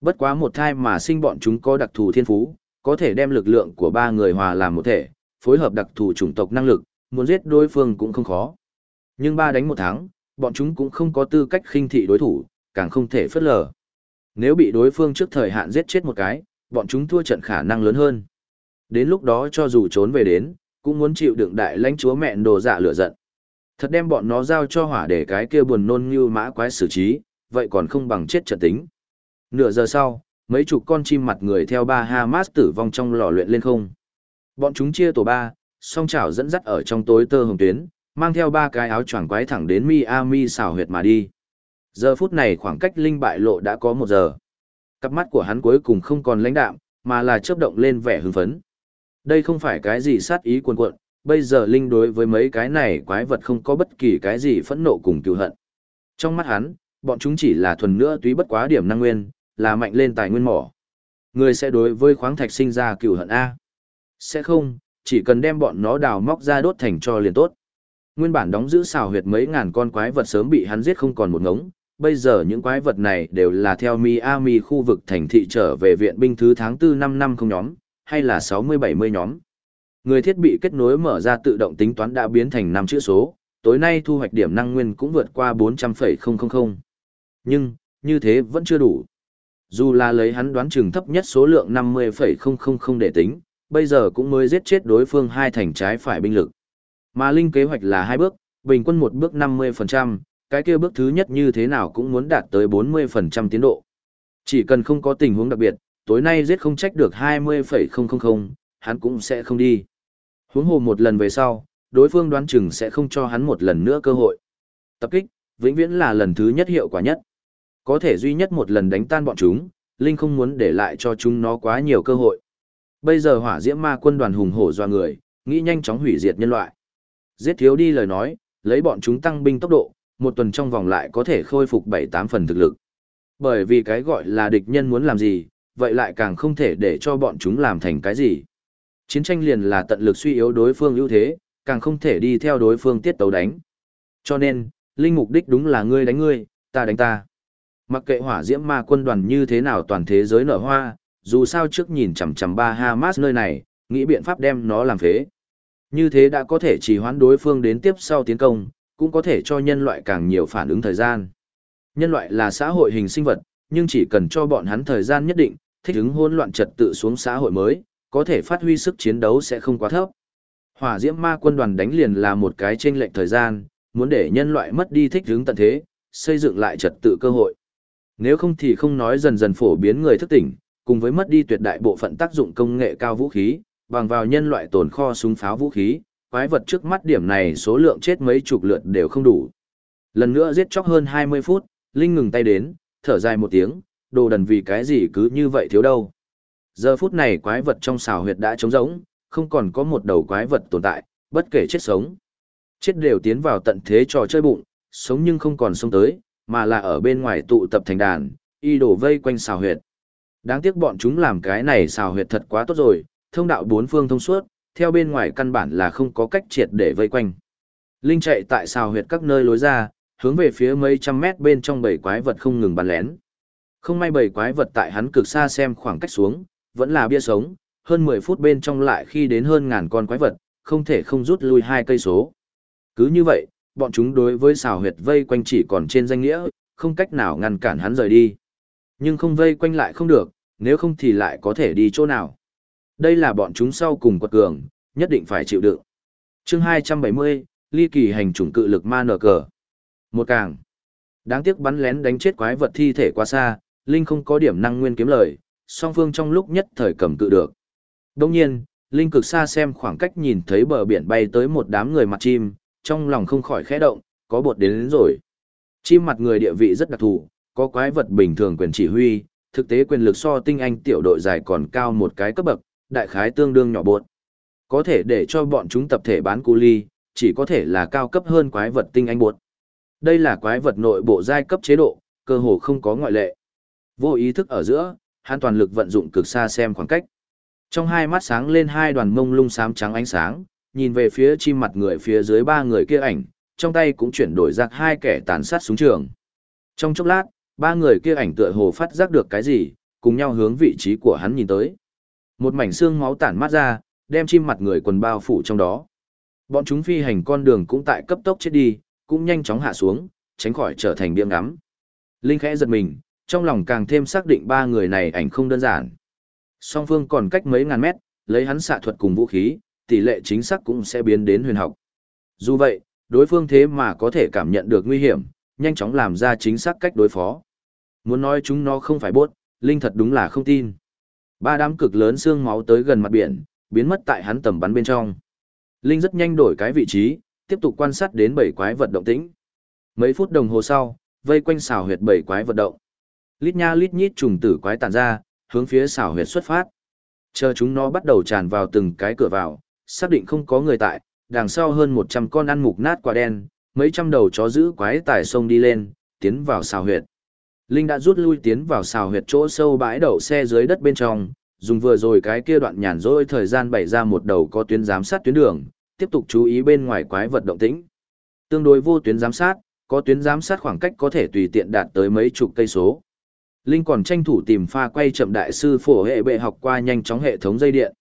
Speaker 1: Bất quá một thai mà sinh bọn chúng có đặc thù thiên phú, có thể đem lực lượng của ba người hòa làm một thể, phối hợp đặc thù chủng tộc năng lực, muốn giết đối phương cũng không khó. Nhưng ba đánh một tháng, bọn chúng cũng không có tư cách khinh thị đối thủ, càng không thể phất lờ. Nếu bị đối phương trước thời hạn giết chết một cái, bọn chúng thua trận khả năng lớn hơn. Đến lúc đó cho dù trốn về đến, cũng muốn chịu đựng đại lãnh chúa mẹn đồ dạ lửa giận. Thật đem bọn nó giao cho hỏa để cái kia buồn nôn như mã quái xử trí, vậy còn không bằng chết trận tính. Nửa giờ sau, mấy chục con chim mặt người theo ba Hamas tử vong trong lò luyện lên không. Bọn chúng chia tổ ba, song chảo dẫn dắt ở trong tối tơ hồng tuyến, mang theo ba cái áo choàng quái thẳng đến Miami xảo huyệt mà đi. Giờ phút này khoảng cách linh bại lộ đã có một giờ. Cặp mắt của hắn cuối cùng không còn lãnh đạm, mà là chớp động lên vẻ hưng phấn. Đây không phải cái gì sát ý cuồn cuộn, bây giờ linh đối với mấy cái này quái vật không có bất kỳ cái gì phẫn nộ cùng cựu hận. Trong mắt hắn, bọn chúng chỉ là thuần nữa túy bất quá điểm năng nguyên, là mạnh lên tài nguyên mỏ. Người sẽ đối với khoáng thạch sinh ra cựu hận A. Sẽ không, chỉ cần đem bọn nó đào móc ra đốt thành cho liền tốt. Nguyên bản đóng giữ xào huyệt mấy ngàn con quái vật sớm bị hắn giết không còn một ngống, bây giờ những quái vật này đều là theo Miami khu vực thành thị trở về viện binh thứ tháng 4 năm năm không nhóm, hay là 60-70 nhóm. Người thiết bị kết nối mở ra tự động tính toán đã biến thành 5 chữ số, tối nay thu hoạch điểm năng nguyên cũng vượt qua 400,000. Nhưng, như thế vẫn chưa đủ. Dù là lấy hắn đoán chừng thấp nhất số lượng 50,000 để tính, bây giờ cũng mới giết chết đối phương hai thành trái phải binh lực. Mà linh kế hoạch là hai bước, bình quân một bước 50%, cái kia bước thứ nhất như thế nào cũng muốn đạt tới 40% tiến độ. Chỉ cần không có tình huống đặc biệt, tối nay giết không trách được 20,000, hắn cũng sẽ không đi. Huống hồ một lần về sau, đối phương đoán chừng sẽ không cho hắn một lần nữa cơ hội. Tập kích, vĩnh viễn là lần thứ nhất hiệu quả nhất. Có thể duy nhất một lần đánh tan bọn chúng, Linh không muốn để lại cho chúng nó quá nhiều cơ hội. Bây giờ hỏa diễm ma quân đoàn hùng hổ doa người, nghĩ nhanh chóng hủy diệt nhân loại. Giết thiếu đi lời nói, lấy bọn chúng tăng binh tốc độ, một tuần trong vòng lại có thể khôi phục 7-8 phần thực lực. Bởi vì cái gọi là địch nhân muốn làm gì, vậy lại càng không thể để cho bọn chúng làm thành cái gì. Chiến tranh liền là tận lực suy yếu đối phương ưu thế, càng không thể đi theo đối phương tiết tấu đánh. Cho nên, linh mục đích đúng là ngươi đánh ngươi, ta đánh ta. Mặc kệ hỏa diễm ma quân đoàn như thế nào toàn thế giới nở hoa, dù sao trước nhìn chằm chằm ba Hamas nơi này, nghĩ biện pháp đem nó làm phế. Như thế đã có thể trì hoãn đối phương đến tiếp sau tiến công, cũng có thể cho nhân loại càng nhiều phản ứng thời gian. Nhân loại là xã hội hình sinh vật, nhưng chỉ cần cho bọn hắn thời gian nhất định, thích ứng hỗn loạn trật tự xuống xã hội mới, có thể phát huy sức chiến đấu sẽ không quá thấp. Hỏa diễm ma quân đoàn đánh liền là một cái chênh lệch thời gian, muốn để nhân loại mất đi thích hướng tận thế, xây dựng lại trật tự cơ hội. Nếu không thì không nói dần dần phổ biến người thức tỉnh, cùng với mất đi tuyệt đại bộ phận tác dụng công nghệ cao vũ khí, bằng vào nhân loại tồn kho súng pháo vũ khí, quái vật trước mắt điểm này số lượng chết mấy chục lượt đều không đủ. Lần nữa giết chóc hơn 20 phút, Linh ngừng tay đến, thở dài một tiếng, đồ đần vì cái gì cứ như vậy thiếu đâu. Giờ phút này quái vật trong xào huyệt đã trống rỗng, không còn có một đầu quái vật tồn tại, bất kể chết sống. Chết đều tiến vào tận thế trò chơi bụng, sống nhưng không còn sống tới, mà là ở bên ngoài tụ tập thành đàn, y đổ vây quanh xào huyệt. Đáng tiếc bọn chúng làm cái này xào huyệt thật quá tốt rồi, thông đạo bốn phương thông suốt, theo bên ngoài căn bản là không có cách triệt để vây quanh. Linh chạy tại xào huyệt các nơi lối ra, hướng về phía mấy trăm mét bên trong bầy quái vật không ngừng bắn lén. Không may bầy quái vật tại hắn cực xa xem khoảng cách xuống, vẫn là bia sống, hơn 10 phút bên trong lại khi đến hơn ngàn con quái vật, không thể không rút lui hai cây số. Cứ như vậy, bọn chúng đối với xào huyệt vây quanh chỉ còn trên danh nghĩa, không cách nào ngăn cản hắn rời đi. Nhưng không vây quanh lại không được, nếu không thì lại có thể đi chỗ nào. Đây là bọn chúng sau cùng quật cường, nhất định phải chịu đựng. chương 270, ly kỳ hành chủng cự lực ma nở cờ. Một càng. Đáng tiếc bắn lén đánh chết quái vật thi thể quá xa, Linh không có điểm năng nguyên kiếm lời, song phương trong lúc nhất thời cầm cự được. Đồng nhiên, Linh cực xa xem khoảng cách nhìn thấy bờ biển bay tới một đám người mặt chim, trong lòng không khỏi khẽ động, có bột đến, đến rồi. Chim mặt người địa vị rất đặc thù, có quái vật bình thường quyền chỉ huy, thực tế quyền lực so tinh anh tiểu đội dài còn cao một cái cấp bậc, đại khái tương đương nhỏ bột. Có thể để cho bọn chúng tập thể bán cu ly, chỉ có thể là cao cấp hơn quái vật tinh anh bột. Đây là quái vật nội bộ giai cấp chế độ, cơ hồ không có ngoại lệ. Vô ý thức ở giữa, hắn toàn lực vận dụng cực xa xem khoảng cách. Trong hai mắt sáng lên hai đoàn mông lung xám trắng ánh sáng, nhìn về phía chim mặt người phía dưới ba người kia ảnh, trong tay cũng chuyển đổi giặc hai kẻ tàn sát xuống trường. Trong chốc lát, ba người kia ảnh tựa hồ phát giác được cái gì, cùng nhau hướng vị trí của hắn nhìn tới. Một mảnh xương máu tản mát ra, đem chim mặt người quần bao phủ trong đó. Bọn chúng phi hành con đường cũng tại cấp tốc chết đi, cũng nhanh chóng hạ xuống, tránh khỏi trở thành điểm ngắm. Linh khẽ giật mình, trong lòng càng thêm xác định ba người này ảnh không đơn giản. Song phương còn cách mấy ngàn mét, lấy hắn xạ thuật cùng vũ khí, tỷ lệ chính xác cũng sẽ biến đến huyền học. Dù vậy, đối phương thế mà có thể cảm nhận được nguy hiểm, nhanh chóng làm ra chính xác cách đối phó. Muốn nói chúng nó không phải bốt, Linh thật đúng là không tin. Ba đám cực lớn xương máu tới gần mặt biển, biến mất tại hắn tầm bắn bên trong. Linh rất nhanh đổi cái vị trí, tiếp tục quan sát đến bảy quái vật động tĩnh. Mấy phút đồng hồ sau, vây quanh xào huyệt bảy quái vật động. Lít nha lít nhít trùng tử quái tản ra, hướng phía xào huyệt xuất phát. Chờ chúng nó bắt đầu tràn vào từng cái cửa vào, xác định không có người tại, đằng sau hơn 100 con ăn mục nát quả đen, mấy trăm đầu chó giữ quái tải sông đi lên, tiến vào xào huyệt. Linh đã rút lui tiến vào xào huyệt chỗ sâu bãi đậu xe dưới đất bên trong, dùng vừa rồi cái kia đoạn nhàn rỗi thời gian bày ra một đầu có tuyến giám sát tuyến đường, tiếp tục chú ý bên ngoài quái vật động tĩnh. Tương đối vô tuyến giám sát, có tuyến giám sát khoảng cách có thể tùy tiện đạt tới mấy chục cây số. Linh còn tranh thủ tìm pha quay chậm đại sư phổ hệ bệ học qua nhanh chóng hệ thống dây điện.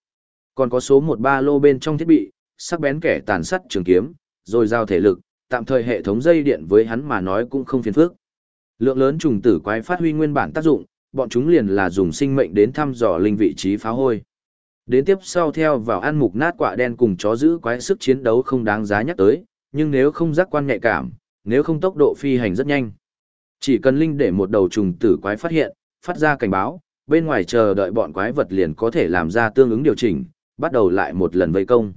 Speaker 1: Còn có số một ba lô bên trong thiết bị, sắc bén kẻ tàn sắt trường kiếm, rồi giao thể lực, tạm thời hệ thống dây điện với hắn mà nói cũng không phiền phức. Lượng lớn trùng tử quái phát huy nguyên bản tác dụng, bọn chúng liền là dùng sinh mệnh đến thăm dò linh vị trí phá hôi. Đến tiếp sau theo vào ăn mục nát quạ đen cùng chó giữ quái sức chiến đấu không đáng giá nhắc tới, nhưng nếu không giác quan nhạy cảm, nếu không tốc độ phi hành rất nhanh. Chỉ cần linh để một đầu trùng tử quái phát hiện, phát ra cảnh báo, bên ngoài chờ đợi bọn quái vật liền có thể làm ra tương ứng điều chỉnh, bắt đầu lại một lần vây công.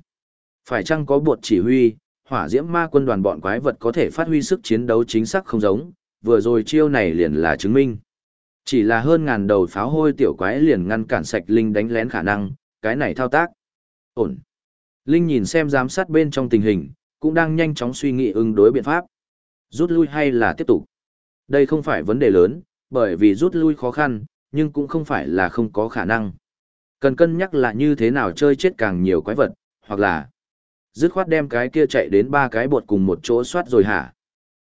Speaker 1: Phải chăng có buộc chỉ huy, hỏa diễm ma quân đoàn bọn quái vật có thể phát huy sức chiến đấu chính xác không giống, vừa rồi chiêu này liền là chứng minh. Chỉ là hơn ngàn đầu pháo hôi tiểu quái liền ngăn cản sạch Linh đánh lén khả năng, cái này thao tác. Ổn. Linh nhìn xem giám sát bên trong tình hình, cũng đang nhanh chóng suy nghĩ ứng đối biện pháp. Rút lui hay là tiếp tục? Đây không phải vấn đề lớn, bởi vì rút lui khó khăn, nhưng cũng không phải là không có khả năng. Cần cân nhắc là như thế nào chơi chết càng nhiều quái vật, hoặc là dứt khoát đem cái kia chạy đến ba cái bột cùng một chỗ soát rồi hả?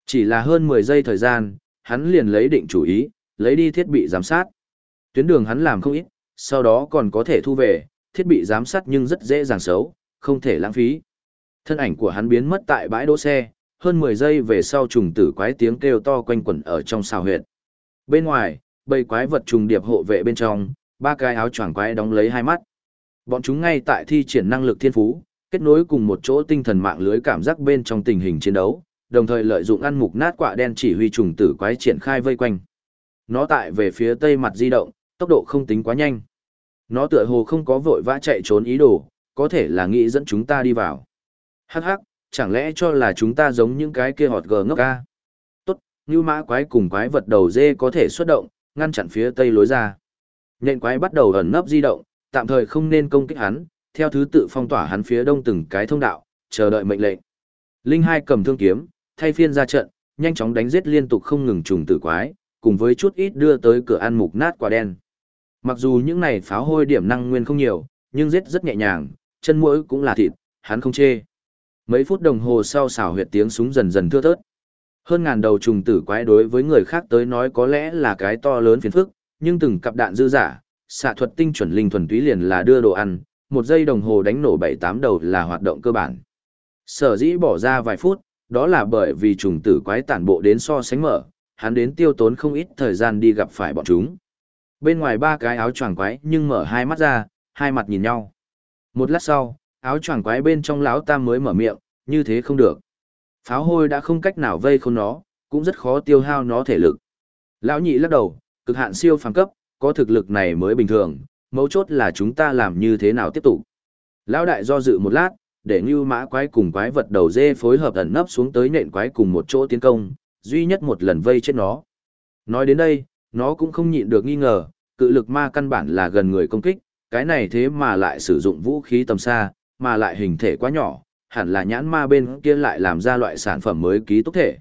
Speaker 1: Chỉ là hơn 10 giây thời gian, hắn liền lấy định chủ ý, lấy đi thiết bị giám sát. Tuyến đường hắn làm không ít, sau đó còn có thể thu về, thiết bị giám sát nhưng rất dễ dàng xấu, không thể lãng phí. Thân ảnh của hắn biến mất tại bãi đỗ xe, hơn 10 giây về sau trùng tử quái tiếng kêu to quanh quẩn ở trong xào huyệt. Bên ngoài, bầy quái vật trùng điệp hộ vệ bên trong, ba cái áo choàng quái đóng lấy hai mắt. Bọn chúng ngay tại thi triển năng lực thiên phú, kết nối cùng một chỗ tinh thần mạng lưới cảm giác bên trong tình hình chiến đấu, đồng thời lợi dụng ăn mục nát quả đen chỉ huy trùng tử quái triển khai vây quanh. Nó tại về phía tây mặt di động, tốc độ không tính quá nhanh. Nó tựa hồ không có vội vã chạy trốn ý đồ, có thể là nghĩ dẫn chúng ta đi vào. Hắc hắc, chẳng lẽ cho là chúng ta giống những cái kia họt gờ ngốc ca? Tốt, như mã quái cùng quái vật đầu dê có thể xuất động, ngăn chặn phía tây lối ra. Nhện quái bắt đầu ẩn nấp di động, tạm thời không nên công kích hắn, theo thứ tự phong tỏa hắn phía đông từng cái thông đạo, chờ đợi mệnh lệnh. Linh hai cầm thương kiếm, thay phiên ra trận, nhanh chóng đánh giết liên tục không ngừng trùng tử quái, cùng với chút ít đưa tới cửa ăn mục nát quả đen. Mặc dù những này pháo hôi điểm năng nguyên không nhiều, nhưng giết rất nhẹ nhàng, chân mũi cũng là thịt, hắn không chê. Mấy phút đồng hồ sau xảo huyệt tiếng súng dần dần thưa thớt. Hơn ngàn đầu trùng tử quái đối với người khác tới nói có lẽ là cái to lớn phiền phức, nhưng từng cặp đạn dư giả, xạ thuật tinh chuẩn linh thuần túy liền là đưa đồ ăn, một giây đồng hồ đánh nổ bảy tám đầu là hoạt động cơ bản. Sở dĩ bỏ ra vài phút, đó là bởi vì trùng tử quái tản bộ đến so sánh mở, hắn đến tiêu tốn không ít thời gian đi gặp phải bọn chúng. Bên ngoài ba cái áo choàng quái nhưng mở hai mắt ra, hai mặt nhìn nhau. Một lát sau, áo choàng quái bên trong lão tam mới mở miệng, như thế không được. Pháo hôi đã không cách nào vây khốn nó, cũng rất khó tiêu hao nó thể lực. Lão nhị lắc đầu, cực hạn siêu phàm cấp, có thực lực này mới bình thường, mấu chốt là chúng ta làm như thế nào tiếp tục. Lão đại do dự một lát, để như mã quái cùng quái vật đầu dê phối hợp ẩn nấp xuống tới nện quái cùng một chỗ tiến công, duy nhất một lần vây chết nó. Nói đến đây, nó cũng không nhịn được nghi ngờ, cự lực ma căn bản là gần người công kích, cái này thế mà lại sử dụng vũ khí tầm xa, mà lại hình thể quá nhỏ, hẳn là nhãn ma bên kia lại làm ra loại sản phẩm mới ký túc thể.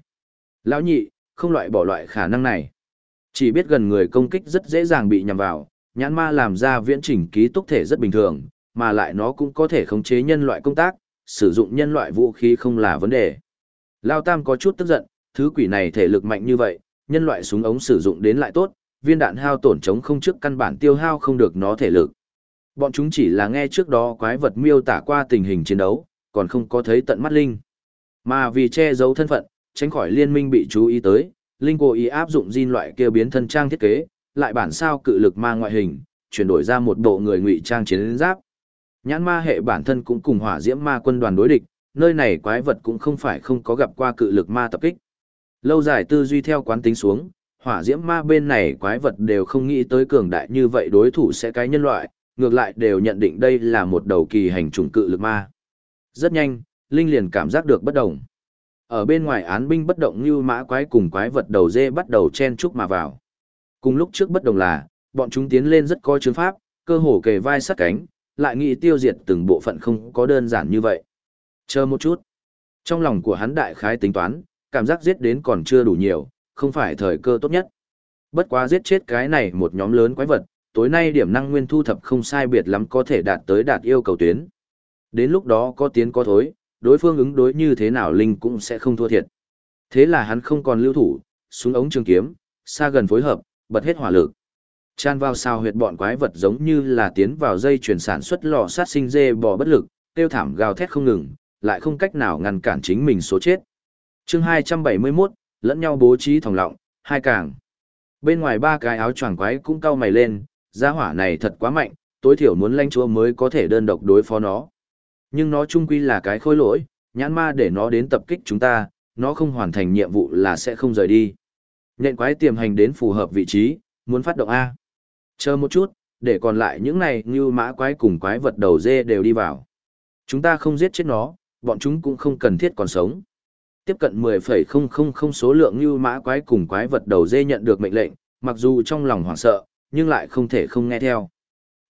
Speaker 1: Lão nhị, không loại bỏ loại khả năng này. Chỉ biết gần người công kích rất dễ dàng bị nhầm vào, nhãn ma làm ra viễn chỉnh ký túc thể rất bình thường, mà lại nó cũng có thể khống chế nhân loại công tác, sử dụng nhân loại vũ khí không là vấn đề. Lao Tam có chút tức giận, thứ quỷ này thể lực mạnh như vậy, nhân loại súng ống sử dụng đến lại tốt, viên đạn hao tổn chống không trước căn bản tiêu hao không được nó thể lực. Bọn chúng chỉ là nghe trước đó quái vật miêu tả qua tình hình chiến đấu, còn không có thấy tận mắt Linh. Mà vì che giấu thân phận, tránh khỏi liên minh bị chú ý tới, Linh cố ý áp dụng gin loại kia biến thân trang thiết kế, lại bản sao cự lực mang ngoại hình, chuyển đổi ra một bộ người ngụy trang chiến giáp. Nhãn ma hệ bản thân cũng cùng hỏa diễm ma quân đoàn đối địch, nơi này quái vật cũng không phải không có gặp qua cự lực ma tập kích. Lâu dài tư duy theo quán tính xuống, hỏa diễm ma bên này quái vật đều không nghĩ tới cường đại như vậy đối thủ sẽ cái nhân loại, ngược lại đều nhận định đây là một đầu kỳ hành trùng cự lực ma. Rất nhanh, Linh liền cảm giác được bất động. Ở bên ngoài án binh bất động như mã quái cùng quái vật đầu dê bắt đầu chen chúc mà vào. Cùng lúc trước bất đồng là, bọn chúng tiến lên rất coi chứng pháp, cơ hồ kề vai sát cánh, lại nghĩ tiêu diệt từng bộ phận không có đơn giản như vậy. Chờ một chút. Trong lòng của hắn đại khái tính toán, cảm giác giết đến còn chưa đủ nhiều, không phải thời cơ tốt nhất. Bất quá giết chết cái này một nhóm lớn quái vật, tối nay điểm năng nguyên thu thập không sai biệt lắm có thể đạt tới đạt yêu cầu tuyến. Đến lúc đó có tiến có thối, đối phương ứng đối như thế nào Linh cũng sẽ không thua thiệt. Thế là hắn không còn lưu thủ, xuống ống trường kiếm, xa gần phối hợp, bật hết hỏa lực. Chan vào sao huyệt bọn quái vật giống như là tiến vào dây chuyển sản xuất lò sát sinh dê bò bất lực, tiêu thảm gào thét không ngừng, lại không cách nào ngăn cản chính mình số chết. chương 271, lẫn nhau bố trí thòng lọng, hai càng. Bên ngoài ba cái áo choàng quái cũng cau mày lên, gia hỏa này thật quá mạnh, tối thiểu muốn lãnh chúa mới có thể đơn độc đối phó nó. Nhưng nó chung quy là cái khôi lỗi, nhãn ma để nó đến tập kích chúng ta, nó không hoàn thành nhiệm vụ là sẽ không rời đi. Nhện quái tiềm hành đến phù hợp vị trí, muốn phát động A. Chờ một chút, để còn lại những này như mã quái cùng quái vật đầu dê đều đi vào. Chúng ta không giết chết nó, bọn chúng cũng không cần thiết còn sống. Tiếp cận 10,000 số lượng như mã quái cùng quái vật đầu dê nhận được mệnh lệnh, mặc dù trong lòng hoảng sợ, nhưng lại không thể không nghe theo.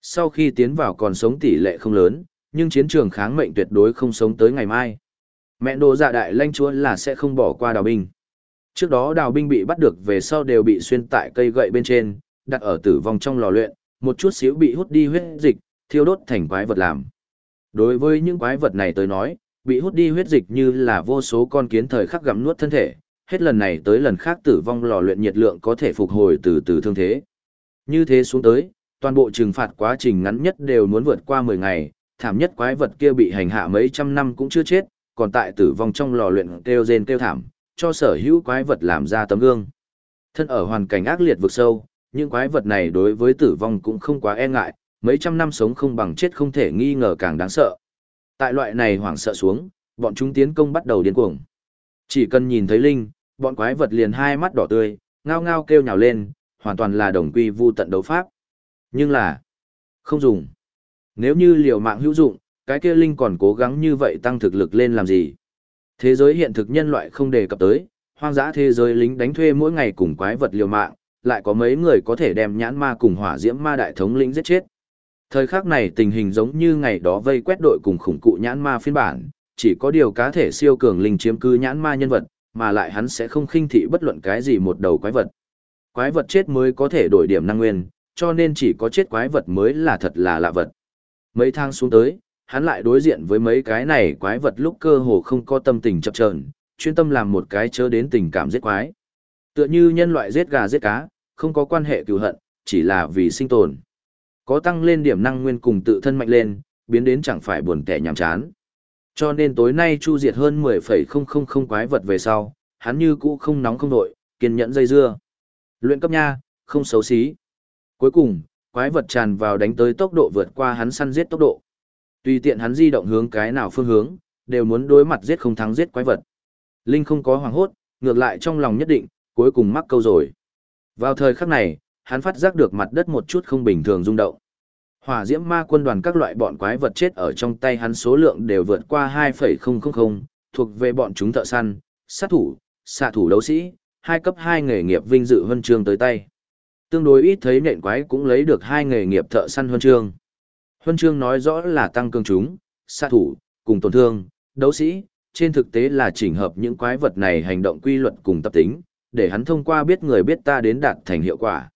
Speaker 1: Sau khi tiến vào còn sống tỷ lệ không lớn, nhưng chiến trường kháng mệnh tuyệt đối không sống tới ngày mai. Mẹ đồ dạ đại lanh chúa là sẽ không bỏ qua đào binh. Trước đó đào binh bị bắt được về sau đều bị xuyên tại cây gậy bên trên, đặt ở tử vong trong lò luyện, một chút xíu bị hút đi huyết dịch, thiêu đốt thành quái vật làm. Đối với những quái vật này tới nói, bị hút đi huyết dịch như là vô số con kiến thời khắc gặm nuốt thân thể, hết lần này tới lần khác tử vong lò luyện nhiệt lượng có thể phục hồi từ từ thương thế. Như thế xuống tới, toàn bộ trừng phạt quá trình ngắn nhất đều muốn vượt qua 10 ngày, thảm nhất quái vật kia bị hành hạ mấy trăm năm cũng chưa chết, còn tại tử vong trong lò luyện kêu rên kêu thảm, cho sở hữu quái vật làm ra tấm gương. Thân ở hoàn cảnh ác liệt vực sâu, những quái vật này đối với tử vong cũng không quá e ngại, mấy trăm năm sống không bằng chết không thể nghi ngờ càng đáng sợ. Tại loại này hoảng sợ xuống, bọn chúng tiến công bắt đầu điên cuồng. Chỉ cần nhìn thấy Linh, bọn quái vật liền hai mắt đỏ tươi, ngao ngao kêu nhào lên, hoàn toàn là đồng quy vu tận đấu pháp. Nhưng là, không dùng. Nếu như liều mạng hữu dụng, cái kia Linh còn cố gắng như vậy tăng thực lực lên làm gì? Thế giới hiện thực nhân loại không đề cập tới, hoang dã thế giới lính đánh thuê mỗi ngày cùng quái vật liều mạng, lại có mấy người có thể đem nhãn ma cùng hỏa diễm ma đại thống lĩnh giết chết. Thời khắc này tình hình giống như ngày đó vây quét đội cùng khủng cụ nhãn ma phiên bản, chỉ có điều cá thể siêu cường linh chiếm cư nhãn ma nhân vật, mà lại hắn sẽ không khinh thị bất luận cái gì một đầu quái vật. Quái vật chết mới có thể đổi điểm năng nguyên, cho nên chỉ có chết quái vật mới là thật là lạ vật. Mấy tháng xuống tới, hắn lại đối diện với mấy cái này quái vật lúc cơ hồ không có tâm tình chập chờn, chuyên tâm làm một cái chớ đến tình cảm giết quái. Tựa như nhân loại giết gà giết cá, không có quan hệ cừu hận, chỉ là vì sinh tồn. Có tăng lên điểm năng nguyên cùng tự thân mạnh lên, biến đến chẳng phải buồn tẻ nhàm chán. Cho nên tối nay chu diệt hơn 10,000 quái vật về sau, hắn như cũ không nóng không nội, kiên nhẫn dây dưa. Luyện cấp nha, không xấu xí. Cuối cùng, quái vật tràn vào đánh tới tốc độ vượt qua hắn săn giết tốc độ. Tùy tiện hắn di động hướng cái nào phương hướng, đều muốn đối mặt giết không thắng giết quái vật. Linh không có hoảng hốt, ngược lại trong lòng nhất định, cuối cùng mắc câu rồi. Vào thời khắc này, hắn phát giác được mặt đất một chút không bình thường rung động. Hỏa diễm ma quân đoàn các loại bọn quái vật chết ở trong tay hắn số lượng đều vượt qua 2,000, thuộc về bọn chúng thợ săn, sát thủ, xạ thủ đấu sĩ, hai cấp hai nghề nghiệp vinh dự huân chương tới tay. Tương đối ít thấy nện quái cũng lấy được hai nghề nghiệp thợ săn huân chương. Huân chương nói rõ là tăng cường chúng, xạ thủ, cùng tổn thương, đấu sĩ, trên thực tế là chỉnh hợp những quái vật này hành động quy luật cùng tập tính, để hắn thông qua biết người biết ta đến đạt thành hiệu quả.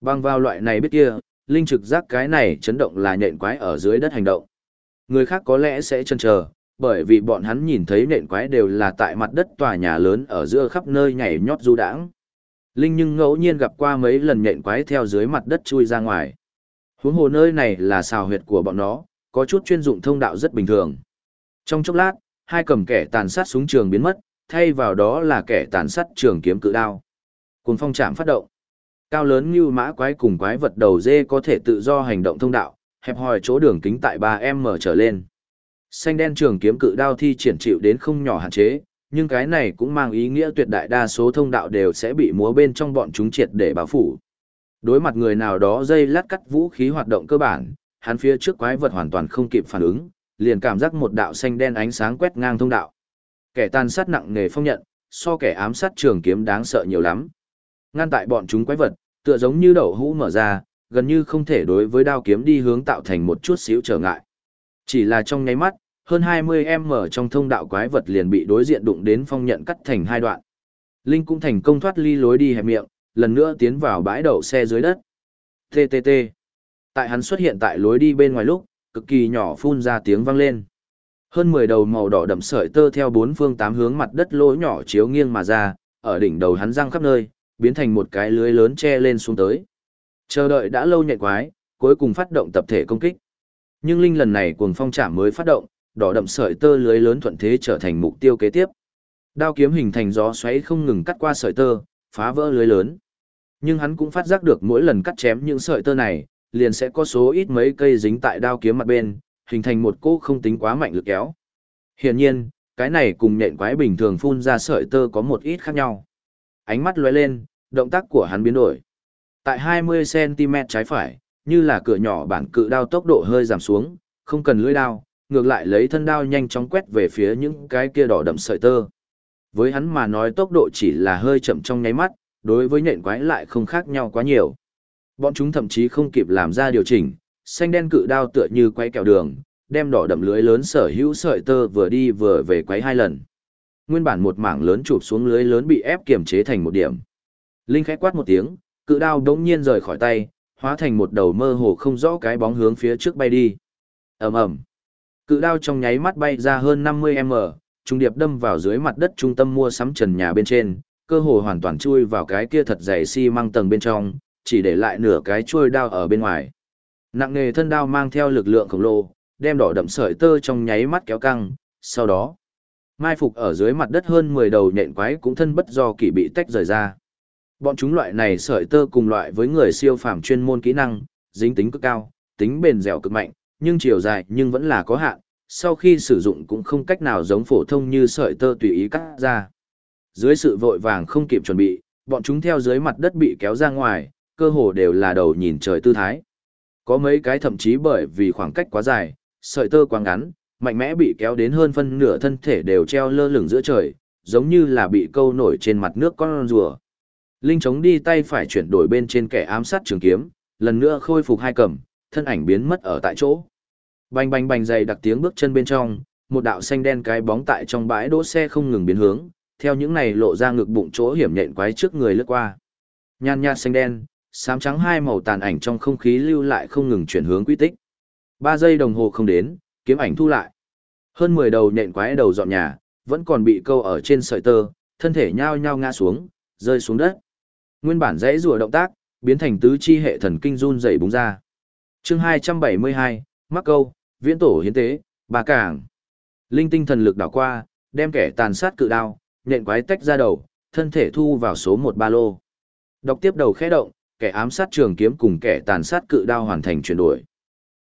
Speaker 1: Bằng vào loại này biết kia, linh trực giác cái này chấn động là nhện quái ở dưới đất hành động. Người khác có lẽ sẽ chần chờ, bởi vì bọn hắn nhìn thấy nện quái đều là tại mặt đất tòa nhà lớn ở giữa khắp nơi nhảy nhót du đãng. Linh nhưng ngẫu nhiên gặp qua mấy lần nện quái theo dưới mặt đất chui ra ngoài. Huống hồ nơi này là xào huyệt của bọn nó, có chút chuyên dụng thông đạo rất bình thường. Trong chốc lát, hai cầm kẻ tàn sát súng trường biến mất, thay vào đó là kẻ tàn sát trường kiếm cự đao. Cùng phong trạm phát động. Cao lớn như mã quái cùng quái vật đầu dê có thể tự do hành động thông đạo, hẹp hòi chỗ đường kính tại 3M trở lên. Xanh đen trường kiếm cự đao thi triển chịu đến không nhỏ hạn chế, nhưng cái này cũng mang ý nghĩa tuyệt đại đa số thông đạo đều sẽ bị múa bên trong bọn chúng triệt để báo phủ. Đối mặt người nào đó dây lát cắt vũ khí hoạt động cơ bản, hắn phía trước quái vật hoàn toàn không kịp phản ứng, liền cảm giác một đạo xanh đen ánh sáng quét ngang thông đạo. Kẻ tàn sát nặng nghề phong nhận, so kẻ ám sát trường kiếm đáng sợ nhiều lắm. Ngăn tại bọn chúng quái vật, tựa giống như đậu hũ mở ra, gần như không thể đối với đao kiếm đi hướng tạo thành một chút xíu trở ngại. Chỉ là trong nháy mắt, hơn 20 em mở trong thông đạo quái vật liền bị đối diện đụng đến phong nhận cắt thành hai đoạn. Linh cũng thành công thoát ly lối đi hẹp miệng, lần nữa tiến vào bãi đậu xe dưới đất. TTT. Tại hắn xuất hiện tại lối đi bên ngoài lúc, cực kỳ nhỏ phun ra tiếng vang lên. Hơn 10 đầu màu đỏ đậm sợi tơ theo bốn phương tám hướng mặt đất lỗ nhỏ chiếu nghiêng mà ra, ở đỉnh đầu hắn răng khắp nơi, biến thành một cái lưới lớn che lên xuống tới. Chờ đợi đã lâu nhạy quái, cuối cùng phát động tập thể công kích. Nhưng linh lần này cuồng phong chạm mới phát động, đỏ đậm sợi tơ lưới lớn thuận thế trở thành mục tiêu kế tiếp. Đao kiếm hình thành gió xoáy không ngừng cắt qua sợi tơ, phá vỡ lưới lớn. Nhưng hắn cũng phát giác được mỗi lần cắt chém những sợi tơ này, liền sẽ có số ít mấy cây dính tại đao kiếm mặt bên, hình thành một cỗ không tính quá mạnh lực kéo. Hiển nhiên, cái này cùng nhện quái bình thường phun ra sợi tơ có một ít khác nhau. Ánh mắt lóe lên, động tác của hắn biến đổi. Tại 20cm trái phải, như là cửa nhỏ bản cự đao tốc độ hơi giảm xuống, không cần lưỡi đao, ngược lại lấy thân đao nhanh chóng quét về phía những cái kia đỏ đậm sợi tơ. Với hắn mà nói tốc độ chỉ là hơi chậm trong nháy mắt, đối với nhện quái lại không khác nhau quá nhiều. Bọn chúng thậm chí không kịp làm ra điều chỉnh, xanh đen cự đao tựa như quay kẹo đường, đem đỏ đậm lưới lớn sở hữu sợi tơ vừa đi vừa về quấy hai lần. Nguyên bản một mảng lớn chụp xuống lưới lớn bị ép kiềm chế thành một điểm. Linh khẽ quát một tiếng, cự đao đống nhiên rời khỏi tay, hóa thành một đầu mơ hồ không rõ cái bóng hướng phía trước bay đi. ầm ầm, cự đao trong nháy mắt bay ra hơn 50m, trung điệp đâm vào dưới mặt đất trung tâm mua sắm trần nhà bên trên, cơ hồ hoàn toàn chui vào cái kia thật dày xi măng tầng bên trong, chỉ để lại nửa cái chuôi đao ở bên ngoài. Nặng nghề thân đao mang theo lực lượng khổng lồ, đem đỏ đậm sợi tơ trong nháy mắt kéo căng, sau đó, mai phục ở dưới mặt đất hơn 10 đầu nhện quái cũng thân bất do kỳ bị tách rời ra. Bọn chúng loại này sợi tơ cùng loại với người siêu phàm chuyên môn kỹ năng, dính tính cực cao, tính bền dẻo cực mạnh, nhưng chiều dài nhưng vẫn là có hạn, sau khi sử dụng cũng không cách nào giống phổ thông như sợi tơ tùy ý cắt ra. Dưới sự vội vàng không kịp chuẩn bị, bọn chúng theo dưới mặt đất bị kéo ra ngoài, cơ hồ đều là đầu nhìn trời tư thái. Có mấy cái thậm chí bởi vì khoảng cách quá dài, sợi tơ quá ngắn, mạnh mẽ bị kéo đến hơn phân nửa thân thể đều treo lơ lửng giữa trời, giống như là bị câu nổi trên mặt nước con rùa. Linh chống đi tay phải chuyển đổi bên trên kẻ ám sát trường kiếm, lần nữa khôi phục hai cầm, thân ảnh biến mất ở tại chỗ. Bành bành bành dày đặc tiếng bước chân bên trong, một đạo xanh đen cái bóng tại trong bãi đỗ xe không ngừng biến hướng, theo những này lộ ra ngực bụng chỗ hiểm nhện quái trước người lướt qua. Nhan nhạt xanh đen, xám trắng hai màu tàn ảnh trong không khí lưu lại không ngừng chuyển hướng quy tích. Ba giây đồng hồ không đến, kiếm ảnh thu lại. Hơn 10 đầu nhện quái đầu dọn nhà, vẫn còn bị câu ở trên sợi tơ, thân thể nhao nhao ngã xuống, rơi xuống đất. Nguyên bản dãy rùa động tác, biến thành tứ chi hệ thần kinh run dày búng ra. chương 272, mắc câu, viễn tổ hiến tế, ba cảng. Linh tinh thần lực đảo qua, đem kẻ tàn sát cự đao, nện quái tách ra đầu, thân thể thu vào số một ba lô. Đọc tiếp đầu khẽ động, kẻ ám sát trường kiếm cùng kẻ tàn sát cự đao hoàn thành chuyển đổi.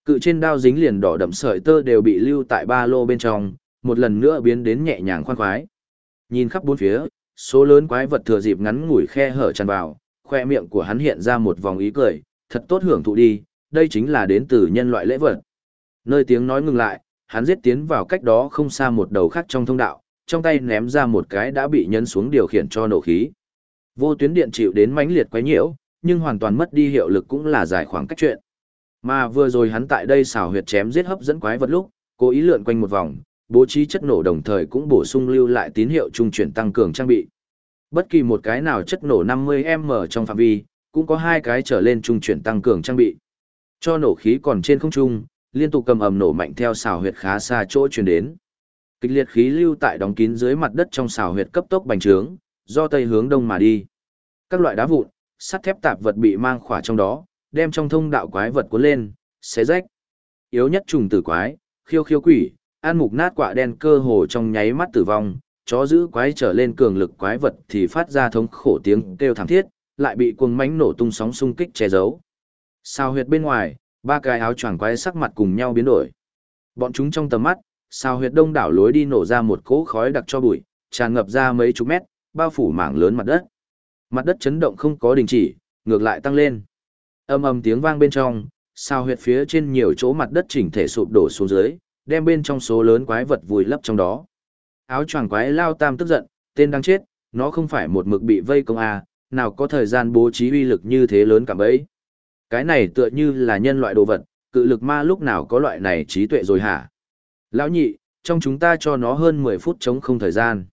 Speaker 1: Cự trên đao dính liền đỏ đậm sợi tơ đều bị lưu tại ba lô bên trong, một lần nữa biến đến nhẹ nhàng khoan khoái. Nhìn khắp bốn phía, số lớn quái vật thừa dịp ngắn ngủi khe hở tràn vào, khoe miệng của hắn hiện ra một vòng ý cười, thật tốt hưởng thụ đi, đây chính là đến từ nhân loại lễ vật. Nơi tiếng nói ngừng lại, hắn giết tiến vào cách đó không xa một đầu khác trong thông đạo, trong tay ném ra một cái đã bị nhấn xuống điều khiển cho nổ khí. Vô tuyến điện chịu đến mãnh liệt quấy nhiễu, nhưng hoàn toàn mất đi hiệu lực cũng là giải khoảng cách chuyện. Mà vừa rồi hắn tại đây xào huyệt chém giết hấp dẫn quái vật lúc, cố ý lượn quanh một vòng, bố trí chất nổ đồng thời cũng bổ sung lưu lại tín hiệu trung chuyển tăng cường trang bị. Bất kỳ một cái nào chất nổ 50m trong phạm vi, cũng có hai cái trở lên trung chuyển tăng cường trang bị. Cho nổ khí còn trên không trung, liên tục cầm ầm nổ mạnh theo xào huyệt khá xa chỗ truyền đến. Kịch liệt khí lưu tại đóng kín dưới mặt đất trong xào huyệt cấp tốc bành trướng, do tây hướng đông mà đi. Các loại đá vụn, sắt thép tạp vật bị mang khỏa trong đó, đem trong thông đạo quái vật cuốn lên, xé rách. Yếu nhất trùng tử quái, khiêu khiêu quỷ, an mục nát quạ đen cơ hồ trong nháy mắt tử vong, chó giữ quái trở lên cường lực quái vật thì phát ra thống khổ tiếng kêu thảm thiết, lại bị cuồng mãnh nổ tung sóng xung kích che giấu. Sao huyệt bên ngoài, ba cái áo choàng quái sắc mặt cùng nhau biến đổi. Bọn chúng trong tầm mắt, sao huyệt đông đảo lối đi nổ ra một cỗ khói đặc cho bụi, tràn ngập ra mấy chục mét, bao phủ mảng lớn mặt đất. Mặt đất chấn động không có đình chỉ, ngược lại tăng lên. Âm ầm tiếng vang bên trong, sao huyệt phía trên nhiều chỗ mặt đất chỉnh thể sụp đổ xuống dưới, đem bên trong số lớn quái vật vùi lấp trong đó. Áo choàng quái lao tam tức giận, tên đang chết, nó không phải một mực bị vây công à, nào có thời gian bố trí uy lực như thế lớn cả bấy. Cái này tựa như là nhân loại đồ vật, cự lực ma lúc nào có loại này trí tuệ rồi hả? Lão nhị, trong chúng ta cho nó hơn 10 phút chống không thời gian.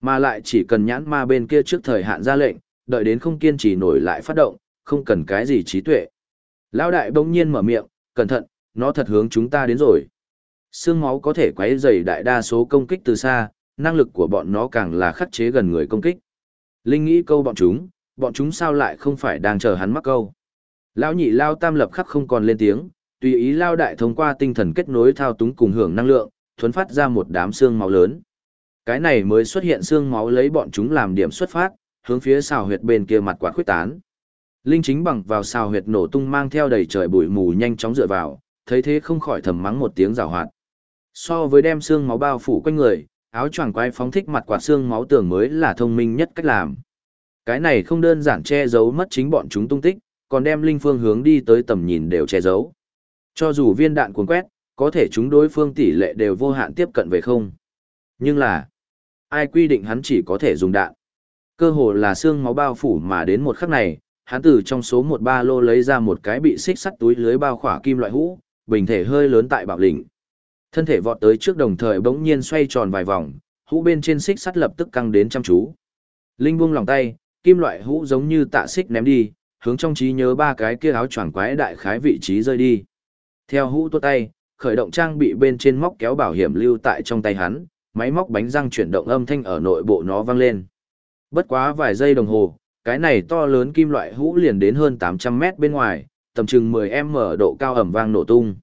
Speaker 1: Mà lại chỉ cần nhãn ma bên kia trước thời hạn ra lệnh, đợi đến không kiên trì nổi lại phát động, không cần cái gì trí tuệ. Lão đại bỗng nhiên mở miệng, cẩn thận, nó thật hướng chúng ta đến rồi. Xương máu có thể quấy dày đại đa số công kích từ xa, năng lực của bọn nó càng là khắc chế gần người công kích. Linh nghĩ câu bọn chúng, bọn chúng sao lại không phải đang chờ hắn mắc câu. Lão nhị lao tam lập khắc không còn lên tiếng, tùy ý lao đại thông qua tinh thần kết nối thao túng cùng hưởng năng lượng, thuấn phát ra một đám xương máu lớn. Cái này mới xuất hiện xương máu lấy bọn chúng làm điểm xuất phát, hướng phía xào huyệt bên kia mặt quạt khuyết tán. Linh chính bằng vào xào huyệt nổ tung mang theo đầy trời bụi mù nhanh chóng dựa vào, thấy thế không khỏi thầm mắng một tiếng rào hoạt. So với đem xương máu bao phủ quanh người, áo choàng quái phóng thích mặt quạt xương máu tường mới là thông minh nhất cách làm. Cái này không đơn giản che giấu mất chính bọn chúng tung tích, còn đem linh phương hướng đi tới tầm nhìn đều che giấu. Cho dù viên đạn cuốn quét, có thể chúng đối phương tỷ lệ đều vô hạn tiếp cận về không. Nhưng là, ai quy định hắn chỉ có thể dùng đạn. Cơ hồ là xương máu bao phủ mà đến một khắc này, hắn từ trong số một ba lô lấy ra một cái bị xích sắt túi lưới bao khỏa kim loại hũ, bình thể hơi lớn tại bạo lĩnh. Thân thể vọt tới trước đồng thời bỗng nhiên xoay tròn vài vòng, hũ bên trên xích sắt lập tức căng đến chăm chú. Linh buông lòng tay, kim loại hũ giống như tạ xích ném đi, hướng trong trí nhớ ba cái kia áo choàng quái đại khái vị trí rơi đi. Theo hũ tua tay, khởi động trang bị bên trên móc kéo bảo hiểm lưu tại trong tay hắn, máy móc bánh răng chuyển động âm thanh ở nội bộ nó vang lên. Bất quá vài giây đồng hồ, cái này to lớn kim loại hũ liền đến hơn 800 mét bên ngoài, tầm chừng 10m độ cao ẩm vang nổ tung.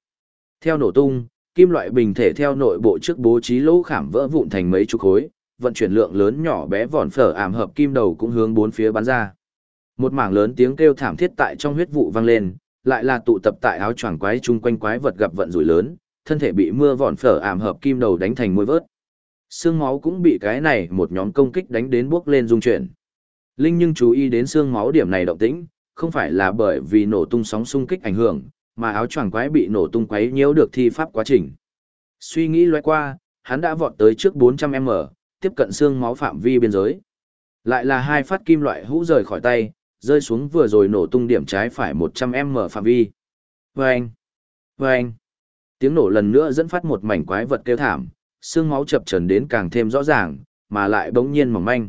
Speaker 1: Theo nổ tung, kim loại bình thể theo nội bộ trước bố trí lỗ khảm vỡ vụn thành mấy chục khối, vận chuyển lượng lớn nhỏ bé vòn phở ảm hợp kim đầu cũng hướng bốn phía bắn ra. Một mảng lớn tiếng kêu thảm thiết tại trong huyết vụ vang lên, lại là tụ tập tại áo choàng quái chung quanh quái vật gặp vận rủi lớn, thân thể bị mưa vòn phở ảm hợp kim đầu đánh thành môi vớt. Xương máu cũng bị cái này một nhóm công kích đánh đến bước lên dung chuyển. Linh nhưng chú ý đến xương máu điểm này động tĩnh, không phải là bởi vì nổ tung sóng xung kích ảnh hưởng, mà áo choàng quái bị nổ tung quấy nhiễu được thi pháp quá trình. Suy nghĩ lóe qua, hắn đã vọt tới trước 400m, tiếp cận xương máu phạm vi biên giới. Lại là hai phát kim loại hũ rời khỏi tay, rơi xuống vừa rồi nổ tung điểm trái phải 100m phạm vi. Vâng! Vâng! Tiếng nổ lần nữa dẫn phát một mảnh quái vật kêu thảm, xương máu chập trần đến càng thêm rõ ràng, mà lại bỗng nhiên mỏng manh.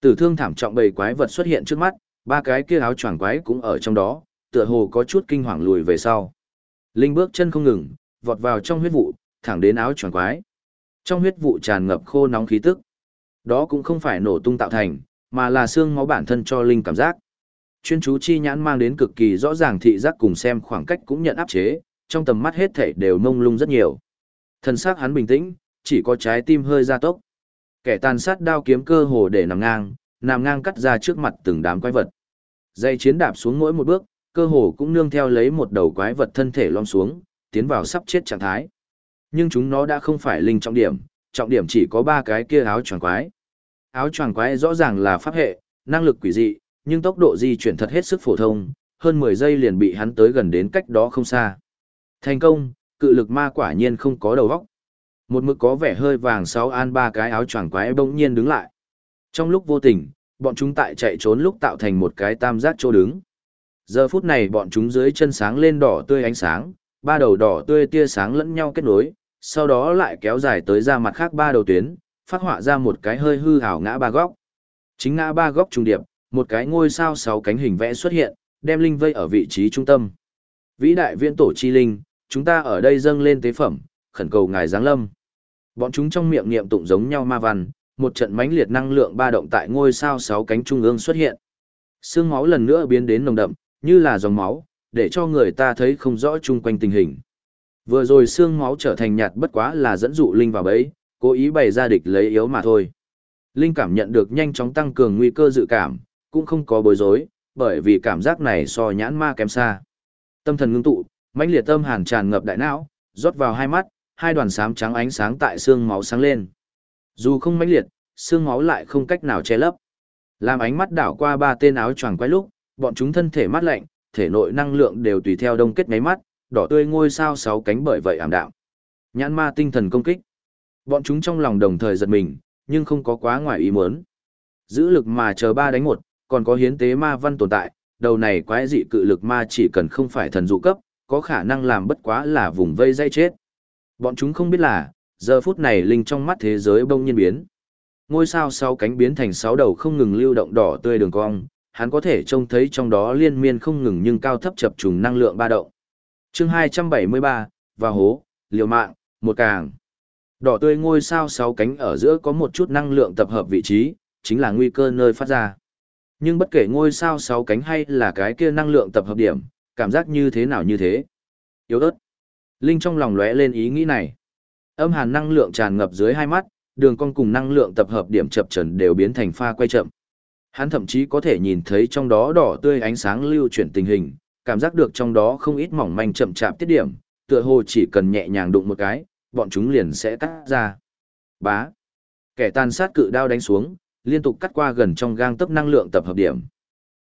Speaker 1: Tử thương thảm trọng bầy quái vật xuất hiện trước mắt, ba cái kia áo choàng quái cũng ở trong đó, tựa hồ có chút kinh hoàng lùi về sau. Linh bước chân không ngừng, vọt vào trong huyết vụ, thẳng đến áo choàng quái. Trong huyết vụ tràn ngập khô nóng khí tức. Đó cũng không phải nổ tung tạo thành, mà là xương máu bản thân cho linh cảm giác. Chuyên chú chi nhãn mang đến cực kỳ rõ ràng thị giác cùng xem khoảng cách cũng nhận áp chế, trong tầm mắt hết thảy đều mông lung rất nhiều. Thần sắc hắn bình tĩnh, chỉ có trái tim hơi gia tốc. Kẻ tàn sát đao kiếm cơ hồ để nằm ngang, nằm ngang cắt ra trước mặt từng đám quái vật. Dây chiến đạp xuống mỗi một bước, cơ hồ cũng nương theo lấy một đầu quái vật thân thể lom xuống, tiến vào sắp chết trạng thái. Nhưng chúng nó đã không phải linh trọng điểm, trọng điểm chỉ có ba cái kia áo choàng quái. Áo choàng quái rõ ràng là pháp hệ, năng lực quỷ dị, nhưng tốc độ di chuyển thật hết sức phổ thông, hơn 10 giây liền bị hắn tới gần đến cách đó không xa. Thành công, cự lực ma quả nhiên không có đầu óc. Một mực có vẻ hơi vàng sáu an ba cái áo choàng quái bỗng nhiên đứng lại. Trong lúc vô tình, bọn chúng tại chạy trốn lúc tạo thành một cái tam giác chỗ đứng. Giờ phút này bọn chúng dưới chân sáng lên đỏ tươi ánh sáng, ba đầu đỏ tươi tia sáng lẫn nhau kết nối, sau đó lại kéo dài tới ra mặt khác ba đầu tuyến, phát họa ra một cái hơi hư hảo ngã ba góc. Chính ngã ba góc trùng điệp, một cái ngôi sao sáu cánh hình vẽ xuất hiện, đem linh vây ở vị trí trung tâm. Vĩ đại viên tổ chi linh, chúng ta ở đây dâng lên tế phẩm, khẩn cầu ngài giáng lâm. Bọn chúng trong miệng niệm tụng giống nhau ma văn, một trận mãnh liệt năng lượng ba động tại ngôi sao sáu cánh trung ương xuất hiện. Sương máu lần nữa biến đến nồng đậm, như là dòng máu, để cho người ta thấy không rõ chung quanh tình hình. Vừa rồi xương máu trở thành nhạt bất quá là dẫn dụ Linh vào bẫy, cố ý bày ra địch lấy yếu mà thôi. Linh cảm nhận được nhanh chóng tăng cường nguy cơ dự cảm, cũng không có bối rối, bởi vì cảm giác này so nhãn ma kém xa. Tâm thần ngưng tụ, mãnh liệt tâm hàn tràn ngập đại não, rót vào hai mắt, hai đoàn sám trắng ánh sáng tại xương máu sáng lên. Dù không mãnh liệt, xương máu lại không cách nào che lấp. Làm ánh mắt đảo qua ba tên áo choàng quái lúc, bọn chúng thân thể mát lạnh, thể nội năng lượng đều tùy theo đông kết mấy mắt, đỏ tươi ngôi sao sáu cánh bởi vậy ảm đạm. Nhãn ma tinh thần công kích. Bọn chúng trong lòng đồng thời giật mình, nhưng không có quá ngoài ý muốn. Giữ lực mà chờ ba đánh một, còn có hiến tế ma văn tồn tại, đầu này quái dị cự lực ma chỉ cần không phải thần dụ cấp, có khả năng làm bất quá là vùng vây dây chết. Bọn chúng không biết là, giờ phút này linh trong mắt thế giới bông nhiên biến. Ngôi sao sáu cánh biến thành sáu đầu không ngừng lưu động đỏ tươi đường cong, hắn có thể trông thấy trong đó liên miên không ngừng nhưng cao thấp chập trùng năng lượng ba động. Chương 273, và hố, liều mạng, một càng. Đỏ tươi ngôi sao sáu cánh ở giữa có một chút năng lượng tập hợp vị trí, chính là nguy cơ nơi phát ra. Nhưng bất kể ngôi sao sáu cánh hay là cái kia năng lượng tập hợp điểm, cảm giác như thế nào như thế. Yếu ớt. Linh trong lòng lóe lên ý nghĩ này. Âm hàn năng lượng tràn ngập dưới hai mắt, đường cong cùng năng lượng tập hợp điểm chập trần đều biến thành pha quay chậm. Hắn thậm chí có thể nhìn thấy trong đó đỏ tươi ánh sáng lưu chuyển tình hình, cảm giác được trong đó không ít mỏng manh chậm chạp tiết điểm, tựa hồ chỉ cần nhẹ nhàng đụng một cái, bọn chúng liền sẽ cắt ra. Bá. Kẻ tàn sát cự đao đánh xuống, liên tục cắt qua gần trong gang tấc năng lượng tập hợp điểm.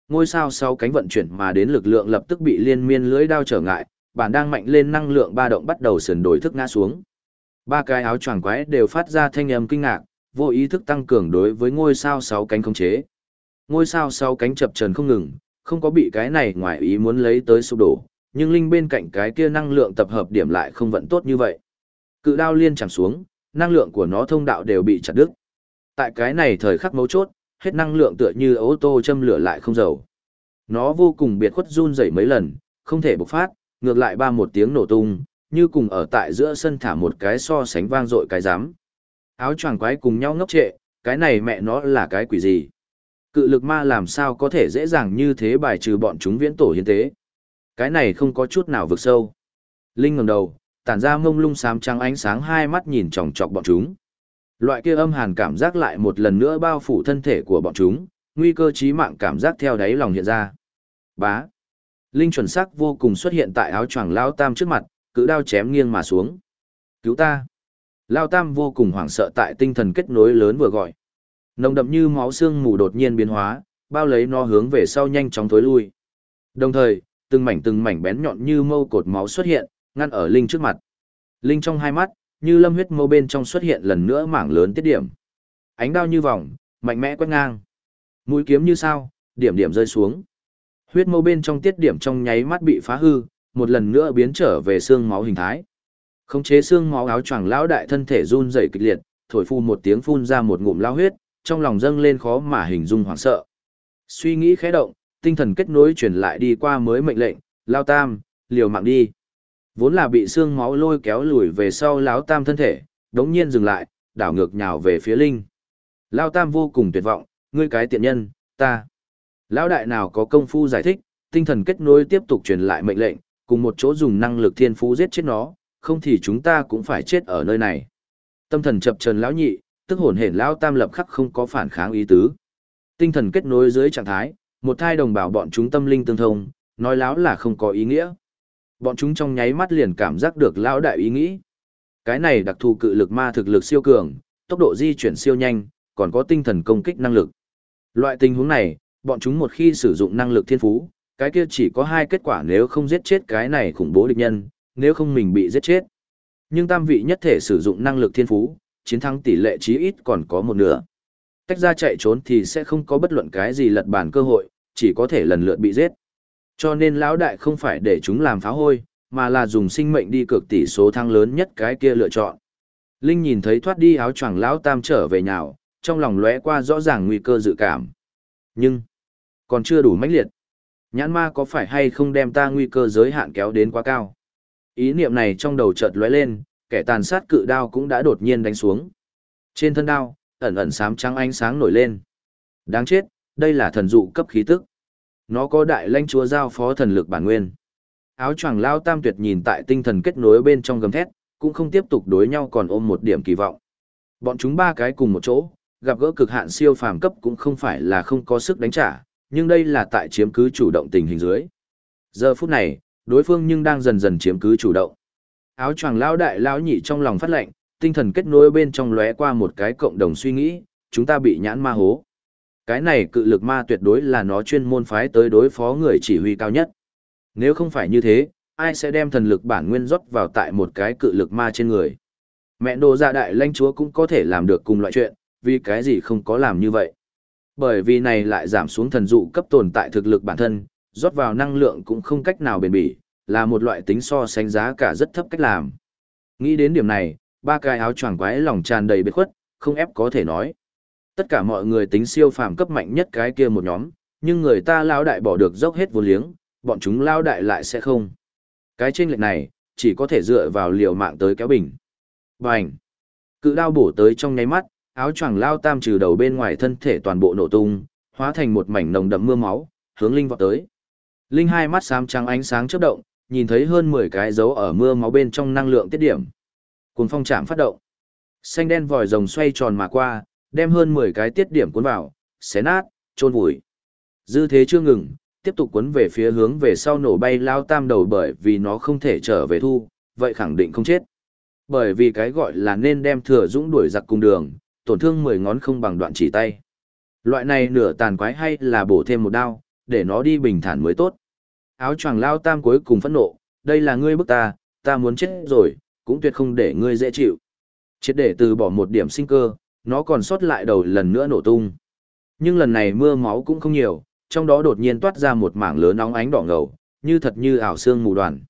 Speaker 1: Ngôi sao sau cánh vận chuyển mà đến lực lượng lập tức bị liên miên lưới đao trở ngại, bản đang mạnh lên năng lượng ba động bắt đầu sườn đổi thức ngã xuống. Ba cái áo choàng quái đều phát ra thanh âm kinh ngạc, vô ý thức tăng cường đối với ngôi sao sáu cánh khống chế. Ngôi sao sáu cánh chập trần không ngừng, không có bị cái này ngoài ý muốn lấy tới sụp đổ, nhưng linh bên cạnh cái kia năng lượng tập hợp điểm lại không vận tốt như vậy. Cự đao liên chẳng xuống, năng lượng của nó thông đạo đều bị chặt đứt. Tại cái này thời khắc mấu chốt, hết năng lượng tựa như ô tô châm lửa lại không dầu. Nó vô cùng biệt khuất run rẩy mấy lần, không thể bộc phát, ngược lại ba một tiếng nổ tung, như cùng ở tại giữa sân thả một cái so sánh vang dội cái giám. Áo choàng quái cùng nhau ngốc trệ, cái này mẹ nó là cái quỷ gì? Cự lực ma làm sao có thể dễ dàng như thế bài trừ bọn chúng viễn tổ hiến tế. Cái này không có chút nào vực sâu. Linh ngẩng đầu, tản ra mông lung xám trắng ánh sáng hai mắt nhìn chòng chọc bọn chúng. Loại kia âm hàn cảm giác lại một lần nữa bao phủ thân thể của bọn chúng, nguy cơ chí mạng cảm giác theo đáy lòng hiện ra. Bá. Linh chuẩn sắc vô cùng xuất hiện tại áo choàng lao tam trước mặt, cự đao chém nghiêng mà xuống. Cứu ta. Lao tam vô cùng hoảng sợ tại tinh thần kết nối lớn vừa gọi. Nồng đậm như máu xương mù đột nhiên biến hóa, bao lấy nó hướng về sau nhanh chóng thối lui. Đồng thời, từng mảnh từng mảnh bén nhọn như mâu cột máu xuất hiện, ngăn ở Linh trước mặt. Linh trong hai mắt, như lâm huyết mâu bên trong xuất hiện lần nữa mảng lớn tiết điểm. Ánh đao như vòng, mạnh mẽ quét ngang. Mũi kiếm như sao, điểm điểm rơi xuống. Huyết mâu bên trong tiết điểm trong nháy mắt bị phá hư, một lần nữa biến trở về xương máu hình thái. Khống chế xương máu áo choàng lão đại thân thể run rẩy kịch liệt, thổi phu một tiếng phun ra một ngụm lao huyết, trong lòng dâng lên khó mà hình dung hoảng sợ. Suy nghĩ khẽ động, tinh thần kết nối truyền lại đi qua mới mệnh lệnh, lao tam, liều mạng đi. Vốn là bị xương máu lôi kéo lùi về sau lão tam thân thể, đống nhiên dừng lại, đảo ngược nhào về phía linh. Lao tam vô cùng tuyệt vọng, ngươi cái tiện nhân, ta. Lão đại nào có công phu giải thích, tinh thần kết nối tiếp tục truyền lại mệnh lệnh, cùng một chỗ dùng năng lực thiên phú giết chết nó, không thì chúng ta cũng phải chết ở nơi này. Tâm thần chập trần lão nhị, tức hồn hển lão tam lập khắc không có phản kháng ý tứ. Tinh thần kết nối dưới trạng thái, một thai đồng bào bọn chúng tâm linh tương thông, nói láo là không có ý nghĩa. Bọn chúng trong nháy mắt liền cảm giác được lão đại ý nghĩ. Cái này đặc thù cự lực ma thực lực siêu cường, tốc độ di chuyển siêu nhanh, còn có tinh thần công kích năng lực. Loại tình huống này, bọn chúng một khi sử dụng năng lực thiên phú, cái kia chỉ có hai kết quả nếu không giết chết cái này khủng bố địch nhân, nếu không mình bị giết chết. Nhưng tam vị nhất thể sử dụng năng lực thiên phú, chiến thắng tỷ lệ chí ít còn có một nửa. Tách ra chạy trốn thì sẽ không có bất luận cái gì lật bàn cơ hội, chỉ có thể lần lượt bị giết. Cho nên lão đại không phải để chúng làm phá hôi, mà là dùng sinh mệnh đi cược tỷ số thắng lớn nhất cái kia lựa chọn. Linh nhìn thấy thoát đi áo choàng lão tam trở về nhào, trong lòng lóe qua rõ ràng nguy cơ dự cảm. Nhưng, còn chưa đủ mãnh liệt. Nhãn ma có phải hay không đem ta nguy cơ giới hạn kéo đến quá cao? Ý niệm này trong đầu chợt lóe lên, kẻ tàn sát cự đao cũng đã đột nhiên đánh xuống. Trên thân đao, ẩn ẩn sám trắng ánh sáng nổi lên. Đáng chết, đây là thần dụ cấp khí tức. Nó có đại lãnh chúa giao phó thần lực bản nguyên. Áo choàng lao tam tuyệt nhìn tại tinh thần kết nối bên trong gầm thét, cũng không tiếp tục đối nhau còn ôm một điểm kỳ vọng. Bọn chúng ba cái cùng một chỗ, gặp gỡ cực hạn siêu phàm cấp cũng không phải là không có sức đánh trả, nhưng đây là tại chiếm cứ chủ động tình hình dưới. Giờ phút này, đối phương nhưng đang dần dần chiếm cứ chủ động. Áo choàng lao đại lao nhị trong lòng phát lệnh, tinh thần kết nối bên trong lóe qua một cái cộng đồng suy nghĩ, chúng ta bị nhãn ma hố. Cái này cự lực ma tuyệt đối là nó chuyên môn phái tới đối phó người chỉ huy cao nhất. Nếu không phải như thế, ai sẽ đem thần lực bản nguyên rót vào tại một cái cự lực ma trên người. Mẹ đồ gia đại lãnh chúa cũng có thể làm được cùng loại chuyện, vì cái gì không có làm như vậy. Bởi vì này lại giảm xuống thần dụ cấp tồn tại thực lực bản thân, rót vào năng lượng cũng không cách nào bền bỉ, là một loại tính so sánh giá cả rất thấp cách làm. Nghĩ đến điểm này, ba cái áo choàng quái lòng tràn đầy biệt khuất, không ép có thể nói. Tất cả mọi người tính siêu phàm cấp mạnh nhất cái kia một nhóm, nhưng người ta lao đại bỏ được dốc hết vô liếng, bọn chúng lao đại lại sẽ không. Cái tranh lệch này, chỉ có thể dựa vào liều mạng tới kéo bình. Bành! Cự đao bổ tới trong nháy mắt, áo choàng lao tam trừ đầu bên ngoài thân thể toàn bộ nổ tung, hóa thành một mảnh nồng đậm mưa máu, hướng Linh vọt tới. Linh hai mắt xám trắng ánh sáng chớp động, nhìn thấy hơn 10 cái dấu ở mưa máu bên trong năng lượng tiết điểm. Cuồng phong chạm phát động. Xanh đen vòi rồng xoay tròn mà qua, đem hơn 10 cái tiết điểm cuốn vào, xé nát, trôn vùi. Dư thế chưa ngừng, tiếp tục cuốn về phía hướng về sau nổ bay lao tam đầu bởi vì nó không thể trở về thu, vậy khẳng định không chết. Bởi vì cái gọi là nên đem thừa dũng đuổi giặc cùng đường, tổn thương 10 ngón không bằng đoạn chỉ tay. Loại này nửa tàn quái hay là bổ thêm một đao, để nó đi bình thản mới tốt. Áo choàng lao tam cuối cùng phẫn nộ, đây là ngươi bức ta, ta muốn chết rồi, cũng tuyệt không để ngươi dễ chịu. Chết để từ bỏ một điểm sinh cơ, nó còn sót lại đầu lần nữa nổ tung. Nhưng lần này mưa máu cũng không nhiều, trong đó đột nhiên toát ra một mảng lớn nóng ánh đỏ ngầu, như thật như ảo xương mù đoàn.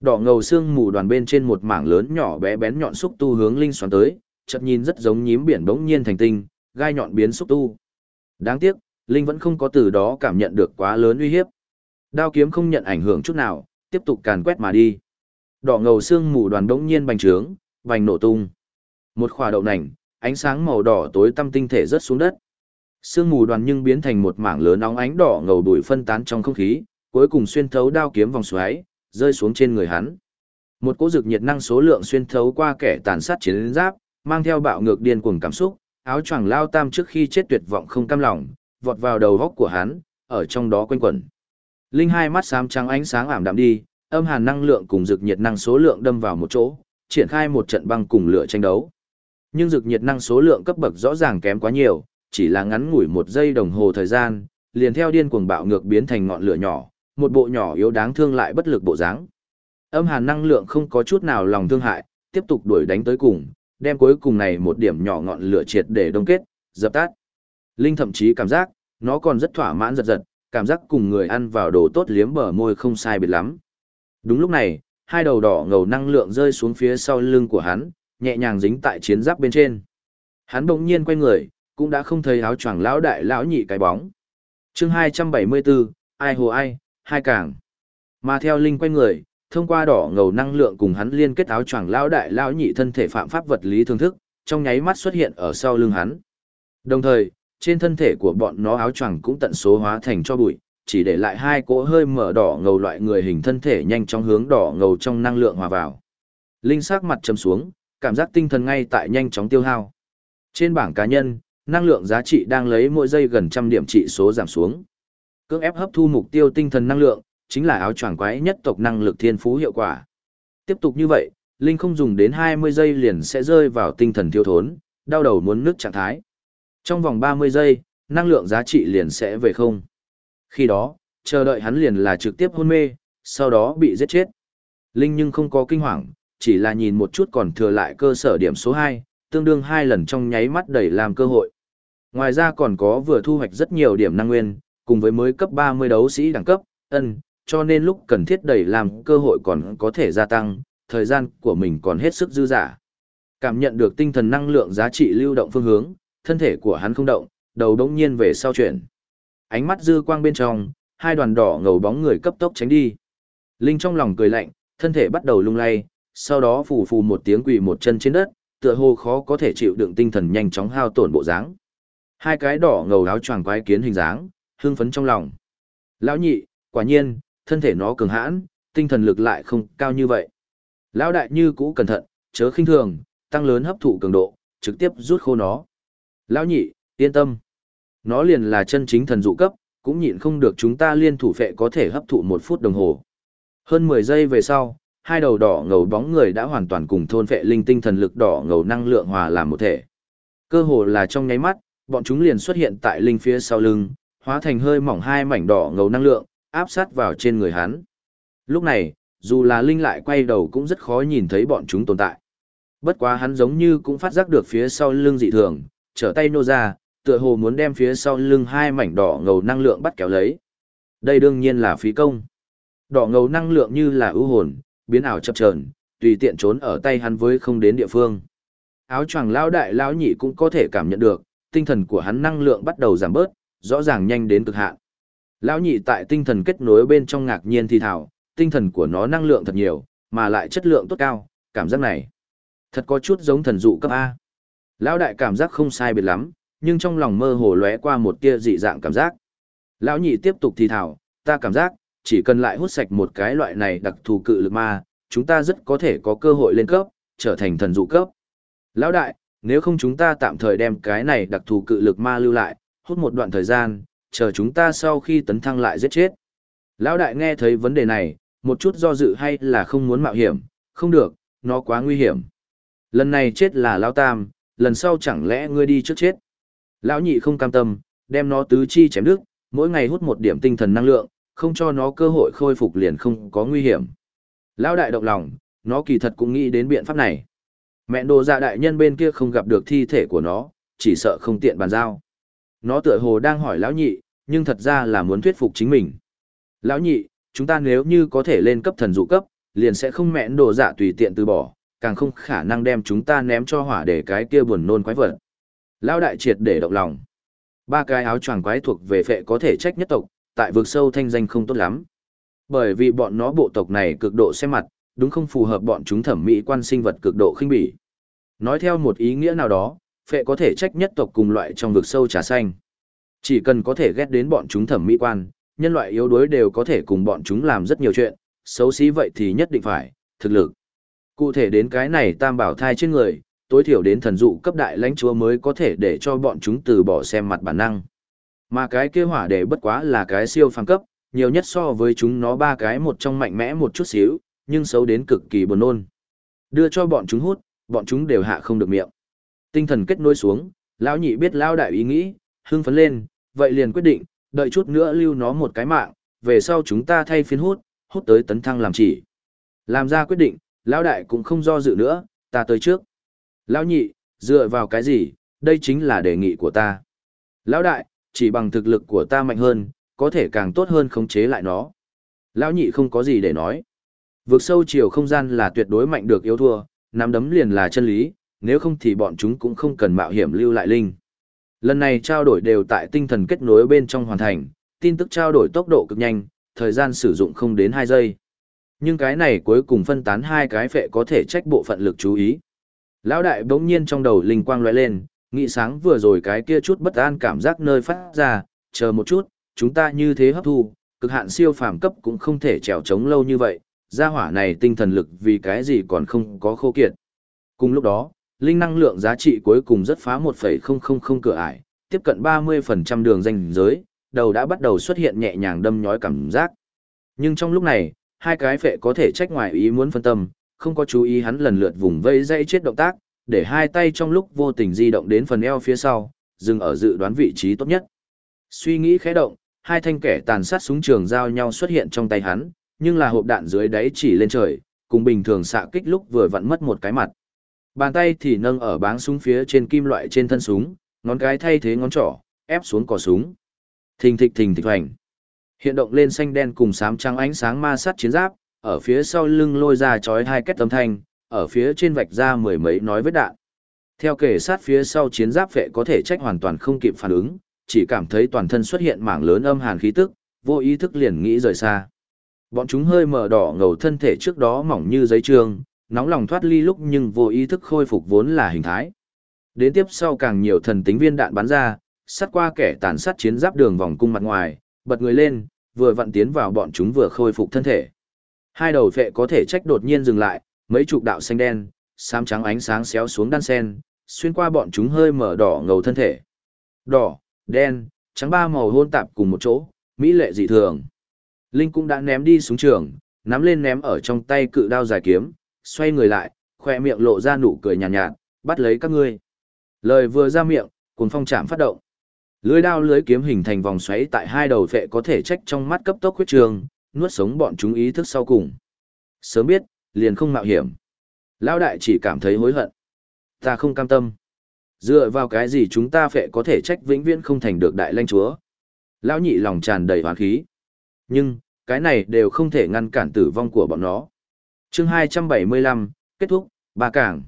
Speaker 1: Đỏ ngầu xương mù đoàn bên trên một mảng lớn nhỏ bé bén nhọn xúc tu hướng linh xoắn tới, chợt nhìn rất giống nhím biển bỗng nhiên thành tinh, gai nhọn biến xúc tu. Đáng tiếc, linh vẫn không có từ đó cảm nhận được quá lớn uy hiếp. Đao kiếm không nhận ảnh hưởng chút nào, tiếp tục càn quét mà đi. Đỏ ngầu xương mù đoàn bỗng nhiên bành trướng, bành nổ tung. Một khỏa đậu nành, ánh sáng màu đỏ tối tăm tinh thể rớt xuống đất. Sương mù đoàn nhưng biến thành một mảng lớn óng ánh đỏ ngầu đuổi phân tán trong không khí, cuối cùng xuyên thấu đao kiếm vòng xoáy, rơi xuống trên người hắn. Một cỗ dược nhiệt năng số lượng xuyên thấu qua kẻ tàn sát chiến giáp, mang theo bạo ngược điên cuồng cảm xúc, áo choàng lao tam trước khi chết tuyệt vọng không cam lòng, vọt vào đầu góc của hắn, ở trong đó quanh quẩn. Linh hai mắt xám trắng ánh sáng ảm đạm đi, âm hàn năng lượng cùng dược nhiệt năng số lượng đâm vào một chỗ, triển khai một trận băng cùng lửa tranh đấu. Nhưng dược nhiệt năng số lượng cấp bậc rõ ràng kém quá nhiều, chỉ là ngắn ngủi một giây đồng hồ thời gian, liền theo điên cuồng bạo ngược biến thành ngọn lửa nhỏ, một bộ nhỏ yếu đáng thương lại bất lực bộ dáng. Âm hàn năng lượng không có chút nào lòng thương hại, tiếp tục đuổi đánh tới cùng, đem cuối cùng này một điểm nhỏ ngọn lửa triệt để đông kết, dập tắt. Linh thậm chí cảm giác, nó còn rất thỏa mãn giật giật, cảm giác cùng người ăn vào đồ tốt liếm bờ môi không sai biệt lắm. Đúng lúc này, hai đầu đỏ ngầu năng lượng rơi xuống phía sau lưng của hắn, nhẹ nhàng dính tại chiến giáp bên trên. Hắn bỗng nhiên quay người, cũng đã không thấy áo choàng lão đại lão nhị cái bóng. chương 274, ai hồ ai, hai càng. Mà theo Linh quay người, thông qua đỏ ngầu năng lượng cùng hắn liên kết áo choàng lão đại lão nhị thân thể phạm pháp vật lý thương thức, trong nháy mắt xuất hiện ở sau lưng hắn. Đồng thời, trên thân thể của bọn nó áo choàng cũng tận số hóa thành cho bụi, chỉ để lại hai cỗ hơi mở đỏ ngầu loại người hình thân thể nhanh chóng hướng đỏ ngầu trong năng lượng hòa vào. Linh sắc mặt trầm xuống, cảm giác tinh thần ngay tại nhanh chóng tiêu hao. Trên bảng cá nhân, năng lượng giá trị đang lấy mỗi giây gần trăm điểm trị số giảm xuống. Cưỡng ép hấp thu mục tiêu tinh thần năng lượng, chính là áo choàng quái nhất tộc năng lực thiên phú hiệu quả. Tiếp tục như vậy, Linh không dùng đến 20 giây liền sẽ rơi vào tinh thần thiếu thốn, đau đầu muốn nước trạng thái. Trong vòng 30 giây, năng lượng giá trị liền sẽ về không. Khi đó, chờ đợi hắn liền là trực tiếp hôn mê, sau đó bị giết chết. Linh nhưng không có kinh hoàng, chỉ là nhìn một chút còn thừa lại cơ sở điểm số 2, tương đương hai lần trong nháy mắt đẩy làm cơ hội. Ngoài ra còn có vừa thu hoạch rất nhiều điểm năng nguyên, cùng với mới cấp 30 đấu sĩ đẳng cấp, ân, cho nên lúc cần thiết đẩy làm cơ hội còn có thể gia tăng, thời gian của mình còn hết sức dư giả. Cảm nhận được tinh thần năng lượng giá trị lưu động phương hướng, thân thể của hắn không động, đầu đống nhiên về sau chuyển. Ánh mắt dư quang bên trong, hai đoàn đỏ ngầu bóng người cấp tốc tránh đi. Linh trong lòng cười lạnh, thân thể bắt đầu lung lay, sau đó phù phù một tiếng quỳ một chân trên đất, tựa hồ khó có thể chịu đựng tinh thần nhanh chóng hao tổn bộ dáng. Hai cái đỏ ngầu áo choàng quái kiến hình dáng, hưng phấn trong lòng. Lão nhị, quả nhiên, thân thể nó cường hãn, tinh thần lực lại không cao như vậy. Lão đại như cũ cẩn thận, chớ khinh thường, tăng lớn hấp thụ cường độ, trực tiếp rút khô nó. Lão nhị, yên tâm. Nó liền là chân chính thần dụ cấp, cũng nhịn không được chúng ta liên thủ phệ có thể hấp thụ một phút đồng hồ. Hơn 10 giây về sau, hai đầu đỏ ngầu bóng người đã hoàn toàn cùng thôn phệ linh tinh thần lực đỏ ngầu năng lượng hòa làm một thể. Cơ hồ là trong nháy mắt, bọn chúng liền xuất hiện tại linh phía sau lưng, hóa thành hơi mỏng hai mảnh đỏ ngầu năng lượng, áp sát vào trên người hắn. Lúc này, dù là linh lại quay đầu cũng rất khó nhìn thấy bọn chúng tồn tại. Bất quá hắn giống như cũng phát giác được phía sau lưng dị thường, trở tay nô ra, tựa hồ muốn đem phía sau lưng hai mảnh đỏ ngầu năng lượng bắt kéo lấy. Đây đương nhiên là phí công. Đỏ ngầu năng lượng như là ưu hồn, biến ảo chập chờn, tùy tiện trốn ở tay hắn với không đến địa phương. Áo choàng lão đại lão nhị cũng có thể cảm nhận được, tinh thần của hắn năng lượng bắt đầu giảm bớt, rõ ràng nhanh đến cực hạn. Lão nhị tại tinh thần kết nối bên trong ngạc nhiên thi thảo, tinh thần của nó năng lượng thật nhiều, mà lại chất lượng tốt cao, cảm giác này thật có chút giống thần dụ cấp A. Lão đại cảm giác không sai biệt lắm, nhưng trong lòng mơ hồ lóe qua một tia dị dạng cảm giác. Lão nhị tiếp tục thì thảo, ta cảm giác, chỉ cần lại hút sạch một cái loại này đặc thù cự lực ma, chúng ta rất có thể có cơ hội lên cấp, trở thành thần dụ cấp. Lão đại, nếu không chúng ta tạm thời đem cái này đặc thù cự lực ma lưu lại, hút một đoạn thời gian, chờ chúng ta sau khi tấn thăng lại giết chết. Lão đại nghe thấy vấn đề này, một chút do dự hay là không muốn mạo hiểm, không được, nó quá nguy hiểm. Lần này chết là Lão Tam, lần sau chẳng lẽ ngươi đi trước chết. Lão nhị không cam tâm, đem nó tứ chi chém đứt, mỗi ngày hút một điểm tinh thần năng lượng, không cho nó cơ hội khôi phục liền không có nguy hiểm. Lão đại động lòng, nó kỳ thật cũng nghĩ đến biện pháp này. Mẹ đồ dạ đại nhân bên kia không gặp được thi thể của nó, chỉ sợ không tiện bàn giao. Nó tựa hồ đang hỏi lão nhị, nhưng thật ra là muốn thuyết phục chính mình. Lão nhị, chúng ta nếu như có thể lên cấp thần dụ cấp, liền sẽ không mẹn đồ dạ tùy tiện từ bỏ, càng không khả năng đem chúng ta ném cho hỏa để cái kia buồn nôn quái vật. Lão đại triệt để động lòng. Ba cái áo choàng quái thuộc về phệ có thể trách nhất tộc, tại vực sâu thanh danh không tốt lắm. Bởi vì bọn nó bộ tộc này cực độ xem mặt, đúng không phù hợp bọn chúng thẩm mỹ quan sinh vật cực độ khinh bỉ. Nói theo một ý nghĩa nào đó, phệ có thể trách nhất tộc cùng loại trong vực sâu trà xanh. Chỉ cần có thể ghét đến bọn chúng thẩm mỹ quan, nhân loại yếu đuối đều có thể cùng bọn chúng làm rất nhiều chuyện, xấu xí vậy thì nhất định phải, thực lực. Cụ thể đến cái này tam bảo thai trên người, tối thiểu đến thần dụ cấp đại lãnh chúa mới có thể để cho bọn chúng từ bỏ xem mặt bản năng. Mà cái kia hỏa để bất quá là cái siêu phàm cấp, nhiều nhất so với chúng nó ba cái một trong mạnh mẽ một chút xíu, nhưng xấu đến cực kỳ buồn nôn. Đưa cho bọn chúng hút, bọn chúng đều hạ không được miệng. Tinh thần kết nối xuống, lão nhị biết lão đại ý nghĩ, hưng phấn lên, vậy liền quyết định, đợi chút nữa lưu nó một cái mạng, về sau chúng ta thay phiên hút, hút tới tấn thăng làm chỉ. Làm ra quyết định, lão đại cũng không do dự nữa, ta tới trước. Lão nhị, dựa vào cái gì, đây chính là đề nghị của ta. Lão đại, chỉ bằng thực lực của ta mạnh hơn, có thể càng tốt hơn khống chế lại nó. Lão nhị không có gì để nói. Vượt sâu chiều không gian là tuyệt đối mạnh được yếu thua, nắm đấm liền là chân lý, nếu không thì bọn chúng cũng không cần mạo hiểm lưu lại linh. Lần này trao đổi đều tại tinh thần kết nối bên trong hoàn thành, tin tức trao đổi tốc độ cực nhanh, thời gian sử dụng không đến 2 giây. Nhưng cái này cuối cùng phân tán hai cái phệ có thể trách bộ phận lực chú ý. Lão đại bỗng nhiên trong đầu linh quang lóe lên, nghĩ sáng vừa rồi cái kia chút bất an cảm giác nơi phát ra, chờ một chút, chúng ta như thế hấp thu, cực hạn siêu phàm cấp cũng không thể trèo trống lâu như vậy, gia hỏa này tinh thần lực vì cái gì còn không có khô kiệt. Cùng lúc đó, linh năng lượng giá trị cuối cùng rất phá 1,000 cửa ải, tiếp cận 30% đường danh giới, đầu đã bắt đầu xuất hiện nhẹ nhàng đâm nhói cảm giác. Nhưng trong lúc này, hai cái phệ có thể trách ngoài ý muốn phân tâm, không có chú ý hắn lần lượt vùng vây dây chết động tác, để hai tay trong lúc vô tình di động đến phần eo phía sau, dừng ở dự đoán vị trí tốt nhất. Suy nghĩ khẽ động, hai thanh kẻ tàn sát súng trường giao nhau xuất hiện trong tay hắn, nhưng là hộp đạn dưới đáy chỉ lên trời, cùng bình thường xạ kích lúc vừa vặn mất một cái mặt. Bàn tay thì nâng ở báng súng phía trên kim loại trên thân súng, ngón cái thay thế ngón trỏ, ép xuống cò súng. Thình thịch thình thịch hoành. Hiện động lên xanh đen cùng xám trắng ánh sáng ma sát chiến giáp, ở phía sau lưng lôi ra chói hai kết tấm thanh, ở phía trên vạch ra mười mấy nói vết đạn. Theo kể sát phía sau chiến giáp vệ có thể trách hoàn toàn không kịp phản ứng, chỉ cảm thấy toàn thân xuất hiện mảng lớn âm hàn khí tức, vô ý thức liền nghĩ rời xa. Bọn chúng hơi mở đỏ ngầu thân thể trước đó mỏng như giấy trương, nóng lòng thoát ly lúc nhưng vô ý thức khôi phục vốn là hình thái. Đến tiếp sau càng nhiều thần tính viên đạn bắn ra, sát qua kẻ tàn sát chiến giáp đường vòng cung mặt ngoài, bật người lên, vừa vặn tiến vào bọn chúng vừa khôi phục thân thể. Hai đầu vệ có thể trách đột nhiên dừng lại, mấy chục đạo xanh đen, xám trắng ánh sáng xéo xuống đan sen, xuyên qua bọn chúng hơi mở đỏ ngầu thân thể. Đỏ, đen, trắng ba màu hôn tạp cùng một chỗ, mỹ lệ dị thường. Linh cũng đã ném đi xuống trường, nắm lên ném ở trong tay cự đao dài kiếm, xoay người lại, khoe miệng lộ ra nụ cười nhàn nhạt, nhạt, bắt lấy các ngươi. Lời vừa ra miệng, cuồng phong chạm phát động. Lưới đao lưới kiếm hình thành vòng xoáy tại hai đầu vệ có thể trách trong mắt cấp tốc huyết trường, nuốt sống bọn chúng ý thức sau cùng. Sớm biết, liền không mạo hiểm. Lão đại chỉ cảm thấy hối hận. Ta không cam tâm. Dựa vào cái gì chúng ta phệ có thể trách vĩnh viễn không thành được đại lãnh chúa. Lão nhị lòng tràn đầy hoán khí. Nhưng, cái này đều không thể ngăn cản tử vong của bọn nó. chương 275, kết thúc, ba cảng.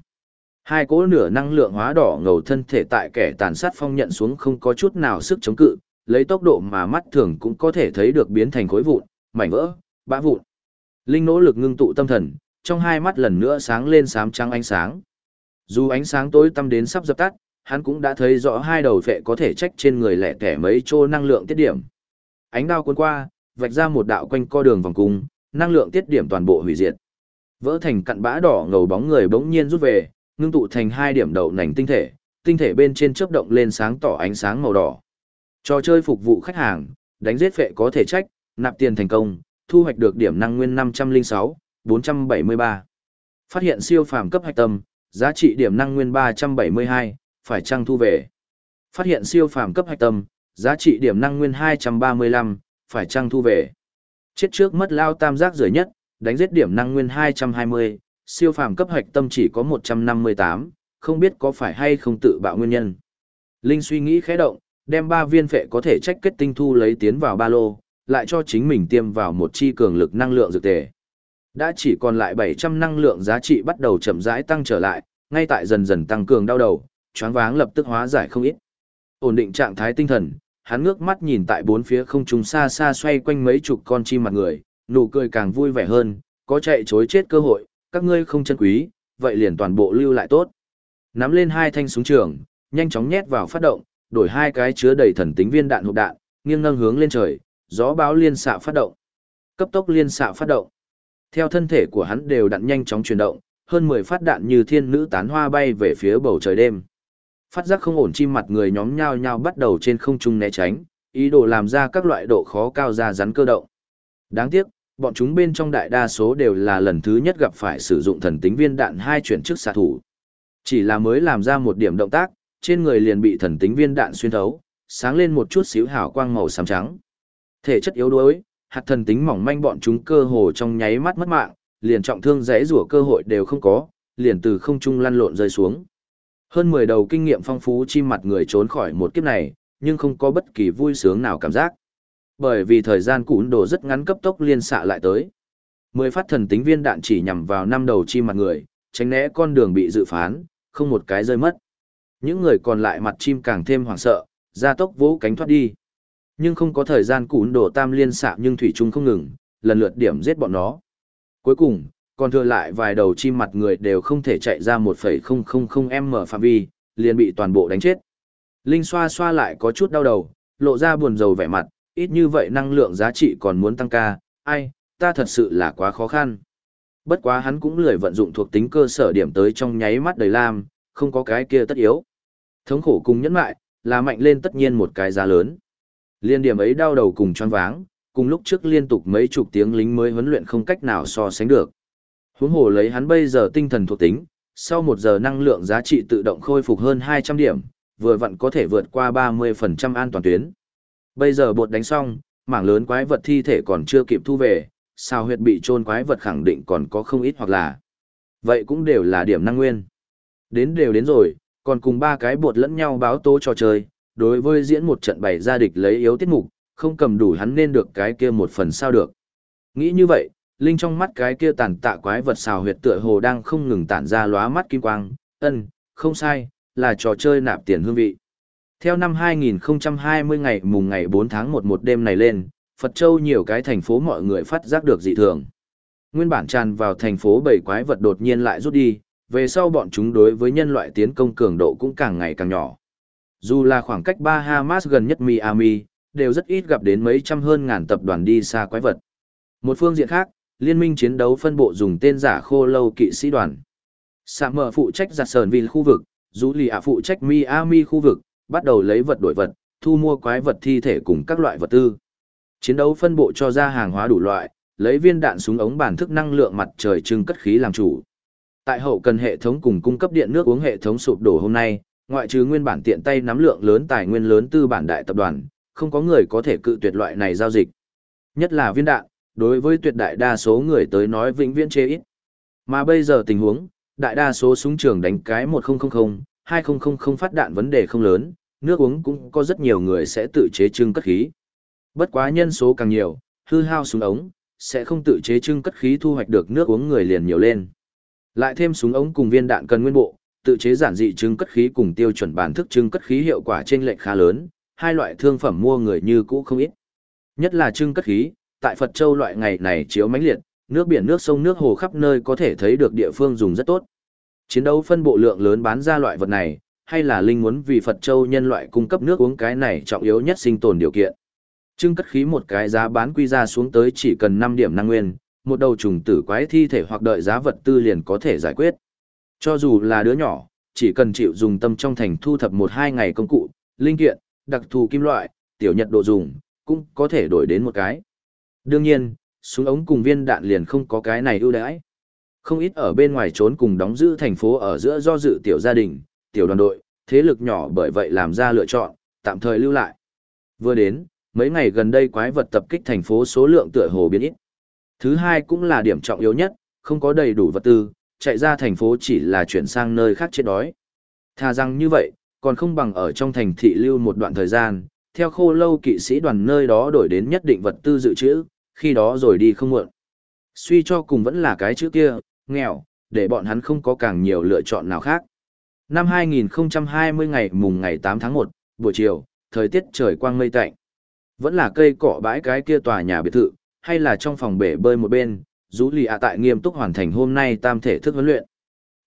Speaker 1: Hai cỗ nửa năng lượng hóa đỏ ngầu thân thể tại kẻ tàn sát phong nhận xuống không có chút nào sức chống cự, lấy tốc độ mà mắt thường cũng có thể thấy được biến thành khối vụn, mảnh vỡ, bã vụn. Linh nỗ lực ngưng tụ tâm thần, trong hai mắt lần nữa sáng lên sám trắng ánh sáng. Dù ánh sáng tối tăm đến sắp dập tắt, hắn cũng đã thấy rõ hai đầu phệ có thể trách trên người lẻ tẻ mấy chỗ năng lượng tiết điểm. Ánh đao cuốn qua, vạch ra một đạo quanh co đường vòng cung, năng lượng tiết điểm toàn bộ hủy diệt. Vỡ thành cặn bã đỏ ngầu bóng người bỗng nhiên rút về, ngưng tụ thành hai điểm đậu nành tinh thể, tinh thể bên trên chớp động lên sáng tỏ ánh sáng màu đỏ. Trò chơi phục vụ khách hàng, đánh giết phệ có thể trách, nạp tiền thành công, thu hoạch được điểm năng nguyên 506, 473. Phát hiện siêu phàm cấp hạch tâm, giá trị điểm năng nguyên 372, phải trăng thu về. Phát hiện siêu phàm cấp hạch tâm, giá trị điểm năng nguyên 235, phải trăng thu về. Chết trước mất lao tam giác rửa nhất, đánh giết điểm năng nguyên 220, siêu phàm cấp hạch tâm chỉ có 158, không biết có phải hay không tự bạo nguyên nhân. Linh suy nghĩ khẽ động, đem ba viên phệ có thể trách kết tinh thu lấy tiến vào ba lô, lại cho chính mình tiêm vào một chi cường lực năng lượng dược tề. Đã chỉ còn lại 700 năng lượng giá trị bắt đầu chậm rãi tăng trở lại, ngay tại dần dần tăng cường đau đầu, choáng váng lập tức hóa giải không ít. Ổn định trạng thái tinh thần, hắn ngước mắt nhìn tại bốn phía không trung xa xa xoay quanh mấy chục con chim mặt người, nụ cười càng vui vẻ hơn, có chạy chối chết cơ hội, các ngươi không chân quý, vậy liền toàn bộ lưu lại tốt. Nắm lên hai thanh súng trường, nhanh chóng nhét vào phát động, đổi hai cái chứa đầy thần tính viên đạn hộp đạn, nghiêng nâng hướng lên trời, gió báo liên xạ phát động. Cấp tốc liên xạ phát động. Theo thân thể của hắn đều đặn nhanh chóng chuyển động, hơn 10 phát đạn như thiên nữ tán hoa bay về phía bầu trời đêm. Phát giác không ổn chim mặt người nhóm nhao nhao bắt đầu trên không trung né tránh, ý đồ làm ra các loại độ khó cao ra rắn cơ động. Đáng tiếc, bọn chúng bên trong đại đa số đều là lần thứ nhất gặp phải sử dụng thần tính viên đạn hai chuyển trước xạ thủ. Chỉ là mới làm ra một điểm động tác, trên người liền bị thần tính viên đạn xuyên thấu, sáng lên một chút xíu hào quang màu xám trắng. Thể chất yếu đuối, hạt thần tính mỏng manh bọn chúng cơ hồ trong nháy mắt mất mạng, liền trọng thương rẽ rủa cơ hội đều không có, liền từ không trung lăn lộn rơi xuống. Hơn 10 đầu kinh nghiệm phong phú chim mặt người trốn khỏi một kiếp này, nhưng không có bất kỳ vui sướng nào cảm giác. Bởi vì thời gian cũn đồ rất ngắn cấp tốc liên xạ lại tới. Mười phát thần tính viên đạn chỉ nhằm vào năm đầu chim mặt người, tránh né con đường bị dự phán, không một cái rơi mất. Những người còn lại mặt chim càng thêm hoảng sợ, ra tốc vỗ cánh thoát đi. Nhưng không có thời gian cún đổ tam liên xạ nhưng thủy trung không ngừng, lần lượt điểm giết bọn nó. Cuối cùng, còn thừa lại vài đầu chim mặt người đều không thể chạy ra 1,000m phạm vi, liền bị toàn bộ đánh chết. Linh xoa xoa lại có chút đau đầu, lộ ra buồn rầu vẻ mặt, ít như vậy năng lượng giá trị còn muốn tăng ca, ai, ta thật sự là quá khó khăn. Bất quá hắn cũng lười vận dụng thuộc tính cơ sở điểm tới trong nháy mắt đầy lam, không có cái kia tất yếu. Thống khổ cùng nhẫn mại, là mạnh lên tất nhiên một cái giá lớn. Liên điểm ấy đau đầu cùng choáng váng, cùng lúc trước liên tục mấy chục tiếng lính mới huấn luyện không cách nào so sánh được. Huống hồ lấy hắn bây giờ tinh thần thuộc tính, sau một giờ năng lượng giá trị tự động khôi phục hơn 200 điểm, vừa vặn có thể vượt qua 30% an toàn tuyến. Bây giờ bột đánh xong, mảng lớn quái vật thi thể còn chưa kịp thu về, sao huyệt bị trôn quái vật khẳng định còn có không ít hoặc là. Vậy cũng đều là điểm năng nguyên. Đến đều đến rồi, còn cùng ba cái bột lẫn nhau báo tố trò chơi, đối với diễn một trận bày ra địch lấy yếu tiết mục, không cầm đủ hắn nên được cái kia một phần sao được. Nghĩ như vậy, Linh trong mắt cái kia tàn tạ quái vật xào huyệt tựa hồ đang không ngừng tản ra lóa mắt kim quang, ân, không sai, là trò chơi nạp tiền hương vị. Theo năm 2020 ngày mùng ngày 4 tháng 1 một đêm này lên, Phật Châu nhiều cái thành phố mọi người phát giác được dị thường. Nguyên bản tràn vào thành phố bảy quái vật đột nhiên lại rút đi, về sau bọn chúng đối với nhân loại tiến công cường độ cũng càng ngày càng nhỏ. Dù là khoảng cách ba Bahamas gần nhất Miami, đều rất ít gặp đến mấy trăm hơn ngàn tập đoàn đi xa quái vật. Một phương diện khác, liên minh chiến đấu phân bộ dùng tên giả khô lâu kỵ sĩ đoàn. Sạ mở phụ trách giặt sờn vì khu vực, dù lì ạ phụ trách Miami khu vực, bắt đầu lấy vật đổi vật, thu mua quái vật thi thể cùng các loại vật tư. Chiến đấu phân bộ cho ra hàng hóa đủ loại, lấy viên đạn súng ống bản thức năng lượng mặt trời trưng cất khí làm chủ. Tại hậu cần hệ thống cùng cung cấp điện nước uống hệ thống sụp đổ hôm nay, ngoại trừ nguyên bản tiện tay nắm lượng lớn tài nguyên lớn tư bản đại tập đoàn, không có người có thể cự tuyệt loại này giao dịch. Nhất là viên đạn, đối với tuyệt đại đa số người tới nói vĩnh viễn chế ít. Mà bây giờ tình huống, đại đa số súng trường đánh cái 1000, 2000 phát đạn vấn đề không lớn, nước uống cũng có rất nhiều người sẽ tự chế trưng cất khí. Bất quá nhân số càng nhiều, hư hao súng ống, sẽ không tự chế trưng cất khí thu hoạch được nước uống người liền nhiều lên. Lại thêm súng ống cùng viên đạn cần nguyên bộ, tự chế giản dị trưng cất khí cùng tiêu chuẩn bản thức trưng cất khí hiệu quả trên lệch khá lớn, hai loại thương phẩm mua người như cũ không ít. Nhất là trưng cất khí, tại Phật Châu loại ngày này chiếu mãnh liệt, nước biển nước sông nước hồ khắp nơi có thể thấy được địa phương dùng rất tốt. Chiến đấu phân bộ lượng lớn bán ra loại vật này, hay là linh muốn vì Phật Châu nhân loại cung cấp nước uống cái này trọng yếu nhất sinh tồn điều kiện. Trưng cất khí một cái giá bán quy ra xuống tới chỉ cần 5 điểm năng nguyên, một đầu trùng tử quái thi thể hoặc đợi giá vật tư liền có thể giải quyết. Cho dù là đứa nhỏ, chỉ cần chịu dùng tâm trong thành thu thập một hai ngày công cụ, linh kiện, đặc thù kim loại, tiểu nhật độ dùng, cũng có thể đổi đến một cái. Đương nhiên, súng ống cùng viên đạn liền không có cái này ưu đãi. Không ít ở bên ngoài trốn cùng đóng giữ thành phố ở giữa do dự tiểu gia đình, tiểu đoàn đội, thế lực nhỏ bởi vậy làm ra lựa chọn, tạm thời lưu lại. Vừa đến, mấy ngày gần đây quái vật tập kích thành phố số lượng tựa hồ biến ít. Thứ hai cũng là điểm trọng yếu nhất, không có đầy đủ vật tư, chạy ra thành phố chỉ là chuyển sang nơi khác chết đói. Thà rằng như vậy, còn không bằng ở trong thành thị lưu một đoạn thời gian, theo khô lâu kỵ sĩ đoàn nơi đó đổi đến nhất định vật tư dự trữ, khi đó rồi đi không muộn. Suy cho cùng vẫn là cái chữ kia, nghèo, để bọn hắn không có càng nhiều lựa chọn nào khác. Năm 2020 ngày mùng ngày 8 tháng 1, buổi chiều, thời tiết trời quang mây tạnh. Vẫn là cây cỏ bãi cái kia tòa nhà biệt thự, hay là trong phòng bể bơi một bên, Dũ lì ạ tại nghiêm túc hoàn thành hôm nay tam thể thức huấn luyện.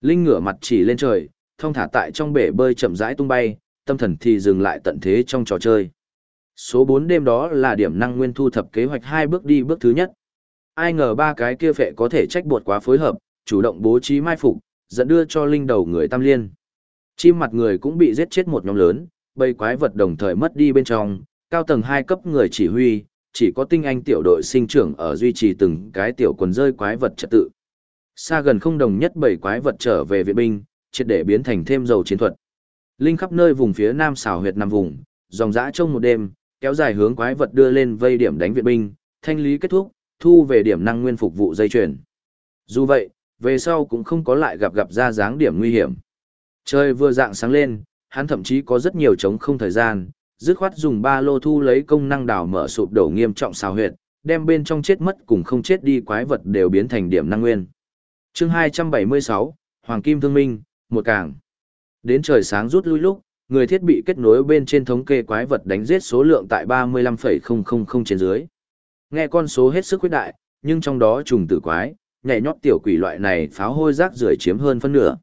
Speaker 1: Linh ngửa mặt chỉ lên trời, thông thả tại trong bể bơi chậm rãi tung bay, tâm thần thì dừng lại tận thế trong trò chơi. Số 4 đêm đó là điểm năng nguyên thu thập kế hoạch hai bước đi bước thứ nhất. Ai ngờ ba cái kia phệ có thể trách bột quá phối hợp, chủ động bố trí mai phục, dẫn đưa cho linh đầu người tam liên. Chim mặt người cũng bị giết chết một nhóm lớn, bầy quái vật đồng thời mất đi bên trong, cao tầng hai cấp người chỉ huy, chỉ có tinh anh tiểu đội sinh trưởng ở duy trì từng cái tiểu quần rơi quái vật trật tự. Xa gần không đồng nhất bảy quái vật trở về viện binh, triệt để biến thành thêm dầu chiến thuật. Linh khắp nơi vùng phía nam xảo huyệt nằm vùng, dòng dã trong một đêm, kéo dài hướng quái vật đưa lên vây điểm đánh viện binh, thanh lý kết thúc, thu về điểm năng nguyên phục vụ dây chuyền. Dù vậy, về sau cũng không có lại gặp gặp ra dáng điểm nguy hiểm. Trời vừa dạng sáng lên, hắn thậm chí có rất nhiều trống không thời gian, dứt khoát dùng ba lô thu lấy công năng đào mở sụp đổ nghiêm trọng xào huyệt, đem bên trong chết mất cùng không chết đi quái vật đều biến thành điểm năng nguyên. Chương 276, Hoàng Kim Thương Minh, một càng. Đến trời sáng rút lui lúc, người thiết bị kết nối bên trên thống kê quái vật đánh giết số lượng tại 35,000 trên dưới. Nghe con số hết sức quyết đại, nhưng trong đó trùng tử quái, nhảy nhót tiểu quỷ loại này pháo hôi rác rưởi chiếm hơn phân nửa.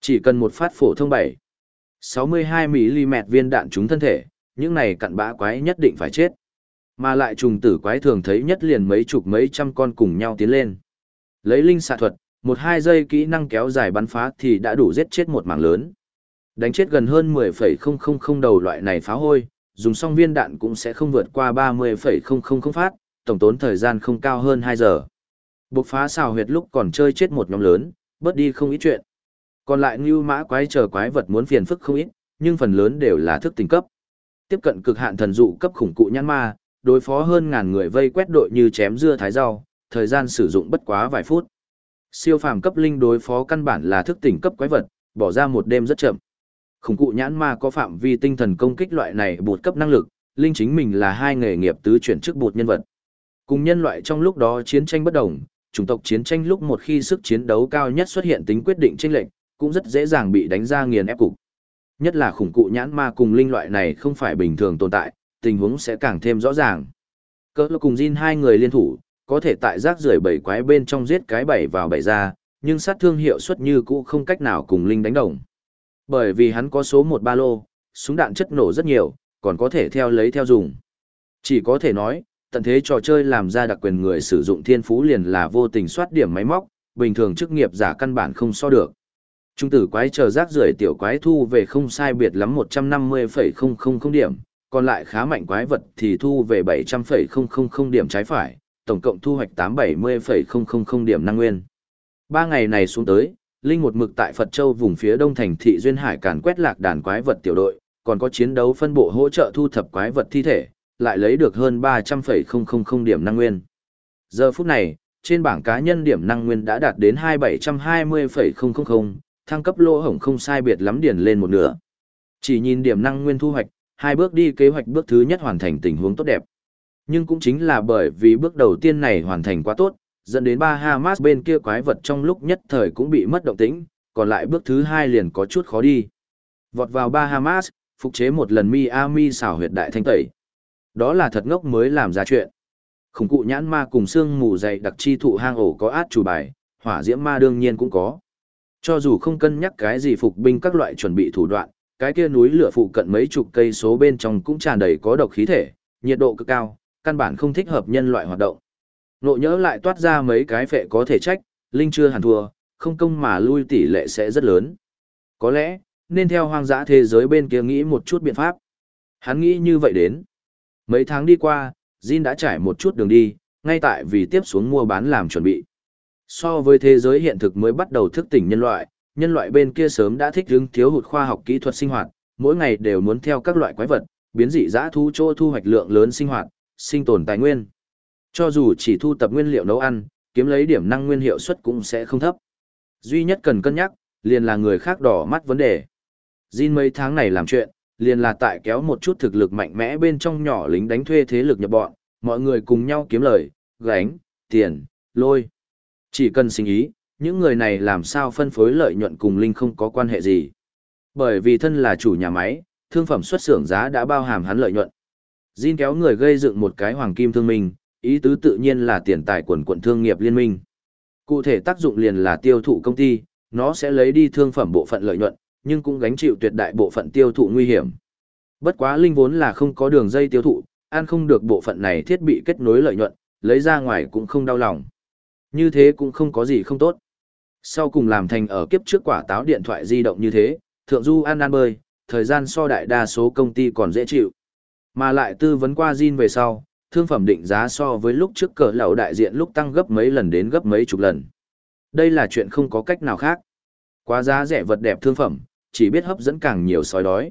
Speaker 1: Chỉ cần một phát phổ thông 7, 62mm viên đạn trúng thân thể, những này cặn bã quái nhất định phải chết. Mà lại trùng tử quái thường thấy nhất liền mấy chục mấy trăm con cùng nhau tiến lên. Lấy linh xạ thuật, một hai giây kỹ năng kéo dài bắn phá thì đã đủ giết chết một mảng lớn. Đánh chết gần hơn 10,000 đầu loại này phá hôi, dùng xong viên đạn cũng sẽ không vượt qua 30,000 phát, tổng tốn thời gian không cao hơn 2 giờ. Bộc phá xào huyệt lúc còn chơi chết một nhóm lớn, bớt đi không ít chuyện. Còn lại như mã quái chờ quái vật muốn phiền phức không ít, nhưng phần lớn đều là thức tình cấp. Tiếp cận cực hạn thần dụ cấp khủng cụ nhãn ma, đối phó hơn ngàn người vây quét đội như chém dưa thái rau, thời gian sử dụng bất quá vài phút. Siêu phàm cấp linh đối phó căn bản là thức tỉnh cấp quái vật, bỏ ra một đêm rất chậm. Khủng cụ nhãn ma có phạm vi tinh thần công kích loại này bột cấp năng lực, linh chính mình là hai nghề nghiệp tứ chuyển chức bột nhân vật. Cùng nhân loại trong lúc đó chiến tranh bất đồng, chủng tộc chiến tranh lúc một khi sức chiến đấu cao nhất xuất hiện tính quyết định chênh lệch, cũng rất dễ dàng bị đánh ra nghiền ép cục. Nhất là khủng cụ nhãn ma cùng linh loại này không phải bình thường tồn tại, tình huống sẽ càng thêm rõ ràng. Cỡ cùng Jin hai người liên thủ, có thể tại rác rưởi bảy quái bên trong giết cái bảy vào bảy ra, nhưng sát thương hiệu suất như cũ không cách nào cùng linh đánh đồng. Bởi vì hắn có số một ba lô, súng đạn chất nổ rất nhiều, còn có thể theo lấy theo dùng. Chỉ có thể nói, tận thế trò chơi làm ra đặc quyền người sử dụng thiên phú liền là vô tình soát điểm máy móc, bình thường chức nghiệp giả căn bản không so được. Trung tử quái chờ rác rưởi tiểu quái thu về không sai biệt lắm 150,000 điểm, còn lại khá mạnh quái vật thì thu về 700,000 điểm trái phải, tổng cộng thu hoạch 870,000 điểm năng nguyên. Ba ngày này xuống tới, Linh một mực tại Phật Châu vùng phía đông thành thị Duyên Hải càn quét lạc đàn quái vật tiểu đội, còn có chiến đấu phân bộ hỗ trợ thu thập quái vật thi thể, lại lấy được hơn 300,000 điểm năng nguyên. Giờ phút này, trên bảng cá nhân điểm năng nguyên đã đạt đến 2720,000, thăng cấp lỗ hổng không sai biệt lắm điền lên một nửa. Chỉ nhìn điểm năng nguyên thu hoạch, hai bước đi kế hoạch bước thứ nhất hoàn thành tình huống tốt đẹp. Nhưng cũng chính là bởi vì bước đầu tiên này hoàn thành quá tốt, dẫn đến ba Hamas bên kia quái vật trong lúc nhất thời cũng bị mất động tĩnh, còn lại bước thứ hai liền có chút khó đi. Vọt vào ba Hamas, phục chế một lần Miami xảo huyệt đại thanh tẩy. Đó là thật ngốc mới làm ra chuyện. Khủng cụ nhãn ma cùng xương mù dày đặc chi thụ hang ổ có át chủ bài, hỏa diễm ma đương nhiên cũng có. Cho dù không cân nhắc cái gì phục binh các loại chuẩn bị thủ đoạn, cái kia núi lửa phụ cận mấy chục cây số bên trong cũng tràn đầy có độc khí thể, nhiệt độ cực cao, căn bản không thích hợp nhân loại hoạt động. Nộ nhớ lại toát ra mấy cái phệ có thể trách, Linh chưa hẳn thua, không công mà lui tỷ lệ sẽ rất lớn. Có lẽ, nên theo hoang dã thế giới bên kia nghĩ một chút biện pháp. Hắn nghĩ như vậy đến. Mấy tháng đi qua, Jin đã trải một chút đường đi, ngay tại vì tiếp xuống mua bán làm chuẩn bị. So với thế giới hiện thực mới bắt đầu thức tỉnh nhân loại, nhân loại bên kia sớm đã thích ứng thiếu hụt khoa học kỹ thuật sinh hoạt, mỗi ngày đều muốn theo các loại quái vật, biến dị dã thu chỗ thu hoạch lượng lớn sinh hoạt, sinh tồn tài nguyên. Cho dù chỉ thu tập nguyên liệu nấu ăn, kiếm lấy điểm năng nguyên hiệu suất cũng sẽ không thấp. Duy nhất cần cân nhắc, liền là người khác đỏ mắt vấn đề. Jin mấy tháng này làm chuyện, liền là tại kéo một chút thực lực mạnh mẽ bên trong nhỏ lính đánh thuê thế lực nhập bọn, mọi người cùng nhau kiếm lời, gánh, tiền, lôi. Chỉ cần sinh ý, những người này làm sao phân phối lợi nhuận cùng Linh không có quan hệ gì. Bởi vì thân là chủ nhà máy, thương phẩm xuất xưởng giá đã bao hàm hắn lợi nhuận. Jin kéo người gây dựng một cái hoàng kim thương minh, ý tứ tự nhiên là tiền tài quần quận thương nghiệp liên minh. Cụ thể tác dụng liền là tiêu thụ công ty, nó sẽ lấy đi thương phẩm bộ phận lợi nhuận, nhưng cũng gánh chịu tuyệt đại bộ phận tiêu thụ nguy hiểm. Bất quá linh vốn là không có đường dây tiêu thụ, ăn không được bộ phận này thiết bị kết nối lợi nhuận, lấy ra ngoài cũng không đau lòng. Như thế cũng không có gì không tốt. Sau cùng làm thành ở kiếp trước quả táo điện thoại di động như thế, thượng du ăn ăn bơi, thời gian so đại đa số công ty còn dễ chịu. Mà lại tư vấn qua Jin về sau, thương phẩm định giá so với lúc trước cỡ lậu đại diện lúc tăng gấp mấy lần đến gấp mấy chục lần. Đây là chuyện không có cách nào khác. Quá giá rẻ vật đẹp thương phẩm, chỉ biết hấp dẫn càng nhiều sói đói.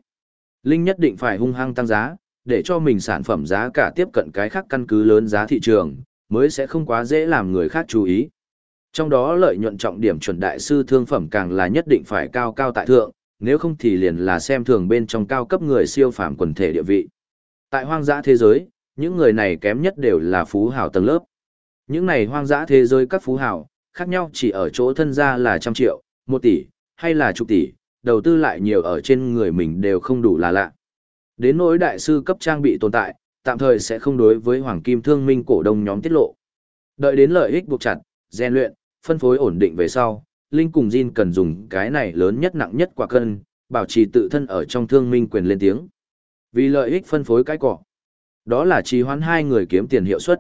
Speaker 1: Linh nhất định phải hung hăng tăng giá, để cho mình sản phẩm giá cả tiếp cận cái khác căn cứ lớn giá thị trường, mới sẽ không quá dễ làm người khác chú ý. Trong đó lợi nhuận trọng điểm chuẩn đại sư thương phẩm càng là nhất định phải cao cao tại thượng, nếu không thì liền là xem thường bên trong cao cấp người siêu phàm quần thể địa vị. Tại hoang dã thế giới, những người này kém nhất đều là phú hào tầng lớp. Những này hoang dã thế giới các phú hào, khác nhau chỉ ở chỗ thân gia là trăm triệu, một tỷ, hay là chục tỷ, đầu tư lại nhiều ở trên người mình đều không đủ là lạ. Đến nỗi đại sư cấp trang bị tồn tại, tạm thời sẽ không đối với Hoàng Kim Thương Minh cổ đông nhóm tiết lộ. Đợi đến lợi ích buộc chặt, gian luyện, phân phối ổn định về sau, Linh cùng Jin cần dùng cái này lớn nhất nặng nhất quả cân, bảo trì tự thân ở trong thương minh quyền lên tiếng. Vì lợi ích phân phối cái cỏ. Đó là trì hoãn hai người kiếm tiền hiệu suất.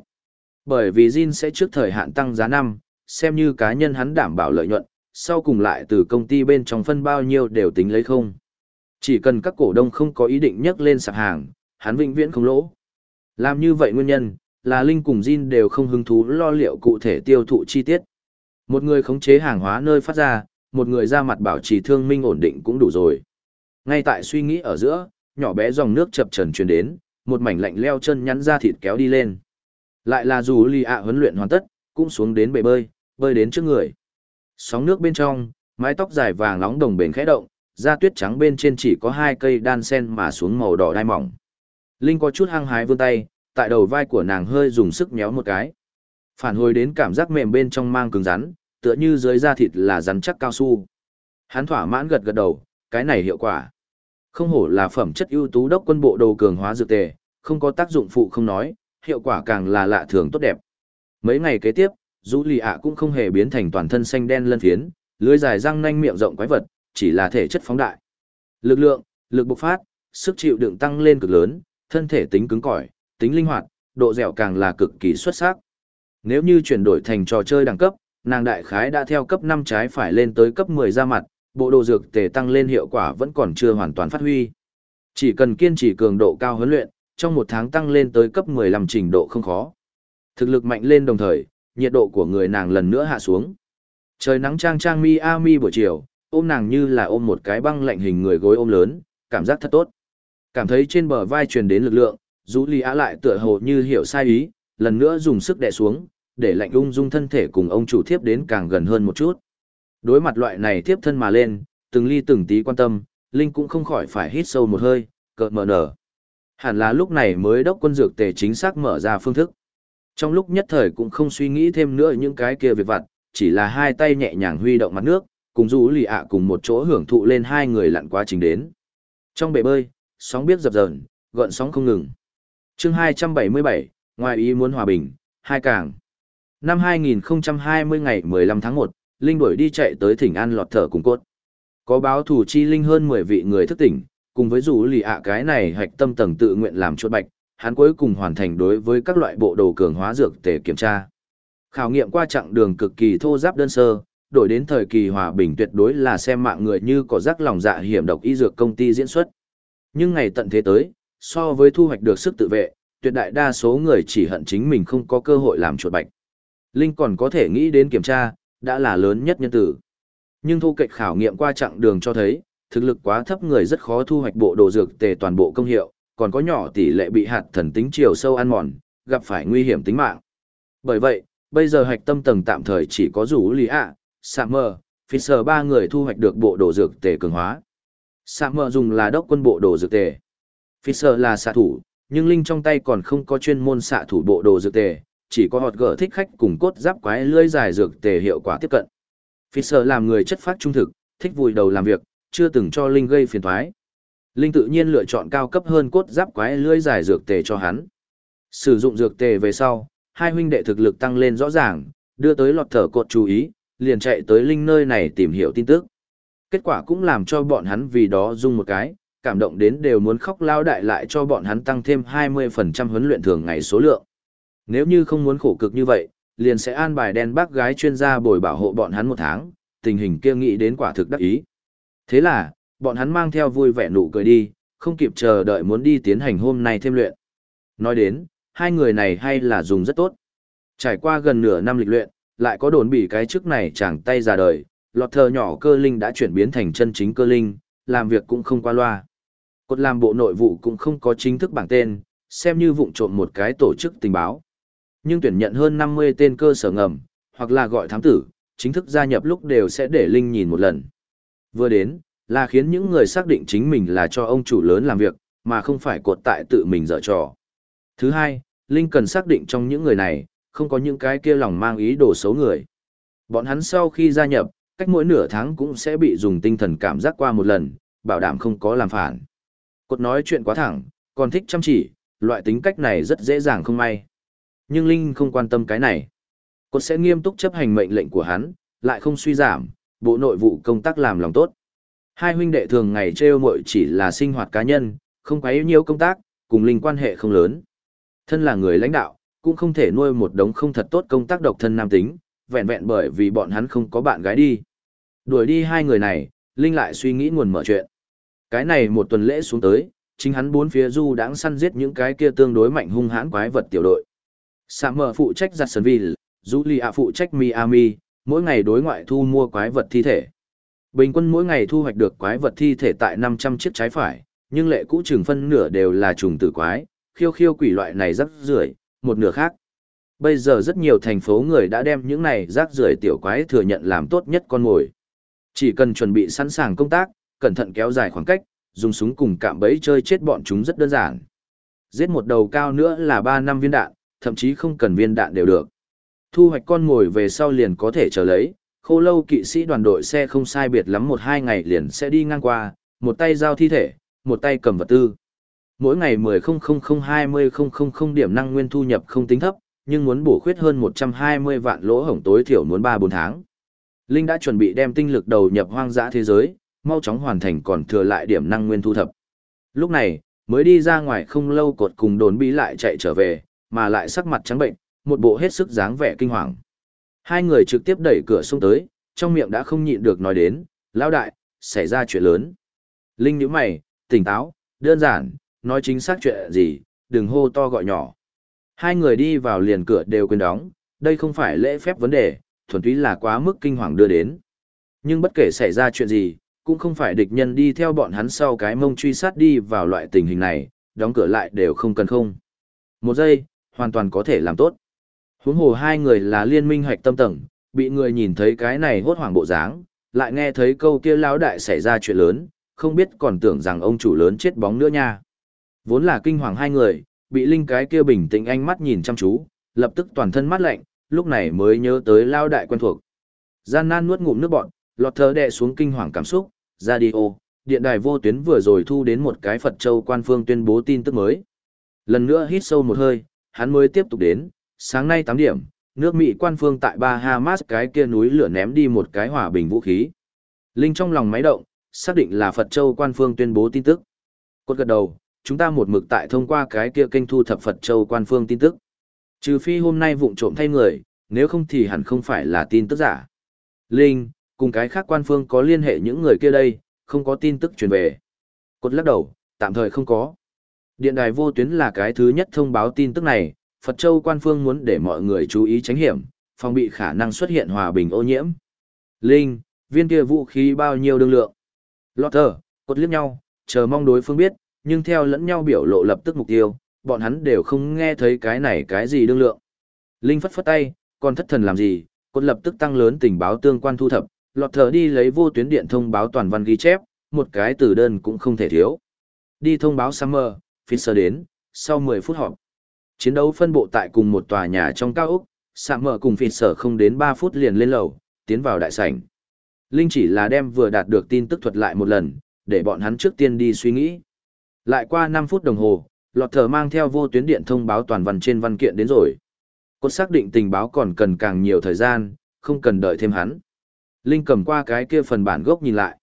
Speaker 1: Bởi vì Jin sẽ trước thời hạn tăng giá năm, xem như cá nhân hắn đảm bảo lợi nhuận, sau cùng lại từ công ty bên trong phân bao nhiêu đều tính lấy không. Chỉ cần các cổ đông không có ý định nhấc lên sạp hàng, hắn vĩnh viễn không lỗ. Làm như vậy nguyên nhân, là Linh cùng Jin đều không hứng thú lo liệu cụ thể tiêu thụ chi tiết. Một người khống chế hàng hóa nơi phát ra, một người ra mặt bảo trì thương minh ổn định cũng đủ rồi. Ngay tại suy nghĩ ở giữa, nhỏ bé dòng nước chập trần truyền đến, một mảnh lạnh leo chân nhắn ra thịt kéo đi lên. Lại là dù lì ạ huấn luyện hoàn tất, cũng xuống đến bể bơi, bơi đến trước người. Sóng nước bên trong, mái tóc dài vàng nóng đồng bền khẽ động, da tuyết trắng bên trên chỉ có hai cây đan sen mà xuống màu đỏ đai mỏng. Linh có chút hăng hái vươn tay, tại đầu vai của nàng hơi dùng sức nhéo một cái. Phản hồi đến cảm giác mềm bên trong mang cứng rắn, tựa như dưới da thịt là rắn chắc cao su. Hắn thỏa mãn gật gật đầu, cái này hiệu quả. Không hổ là phẩm chất ưu tú đốc quân bộ đồ cường hóa dược tề, không có tác dụng phụ không nói, hiệu quả càng là lạ thường tốt đẹp. Mấy ngày kế tiếp, Dũ Lì ạ cũng không hề biến thành toàn thân xanh đen lân phiến, lưới dài răng nanh miệng rộng quái vật, chỉ là thể chất phóng đại. Lực lượng, lực bộc phát, sức chịu đựng tăng lên cực lớn, thân thể tính cứng cỏi, tính linh hoạt, độ dẻo càng là cực kỳ xuất sắc. Nếu như chuyển đổi thành trò chơi đẳng cấp, nàng đại khái đã theo cấp 5 trái phải lên tới cấp 10 ra mặt, bộ đồ dược tề tăng lên hiệu quả vẫn còn chưa hoàn toàn phát huy. Chỉ cần kiên trì cường độ cao huấn luyện, trong một tháng tăng lên tới cấp 15 trình độ không khó. Thực lực mạnh lên đồng thời, nhiệt độ của người nàng lần nữa hạ xuống. Trời nắng trang trang mi buổi chiều, ôm nàng như là ôm một cái băng lạnh hình người gối ôm lớn, cảm giác thật tốt. Cảm thấy trên bờ vai truyền đến lực lượng, dù Lý Á lại tựa hồ như hiểu sai ý, lần nữa dùng sức đè xuống, để lạnh ung dung thân thể cùng ông chủ thiếp đến càng gần hơn một chút. Đối mặt loại này tiếp thân mà lên, từng ly từng tí quan tâm, Linh cũng không khỏi phải hít sâu một hơi, cợt mở nở. Hẳn là lúc này mới đốc quân dược tề chính xác mở ra phương thức. Trong lúc nhất thời cũng không suy nghĩ thêm nữa những cái kia việc vặt, chỉ là hai tay nhẹ nhàng huy động mặt nước, cùng rũ lì ạ cùng một chỗ hưởng thụ lên hai người lặn quá trình đến. Trong bể bơi, sóng biết dập dờn, gợn sóng không ngừng chương 277, ngoài ý muốn hòa bình, hai càng. Năm 2020 ngày 15 tháng 1, Linh đuổi đi chạy tới thỉnh an lọt thở cùng cốt. Có báo thủ chi Linh hơn 10 vị người thức tỉnh, cùng với rủ lì ạ cái này hạch tâm tầng tự nguyện làm chuột bạch, hắn cuối cùng hoàn thành đối với các loại bộ đồ cường hóa dược tề kiểm tra. Khảo nghiệm qua chặng đường cực kỳ thô giáp đơn sơ, đổi đến thời kỳ hòa bình tuyệt đối là xem mạng người như có rắc lòng dạ hiểm độc y dược công ty diễn xuất. Nhưng ngày tận thế tới, so với thu hoạch được sức tự vệ, tuyệt đại đa số người chỉ hận chính mình không có cơ hội làm chuột bạch. Linh còn có thể nghĩ đến kiểm tra, đã là lớn nhất nhân tử. Nhưng thu kịch khảo nghiệm qua chặng đường cho thấy, thực lực quá thấp người rất khó thu hoạch bộ đồ dược tề toàn bộ công hiệu, còn có nhỏ tỷ lệ bị hạt thần tính chiều sâu ăn mòn, gặp phải nguy hiểm tính mạng. Bởi vậy, bây giờ hạch tâm tầng tạm thời chỉ có rủ lý ạ, Summer, Fisher ba người thu hoạch được bộ đồ dược tề cường hóa. Summer dùng là đốc quân bộ đồ dược tề. Fisher là xạ thủ, nhưng Linh trong tay còn không có chuyên môn xạ thủ bộ đồ dược tề, chỉ có họt gở thích khách cùng cốt giáp quái lưỡi dài dược tề hiệu quả tiếp cận. Fisher làm người chất phát trung thực, thích vùi đầu làm việc, chưa từng cho Linh gây phiền toái. Linh tự nhiên lựa chọn cao cấp hơn cốt giáp quái lưỡi dài dược tề cho hắn. Sử dụng dược tề về sau, hai huynh đệ thực lực tăng lên rõ ràng, đưa tới lọt thở cột chú ý, liền chạy tới Linh nơi này tìm hiểu tin tức. Kết quả cũng làm cho bọn hắn vì đó rung một cái, cảm động đến đều muốn khóc lao đại lại cho bọn hắn tăng thêm 20% huấn luyện thường ngày số lượng. Nếu như không muốn khổ cực như vậy, liền sẽ an bài đen bác gái chuyên gia bồi bảo hộ bọn hắn một tháng, tình hình kia nghĩ đến quả thực đắc ý. Thế là, bọn hắn mang theo vui vẻ nụ cười đi, không kịp chờ đợi muốn đi tiến hành hôm nay thêm luyện. Nói đến, hai người này hay là dùng rất tốt. Trải qua gần nửa năm lịch luyện, lại có đồn bị cái trước này chẳng tay ra đời, lọt thờ nhỏ cơ linh đã chuyển biến thành chân chính cơ linh, làm việc cũng không qua loa. Cột làm bộ nội vụ cũng không có chính thức bảng tên, xem như vụng trộm một cái tổ chức tình báo. Nhưng tuyển nhận hơn 50 tên cơ sở ngầm, hoặc là gọi thám tử, chính thức gia nhập lúc đều sẽ để Linh nhìn một lần. Vừa đến, là khiến những người xác định chính mình là cho ông chủ lớn làm việc, mà không phải cột tại tự mình dở trò. Thứ hai, Linh cần xác định trong những người này, không có những cái kia lòng mang ý đồ xấu người. Bọn hắn sau khi gia nhập, cách mỗi nửa tháng cũng sẽ bị dùng tinh thần cảm giác qua một lần, bảo đảm không có làm phản. Cột nói chuyện quá thẳng, còn thích chăm chỉ, loại tính cách này rất dễ dàng không may. Nhưng Linh không quan tâm cái này. Cột sẽ nghiêm túc chấp hành mệnh lệnh của hắn, lại không suy giảm, bộ nội vụ công tác làm lòng tốt. Hai huynh đệ thường ngày trêu muội chỉ là sinh hoạt cá nhân, không quá yêu nhiều công tác, cùng Linh quan hệ không lớn. Thân là người lãnh đạo, cũng không thể nuôi một đống không thật tốt công tác độc thân nam tính, vẹn vẹn bởi vì bọn hắn không có bạn gái đi. Đuổi đi hai người này, Linh lại suy nghĩ nguồn mở chuyện. Cái này một tuần lễ xuống tới, chính hắn bốn phía du đãng săn giết những cái kia tương đối mạnh hung hãn quái vật tiểu đội. Summer phụ trách Jacksonville, Julia phụ trách Miami, mỗi ngày đối ngoại thu mua quái vật thi thể. Bình quân mỗi ngày thu hoạch được quái vật thi thể tại 500 chiếc trái phải, nhưng lệ cũ chừng phân nửa đều là trùng tử quái, khiêu khiêu quỷ loại này rất rưởi, một nửa khác. Bây giờ rất nhiều thành phố người đã đem những này rác rưởi tiểu quái thừa nhận làm tốt nhất con mồi. Chỉ cần chuẩn bị sẵn sàng công tác, cẩn thận kéo dài khoảng cách, dùng súng cùng cạm bẫy chơi chết bọn chúng rất đơn giản. Giết một đầu cao nữa là 3 năm viên đạn, thậm chí không cần viên đạn đều được. Thu hoạch con ngồi về sau liền có thể chờ lấy, khô lâu kỵ sĩ đoàn đội xe không sai biệt lắm một hai ngày liền sẽ đi ngang qua, một tay giao thi thể, một tay cầm vật tư. Mỗi ngày 10.000-20.000 điểm năng nguyên thu nhập không tính thấp, nhưng muốn bổ khuyết hơn 120 vạn lỗ hổng tối thiểu muốn 3-4 tháng. Linh đã chuẩn bị đem tinh lực đầu nhập hoang dã thế giới, mau chóng hoàn thành còn thừa lại điểm năng nguyên thu thập. Lúc này, mới đi ra ngoài không lâu cột cùng đồn bí lại chạy trở về, mà lại sắc mặt trắng bệnh, một bộ hết sức dáng vẻ kinh hoàng. Hai người trực tiếp đẩy cửa xông tới, trong miệng đã không nhịn được nói đến, lão đại, xảy ra chuyện lớn. Linh nhíu mày, tỉnh táo, đơn giản, nói chính xác chuyện gì, đừng hô to gọi nhỏ. Hai người đi vào liền cửa đều quên đóng, đây không phải lễ phép vấn đề, thuần túy là quá mức kinh hoàng đưa đến. Nhưng bất kể xảy ra chuyện gì, cũng không phải địch nhân đi theo bọn hắn sau cái mông truy sát đi vào loại tình hình này, đóng cửa lại đều không cần không. Một giây, hoàn toàn có thể làm tốt. Huống hồ hai người là liên minh hoạch tâm tầng, bị người nhìn thấy cái này hốt hoảng bộ dáng, lại nghe thấy câu kia lão đại xảy ra chuyện lớn, không biết còn tưởng rằng ông chủ lớn chết bóng nữa nha. Vốn là kinh hoàng hai người, bị linh cái kia bình tĩnh ánh mắt nhìn chăm chú, lập tức toàn thân mát lạnh, lúc này mới nhớ tới lao đại quen thuộc. Gian nan nuốt ngụm nước bọn, lọt thở đè xuống kinh hoàng cảm xúc, radio, điện đài vô tuyến vừa rồi thu đến một cái Phật Châu quan phương tuyên bố tin tức mới. Lần nữa hít sâu một hơi, hắn mới tiếp tục đến, sáng nay 8 điểm, nước Mỹ quan phương tại Bahamas cái kia núi lửa ném đi một cái hỏa bình vũ khí. Linh trong lòng máy động, xác định là Phật Châu quan phương tuyên bố tin tức. Cốt gật đầu, chúng ta một mực tại thông qua cái kia kênh thu thập Phật Châu quan phương tin tức. Trừ phi hôm nay vụng trộm thay người, nếu không thì hẳn không phải là tin tức giả. Linh, cùng cái khác quan phương có liên hệ những người kia đây, không có tin tức truyền về. cột lắc đầu, tạm thời không có. Điện đài vô tuyến là cái thứ nhất thông báo tin tức này, Phật Châu quan phương muốn để mọi người chú ý tránh hiểm, phòng bị khả năng xuất hiện hòa bình ô nhiễm. Linh, viên kia vũ khí bao nhiêu đương lượng? Lotter, cột liếc nhau, chờ mong đối phương biết, nhưng theo lẫn nhau biểu lộ lập tức mục tiêu, bọn hắn đều không nghe thấy cái này cái gì đương lượng. Linh phất phất tay, còn thất thần làm gì, cột lập tức tăng lớn tình báo tương quan thu thập, lọt thở đi lấy vô tuyến điện thông báo toàn văn ghi chép, một cái từ đơn cũng không thể thiếu. Đi thông báo Summer, Fisher đến, sau 10 phút họp. Chiến đấu phân bộ tại cùng một tòa nhà trong cao ốc, Summer cùng Fisher không đến 3 phút liền lên lầu, tiến vào đại sảnh. Linh chỉ là đem vừa đạt được tin tức thuật lại một lần, để bọn hắn trước tiên đi suy nghĩ. Lại qua 5 phút đồng hồ, lọt thở mang theo vô tuyến điện thông báo toàn văn trên văn kiện đến rồi. Cốt xác định tình báo còn cần càng nhiều thời gian, không cần đợi thêm hắn. Linh cầm qua cái kia phần bản gốc nhìn lại.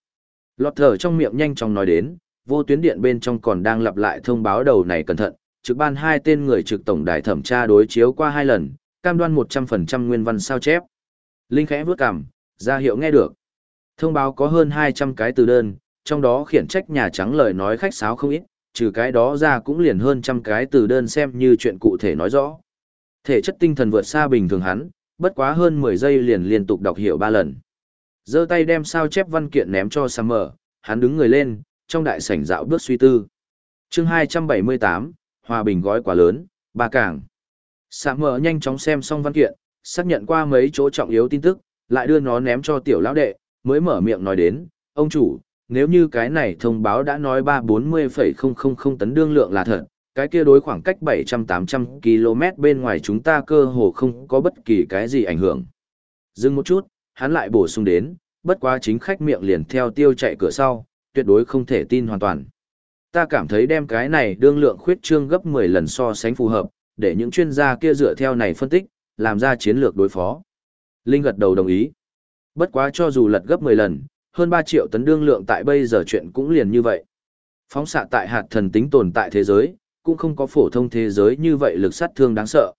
Speaker 1: Lọt thở trong miệng nhanh chóng nói đến, vô tuyến điện bên trong còn đang lặp lại thông báo đầu này cẩn thận, trực ban hai tên người trực tổng đài thẩm tra đối chiếu qua hai lần, cam đoan 100% nguyên văn sao chép. Linh khẽ vướt cằm, ra hiệu nghe được. Thông báo có hơn 200 cái từ đơn, trong đó khiển trách Nhà Trắng lời nói khách sáo không ít, trừ cái đó ra cũng liền hơn trăm cái từ đơn xem như chuyện cụ thể nói rõ. Thể chất tinh thần vượt xa bình thường hắn, bất quá hơn 10 giây liền liên tục đọc hiểu ba lần giơ tay đem sao chép văn kiện ném cho Summer, hắn đứng người lên, trong đại sảnh dạo bước suy tư. chương 278, Hòa Bình gói quá lớn, ba cảng. Summer nhanh chóng xem xong văn kiện, xác nhận qua mấy chỗ trọng yếu tin tức, lại đưa nó ném cho tiểu lão đệ, mới mở miệng nói đến, ông chủ, nếu như cái này thông báo đã nói 340,000 tấn đương lượng là thật, cái kia đối khoảng cách 700-800 km bên ngoài chúng ta cơ hồ không có bất kỳ cái gì ảnh hưởng. Dừng một chút, hắn lại bổ sung đến, bất quá chính khách miệng liền theo tiêu chạy cửa sau, tuyệt đối không thể tin hoàn toàn. Ta cảm thấy đem cái này đương lượng khuyết trương gấp 10 lần so sánh phù hợp, để những chuyên gia kia dựa theo này phân tích, làm ra chiến lược đối phó. Linh gật đầu đồng ý. Bất quá cho dù lật gấp 10 lần, hơn 3 triệu tấn đương lượng tại bây giờ chuyện cũng liền như vậy. Phóng xạ tại hạt thần tính tồn tại thế giới, cũng không có phổ thông thế giới như vậy lực sát thương đáng sợ.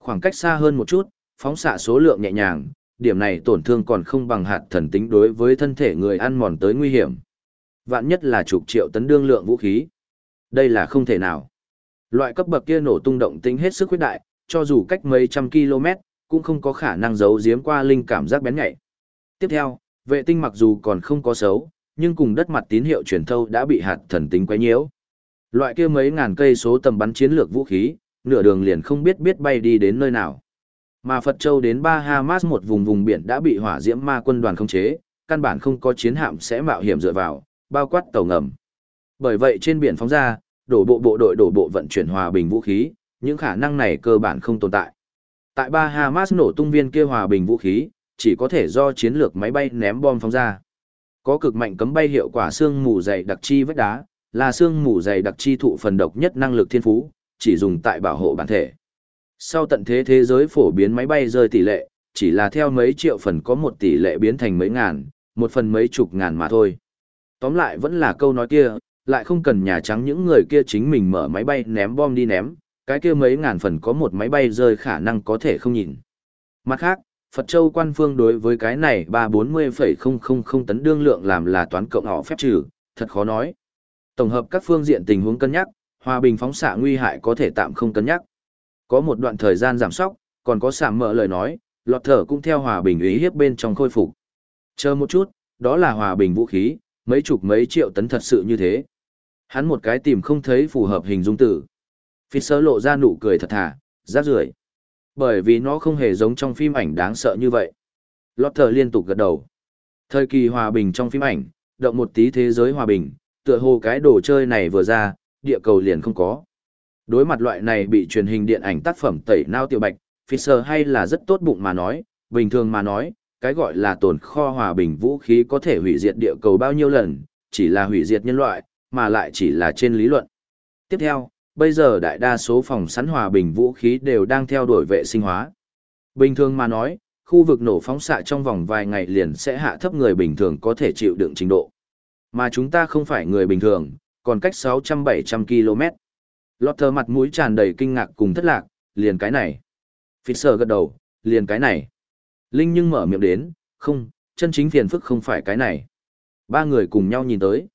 Speaker 1: Khoảng cách xa hơn một chút, phóng xạ số lượng nhẹ nhàng, điểm này tổn thương còn không bằng hạt thần tính đối với thân thể người ăn mòn tới nguy hiểm. Vạn nhất là chục triệu tấn đương lượng vũ khí. Đây là không thể nào. Loại cấp bậc kia nổ tung động tính hết sức khuyết đại, cho dù cách mấy trăm km, cũng không có khả năng giấu giếm qua linh cảm giác bén nhạy. Tiếp theo, vệ tinh mặc dù còn không có xấu, nhưng cùng đất mặt tín hiệu truyền thâu đã bị hạt thần tính quấy nhiễu. Loại kia mấy ngàn cây số tầm bắn chiến lược vũ khí, nửa đường liền không biết biết bay đi đến nơi nào. Mà Phật Châu đến Bahamas một vùng vùng biển đã bị hỏa diễm ma quân đoàn khống chế, căn bản không có chiến hạm sẽ mạo hiểm dựa vào, bao quát tàu ngầm. Bởi vậy trên biển phóng ra, đổ bộ bộ đội đổ bộ vận chuyển hòa bình vũ khí, những khả năng này cơ bản không tồn tại. Tại Bahamas nổ tung viên kia hòa bình vũ khí, chỉ có thể do chiến lược máy bay ném bom phóng ra. Có cực mạnh cấm bay hiệu quả xương mù dày đặc chi vách đá, là xương mù dày đặc chi thụ phần độc nhất năng lực thiên phú, chỉ dùng tại bảo hộ bản thể. Sau tận thế thế giới phổ biến máy bay rơi tỷ lệ, chỉ là theo mấy triệu phần có một tỷ lệ biến thành mấy ngàn, một phần mấy chục ngàn mà thôi. Tóm lại vẫn là câu nói kia, lại không cần Nhà Trắng những người kia chính mình mở máy bay ném bom đi ném, cái kia mấy ngàn phần có một máy bay rơi khả năng có thể không nhìn. Mặt khác, Phật Châu quan phương đối với cái này 340,000 tấn đương lượng làm là toán cộng họ phép trừ, thật khó nói. Tổng hợp các phương diện tình huống cân nhắc, hòa bình phóng xạ nguy hại có thể tạm không cân nhắc. Có một đoạn thời gian giảm sóc, còn có sảm mở lời nói, lọt thở cũng theo hòa bình ý hiếp bên trong khôi phục. Chờ một chút, đó là hòa bình vũ khí, mấy chục mấy triệu tấn thật sự như thế. Hắn một cái tìm không thấy phù hợp hình dung tử. Fisher lộ ra nụ cười thật thà, rác rưởi. Bởi vì nó không hề giống trong phim ảnh đáng sợ như vậy. Lọt thở liên tục gật đầu. Thời kỳ hòa bình trong phim ảnh, động một tí thế giới hòa bình, tựa hồ cái đồ chơi này vừa ra, địa cầu liền không có. Đối mặt loại này bị truyền hình điện ảnh tác phẩm tẩy nao tiểu bạch, Fisher hay là rất tốt bụng mà nói, bình thường mà nói, cái gọi là tồn kho hòa bình vũ khí có thể hủy diệt địa cầu bao nhiêu lần, chỉ là hủy diệt nhân loại, mà lại chỉ là trên lý luận. Tiếp theo, bây giờ đại đa số phòng sắn hòa bình vũ khí đều đang theo đuổi vệ sinh hóa. Bình thường mà nói, khu vực nổ phóng xạ trong vòng vài ngày liền sẽ hạ thấp người bình thường có thể chịu đựng trình độ. Mà chúng ta không phải người bình thường, còn cách 600-700 km. Lọt thờ mặt mũi tràn đầy kinh ngạc cùng thất lạc, liền cái này. Fisher gật đầu, liền cái này. Linh nhưng mở miệng đến, không, chân chính phiền phức không phải cái này. Ba người cùng nhau nhìn tới.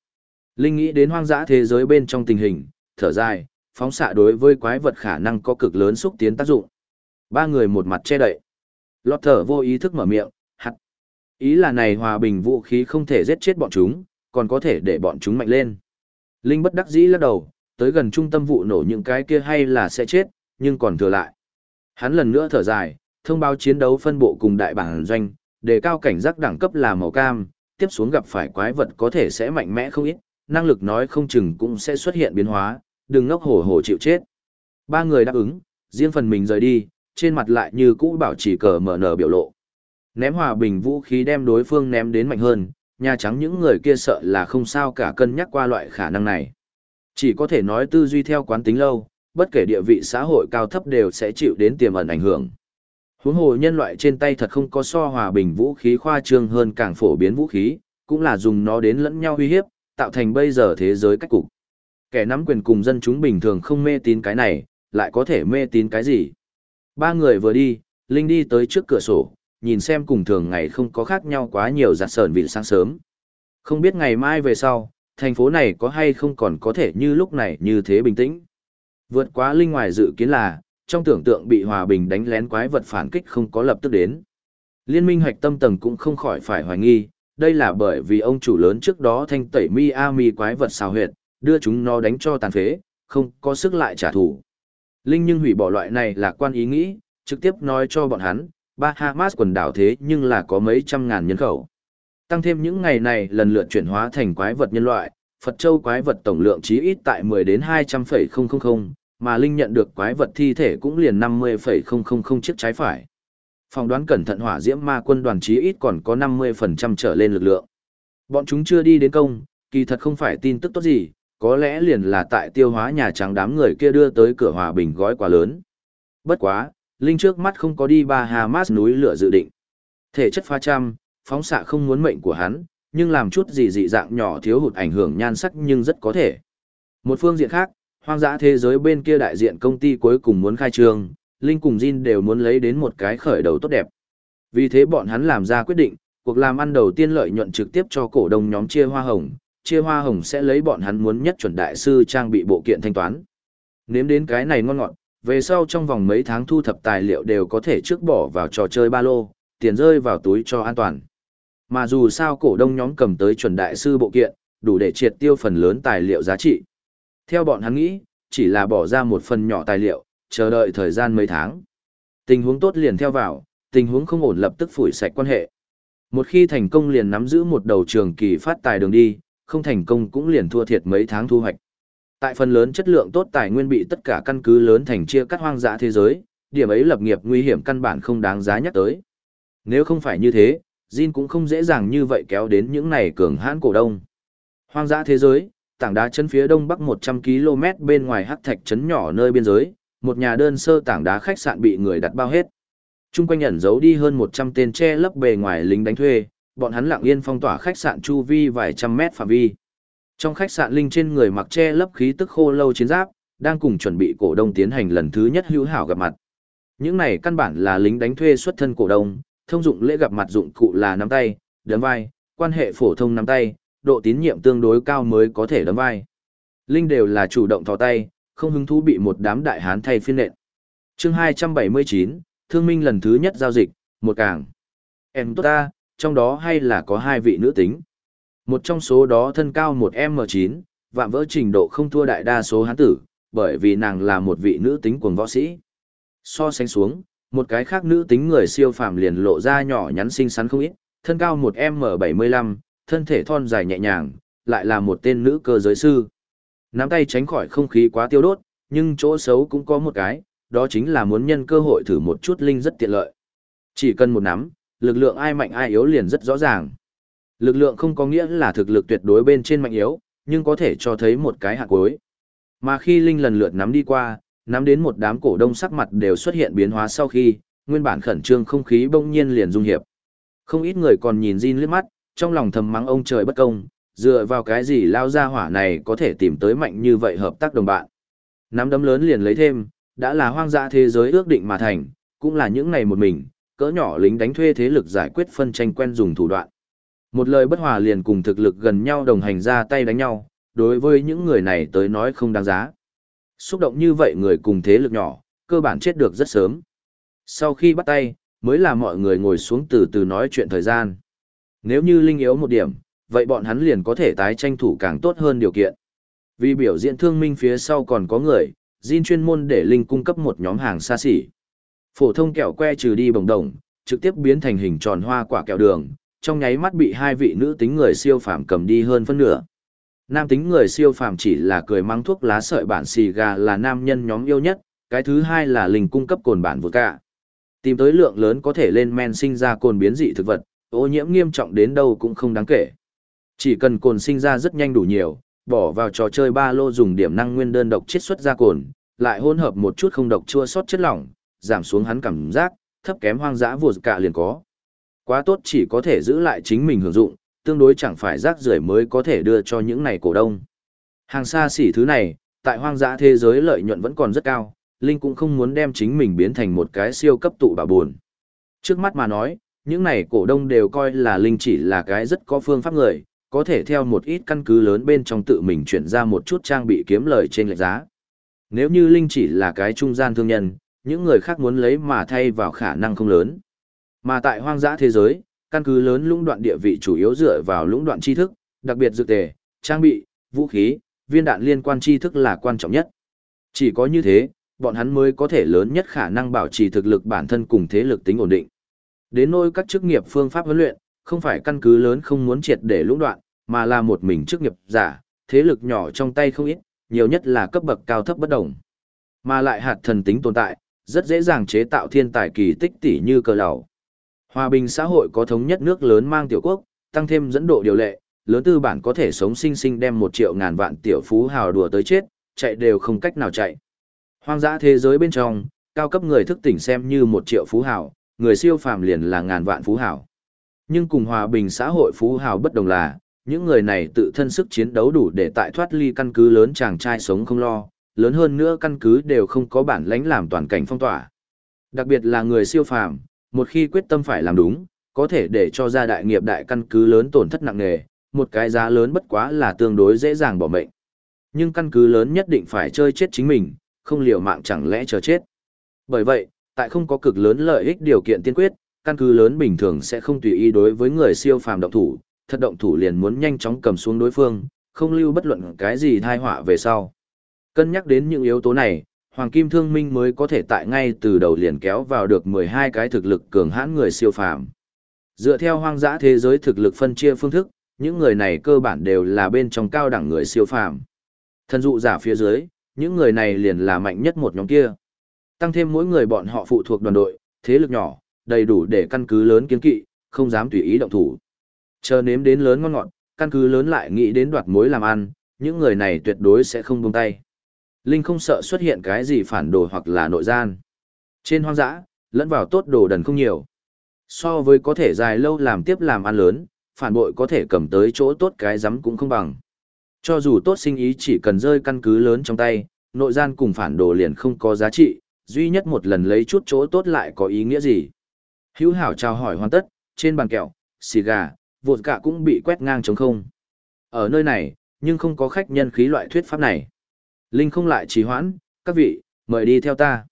Speaker 1: Linh nghĩ đến hoang dã thế giới bên trong tình hình, thở dài, phóng xạ đối với quái vật khả năng có cực lớn xúc tiến tác dụng. Ba người một mặt che đậy. Lọt thở vô ý thức mở miệng, hắt. Ý là này hòa bình vũ khí không thể giết chết bọn chúng, còn có thể để bọn chúng mạnh lên. Linh bất đắc dĩ lắc đầu, tới gần trung tâm vụ nổ những cái kia hay là sẽ chết, nhưng còn thừa lại. Hắn lần nữa thở dài, thông báo chiến đấu phân bộ cùng đại bản doanh, đề cao cảnh giác đẳng cấp là màu cam, tiếp xuống gặp phải quái vật có thể sẽ mạnh mẽ không ít, năng lực nói không chừng cũng sẽ xuất hiện biến hóa, đừng ngốc hổ hổ chịu chết. Ba người đáp ứng, riêng phần mình rời đi, trên mặt lại như cũ bảo chỉ cờ mở nở biểu lộ. Ném hòa bình vũ khí đem đối phương ném đến mạnh hơn, Nhà Trắng những người kia sợ là không sao cả cân nhắc qua loại khả năng này. Chỉ có thể nói tư duy theo quán tính lâu, bất kể địa vị xã hội cao thấp đều sẽ chịu đến tiềm ẩn ảnh hưởng. Huống hồ nhân loại trên tay thật không có so hòa bình vũ khí khoa trương hơn càng phổ biến vũ khí, cũng là dùng nó đến lẫn nhau uy hiếp, tạo thành bây giờ thế giới cách cục. Kẻ nắm quyền cùng dân chúng bình thường không mê tín cái này, lại có thể mê tín cái gì. Ba người vừa đi, Linh đi tới trước cửa sổ, nhìn xem cùng thường ngày không có khác nhau quá nhiều giặt sờn vị sáng sớm. Không biết ngày mai về sau, thành phố này có hay không còn có thể như lúc này như thế bình tĩnh. Vượt quá linh ngoài dự kiến là, trong tưởng tượng bị hòa bình đánh lén quái vật phản kích không có lập tức đến. Liên minh hoạch tâm tầng cũng không khỏi phải hoài nghi, đây là bởi vì ông chủ lớn trước đó thanh tẩy Miami quái vật xào huyệt, đưa chúng nó đánh cho tàn phế, không có sức lại trả thù. Linh nhưng hủy bỏ loại này là quan ý nghĩ, trực tiếp nói cho bọn hắn, Bahamas quần đảo thế nhưng là có mấy trăm ngàn nhân khẩu. Tăng thêm những ngày này lần lượt chuyển hóa thành quái vật nhân loại, Phật Châu quái vật tổng lượng chí ít tại 10 đến 200,000, mà Linh nhận được quái vật thi thể cũng liền 50,000 chiếc trái phải. Phòng đoán cẩn thận hỏa diễm ma quân đoàn chí ít còn có 50% trở lên lực lượng. Bọn chúng chưa đi đến công, kỳ thật không phải tin tức tốt gì, có lẽ liền là tại tiêu hóa nhà trắng đám người kia đưa tới cửa hòa bình gói quá lớn. Bất quá, Linh trước mắt không có đi ba Hamas núi lửa dự định. Thể chất pha trăm, phóng xạ không muốn mệnh của hắn, nhưng làm chút gì dị dạng nhỏ thiếu hụt ảnh hưởng nhan sắc nhưng rất có thể. Một phương diện khác, hoang dã thế giới bên kia đại diện công ty cuối cùng muốn khai trương, Linh cùng Jin đều muốn lấy đến một cái khởi đầu tốt đẹp. Vì thế bọn hắn làm ra quyết định, cuộc làm ăn đầu tiên lợi nhuận trực tiếp cho cổ đông nhóm chia hoa hồng, chia hoa hồng sẽ lấy bọn hắn muốn nhất chuẩn đại sư trang bị bộ kiện thanh toán. Nếm đến cái này ngon ngọt, về sau trong vòng mấy tháng thu thập tài liệu đều có thể trước bỏ vào trò chơi ba lô, tiền rơi vào túi cho an toàn. Mà dù sao cổ đông nhóm cầm tới chuẩn đại sư bộ kiện, đủ để triệt tiêu phần lớn tài liệu giá trị. Theo bọn hắn nghĩ, chỉ là bỏ ra một phần nhỏ tài liệu, chờ đợi thời gian mấy tháng. Tình huống tốt liền theo vào, tình huống không ổn lập tức phủi sạch quan hệ. Một khi thành công liền nắm giữ một đầu trường kỳ phát tài đường đi, không thành công cũng liền thua thiệt mấy tháng thu hoạch. Tại phần lớn chất lượng tốt tài nguyên bị tất cả căn cứ lớn thành chia cắt hoang dã thế giới, điểm ấy lập nghiệp nguy hiểm căn bản không đáng giá nhắc tới. Nếu không phải như thế, Jin cũng không dễ dàng như vậy kéo đến những này cường hãn cổ đông. Hoang dã thế giới, tảng đá chân phía đông bắc 100 km bên ngoài hắc thạch trấn nhỏ nơi biên giới, một nhà đơn sơ tảng đá khách sạn bị người đặt bao hết. Trung quanh ẩn giấu đi hơn 100 tên che lấp bề ngoài lính đánh thuê, bọn hắn lặng yên phong tỏa khách sạn chu vi vài trăm mét phạm vi. Trong khách sạn linh trên người mặc che lấp khí tức khô lâu chiến giáp, đang cùng chuẩn bị cổ đông tiến hành lần thứ nhất hữu hảo gặp mặt. Những này căn bản là lính đánh thuê xuất thân cổ đông, thông dụng lễ gặp mặt dụng cụ là nắm tay, đấm vai, quan hệ phổ thông nắm tay, độ tín nhiệm tương đối cao mới có thể đấm vai. Linh đều là chủ động thò tay, không hứng thú bị một đám đại hán thay phiên nện. Chương 279, Thương minh lần thứ nhất giao dịch, một càng. Em tốt ta, trong đó hay là có hai vị nữ tính. Một trong số đó thân cao một M9, vạm vỡ trình độ không thua đại đa số hán tử, bởi vì nàng là một vị nữ tính cuồng võ sĩ. So sánh xuống, một cái khác nữ tính người siêu phàm liền lộ ra nhỏ nhắn xinh xắn không ít, thân cao một M75, thân thể thon dài nhẹ nhàng, lại là một tên nữ cơ giới sư. Nắm tay tránh khỏi không khí quá tiêu đốt, nhưng chỗ xấu cũng có một cái, đó chính là muốn nhân cơ hội thử một chút linh rất tiện lợi. Chỉ cần một nắm, lực lượng ai mạnh ai yếu liền rất rõ ràng. Lực lượng không có nghĩa là thực lực tuyệt đối bên trên mạnh yếu, nhưng có thể cho thấy một cái hạt cuối. Mà khi Linh lần lượt nắm đi qua, nắm đến một đám cổ đông sắc mặt đều xuất hiện biến hóa sau khi, nguyên bản khẩn trương không khí bỗng nhiên liền dung hiệp. Không ít người còn nhìn Jin liếc mắt, trong lòng thầm mắng ông trời bất công, dựa vào cái gì lao ra hỏa này có thể tìm tới mạnh như vậy hợp tác đồng bạn. Nắm đấm lớn liền lấy thêm, đã là hoang dã thế giới ước định mà thành, cũng là những ngày một mình, cỡ nhỏ lính đánh thuê thế lực giải quyết phân tranh quen dùng thủ đoạn. Một lời bất hòa liền cùng thực lực gần nhau đồng hành ra tay đánh nhau, đối với những người này tới nói không đáng giá. Xúc động như vậy người cùng thế lực nhỏ, cơ bản chết được rất sớm. Sau khi bắt tay, mới là mọi người ngồi xuống từ từ nói chuyện thời gian. Nếu như Linh yếu một điểm, vậy bọn hắn liền có thể tái tranh thủ càng tốt hơn điều kiện. Vì biểu diễn thương minh phía sau còn có người, Jin chuyên môn để Linh cung cấp một nhóm hàng xa xỉ. Phổ thông kẹo que trừ đi bồng đồng, trực tiếp biến thành hình tròn hoa quả kẹo đường, trong nháy mắt bị hai vị nữ tính người siêu phàm cầm đi hơn phân nửa. Nam tính người siêu phàm chỉ là cười mắng thuốc lá sợi bản xì gà là nam nhân nhóm yêu nhất, cái thứ hai là linh cung cấp cồn bản vừa cả. Tìm tới lượng lớn có thể lên men sinh ra cồn biến dị thực vật, ô nhiễm nghiêm trọng đến đâu cũng không đáng kể. Chỉ cần cồn sinh ra rất nhanh đủ nhiều, bỏ vào trò chơi ba lô dùng điểm năng nguyên đơn độc chiết xuất ra cồn, lại hỗn hợp một chút không độc chua sót chất lỏng, giảm xuống hắn cảm giác, thấp kém hoang dã vụt cả liền có. Quá tốt chỉ có thể giữ lại chính mình hưởng dụng, tương đối chẳng phải rác rưởi mới có thể đưa cho những này cổ đông. Hàng xa xỉ thứ này, tại hoang dã thế giới lợi nhuận vẫn còn rất cao, Linh cũng không muốn đem chính mình biến thành một cái siêu cấp tụ bà buồn. Trước mắt mà nói, những này cổ đông đều coi là Linh chỉ là cái rất có phương pháp người, có thể theo một ít căn cứ lớn bên trong tự mình chuyển ra một chút trang bị kiếm lời trên lệch giá. Nếu như Linh chỉ là cái trung gian thương nhân, những người khác muốn lấy mà thay vào khả năng không lớn. Mà tại hoang dã thế giới, căn cứ lớn lũng đoạn địa vị chủ yếu dựa vào lũng đoạn tri thức, đặc biệt dược tề, trang bị, vũ khí, viên đạn liên quan tri thức là quan trọng nhất. Chỉ có như thế, bọn hắn mới có thể lớn nhất khả năng bảo trì thực lực bản thân cùng thế lực tính ổn định. Đến nỗi các chức nghiệp phương pháp huấn luyện, không phải căn cứ lớn không muốn triệt để lũng đoạn, mà là một mình chức nghiệp giả, thế lực nhỏ trong tay không ít, nhiều nhất là cấp bậc cao thấp bất đồng. Mà lại hạt thần tính tồn tại, rất dễ dàng chế tạo thiên tài kỳ tích tỷ như cờ lầu. Hòa bình xã hội có thống nhất nước lớn mang tiểu quốc, tăng thêm dẫn độ điều lệ, lớn tư bản có thể sống sinh sinh đem một triệu ngàn vạn tiểu phú hào đùa tới chết, chạy đều không cách nào chạy. Hoang dã thế giới bên trong, cao cấp người thức tỉnh xem như một triệu phú hào, người siêu phàm liền là ngàn vạn phú hào. Nhưng cùng hòa bình xã hội phú hào bất đồng là, những người này tự thân sức chiến đấu đủ để tại thoát ly căn cứ lớn chàng trai sống không lo, lớn hơn nữa căn cứ đều không có bản lãnh làm toàn cảnh phong tỏa. Đặc biệt là người siêu phàm, một khi quyết tâm phải làm đúng, có thể để cho ra đại nghiệp đại căn cứ lớn tổn thất nặng nề, một cái giá lớn bất quá là tương đối dễ dàng bỏ mệnh. Nhưng căn cứ lớn nhất định phải chơi chết chính mình, không liều mạng chẳng lẽ chờ chết. Bởi vậy, tại không có cực lớn lợi ích điều kiện tiên quyết, căn cứ lớn bình thường sẽ không tùy ý đối với người siêu phàm động thủ, thật động thủ liền muốn nhanh chóng cầm xuống đối phương, không lưu bất luận cái gì thai họa về sau. Cân nhắc đến những yếu tố này, Hoàng Kim Thương Minh mới có thể tại ngay từ đầu liền kéo vào được 12 cái thực lực cường hãn người siêu phàm. Dựa theo hoang dã thế giới thực lực phân chia phương thức, những người này cơ bản đều là bên trong cao đẳng người siêu phàm. Thần dụ giả phía dưới, những người này liền là mạnh nhất một nhóm kia. Tăng thêm mỗi người bọn họ phụ thuộc đoàn đội, thế lực nhỏ, đầy đủ để căn cứ lớn kiến kỵ, không dám tùy ý động thủ. Chờ nếm đến lớn ngon ngọt, căn cứ lớn lại nghĩ đến đoạt mối làm ăn, những người này tuyệt đối sẽ không buông tay. Linh không sợ xuất hiện cái gì phản đồ hoặc là nội gian. Trên hoang dã, lẫn vào tốt đồ đần không nhiều. So với có thể dài lâu làm tiếp làm ăn lớn, phản bội có thể cầm tới chỗ tốt cái rắm cũng không bằng. Cho dù tốt sinh ý chỉ cần rơi căn cứ lớn trong tay, nội gian cùng phản đồ liền không có giá trị, duy nhất một lần lấy chút chỗ tốt lại có ý nghĩa gì. Hữu hảo chào hỏi hoàn tất, trên bàn kẹo, xì gà, vột cả cũng bị quét ngang trống không. Ở nơi này, nhưng không có khách nhân khí loại thuyết pháp này. Linh không lại trì hoãn, các vị, mời đi theo ta.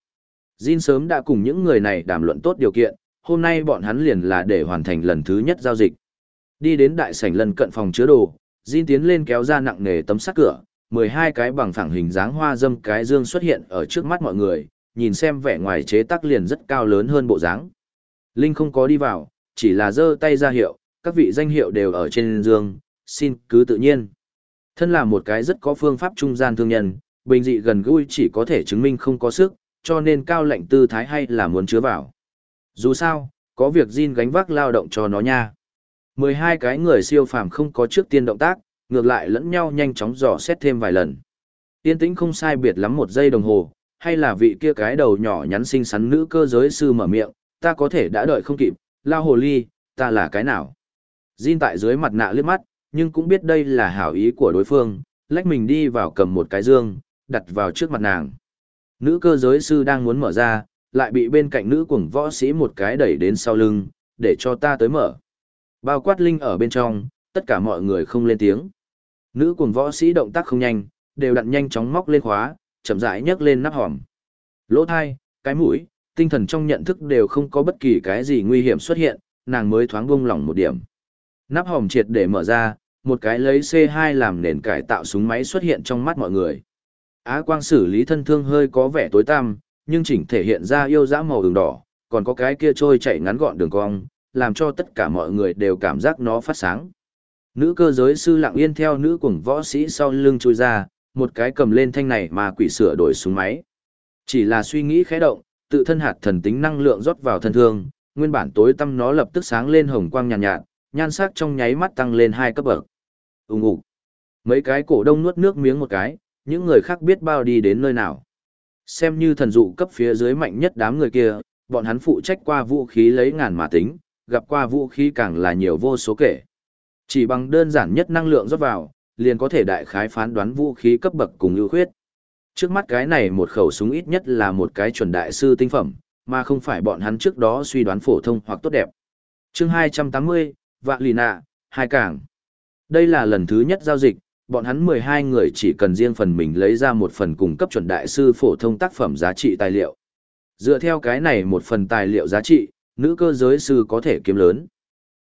Speaker 1: Jin sớm đã cùng những người này đàm luận tốt điều kiện, hôm nay bọn hắn liền là để hoàn thành lần thứ nhất giao dịch. Đi đến đại sảnh lần cận phòng chứa đồ, Jin tiến lên kéo ra nặng nề tấm sắt cửa, 12 cái bằng phẳng hình dáng hoa dâm cái dương xuất hiện ở trước mắt mọi người, nhìn xem vẻ ngoài chế tác liền rất cao lớn hơn bộ dáng. Linh không có đi vào, chỉ là giơ tay ra hiệu, các vị danh hiệu đều ở trên dương, xin cứ tự nhiên. Thân là một cái rất có phương pháp trung gian thương nhân, bình dị gần gũi chỉ có thể chứng minh không có sức, cho nên cao lệnh tư thái hay là muốn chứa vào. Dù sao, có việc Jin gánh vác lao động cho nó nha. 12 cái người siêu phàm không có trước tiên động tác, ngược lại lẫn nhau nhanh chóng dò xét thêm vài lần. Tiên tĩnh không sai biệt lắm một giây đồng hồ, hay là vị kia cái đầu nhỏ nhắn xinh xắn nữ cơ giới sư mở miệng, ta có thể đã đợi không kịp, lao hồ ly, ta là cái nào? Jin tại dưới mặt nạ liếc mắt, nhưng cũng biết đây là hảo ý của đối phương, lách mình đi vào cầm một cái dương, đặt vào trước mặt nàng. Nữ cơ giới sư đang muốn mở ra, lại bị bên cạnh nữ cuồng võ sĩ một cái đẩy đến sau lưng, để cho ta tới mở. Bao quát linh ở bên trong, tất cả mọi người không lên tiếng. Nữ cuồng võ sĩ động tác không nhanh, đều đặn nhanh chóng móc lên khóa, chậm rãi nhấc lên nắp hòm. Lỗ thai, cái mũi, tinh thần trong nhận thức đều không có bất kỳ cái gì nguy hiểm xuất hiện, nàng mới thoáng buông lỏng một điểm. Nắp hòm triệt để mở ra, một cái lấy C2 làm nền cải tạo súng máy xuất hiện trong mắt mọi người. Á quang xử lý thân thương hơi có vẻ tối tăm, nhưng chỉnh thể hiện ra yêu dã màu đường đỏ, còn có cái kia trôi chảy ngắn gọn đường cong, làm cho tất cả mọi người đều cảm giác nó phát sáng. Nữ cơ giới sư lặng yên theo nữ cuồng võ sĩ sau lưng chui ra, một cái cầm lên thanh này mà quỷ sửa đổi súng máy. Chỉ là suy nghĩ khẽ động, tự thân hạt thần tính năng lượng rót vào thân thương, nguyên bản tối tăm nó lập tức sáng lên hồng quang nhàn nhạt, nhạt, nhan sắc trong nháy mắt tăng lên hai cấp bậc. Ùng ục. Mấy cái cổ đông nuốt nước miếng một cái, những người khác biết bao đi đến nơi nào. Xem như thần dụ cấp phía dưới mạnh nhất đám người kia, bọn hắn phụ trách qua vũ khí lấy ngàn mà tính, gặp qua vũ khí càng là nhiều vô số kể. Chỉ bằng đơn giản nhất năng lượng rót vào, liền có thể đại khái phán đoán vũ khí cấp bậc cùng ưu khuyết. Trước mắt cái này một khẩu súng ít nhất là một cái chuẩn đại sư tinh phẩm, mà không phải bọn hắn trước đó suy đoán phổ thông hoặc tốt đẹp. chương 280, Vạn Lì Nạ, Hai Cảng. Đây là lần thứ nhất giao dịch, bọn hắn 12 người chỉ cần riêng phần mình lấy ra một phần cung cấp chuẩn đại sư phổ thông tác phẩm giá trị tài liệu. Dựa theo cái này một phần tài liệu giá trị, nữ cơ giới sư có thể kiếm lớn.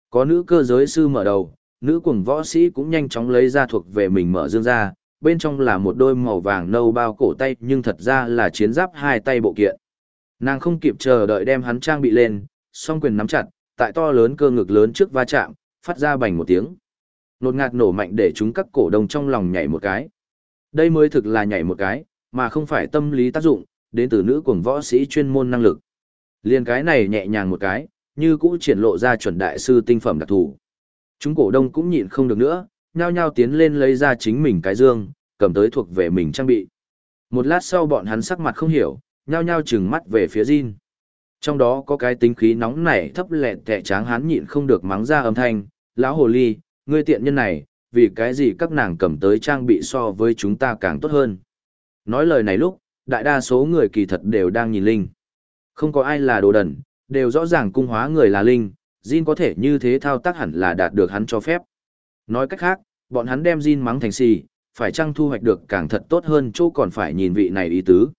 Speaker 1: Có nữ cơ giới sư mở đầu, nữ cùng võ sĩ cũng nhanh chóng lấy ra thuộc về mình mở dương ra, bên trong là một đôi màu vàng nâu bao cổ tay nhưng thật ra là chiến giáp hai tay bộ kiện. Nàng không kịp chờ đợi đem hắn trang bị lên, song quyền nắm chặt, tại to lớn cơ ngực lớn trước va chạm, phát ra bành một tiếng. Nột ngạt nổ mạnh để chúng các cổ đông trong lòng nhảy một cái. Đây mới thực là nhảy một cái, mà không phải tâm lý tác dụng, đến từ nữ cuồng võ sĩ chuyên môn năng lực. Liên cái này nhẹ nhàng một cái, như cũ triển lộ ra chuẩn đại sư tinh phẩm đặc thù. Chúng cổ đông cũng nhịn không được nữa, nhao nhao tiến lên lấy ra chính mình cái dương, cầm tới thuộc về mình trang bị. Một lát sau bọn hắn sắc mặt không hiểu, nhao nhao chừng mắt về phía Jin. Trong đó có cái tính khí nóng nảy thấp lẹt tệ tráng hắn nhịn không được mắng ra âm thanh, lão hồ ly, ngươi tiện nhân này, vì cái gì các nàng cầm tới trang bị so với chúng ta càng tốt hơn. Nói lời này lúc, đại đa số người kỳ thật đều đang nhìn Linh. Không có ai là đồ đần, đều rõ ràng cung hóa người là Linh, Jin có thể như thế thao tác hẳn là đạt được hắn cho phép. Nói cách khác, bọn hắn đem Jin mắng thành xì, phải chăng thu hoạch được càng thật tốt hơn chỗ còn phải nhìn vị này ý tứ.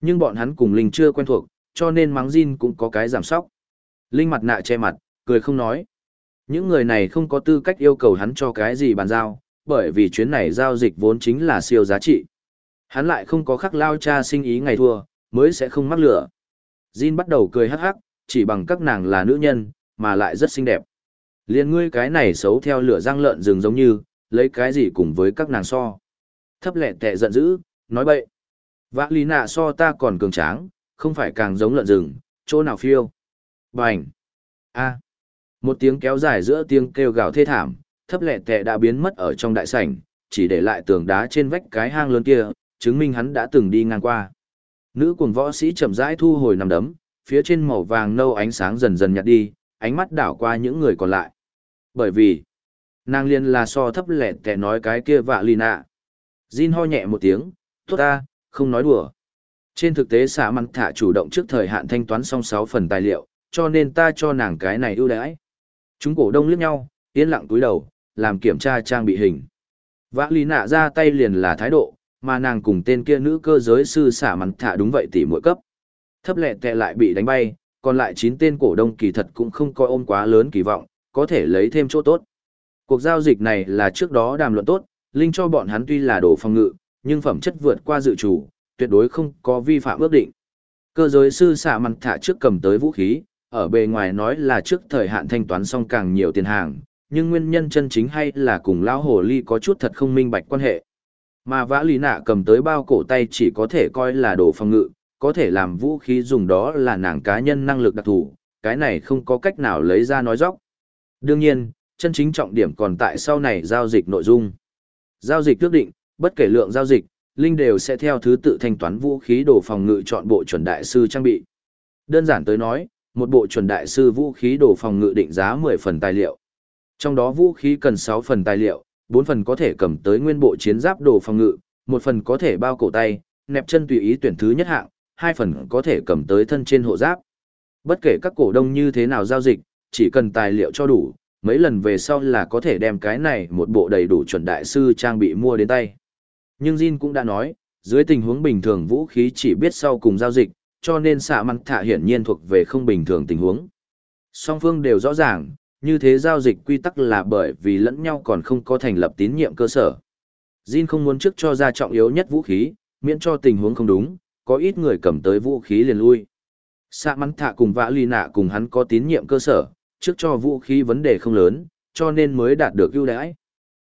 Speaker 1: Nhưng bọn hắn cùng Linh chưa quen thuộc, cho nên mắng Jin cũng có cái giảm sóc. Linh mặt nạ che mặt, cười không nói. Những người này không có tư cách yêu cầu hắn cho cái gì bàn giao, bởi vì chuyến này giao dịch vốn chính là siêu giá trị. Hắn lại không có khắc lao cha sinh ý ngày thua, mới sẽ không mắc lửa. Jin bắt đầu cười hắc hắc, chỉ bằng các nàng là nữ nhân, mà lại rất xinh đẹp. Liên ngươi cái này xấu theo lửa răng lợn rừng giống như, lấy cái gì cùng với các nàng so. Thấp lẹ tệ giận dữ, nói bậy. Vã lý nạ so ta còn cường tráng, không phải càng giống lợn rừng, chỗ nào phiêu. Bành. a một tiếng kéo dài giữa tiếng kêu gào thê thảm, thấp lẹ tẹ đã biến mất ở trong đại sảnh, chỉ để lại tường đá trên vách cái hang lớn kia, chứng minh hắn đã từng đi ngang qua. Nữ cuồng võ sĩ chậm rãi thu hồi nằm đấm, phía trên màu vàng nâu ánh sáng dần dần nhạt đi, ánh mắt đảo qua những người còn lại. Bởi vì, nàng liên là so thấp lẹ tẹ nói cái kia vạ lì nạ. Jin ho nhẹ một tiếng, tốt ta, không nói đùa. Trên thực tế xạ măng thả chủ động trước thời hạn thanh toán xong 6 phần tài liệu, cho nên ta cho nàng cái này ưu đãi. Chúng cổ đông liếc nhau, yên lặng túi đầu, làm kiểm tra trang bị hình. Vã lý nạ ra tay liền là thái độ, mà nàng cùng tên kia nữ cơ giới sư xả mắn thả đúng vậy tỷ mỗi cấp. Thấp lẹ tệ lại bị đánh bay, còn lại 9 tên cổ đông kỳ thật cũng không coi ôm quá lớn kỳ vọng, có thể lấy thêm chỗ tốt. Cuộc giao dịch này là trước đó đàm luận tốt, Linh cho bọn hắn tuy là đồ phòng ngự, nhưng phẩm chất vượt qua dự chủ, tuyệt đối không có vi phạm ước định. Cơ giới sư xả mắn thả trước cầm tới vũ khí, ở bề ngoài nói là trước thời hạn thanh toán xong càng nhiều tiền hàng, nhưng nguyên nhân chân chính hay là cùng lão hồ ly có chút thật không minh bạch quan hệ. Mà vã lý nạ cầm tới bao cổ tay chỉ có thể coi là đồ phòng ngự, có thể làm vũ khí dùng đó là nàng cá nhân năng lực đặc thù, cái này không có cách nào lấy ra nói dóc. Đương nhiên, chân chính trọng điểm còn tại sau này giao dịch nội dung. Giao dịch quyết định, bất kể lượng giao dịch, Linh đều sẽ theo thứ tự thanh toán vũ khí đồ phòng ngự chọn bộ chuẩn đại sư trang bị. Đơn giản tới nói, một bộ chuẩn đại sư vũ khí đồ phòng ngự định giá 10 phần tài liệu. Trong đó vũ khí cần 6 phần tài liệu, 4 phần có thể cầm tới nguyên bộ chiến giáp đồ phòng ngự, một phần có thể bao cổ tay, nẹp chân tùy ý tuyển thứ nhất hạng, hai phần có thể cầm tới thân trên hộ giáp. Bất kể các cổ đông như thế nào giao dịch, chỉ cần tài liệu cho đủ, mấy lần về sau là có thể đem cái này một bộ đầy đủ chuẩn đại sư trang bị mua đến tay. Nhưng Jin cũng đã nói, dưới tình huống bình thường vũ khí chỉ biết sau cùng giao dịch, cho nên xạ măng thạ hiển nhiên thuộc về không bình thường tình huống. Song phương đều rõ ràng, như thế giao dịch quy tắc là bởi vì lẫn nhau còn không có thành lập tín nhiệm cơ sở. Jin không muốn trước cho ra trọng yếu nhất vũ khí, miễn cho tình huống không đúng, có ít người cầm tới vũ khí liền lui. Sạ mắn thạ cùng vã ly nạ cùng hắn có tín nhiệm cơ sở, trước cho vũ khí vấn đề không lớn, cho nên mới đạt được ưu đãi.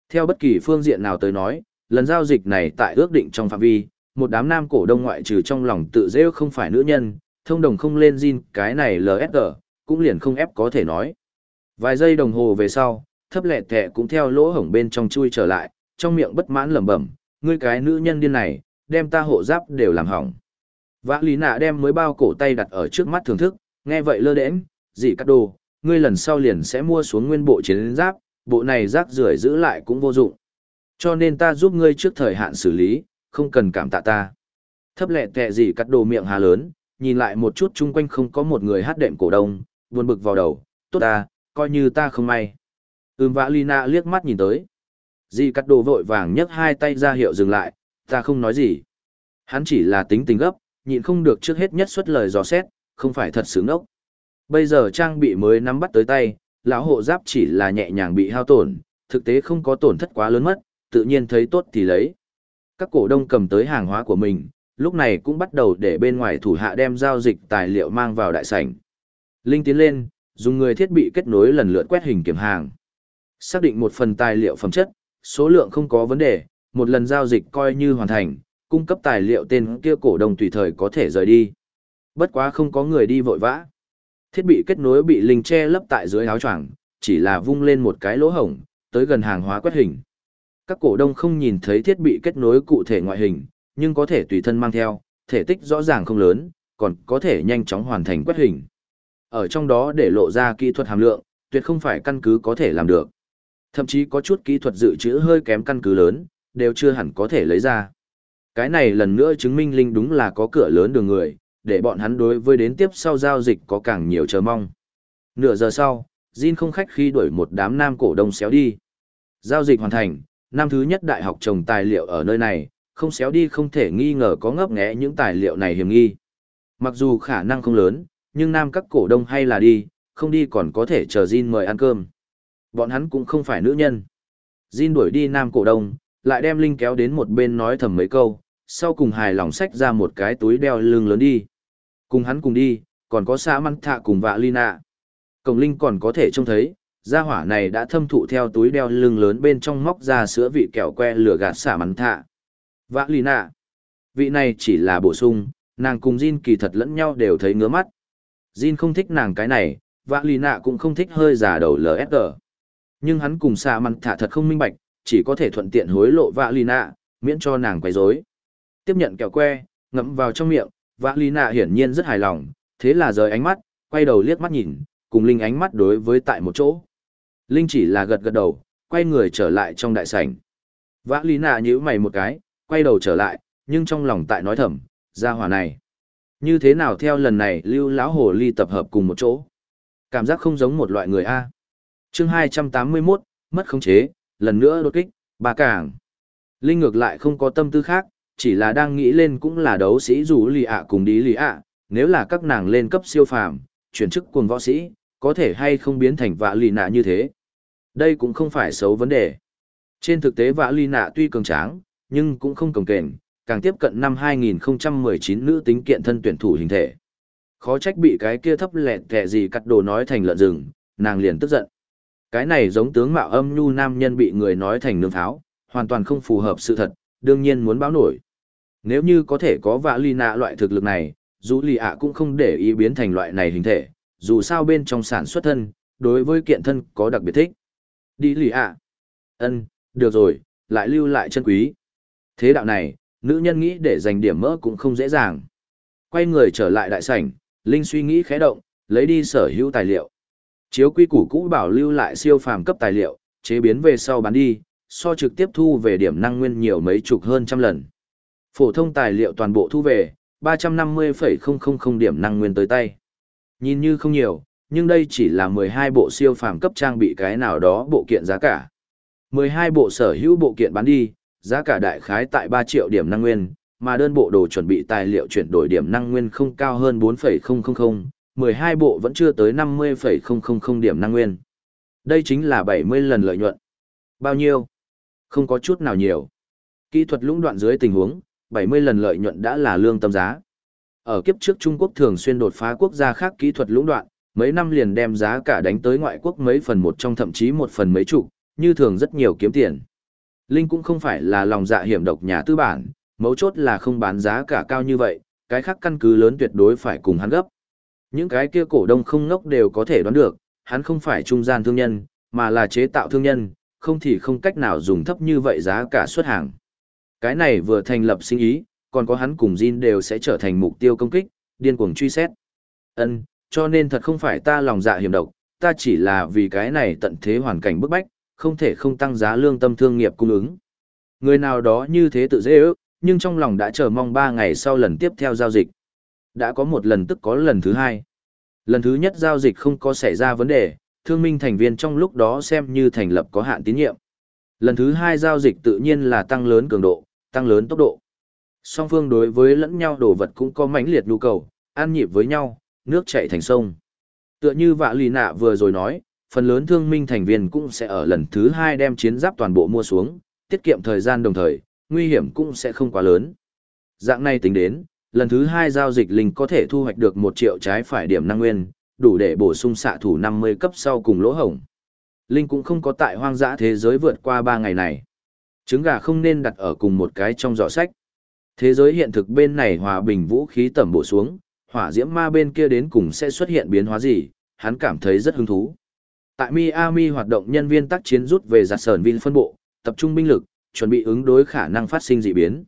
Speaker 1: Theo bất kỳ phương diện nào tới nói, lần giao dịch này tại ước định trong phạm vi, một đám nam cổ đông ngoại trừ trong lòng tự dễ không phải nữ nhân, thông đồng không lên zin cái này LSG, cũng liền không ép có thể nói. Vài giây đồng hồ về sau, thấp lẹ tẹ cũng theo lỗ hổng bên trong chui trở lại, trong miệng bất mãn lẩm bẩm, ngươi cái nữ nhân điên này, đem ta hộ giáp đều làm hỏng. Vã lý nạ đem mới bao cổ tay đặt ở trước mắt thưởng thức, nghe vậy lơ đễnh, gì cắt đồ, ngươi lần sau liền sẽ mua xuống nguyên bộ chiến giáp, bộ này rác rưởi giữ lại cũng vô dụng. Cho nên ta giúp ngươi trước thời hạn xử lý, không cần cảm tạ ta. Thấp lẹ tẹ gì cắt đồ miệng hà lớn, nhìn lại một chút chung quanh không có một người hát đệm cổ đông, buồn bực vào đầu, tốt ta, coi như ta không may. Ưm vã Lina liếc mắt nhìn tới. Dì cắt đồ vội vàng nhấc hai tay ra hiệu dừng lại, ta không nói gì. Hắn chỉ là tính tình gấp, nhịn không được trước hết nhất xuất lời dò xét, không phải thật sướng ốc. Bây giờ trang bị mới nắm bắt tới tay, lão hộ giáp chỉ là nhẹ nhàng bị hao tổn, thực tế không có tổn thất quá lớn mất, tự nhiên thấy tốt thì lấy. Các cổ đông cầm tới hàng hóa của mình, lúc này cũng bắt đầu để bên ngoài thủ hạ đem giao dịch tài liệu mang vào đại sảnh. Linh tiến lên, dùng người thiết bị kết nối lần lượt quét hình kiểm hàng. Xác định một phần tài liệu phẩm chất, số lượng không có vấn đề, một lần giao dịch coi như hoàn thành, cung cấp tài liệu tên kia cổ đông tùy thời có thể rời đi. Bất quá không có người đi vội vã. Thiết bị kết nối bị linh che lấp tại dưới áo choàng, chỉ là vung lên một cái lỗ hổng, tới gần hàng hóa quét hình. Các cổ đông không nhìn thấy thiết bị kết nối cụ thể ngoại hình, nhưng có thể tùy thân mang theo, thể tích rõ ràng không lớn, còn có thể nhanh chóng hoàn thành quét hình. Ở trong đó để lộ ra kỹ thuật hàm lượng, tuyệt không phải căn cứ có thể làm được. Thậm chí có chút kỹ thuật dự trữ hơi kém căn cứ lớn, đều chưa hẳn có thể lấy ra. Cái này lần nữa chứng minh Linh đúng là có cửa lớn đường người, để bọn hắn đối với đến tiếp sau giao dịch có càng nhiều chờ mong. Nửa giờ sau, Jin không khách khi đuổi một đám nam cổ đông xéo đi. Giao dịch hoàn thành, năm thứ nhất đại học trồng tài liệu ở nơi này, không xéo đi không thể nghi ngờ có ngấp nghé những tài liệu này hiểm nghi. Mặc dù khả năng không lớn, nhưng nam các cổ đông hay là đi, không đi còn có thể chờ Jin mời ăn cơm. Bọn hắn cũng không phải nữ nhân. Jin đuổi đi nam cổ đông, lại đem Linh kéo đến một bên nói thầm mấy câu, sau cùng hài lòng xách ra một cái túi đeo lưng lớn đi. Cùng hắn cùng đi, còn có xã măng thạ cùng vạ Lina. Cổng Linh còn có thể trông thấy, gia hỏa này đã thâm thụ theo túi đeo lưng lớn bên trong móc ra sữa vị kẹo que lửa gạt xả mắn thạ. Vã lì nạ. Vị này chỉ là bổ sung, nàng cùng Jin kỳ thật lẫn nhau đều thấy ngứa mắt. Jin không thích nàng cái này, vã lì nạ cũng không thích hơi giả đầu LSG. Nhưng hắn cùng xả mắn thạ thật không minh bạch, chỉ có thể thuận tiện hối lộ vã lì nạ, miễn cho nàng quấy rối. Tiếp nhận kẹo que, ngậm vào trong miệng, vã lì nạ hiển nhiên rất hài lòng, thế là rời ánh mắt, quay đầu liếc mắt nhìn, cùng Linh ánh mắt đối với tại một chỗ. Linh chỉ là gật gật đầu, quay người trở lại trong đại sảnh. Vã Lý Nạ nhíu mày một cái, quay đầu trở lại, nhưng trong lòng tại nói thầm, ra hỏa này. Như thế nào theo lần này lưu lão hồ ly tập hợp cùng một chỗ? Cảm giác không giống một loại người A. chương 281, mất khống chế, lần nữa đột kích, ba càng. Linh ngược lại không có tâm tư khác, chỉ là đang nghĩ lên cũng là đấu sĩ rủ lì ạ cùng đi lì ạ, nếu là các nàng lên cấp siêu phàm, chuyển chức cuồng võ sĩ, có thể hay không biến thành vạ lì nạ như thế. Đây cũng không phải xấu vấn đề. Trên thực tế vã ly nạ tuy cường tráng, nhưng cũng không cồng kềnh, càng tiếp cận năm 2019 nữ tính kiện thân tuyển thủ hình thể. Khó trách bị cái kia thấp lẹt kẻ gì cắt đồ nói thành lợn rừng, nàng liền tức giận. Cái này giống tướng mạo âm nhu nam nhân bị người nói thành nương tháo, hoàn toàn không phù hợp sự thật, đương nhiên muốn báo nổi. Nếu như có thể có vạ ly nạ loại thực lực này, dù lì ạ cũng không để ý biến thành loại này hình thể, dù sao bên trong sản xuất thân, đối với kiện thân có đặc biệt thích. Đi lì ạ. ân được rồi, lại lưu lại chân quý. Thế đạo này, nữ nhân nghĩ để giành điểm mỡ cũng không dễ dàng. Quay người trở lại đại sảnh, Linh suy nghĩ khẽ động, lấy đi sở hữu tài liệu. Chiếu quy củ cũ bảo lưu lại siêu phàm cấp tài liệu, chế biến về sau bán đi, so trực tiếp thu về điểm năng nguyên nhiều mấy chục hơn trăm lần. Phổ thông tài liệu toàn bộ thu về, 350,000 điểm năng nguyên tới tay. Nhìn như không nhiều, nhưng đây chỉ là 12 bộ siêu phàm cấp trang bị cái nào đó bộ kiện giá cả. 12 bộ sở hữu bộ kiện bán đi, giá cả đại khái tại 3 triệu điểm năng nguyên, mà đơn bộ đồ chuẩn bị tài liệu chuyển đổi điểm năng nguyên không cao hơn 4,000, 12 bộ vẫn chưa tới 50,000 điểm năng nguyên. Đây chính là 70 lần lợi nhuận. Bao nhiêu? Không có chút nào nhiều. Kỹ thuật lũng đoạn dưới tình huống, 70 lần lợi nhuận đã là lương tâm giá. Ở kiếp trước Trung Quốc thường xuyên đột phá quốc gia khác kỹ thuật lũng đoạn, mấy năm liền đem giá cả đánh tới ngoại quốc mấy phần một trong thậm chí một phần mấy chục, như thường rất nhiều kiếm tiền. Linh cũng không phải là lòng dạ hiểm độc nhà tư bản, mấu chốt là không bán giá cả cao như vậy, cái khác căn cứ lớn tuyệt đối phải cùng hắn gấp. Những cái kia cổ đông không ngốc đều có thể đoán được, hắn không phải trung gian thương nhân, mà là chế tạo thương nhân, không thì không cách nào dùng thấp như vậy giá cả xuất hàng. Cái này vừa thành lập sinh ý, còn có hắn cùng Jin đều sẽ trở thành mục tiêu công kích, điên cuồng truy xét. Ân, cho nên thật không phải ta lòng dạ hiểm độc, ta chỉ là vì cái này tận thế hoàn cảnh bức bách, không thể không tăng giá lương tâm thương nghiệp cung ứng. Người nào đó như thế tự dễ ước, nhưng trong lòng đã chờ mong 3 ngày sau lần tiếp theo giao dịch. Đã có một lần tức có lần thứ hai. Lần thứ nhất giao dịch không có xảy ra vấn đề, thương minh thành viên trong lúc đó xem như thành lập có hạn tín nhiệm. Lần thứ hai giao dịch tự nhiên là tăng lớn cường độ, tăng lớn tốc độ. Song phương đối với lẫn nhau đồ vật cũng có mãnh liệt nhu cầu, ăn nhịp với nhau, nước chảy thành sông. Tựa như vạ lì nạ vừa rồi nói, phần lớn thương minh thành viên cũng sẽ ở lần thứ hai đem chiến giáp toàn bộ mua xuống, tiết kiệm thời gian đồng thời, nguy hiểm cũng sẽ không quá lớn. Dạng này tính đến, lần thứ hai giao dịch linh có thể thu hoạch được một triệu trái phải điểm năng nguyên, đủ để bổ sung xạ thủ 50 cấp sau cùng lỗ hổng. Linh cũng không có tại hoang dã thế giới vượt qua 3 ngày này. Trứng gà không nên đặt ở cùng một cái trong giỏ sách. Thế giới hiện thực bên này hòa bình vũ khí tẩm bổ xuống, hỏa diễm ma bên kia đến cùng sẽ xuất hiện biến hóa gì, hắn cảm thấy rất hứng thú. Tại Miami hoạt động nhân viên tác chiến rút về giặt sờn Vin phân bộ, tập trung binh lực, chuẩn bị ứng đối khả năng phát sinh dị biến.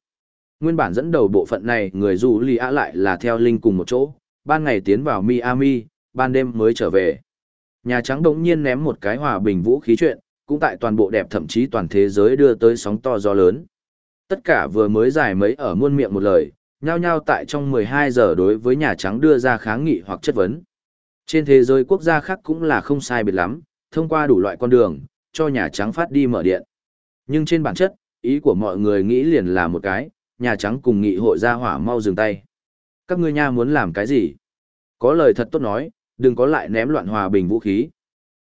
Speaker 1: Nguyên bản dẫn đầu bộ phận này người dù lì á lại là theo Linh cùng một chỗ, ban ngày tiến vào Miami, ban đêm mới trở về. Nhà Trắng đống nhiên ném một cái hòa bình vũ khí chuyện, cũng tại toàn bộ đẹp thậm chí toàn thế giới đưa tới sóng to gió lớn. Tất cả vừa mới giải mấy ở muôn miệng một lời, nhao nhao tại trong 12 giờ đối với Nhà Trắng đưa ra kháng nghị hoặc chất vấn. Trên thế giới quốc gia khác cũng là không sai biệt lắm, thông qua đủ loại con đường, cho Nhà Trắng phát đi mở điện. Nhưng trên bản chất, ý của mọi người nghĩ liền là một cái, Nhà Trắng cùng nghị hội ra hỏa mau dừng tay. Các ngươi nha muốn làm cái gì? Có lời thật tốt nói, đừng có lại ném loạn hòa bình vũ khí.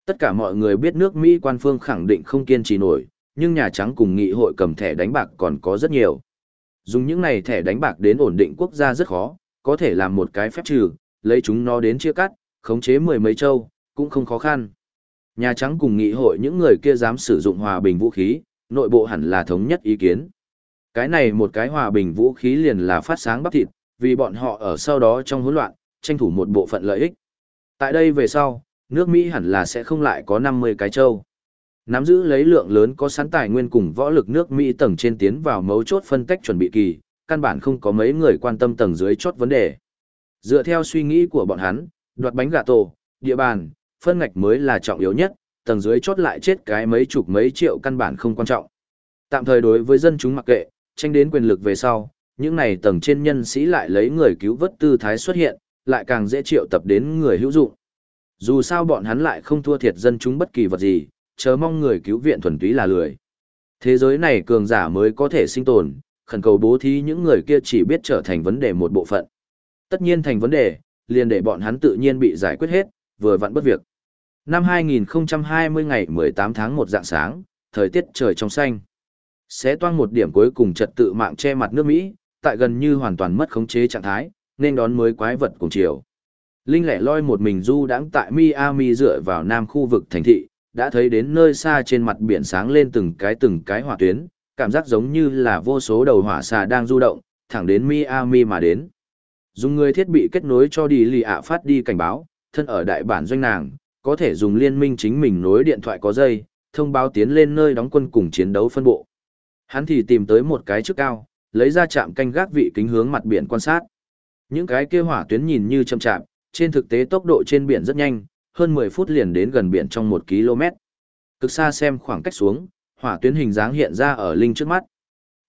Speaker 1: Tất cả mọi người biết nước Mỹ quan phương khẳng định không kiên trì nổi, nhưng Nhà Trắng cùng nghị hội cầm thẻ đánh bạc còn có rất nhiều. Dùng những này thẻ đánh bạc đến ổn định quốc gia rất khó, có thể làm một cái phép trừ, lấy chúng nó đến chia cắt, khống chế mười mấy châu, cũng không khó khăn. Nhà Trắng cùng nghị hội những người kia dám sử dụng hòa bình vũ khí, nội bộ hẳn là thống nhất ý kiến. Cái này một cái hòa bình vũ khí liền là phát sáng bắp thịt, vì bọn họ ở sau đó trong hỗn loạn, tranh thủ một bộ phận lợi ích. Tại đây về sau, nước Mỹ hẳn là sẽ không lại có 50 cái châu. Nắm giữ lấy lượng lớn có sẵn tài nguyên cùng võ lực nước Mỹ tầng trên tiến vào mấu chốt phân tách chuẩn bị kỳ, căn bản không có mấy người quan tâm tầng dưới chốt vấn đề. Dựa theo suy nghĩ của bọn hắn, đoạt bánh gà tổ, địa bàn, phân ngạch mới là trọng yếu nhất, tầng dưới chốt lại chết cái mấy chục mấy triệu căn bản không quan trọng. Tạm thời đối với dân chúng mặc kệ, tranh đến quyền lực về sau, những này tầng trên nhân sĩ lại lấy người cứu vớt tư thái xuất hiện, lại càng dễ triệu tập đến người hữu dụng. Dù sao bọn hắn lại không thua thiệt dân chúng bất kỳ vật gì, chờ mong người cứu viện thuần túy là lười. Thế giới này cường giả mới có thể sinh tồn, khẩn cầu bố thí những người kia chỉ biết trở thành vấn đề một bộ phận. Tất nhiên thành vấn đề, liền để bọn hắn tự nhiên bị giải quyết hết, vừa vặn bất việc. Năm 2020 ngày 18 tháng 1 dạng sáng, thời tiết trời trong xanh. Xé toang một điểm cuối cùng trật tự mạng che mặt nước Mỹ, tại gần như hoàn toàn mất khống chế trạng thái, nên đón mới quái vật cùng chiều. Linh lẻ loi một mình du đãng tại Miami dựa vào nam khu vực thành thị, đã thấy đến nơi xa trên mặt biển sáng lên từng cái từng cái hỏa tuyến, cảm giác giống như là vô số đầu hỏa xà đang du động, thẳng đến Miami mà đến. Dùng người thiết bị kết nối cho đi lì ạ phát đi cảnh báo, thân ở đại bản doanh nàng, có thể dùng liên minh chính mình nối điện thoại có dây, thông báo tiến lên nơi đóng quân cùng chiến đấu phân bộ. Hắn thì tìm tới một cái chức cao, lấy ra chạm canh gác vị kính hướng mặt biển quan sát. Những cái kia hỏa tuyến nhìn như chậm chạp, trên thực tế tốc độ trên biển rất nhanh, hơn 10 phút liền đến gần biển trong 1 km. Cực xa xem khoảng cách xuống, hỏa tuyến hình dáng hiện ra ở linh trước mắt.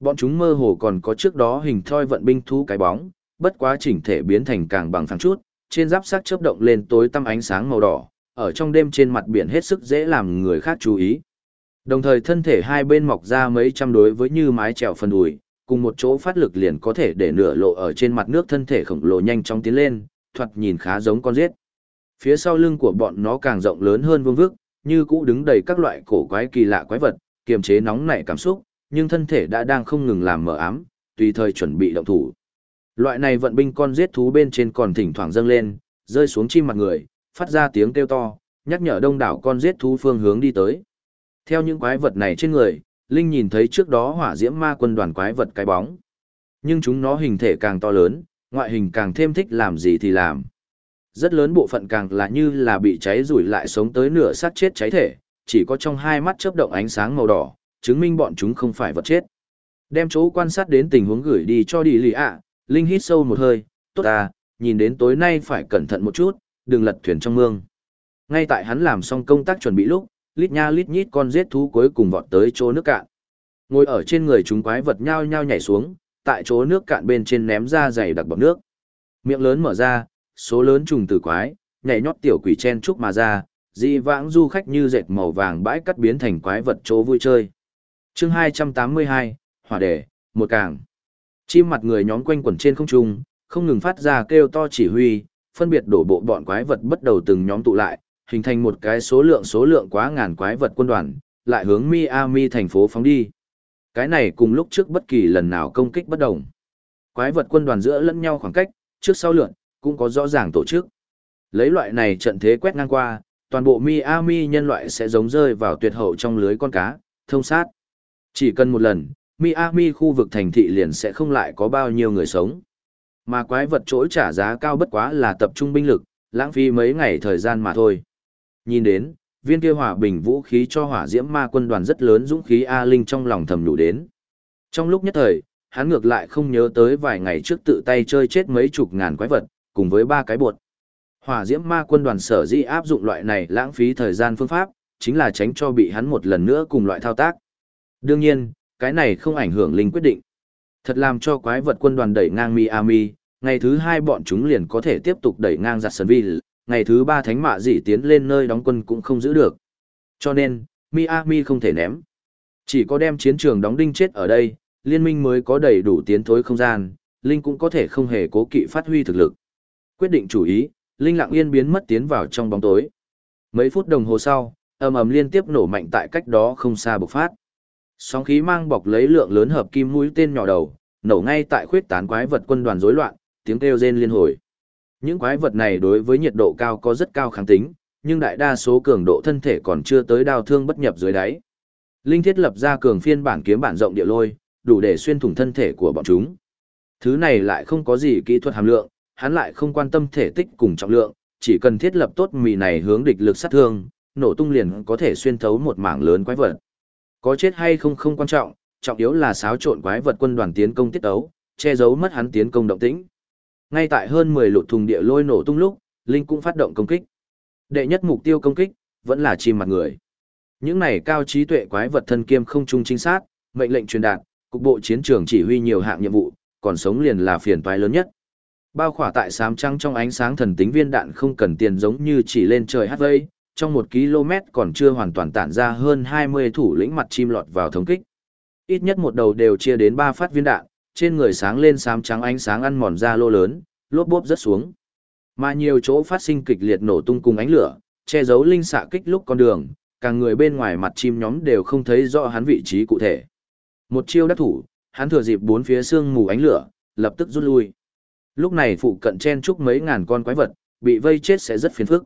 Speaker 1: Bọn chúng mơ hồ còn có trước đó hình thoi vận binh thú cái bóng, bất quá chỉnh thể biến thành càng bằng phẳng chút, trên giáp sắc chớp động lên tối tăm ánh sáng màu đỏ, ở trong đêm trên mặt biển hết sức dễ làm người khác chú ý. Đồng thời thân thể hai bên mọc ra mấy trăm đối với như mái chèo phần đùi, cùng một chỗ phát lực liền có thể để nửa lộ ở trên mặt nước thân thể khổng lồ nhanh chóng tiến lên, thoạt nhìn khá giống con giết. Phía sau lưng của bọn nó càng rộng lớn hơn vương vức, như cũ đứng đầy các loại cổ quái kỳ lạ quái vật, kiềm chế nóng nảy cảm xúc, nhưng thân thể đã đang không ngừng làm mờ ám, tùy thời chuẩn bị động thủ. Loại này vận binh con giết thú bên trên còn thỉnh thoảng dâng lên, rơi xuống chim mặt người, phát ra tiếng kêu to, nhắc nhở đông đảo con giết thú phương hướng đi tới. Theo những quái vật này trên người, Linh nhìn thấy trước đó hỏa diễm ma quân đoàn quái vật cái bóng. Nhưng chúng nó hình thể càng to lớn, ngoại hình càng thêm thích làm gì thì làm. Rất lớn bộ phận càng là như là bị cháy rủi lại sống tới nửa sát chết cháy thể, chỉ có trong hai mắt chớp động ánh sáng màu đỏ, chứng minh bọn chúng không phải vật chết. Đem chỗ quan sát đến tình huống gửi đi cho đi lì ạ, Linh hít sâu một hơi, tốt à, nhìn đến tối nay phải cẩn thận một chút, đừng lật thuyền trong mương. Ngay tại hắn làm xong công tác chuẩn bị lúc, lít nha lít nhít con giết thú cuối cùng vọt tới chỗ nước cạn. Ngồi ở trên người chúng quái vật nhao nhao nhảy xuống, tại chỗ nước cạn bên trên ném ra dày đặc bọt nước. Miệng lớn mở ra, số lớn trùng tử quái, nhảy nhót tiểu quỷ chen trúc mà ra, dị vãng du khách như dệt màu vàng bãi cắt biến thành quái vật chỗ vui chơi. chương 282, hỏa đề, một càng. Chim mặt người nhóm quanh quẩn trên không trung, không ngừng phát ra kêu to chỉ huy, phân biệt đổ bộ bọn quái vật bắt đầu từng nhóm tụ lại, hình thành một cái số lượng số lượng quá ngàn quái vật quân đoàn, lại hướng Miami thành phố phóng đi. Cái này cùng lúc trước bất kỳ lần nào công kích bất đồng. Quái vật quân đoàn giữa lẫn nhau khoảng cách, trước sau lượn, cũng có rõ ràng tổ chức. Lấy loại này trận thế quét ngang qua, toàn bộ Miami nhân loại sẽ giống rơi vào tuyệt hậu trong lưới con cá, thông sát. Chỉ cần một lần, Miami khu vực thành thị liền sẽ không lại có bao nhiêu người sống. Mà quái vật trỗi trả giá cao bất quá là tập trung binh lực, lãng phí mấy ngày thời gian mà thôi. Nhìn đến, viên kia hỏa bình vũ khí cho hỏa diễm ma quân đoàn rất lớn dũng khí A Linh trong lòng thầm đủ đến. Trong lúc nhất thời, hắn ngược lại không nhớ tới vài ngày trước tự tay chơi chết mấy chục ngàn quái vật, cùng với ba cái bột. Hỏa diễm ma quân đoàn sở di áp dụng loại này lãng phí thời gian phương pháp, chính là tránh cho bị hắn một lần nữa cùng loại thao tác. Đương nhiên, cái này không ảnh hưởng linh quyết định. Thật làm cho quái vật quân đoàn đẩy ngang Miami, ngày thứ hai bọn chúng liền có thể tiếp tục đẩy ngang Jacksonville, ngày thứ ba thánh mạ dị tiến lên nơi đóng quân cũng không giữ được. Cho nên, Miami không thể ném. Chỉ có đem chiến trường đóng đinh chết ở đây, liên minh mới có đầy đủ tiến thối không gian, Linh cũng có thể không hề cố kỵ phát huy thực lực. Quyết định chủ ý, Linh lặng yên biến mất tiến vào trong bóng tối. Mấy phút đồng hồ sau, ầm ầm liên tiếp nổ mạnh tại cách đó không xa bộc phát. Sóng khí mang bọc lấy lượng lớn hợp kim mũi tên nhỏ đầu, nổ ngay tại khuyết tán quái vật quân đoàn rối loạn, tiếng kêu rên liên hồi. Những quái vật này đối với nhiệt độ cao có rất cao kháng tính, nhưng đại đa số cường độ thân thể còn chưa tới đao thương bất nhập dưới đáy. Linh thiết lập ra cường phiên bản kiếm bản rộng địa lôi, đủ để xuyên thủng thân thể của bọn chúng. Thứ này lại không có gì kỹ thuật hàm lượng, hắn lại không quan tâm thể tích cùng trọng lượng, chỉ cần thiết lập tốt mì này hướng địch lực sát thương, nổ tung liền có thể xuyên thấu một mảng lớn quái vật. Có chết hay không không quan trọng, trọng yếu là xáo trộn quái vật quân đoàn tiến công tiết ấu, che giấu mất hắn tiến công động tĩnh. Ngay tại hơn 10 lụt thùng địa lôi nổ tung lúc, Linh cũng phát động công kích. Đệ nhất mục tiêu công kích vẫn là chim mặt người. Những này cao trí tuệ quái vật thân kiêm không trung chính xác, mệnh lệnh truyền đạt, cục bộ chiến trường chỉ huy nhiều hạng nhiệm vụ, còn sống liền là phiền toái lớn nhất. Bao khỏa tại sám trăng trong ánh sáng thần tính viên đạn không cần tiền giống như chỉ lên trời hát vây, trong một km còn chưa hoàn toàn tản ra hơn 20 thủ lĩnh mặt chim lọt vào thống kích. Ít nhất một đầu đều chia đến 3 phát viên đạn, trên người sáng lên sám trắng ánh sáng ăn mòn ra lô lớn, lốp bốp rất xuống. Mà nhiều chỗ phát sinh kịch liệt nổ tung cùng ánh lửa, che giấu linh xạ kích lúc con đường, càng người bên ngoài mặt chim nhóm đều không thấy rõ hắn vị trí cụ thể. Một chiêu đắc thủ, hắn thừa dịp bốn phía sương mù ánh lửa, lập tức rút lui. Lúc này phụ cận chen chúc mấy ngàn con quái vật, bị vây chết sẽ rất phiền phức.